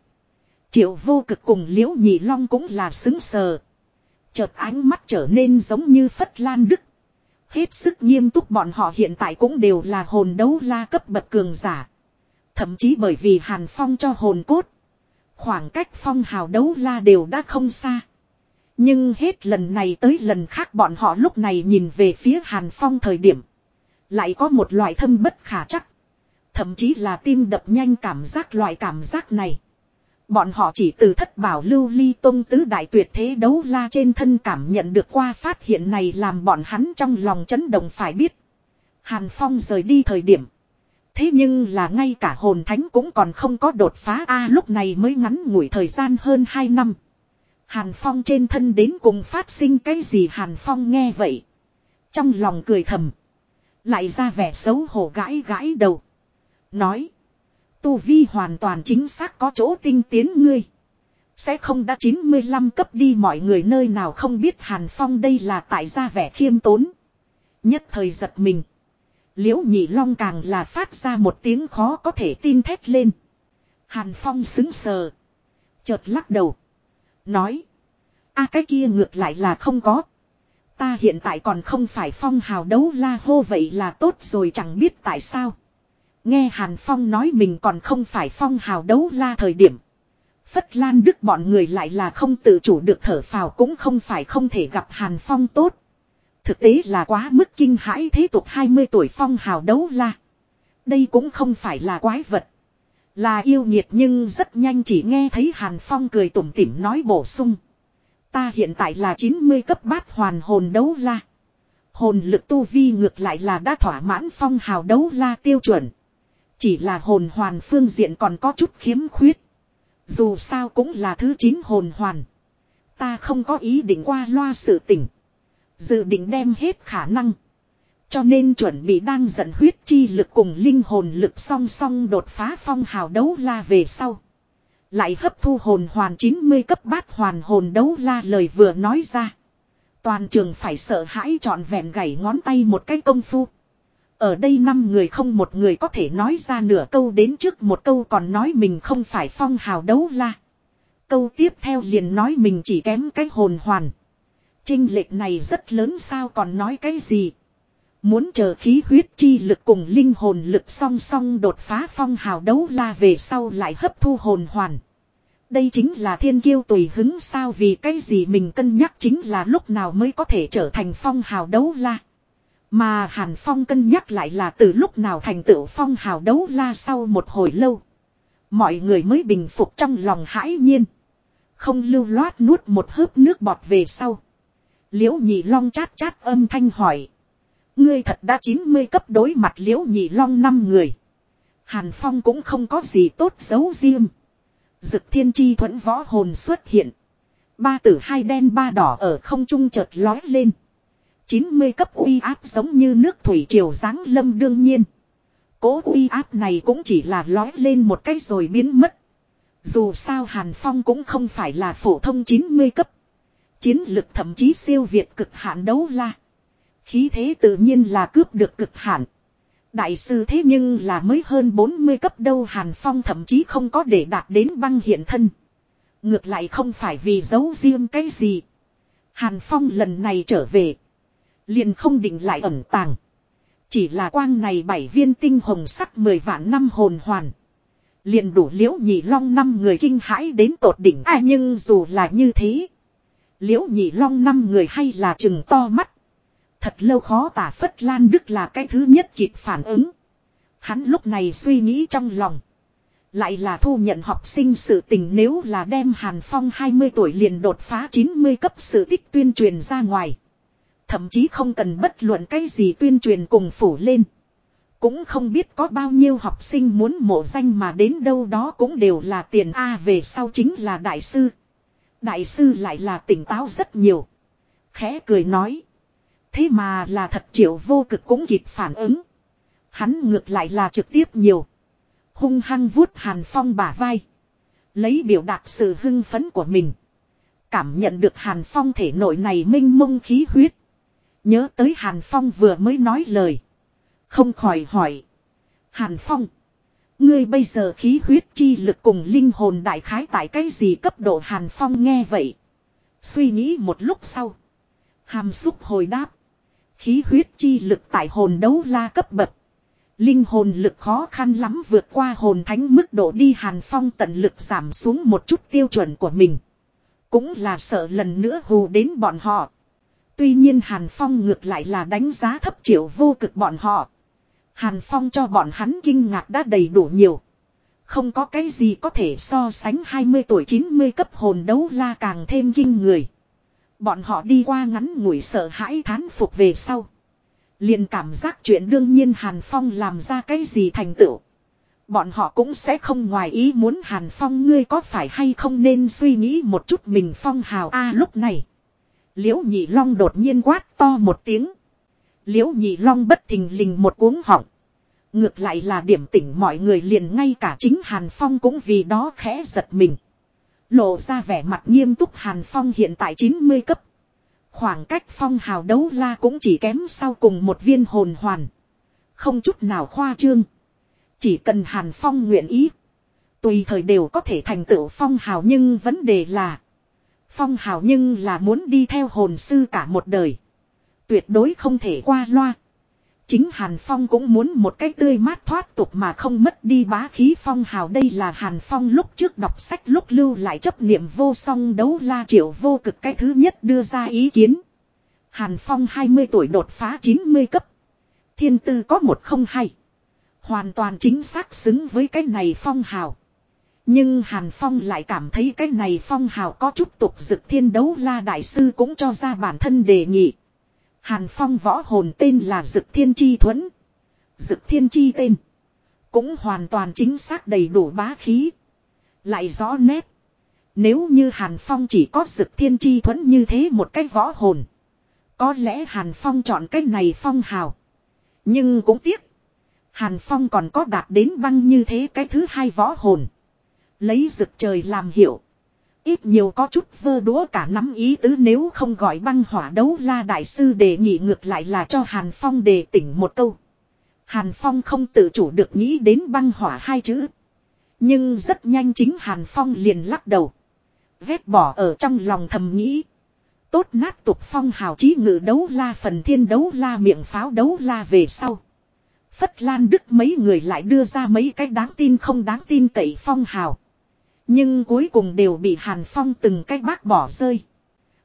Triệu vô cực cùng liễu nhị long cũng là xứng sờ. Chợt ánh mắt trở nên giống như Phất Lan Đức. Hết sức nghiêm túc bọn họ hiện tại cũng đều là hồn đấu la cấp bậc cường giả. Thậm chí bởi vì Hàn Phong cho hồn cốt. Khoảng cách phong hào đấu la đều đã không xa. Nhưng hết lần này tới lần khác bọn họ lúc này nhìn về phía Hàn Phong thời điểm. Lại có một loại thâm bất khả chắc. Thậm chí là tim đập nhanh cảm giác loại cảm giác này. Bọn họ chỉ từ thất bảo lưu ly tông tứ đại tuyệt thế đấu la trên thân cảm nhận được qua phát hiện này làm bọn hắn trong lòng chấn động phải biết. Hàn Phong rời đi thời điểm. Thế nhưng là ngay cả hồn thánh cũng còn không có đột phá a lúc này mới ngắn ngủi thời gian hơn 2 năm. Hàn Phong trên thân đến cùng phát sinh cái gì Hàn Phong nghe vậy. Trong lòng cười thầm. Lại ra vẻ xấu hổ gãi gãi đầu. Nói. Tu Vi hoàn toàn chính xác có chỗ tinh tiến ngươi. Sẽ không đã 95 cấp đi mọi người nơi nào không biết Hàn Phong đây là tại ra vẻ khiêm tốn. Nhất thời giật mình. Liễu nhị long càng là phát ra một tiếng khó có thể tin thét lên. Hàn Phong xứng sờ. Chợt lắc đầu. Nói. a, cái kia ngược lại là không có. Ta hiện tại còn không phải phong hào đấu la hô vậy là tốt rồi chẳng biết tại sao. Nghe Hàn Phong nói mình còn không phải phong hào đấu la thời điểm. Phất Lan Đức bọn người lại là không tự chủ được thở phào cũng không phải không thể gặp Hàn Phong tốt. Thực tế là quá mức kinh hãi thế tục 20 tuổi phong hào đấu la. Đây cũng không phải là quái vật. Là yêu nhiệt nhưng rất nhanh chỉ nghe thấy Hàn Phong cười tủm tỉm nói bổ sung. Ta hiện tại là 90 cấp bát hoàn hồn đấu la. Hồn lực tu vi ngược lại là đã thỏa mãn phong hào đấu la tiêu chuẩn. Chỉ là hồn hoàn phương diện còn có chút khiếm khuyết. Dù sao cũng là thứ 9 hồn hoàn. Ta không có ý định qua loa sự tỉnh. Dự định đem hết khả năng. Cho nên chuẩn bị đang dẫn huyết chi lực cùng linh hồn lực song song đột phá phong hào đấu la về sau. Lại hấp thu hồn hoàn 90 cấp bát hoàn hồn đấu la lời vừa nói ra. Toàn trường phải sợ hãi trọn vẹn gảy ngón tay một cái công phu. Ở đây năm người không một người có thể nói ra nửa câu đến trước một câu còn nói mình không phải phong hào đấu la. Câu tiếp theo liền nói mình chỉ kém cái hồn hoàn. Trinh lệch này rất lớn sao còn nói cái gì. Muốn chờ khí huyết chi lực cùng linh hồn lực song song đột phá phong hào đấu la về sau lại hấp thu hồn hoàn. Đây chính là thiên kiêu tùy hứng sao vì cái gì mình cân nhắc chính là lúc nào mới có thể trở thành phong hào đấu la. Mà Hàn Phong cân nhắc lại là từ lúc nào thành tựu phong hào đấu la sau một hồi lâu. Mọi người mới bình phục trong lòng hãi nhiên. Không lưu loát nuốt một hớp nước bọt về sau. Liễu nhị long chát chát âm thanh hỏi. Ngươi thật đã 90 cấp đối mặt liễu nhị long năm người. Hàn Phong cũng không có gì tốt giấu riêng. Dực thiên chi thuẫn võ hồn xuất hiện. Ba tử hai đen ba đỏ ở không trung chợt lói lên. 90 cấp uy áp giống như nước thủy triều giáng lâm đương nhiên. Cố uy áp này cũng chỉ là lói lên một cách rồi biến mất. Dù sao Hàn Phong cũng không phải là phổ thông 90 cấp. Chiến lực thậm chí siêu việt cực hạn đấu la. Khí thế tự nhiên là cướp được cực hạn. Đại sư thế nhưng là mới hơn 40 cấp đâu Hàn Phong thậm chí không có để đạt đến băng hiện thân. Ngược lại không phải vì giấu riêng cái gì. Hàn Phong lần này trở về. Liền không định lại ẩn tàng. Chỉ là quang này bảy viên tinh hồng sắc mười vạn năm hồn hoàn. Liền đủ liễu nhị long năm người kinh hãi đến tột đỉnh ai nhưng dù là như thế. Liễu nhị long năm người hay là chừng to mắt. Thật lâu khó tả phất lan đức là cái thứ nhất kịp phản ứng. Hắn lúc này suy nghĩ trong lòng. Lại là thu nhận học sinh sự tình nếu là đem Hàn Phong 20 tuổi liền đột phá 90 cấp sự tích tuyên truyền ra ngoài. Thậm chí không cần bất luận cái gì tuyên truyền cùng phủ lên. Cũng không biết có bao nhiêu học sinh muốn mộ danh mà đến đâu đó cũng đều là tiền A về sau chính là đại sư. Đại sư lại là tỉnh táo rất nhiều. Khẽ cười nói. Thế mà là thật triệu vô cực cũng kịp phản ứng. Hắn ngược lại là trực tiếp nhiều. Hung hăng vuốt hàn phong bả vai. Lấy biểu đạt sự hưng phấn của mình. Cảm nhận được hàn phong thể nội này minh mông khí huyết. Nhớ tới hàn phong vừa mới nói lời. Không khỏi hỏi. Hàn phong. Ngươi bây giờ khí huyết chi lực cùng linh hồn đại khái tại cái gì cấp độ hàn phong nghe vậy. Suy nghĩ một lúc sau. Hàm xúc hồi đáp. Khí huyết chi lực tại hồn đấu la cấp bậc. Linh hồn lực khó khăn lắm vượt qua hồn thánh mức độ đi hàn phong tận lực giảm xuống một chút tiêu chuẩn của mình. Cũng là sợ lần nữa hù đến bọn họ. Tuy nhiên hàn phong ngược lại là đánh giá thấp triệu vô cực bọn họ. Hàn phong cho bọn hắn kinh ngạc đã đầy đủ nhiều. Không có cái gì có thể so sánh 20 tuổi 90 cấp hồn đấu la càng thêm kinh người. Bọn họ đi qua ngắn ngủi sợ hãi thán phục về sau. liền cảm giác chuyện đương nhiên Hàn Phong làm ra cái gì thành tựu. Bọn họ cũng sẽ không ngoài ý muốn Hàn Phong ngươi có phải hay không nên suy nghĩ một chút mình Phong hào a lúc này. Liễu nhị long đột nhiên quát to một tiếng. Liễu nhị long bất thình lình một cuống họng. Ngược lại là điểm tỉnh mọi người liền ngay cả chính Hàn Phong cũng vì đó khẽ giật mình. Lộ ra vẻ mặt nghiêm túc Hàn Phong hiện tại 90 cấp. Khoảng cách phong hào đấu la cũng chỉ kém sau cùng một viên hồn hoàn. Không chút nào khoa trương. Chỉ cần Hàn Phong nguyện ý. Tùy thời đều có thể thành tựu phong hào nhưng vấn đề là. Phong hào nhưng là muốn đi theo hồn sư cả một đời. Tuyệt đối không thể qua loa. Chính Hàn Phong cũng muốn một cái tươi mát thoát tục mà không mất đi bá khí phong hào đây là Hàn Phong lúc trước đọc sách, lúc lưu lại chấp niệm vô song đấu la triệu vô cực cái thứ nhất đưa ra ý kiến. Hàn Phong 20 tuổi đột phá 90 cấp. Thiên tư có một không hay. Hoàn toàn chính xác xứng với cái này phong hào. Nhưng Hàn Phong lại cảm thấy cái này phong hào có chút tục dực thiên đấu la đại sư cũng cho ra bản thân đề nghị. Hàn Phong võ hồn tên là Dực Thiên Chi Thuẫn. Dực Thiên Chi tên. Cũng hoàn toàn chính xác đầy đủ bá khí. Lại rõ nét. Nếu như Hàn Phong chỉ có Dực Thiên Chi Thuẫn như thế một cái võ hồn. Có lẽ Hàn Phong chọn cái này phong hào. Nhưng cũng tiếc. Hàn Phong còn có đạt đến băng như thế cái thứ hai võ hồn. Lấy rực trời làm hiệu. Ít nhiều có chút vơ đúa cả nắm ý tứ nếu không gọi băng hỏa đấu la đại sư đề nghị ngược lại là cho Hàn Phong đề tỉnh một câu. Hàn Phong không tự chủ được nghĩ đến băng hỏa hai chữ. Nhưng rất nhanh chính Hàn Phong liền lắc đầu. Vét bỏ ở trong lòng thầm nghĩ. Tốt nát tục phong hào chí ngự đấu la phần thiên đấu la miệng pháo đấu la về sau. Phất Lan Đức mấy người lại đưa ra mấy cái đáng tin không đáng tin cậy phong hào. Nhưng cuối cùng đều bị Hàn Phong từng cách bác bỏ rơi.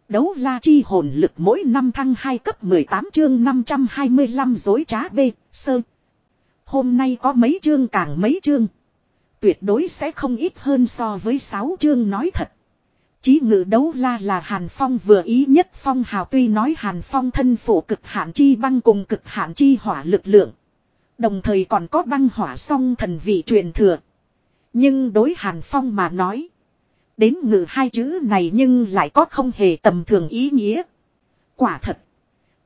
Đấu la chi hồn lực mỗi năm thăng 2 cấp 18 chương 525 dối trá B, sơ. Hôm nay có mấy chương càng mấy chương. Tuyệt đối sẽ không ít hơn so với 6 chương nói thật. Chí ngự đấu la là Hàn Phong vừa ý nhất Phong hào tuy nói Hàn Phong thân phụ cực hạn chi băng cùng cực hạn chi hỏa lực lượng. Đồng thời còn có băng hỏa song thần vị truyền thừa. Nhưng đối Hàn Phong mà nói. Đến ngự hai chữ này nhưng lại có không hề tầm thường ý nghĩa. Quả thật.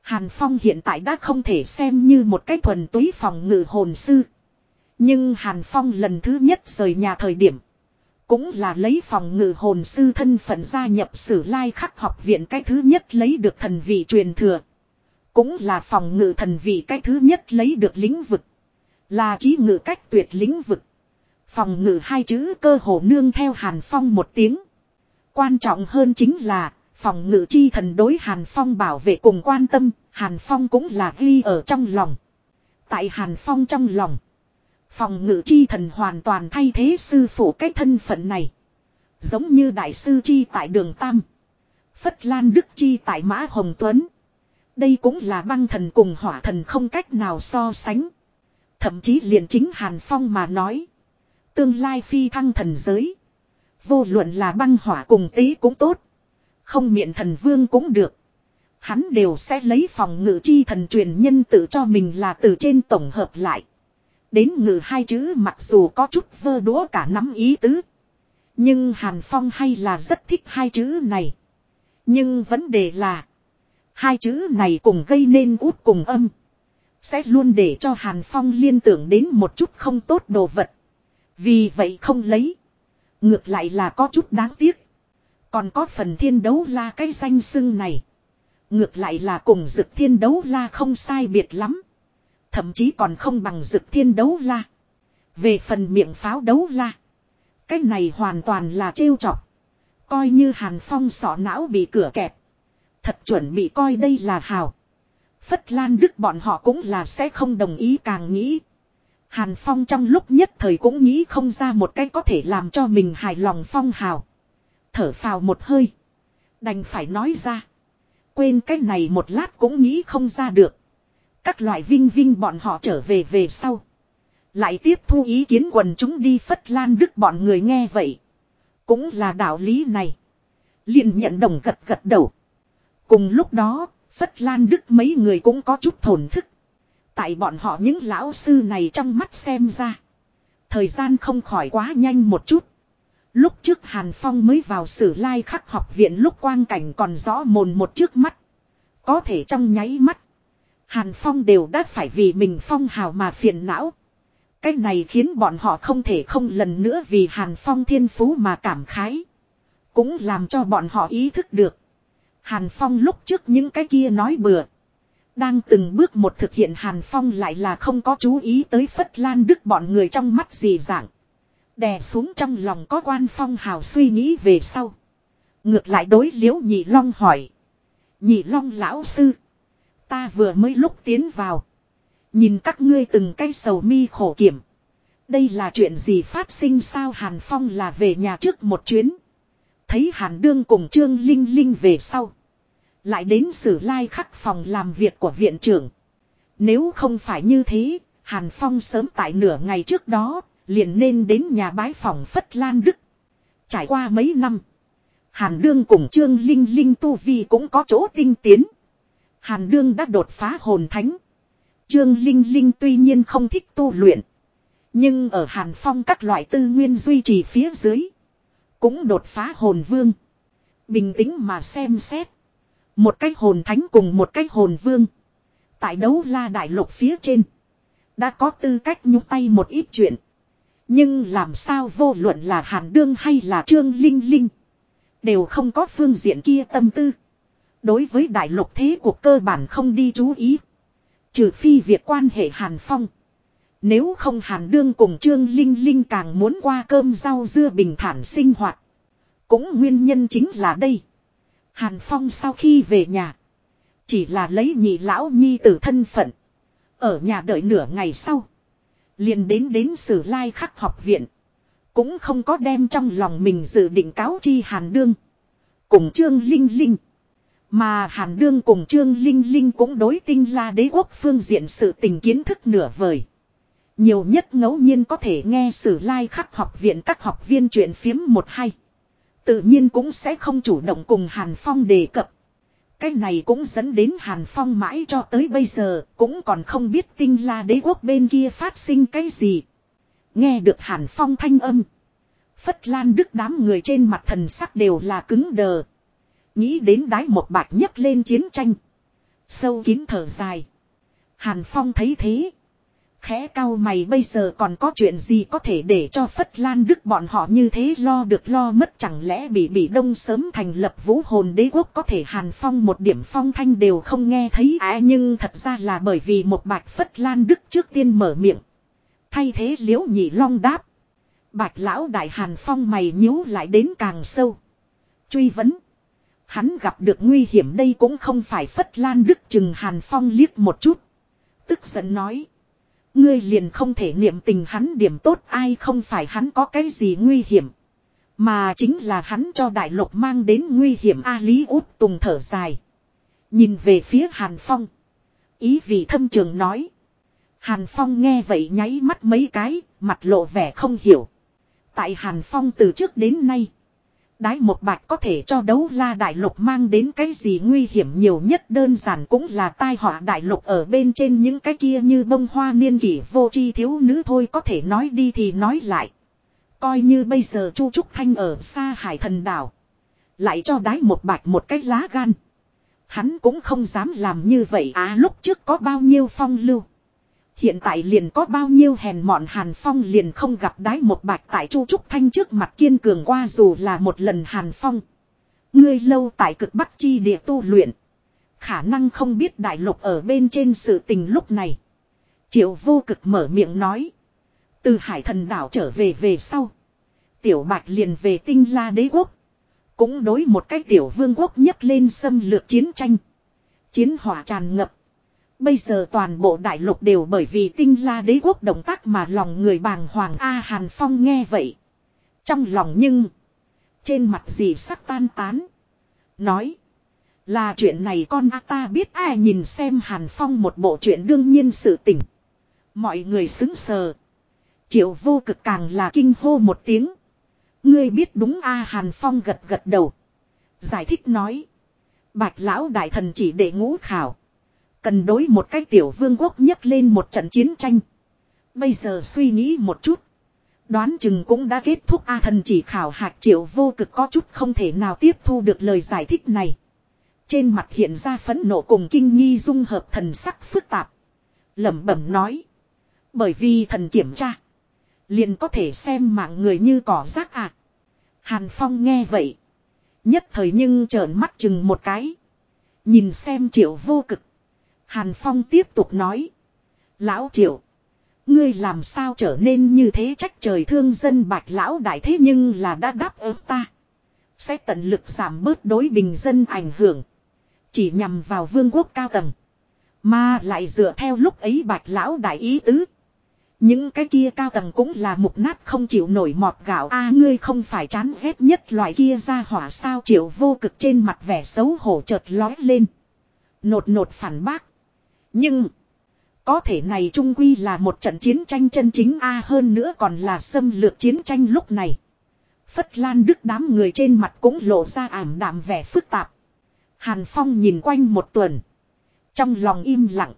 Hàn Phong hiện tại đã không thể xem như một cái thuần túy phòng ngự hồn sư. Nhưng Hàn Phong lần thứ nhất rời nhà thời điểm. Cũng là lấy phòng ngự hồn sư thân phận gia nhập sử lai khắc học viện cái thứ nhất lấy được thần vị truyền thừa. Cũng là phòng ngự thần vị cái thứ nhất lấy được lĩnh vực. Là trí ngự cách tuyệt lĩnh vực. Phòng ngự hai chữ cơ hồ nương theo Hàn Phong một tiếng. Quan trọng hơn chính là phòng ngự chi thần đối Hàn Phong bảo vệ cùng quan tâm, Hàn Phong cũng là ghi ở trong lòng. Tại Hàn Phong trong lòng. Phòng ngự chi thần hoàn toàn thay thế sư phụ cái thân phận này. Giống như đại sư chi tại đường Tam. Phất Lan Đức chi tại Mã Hồng Tuấn. Đây cũng là băng thần cùng hỏa thần không cách nào so sánh. Thậm chí liền chính Hàn Phong mà nói. Tương lai phi thăng thần giới. Vô luận là băng hỏa cùng tí cũng tốt. Không miệng thần vương cũng được. Hắn đều sẽ lấy phòng ngự chi thần truyền nhân tự cho mình là từ trên tổng hợp lại. Đến ngự hai chữ mặc dù có chút vơ đũa cả nắm ý tứ. Nhưng Hàn Phong hay là rất thích hai chữ này. Nhưng vấn đề là. Hai chữ này cùng gây nên út cùng âm. Sẽ luôn để cho Hàn Phong liên tưởng đến một chút không tốt đồ vật. Vì vậy không lấy. Ngược lại là có chút đáng tiếc. Còn có phần thiên đấu la cái danh xưng này. Ngược lại là cùng dực thiên đấu la không sai biệt lắm. Thậm chí còn không bằng dực thiên đấu la. Về phần miệng pháo đấu la. Cái này hoàn toàn là trêu chọc. Coi như hàn phong sọ não bị cửa kẹp. Thật chuẩn bị coi đây là hào. Phất Lan Đức bọn họ cũng là sẽ không đồng ý càng nghĩ. Hàn Phong trong lúc nhất thời cũng nghĩ không ra một cách có thể làm cho mình hài lòng phong hào. Thở phào một hơi. Đành phải nói ra. Quên cái này một lát cũng nghĩ không ra được. Các loại vinh vinh bọn họ trở về về sau. Lại tiếp thu ý kiến quần chúng đi phất lan đức bọn người nghe vậy. Cũng là đạo lý này. liền nhận đồng gật gật đầu. Cùng lúc đó, Phất Lan Đức mấy người cũng có chút thổn thức. Tại bọn họ những lão sư này trong mắt xem ra. Thời gian không khỏi quá nhanh một chút. Lúc trước Hàn Phong mới vào sử lai khắc học viện lúc quang cảnh còn rõ mồn một trước mắt. Có thể trong nháy mắt. Hàn Phong đều đã phải vì mình Phong hào mà phiền não. Cái này khiến bọn họ không thể không lần nữa vì Hàn Phong thiên phú mà cảm khái. Cũng làm cho bọn họ ý thức được. Hàn Phong lúc trước những cái kia nói bừa. Đang từng bước một thực hiện Hàn Phong lại là không có chú ý tới Phất Lan Đức bọn người trong mắt gì dạng. Đè xuống trong lòng có quan phong hào suy nghĩ về sau. Ngược lại đối liễu nhị long hỏi. Nhị long lão sư. Ta vừa mới lúc tiến vào. Nhìn các ngươi từng cái sầu mi khổ kiểm. Đây là chuyện gì phát sinh sao Hàn Phong là về nhà trước một chuyến. Thấy Hàn Đương cùng Trương Linh Linh về sau. Lại đến sử lai khắc phòng làm việc của viện trưởng. Nếu không phải như thế, Hàn Phong sớm tại nửa ngày trước đó, liền nên đến nhà bái phòng Phất Lan Đức. Trải qua mấy năm, Hàn Đương cùng Trương Linh Linh Tu Vi cũng có chỗ tinh tiến. Hàn Đương đã đột phá hồn thánh. Trương Linh Linh tuy nhiên không thích tu luyện. Nhưng ở Hàn Phong các loại tư nguyên duy trì phía dưới. Cũng đột phá hồn vương. Bình tĩnh mà xem xét. Một cái hồn thánh cùng một cái hồn vương. Tại đấu la đại lục phía trên. Đã có tư cách nhúc tay một ít chuyện. Nhưng làm sao vô luận là Hàn Đương hay là Trương Linh Linh. Đều không có phương diện kia tâm tư. Đối với đại lục thế cuộc cơ bản không đi chú ý. Trừ phi việc quan hệ Hàn Phong. Nếu không Hàn Đương cùng Trương Linh Linh càng muốn qua cơm rau dưa bình thản sinh hoạt. Cũng nguyên nhân chính là đây. Hàn Phong sau khi về nhà. Chỉ là lấy nhị lão nhi tử thân phận. Ở nhà đợi nửa ngày sau. Liền đến đến sử lai khắc học viện. Cũng không có đem trong lòng mình dự định cáo chi Hàn Đương. Cùng Trương Linh Linh. Mà Hàn Đương cùng Trương Linh Linh cũng đối tinh la đế quốc phương diện sự tình kiến thức nửa vời. Nhiều nhất ngẫu nhiên có thể nghe sử lai khắc học viện các học viên chuyện phiếm một hay. Tự nhiên cũng sẽ không chủ động cùng Hàn Phong đề cập. Cái này cũng dẫn đến Hàn Phong mãi cho tới bây giờ cũng còn không biết tinh la đế quốc bên kia phát sinh cái gì. Nghe được Hàn Phong thanh âm. Phất Lan Đức đám người trên mặt thần sắc đều là cứng đờ. Nghĩ đến đái một bạch nhấc lên chiến tranh. Sâu kín thở dài. Hàn Phong thấy thế. Khẽ cao mày bây giờ còn có chuyện gì có thể để cho Phất Lan Đức bọn họ như thế lo được lo mất chẳng lẽ bị bị đông sớm thành lập vũ hồn đế quốc có thể Hàn Phong một điểm phong thanh đều không nghe thấy à nhưng thật ra là bởi vì một bạch Phất Lan Đức trước tiên mở miệng. Thay thế liễu nhị long đáp. Bạch lão đại Hàn Phong mày nhíu lại đến càng sâu. Truy vấn. Hắn gặp được nguy hiểm đây cũng không phải Phất Lan Đức chừng Hàn Phong liếc một chút. Tức giận nói. Ngươi liền không thể niệm tình hắn điểm tốt ai không phải hắn có cái gì nguy hiểm. Mà chính là hắn cho đại lục mang đến nguy hiểm A Lý út tùng thở dài. Nhìn về phía Hàn Phong. Ý vị thâm trường nói. Hàn Phong nghe vậy nháy mắt mấy cái, mặt lộ vẻ không hiểu. Tại Hàn Phong từ trước đến nay. Đái một bạch có thể cho đấu la đại lục mang đến cái gì nguy hiểm nhiều nhất đơn giản cũng là tai họa đại lục ở bên trên những cái kia như bông hoa niên kỷ vô chi thiếu nữ thôi có thể nói đi thì nói lại. Coi như bây giờ Chu Trúc Thanh ở xa hải thần đảo. Lại cho đái một bạch một cái lá gan. Hắn cũng không dám làm như vậy à lúc trước có bao nhiêu phong lưu. Hiện tại liền có bao nhiêu hèn mọn Hàn Phong liền không gặp đái một bạch tại Chu Trúc Thanh trước mặt kiên cường qua dù là một lần Hàn Phong. Ngươi lâu tại cực bắc chi địa tu luyện. Khả năng không biết đại lục ở bên trên sự tình lúc này. Triệu vô cực mở miệng nói. Từ hải thần đảo trở về về sau. Tiểu bạch liền về tinh la đế quốc. Cũng đối một cái tiểu vương quốc nhấc lên xâm lược chiến tranh. Chiến hỏa tràn ngập. Bây giờ toàn bộ đại lục đều bởi vì tinh la đế quốc động tác mà lòng người bàng hoàng A Hàn Phong nghe vậy. Trong lòng nhưng. Trên mặt gì sắc tan tán. Nói. Là chuyện này con A ta biết, ai nhìn xem Hàn Phong một bộ chuyện đương nhiên sự tình. Mọi người xứng sờ. Triệu vô cực càng là kinh hô một tiếng. Ngươi biết đúng A Hàn Phong gật gật đầu. Giải thích nói. Bạch lão đại thần chỉ để ngũ khảo. Cần đối một cái tiểu vương quốc nhấc lên một trận chiến tranh. Bây giờ suy nghĩ một chút. Đoán chừng cũng đã kết thúc A thần chỉ khảo hạt triệu vô cực có chút không thể nào tiếp thu được lời giải thích này. Trên mặt hiện ra phẫn nộ cùng kinh nghi dung hợp thần sắc phức tạp. lẩm bẩm nói. Bởi vì thần kiểm tra. Liền có thể xem mạng người như cỏ rác à. Hàn Phong nghe vậy. Nhất thời nhưng trợn mắt chừng một cái. Nhìn xem triệu vô cực. Hàn Phong tiếp tục nói. Lão triệu. Ngươi làm sao trở nên như thế trách trời thương dân bạch lão đại thế nhưng là đã đáp ứng ta. Sẽ tận lực giảm bớt đối bình dân ảnh hưởng. Chỉ nhằm vào vương quốc cao tầng. Mà lại dựa theo lúc ấy bạch lão đại ý tứ. Những cái kia cao tầng cũng là mục nát không chịu nổi mọt gạo a, ngươi không phải chán ghét nhất loại kia ra hỏa sao triệu vô cực trên mặt vẻ xấu hổ chợt lói lên. Nột nột phản bác. Nhưng. Có thể này trung quy là một trận chiến tranh chân chính A hơn nữa còn là xâm lược chiến tranh lúc này. Phất Lan Đức đám người trên mặt cũng lộ ra ảm đạm vẻ phức tạp. Hàn Phong nhìn quanh một tuần. Trong lòng im lặng.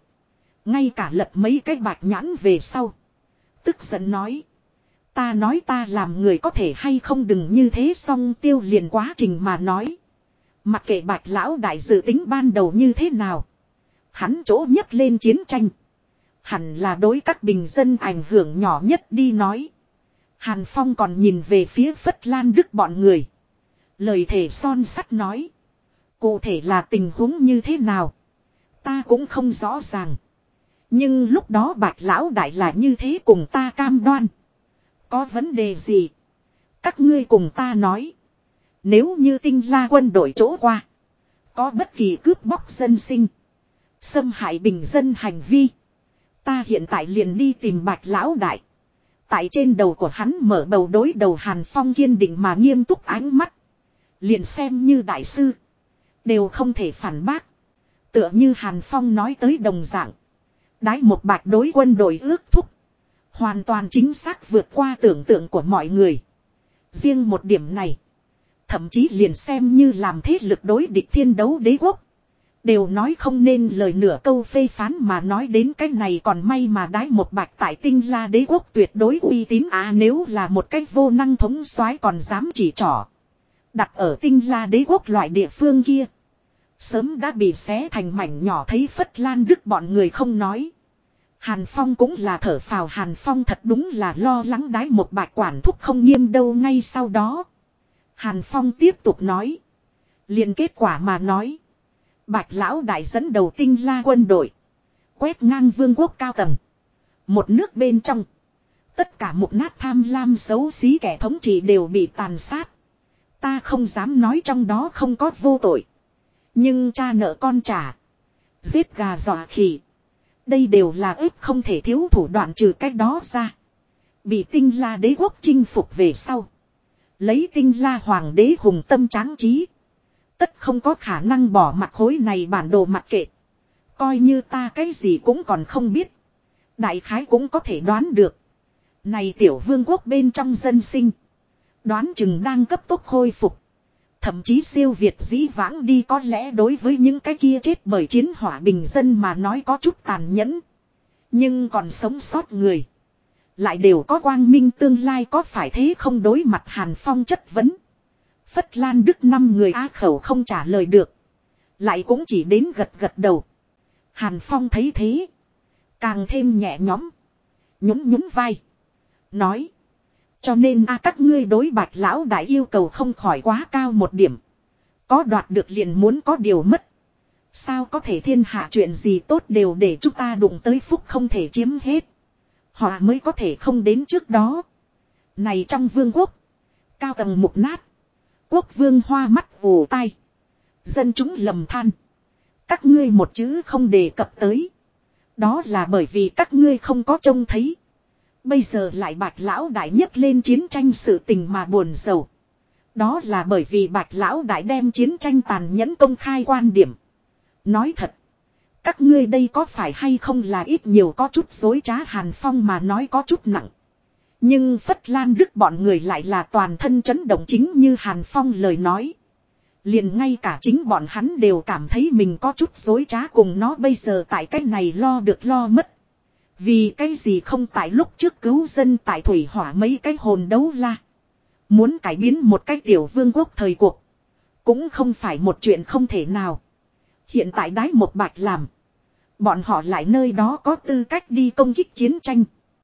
Ngay cả lật mấy cái bạch nhãn về sau. Tức giận nói. Ta nói ta làm người có thể hay không đừng như thế xong tiêu liền quá trình mà nói. Mặc kệ bạch lão đại dự tính ban đầu như thế nào. Hắn chỗ nhất lên chiến tranh. Hẳn là đối các bình dân ảnh hưởng nhỏ nhất đi nói. Hàn Phong còn nhìn về phía Phất Lan Đức bọn người. Lời thể son sắt nói. Cụ thể là tình huống như thế nào? Ta cũng không rõ ràng. Nhưng lúc đó bạch lão đại là như thế cùng ta cam đoan. Có vấn đề gì? Các ngươi cùng ta nói. Nếu như tinh la quân đội chỗ qua. Có bất kỳ cướp bóc dân sinh. Xâm hại bình dân hành vi. Ta hiện tại liền đi tìm bạch lão đại. Tại trên đầu của hắn mở bầu đối đầu Hàn Phong kiên định mà nghiêm túc ánh mắt. Liền xem như đại sư. Đều không thể phản bác. Tựa như Hàn Phong nói tới đồng dạng. Đái một bạch đối quân đội ước thúc. Hoàn toàn chính xác vượt qua tưởng tượng của mọi người. Riêng một điểm này. Thậm chí liền xem như làm thế lực đối địch thiên đấu đế quốc. Đều nói không nên lời nửa câu phê phán mà nói đến cái này còn may mà đái một bạch tại tinh la đế quốc tuyệt đối uy tín à nếu là một cái vô năng thống soái còn dám chỉ trỏ. Đặt ở tinh la đế quốc loại địa phương kia. Sớm đã bị xé thành mảnh nhỏ thấy phất lan đức bọn người không nói. Hàn Phong cũng là thở phào, Hàn Phong thật đúng là lo lắng đái một bạch quản thúc không nghiêm đâu ngay sau đó. Hàn Phong tiếp tục nói. liền kết quả mà nói. Bạch lão đại dẫn đầu tinh la quân đội. Quét ngang vương quốc cao tầng. Một nước bên trong. Tất cả một nát tham lam xấu xí kẻ thống trị đều bị tàn sát. Ta không dám nói trong đó không có vô tội. Nhưng cha nợ con trả. Giết gà dọa khỉ. Đây đều là ếp không thể thiếu thủ đoạn trừ cách đó ra. Bị tinh la đế quốc chinh phục về sau. Lấy tinh la hoàng đế hùng tâm tráng trí. Tất không có khả năng bỏ mặt khối này bản đồ mặc kệ. Coi như ta cái gì cũng còn không biết. Đại khái cũng có thể đoán được. Này tiểu vương quốc bên trong dân sinh. Đoán chừng đang cấp tốc khôi phục. Thậm chí siêu Việt dĩ vãng đi có lẽ đối với những cái kia chết bởi chiến hỏa bình dân mà nói có chút tàn nhẫn. Nhưng còn sống sót người. Lại đều có quang minh tương lai có phải thế không đối mặt Hàn Phong chất vấn. Phất Lan Đức năm người á khẩu không trả lời được. Lại cũng chỉ đến gật gật đầu. Hàn Phong thấy thế. Càng thêm nhẹ nhõm. Nhún nhún vai. Nói. Cho nên a các ngươi đối bạch lão đại yêu cầu không khỏi quá cao một điểm. Có đoạt được liền muốn có điều mất. Sao có thể thiên hạ chuyện gì tốt đều để chúng ta đụng tới phúc không thể chiếm hết. Họ mới có thể không đến trước đó. Này trong vương quốc. Cao tầng mục nát. Quốc vương hoa mắt vù tai. Dân chúng lầm than. Các ngươi một chữ không đề cập tới. Đó là bởi vì các ngươi không có trông thấy. Bây giờ lại bạch lão đại nhất lên chiến tranh sự tình mà buồn sầu. Đó là bởi vì bạch lão đại đem chiến tranh tàn nhẫn công khai quan điểm. Nói thật. Các ngươi đây có phải hay không là ít nhiều có chút dối trá hàn phong mà nói có chút nặng. Nhưng Phất Lan Đức bọn người lại là toàn thân chấn động chính như Hàn Phong lời nói. Liền ngay cả chính bọn hắn đều cảm thấy mình có chút dối trá cùng nó bây giờ tại cái này lo được lo mất. Vì cái gì không tại lúc trước cứu dân tại thủy hỏa mấy cái hồn đấu la. Muốn cải biến một cái tiểu vương quốc thời cuộc. Cũng không phải một chuyện không thể nào. Hiện tại đái một bạch làm. Bọn họ lại nơi đó có tư cách đi công kích chiến tranh.